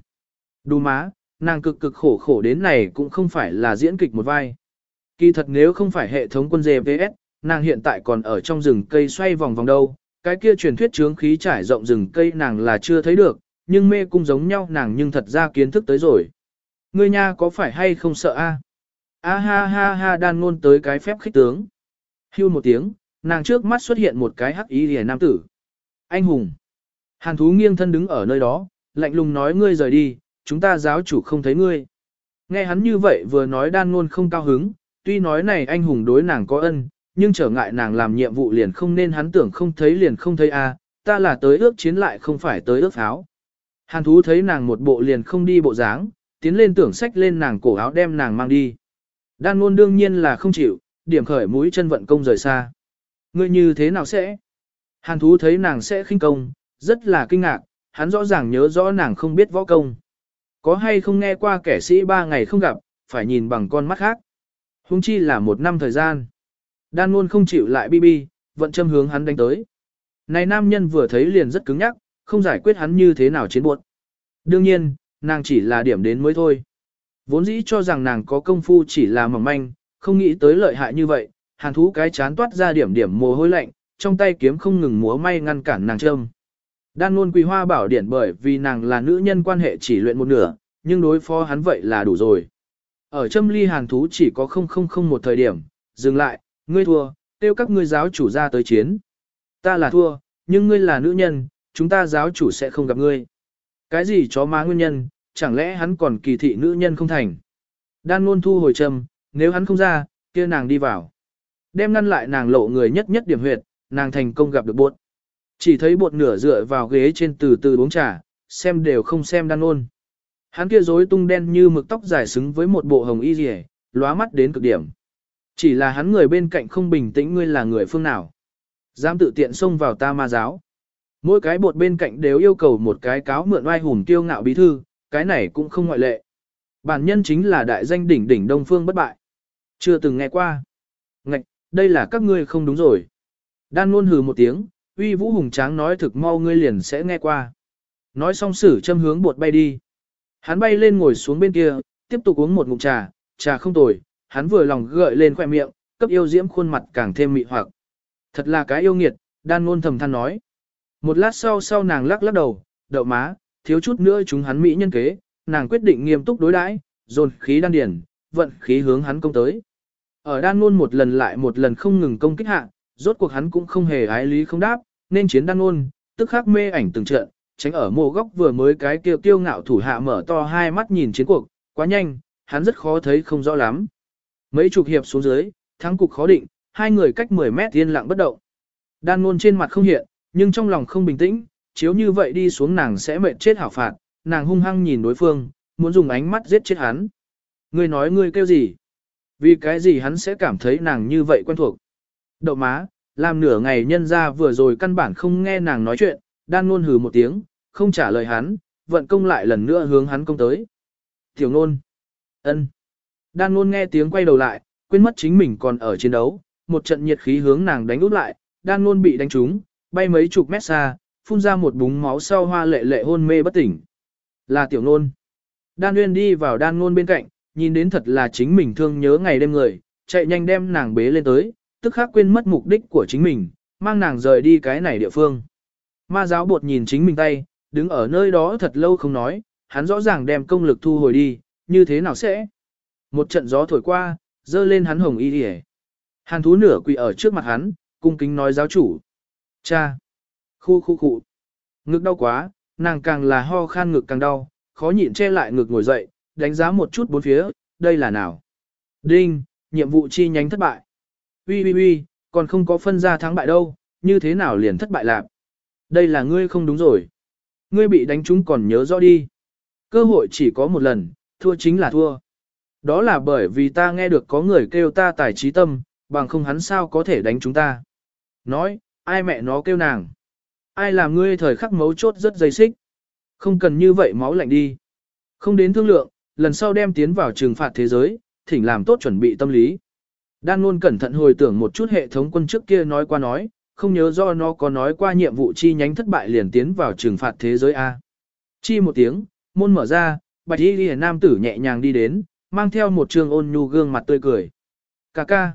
Đù má, nàng cực cực khổ khổ đến này cũng không phải là diễn kịch một vai. Kỳ thật nếu không phải hệ thống quân GPS, nàng hiện tại còn ở trong rừng cây xoay vòng vòng đâu, cái kia truyền thuyết chướng khí trải rộng rừng cây nàng là chưa thấy được, nhưng mê cung giống nhau nàng nhưng thật ra kiến thức tới rồi. Ngươi nha có phải hay không sợ a? A ha ha ha đan ngôn tới cái phép khích tướng. Hưu một tiếng, nàng trước mắt xuất hiện một cái hắc ý rìa nam tử. Anh hùng. Hàn thú nghiêng thân đứng ở nơi đó, lạnh lùng nói ngươi rời đi, chúng ta giáo chủ không thấy ngươi. Nghe hắn như vậy vừa nói đan ngôn không cao hứng, tuy nói này anh hùng đối nàng có ân, nhưng trở ngại nàng làm nhiệm vụ liền không nên hắn tưởng không thấy liền không thấy a, ta là tới ước chiến lại không phải tới ước pháo. Hàn thú thấy nàng một bộ liền không đi bộ dáng, tiến lên tưởng sách lên nàng cổ áo đem nàng mang đi. Đan ngôn đương nhiên là không chịu, điểm khởi mũi chân vận công rời xa. Ngươi như thế nào sẽ? Hàn thú thấy nàng sẽ khinh công, rất là kinh ngạc, hắn rõ ràng nhớ rõ nàng không biết võ công. Có hay không nghe qua kẻ sĩ ba ngày không gặp, phải nhìn bằng con mắt khác. Hung chi là một năm thời gian. Đan ngôn không chịu lại bi bi, vận châm hướng hắn đánh tới. Này nam nhân vừa thấy liền rất cứng nhắc, không giải quyết hắn như thế nào chiến buộc. Đương nhiên, nàng chỉ là điểm đến mới thôi. Vốn dĩ cho rằng nàng có công phu chỉ là mỏng manh, không nghĩ tới lợi hại như vậy, hàn thú cái chán toát ra điểm điểm mồ hôi lạnh, trong tay kiếm không ngừng múa may ngăn cản nàng châm. Đan luôn quỳ hoa bảo điển bởi vì nàng là nữ nhân quan hệ chỉ luyện một nửa, nhưng đối phó hắn vậy là đủ rồi. Ở châm ly hàn thú chỉ có không không không một thời điểm, dừng lại, ngươi thua, tiêu các ngươi giáo chủ ra tới chiến. Ta là thua, nhưng ngươi là nữ nhân, chúng ta giáo chủ sẽ không gặp ngươi. Cái gì chó má nguyên nhân, chẳng lẽ hắn còn kỳ thị nữ nhân không thành. Đan luôn thu hồi trầm, nếu hắn không ra, kia nàng đi vào. Đem ngăn lại nàng lộ người nhất nhất điểm huyệt, nàng thành công gặp được bột. Chỉ thấy bột nửa dựa vào ghế trên từ từ uống trà, xem đều không xem đan luôn. Hắn kia rối tung đen như mực tóc dài xứng với một bộ hồng y rỉ, lóa mắt đến cực điểm. Chỉ là hắn người bên cạnh không bình tĩnh ngươi là người phương nào. Dám tự tiện xông vào ta ma giáo. Mỗi cái bột bên cạnh đều yêu cầu một cái cáo mượn oai hùng tiêu ngạo bí thư, cái này cũng không ngoại lệ. Bản nhân chính là đại danh đỉnh đỉnh Đông Phương bất bại. Chưa từng nghe qua. Ngạch, đây là các ngươi không đúng rồi. Đan luôn hừ một tiếng, uy vũ hùng tráng nói thực mau ngươi liền sẽ nghe qua. Nói xong sử châm hướng bột bay đi. Hắn bay lên ngồi xuống bên kia, tiếp tục uống một ngụm trà, trà không tồi, hắn vừa lòng gợi lên khoẻ miệng, cấp yêu diễm khuôn mặt càng thêm mị hoặc. Thật là cái yêu nghiệt, đan ngôn thầm than nói. Một lát sau sau nàng lắc lắc đầu, đậu má, thiếu chút nữa chúng hắn mỹ nhân kế, nàng quyết định nghiêm túc đối đãi, dồn khí đan điển, vận khí hướng hắn công tới. Ở đan Nôn một lần lại một lần không ngừng công kích hạ, rốt cuộc hắn cũng không hề ái lý không đáp, nên chiến đan Nôn tức khắc mê ảnh từng trận, tránh ở mồ góc vừa mới cái kiêu tiêu ngạo thủ hạ mở to hai mắt nhìn chiến cuộc, quá nhanh, hắn rất khó thấy không rõ lắm. Mấy chục hiệp xuống dưới, thắng cục khó định, hai người cách 10 mét yên lặng bất động. Đan Nôn trên mặt không hiện, nhưng trong lòng không bình tĩnh, chiếu như vậy đi xuống nàng sẽ mệt chết hảo phạt, nàng hung hăng nhìn đối phương, muốn dùng ánh mắt giết chết hắn. Ngươi nói ngươi kêu gì? Vì cái gì hắn sẽ cảm thấy nàng như vậy quen thuộc? Đậu má, làm nửa ngày nhân ra vừa rồi căn bản không nghe nàng nói chuyện, đan ngôn hừ một tiếng, không trả lời hắn, vận công lại lần nữa hướng hắn công tới. Tiểu nôn. ân. Đan ngôn nghe tiếng quay đầu lại, quên mất chính mình còn ở chiến đấu, một trận nhiệt khí hướng nàng đánh út lại, đan ngôn bị đánh trúng, bay mấy chục mét xa, phun ra một búng máu sau hoa lệ lệ hôn mê bất tỉnh. Là tiểu nôn. Đan Nguyên đi vào đan Nôn bên cạnh, nhìn đến thật là chính mình thương nhớ ngày đêm người, chạy nhanh đem nàng bế lên tới, tức khắc quên mất mục đích của chính mình, mang nàng rời đi cái này địa phương. Ma giáo bột nhìn chính mình tay, đứng ở nơi đó thật lâu không nói, hắn rõ ràng đem công lực thu hồi đi, như thế nào sẽ? Một trận gió thổi qua, dơ lên hắn hồng y đi Hàn thú nửa quỳ ở trước mặt hắn, cung kính nói giáo chủ. Cha! Khu khu khu! Ngực đau quá, nàng càng là ho khan ngực càng đau, khó nhịn che lại ngực ngồi dậy, đánh giá một chút bốn phía, đây là nào? Đinh! Nhiệm vụ chi nhánh thất bại. Ui ui ui, còn không có phân ra thắng bại đâu, như thế nào liền thất bại lạc? Đây là ngươi không đúng rồi. Ngươi bị đánh trúng còn nhớ rõ đi. Cơ hội chỉ có một lần, thua chính là thua. Đó là bởi vì ta nghe được có người kêu ta tài trí tâm, bằng không hắn sao có thể đánh chúng ta. Nói, ai mẹ nó kêu nàng. Ai làm ngươi thời khắc mấu chốt rất dây xích. Không cần như vậy máu lạnh đi. Không đến thương lượng, lần sau đem tiến vào trừng phạt thế giới, thỉnh làm tốt chuẩn bị tâm lý. Đan luôn cẩn thận hồi tưởng một chút hệ thống quân trước kia nói qua nói, không nhớ do nó có nói qua nhiệm vụ chi nhánh thất bại liền tiến vào trừng phạt thế giới A. Chi một tiếng, môn mở ra, bạch y ghi nam tử nhẹ nhàng đi đến, mang theo một trường ôn nhu gương mặt tươi cười. Cà ca.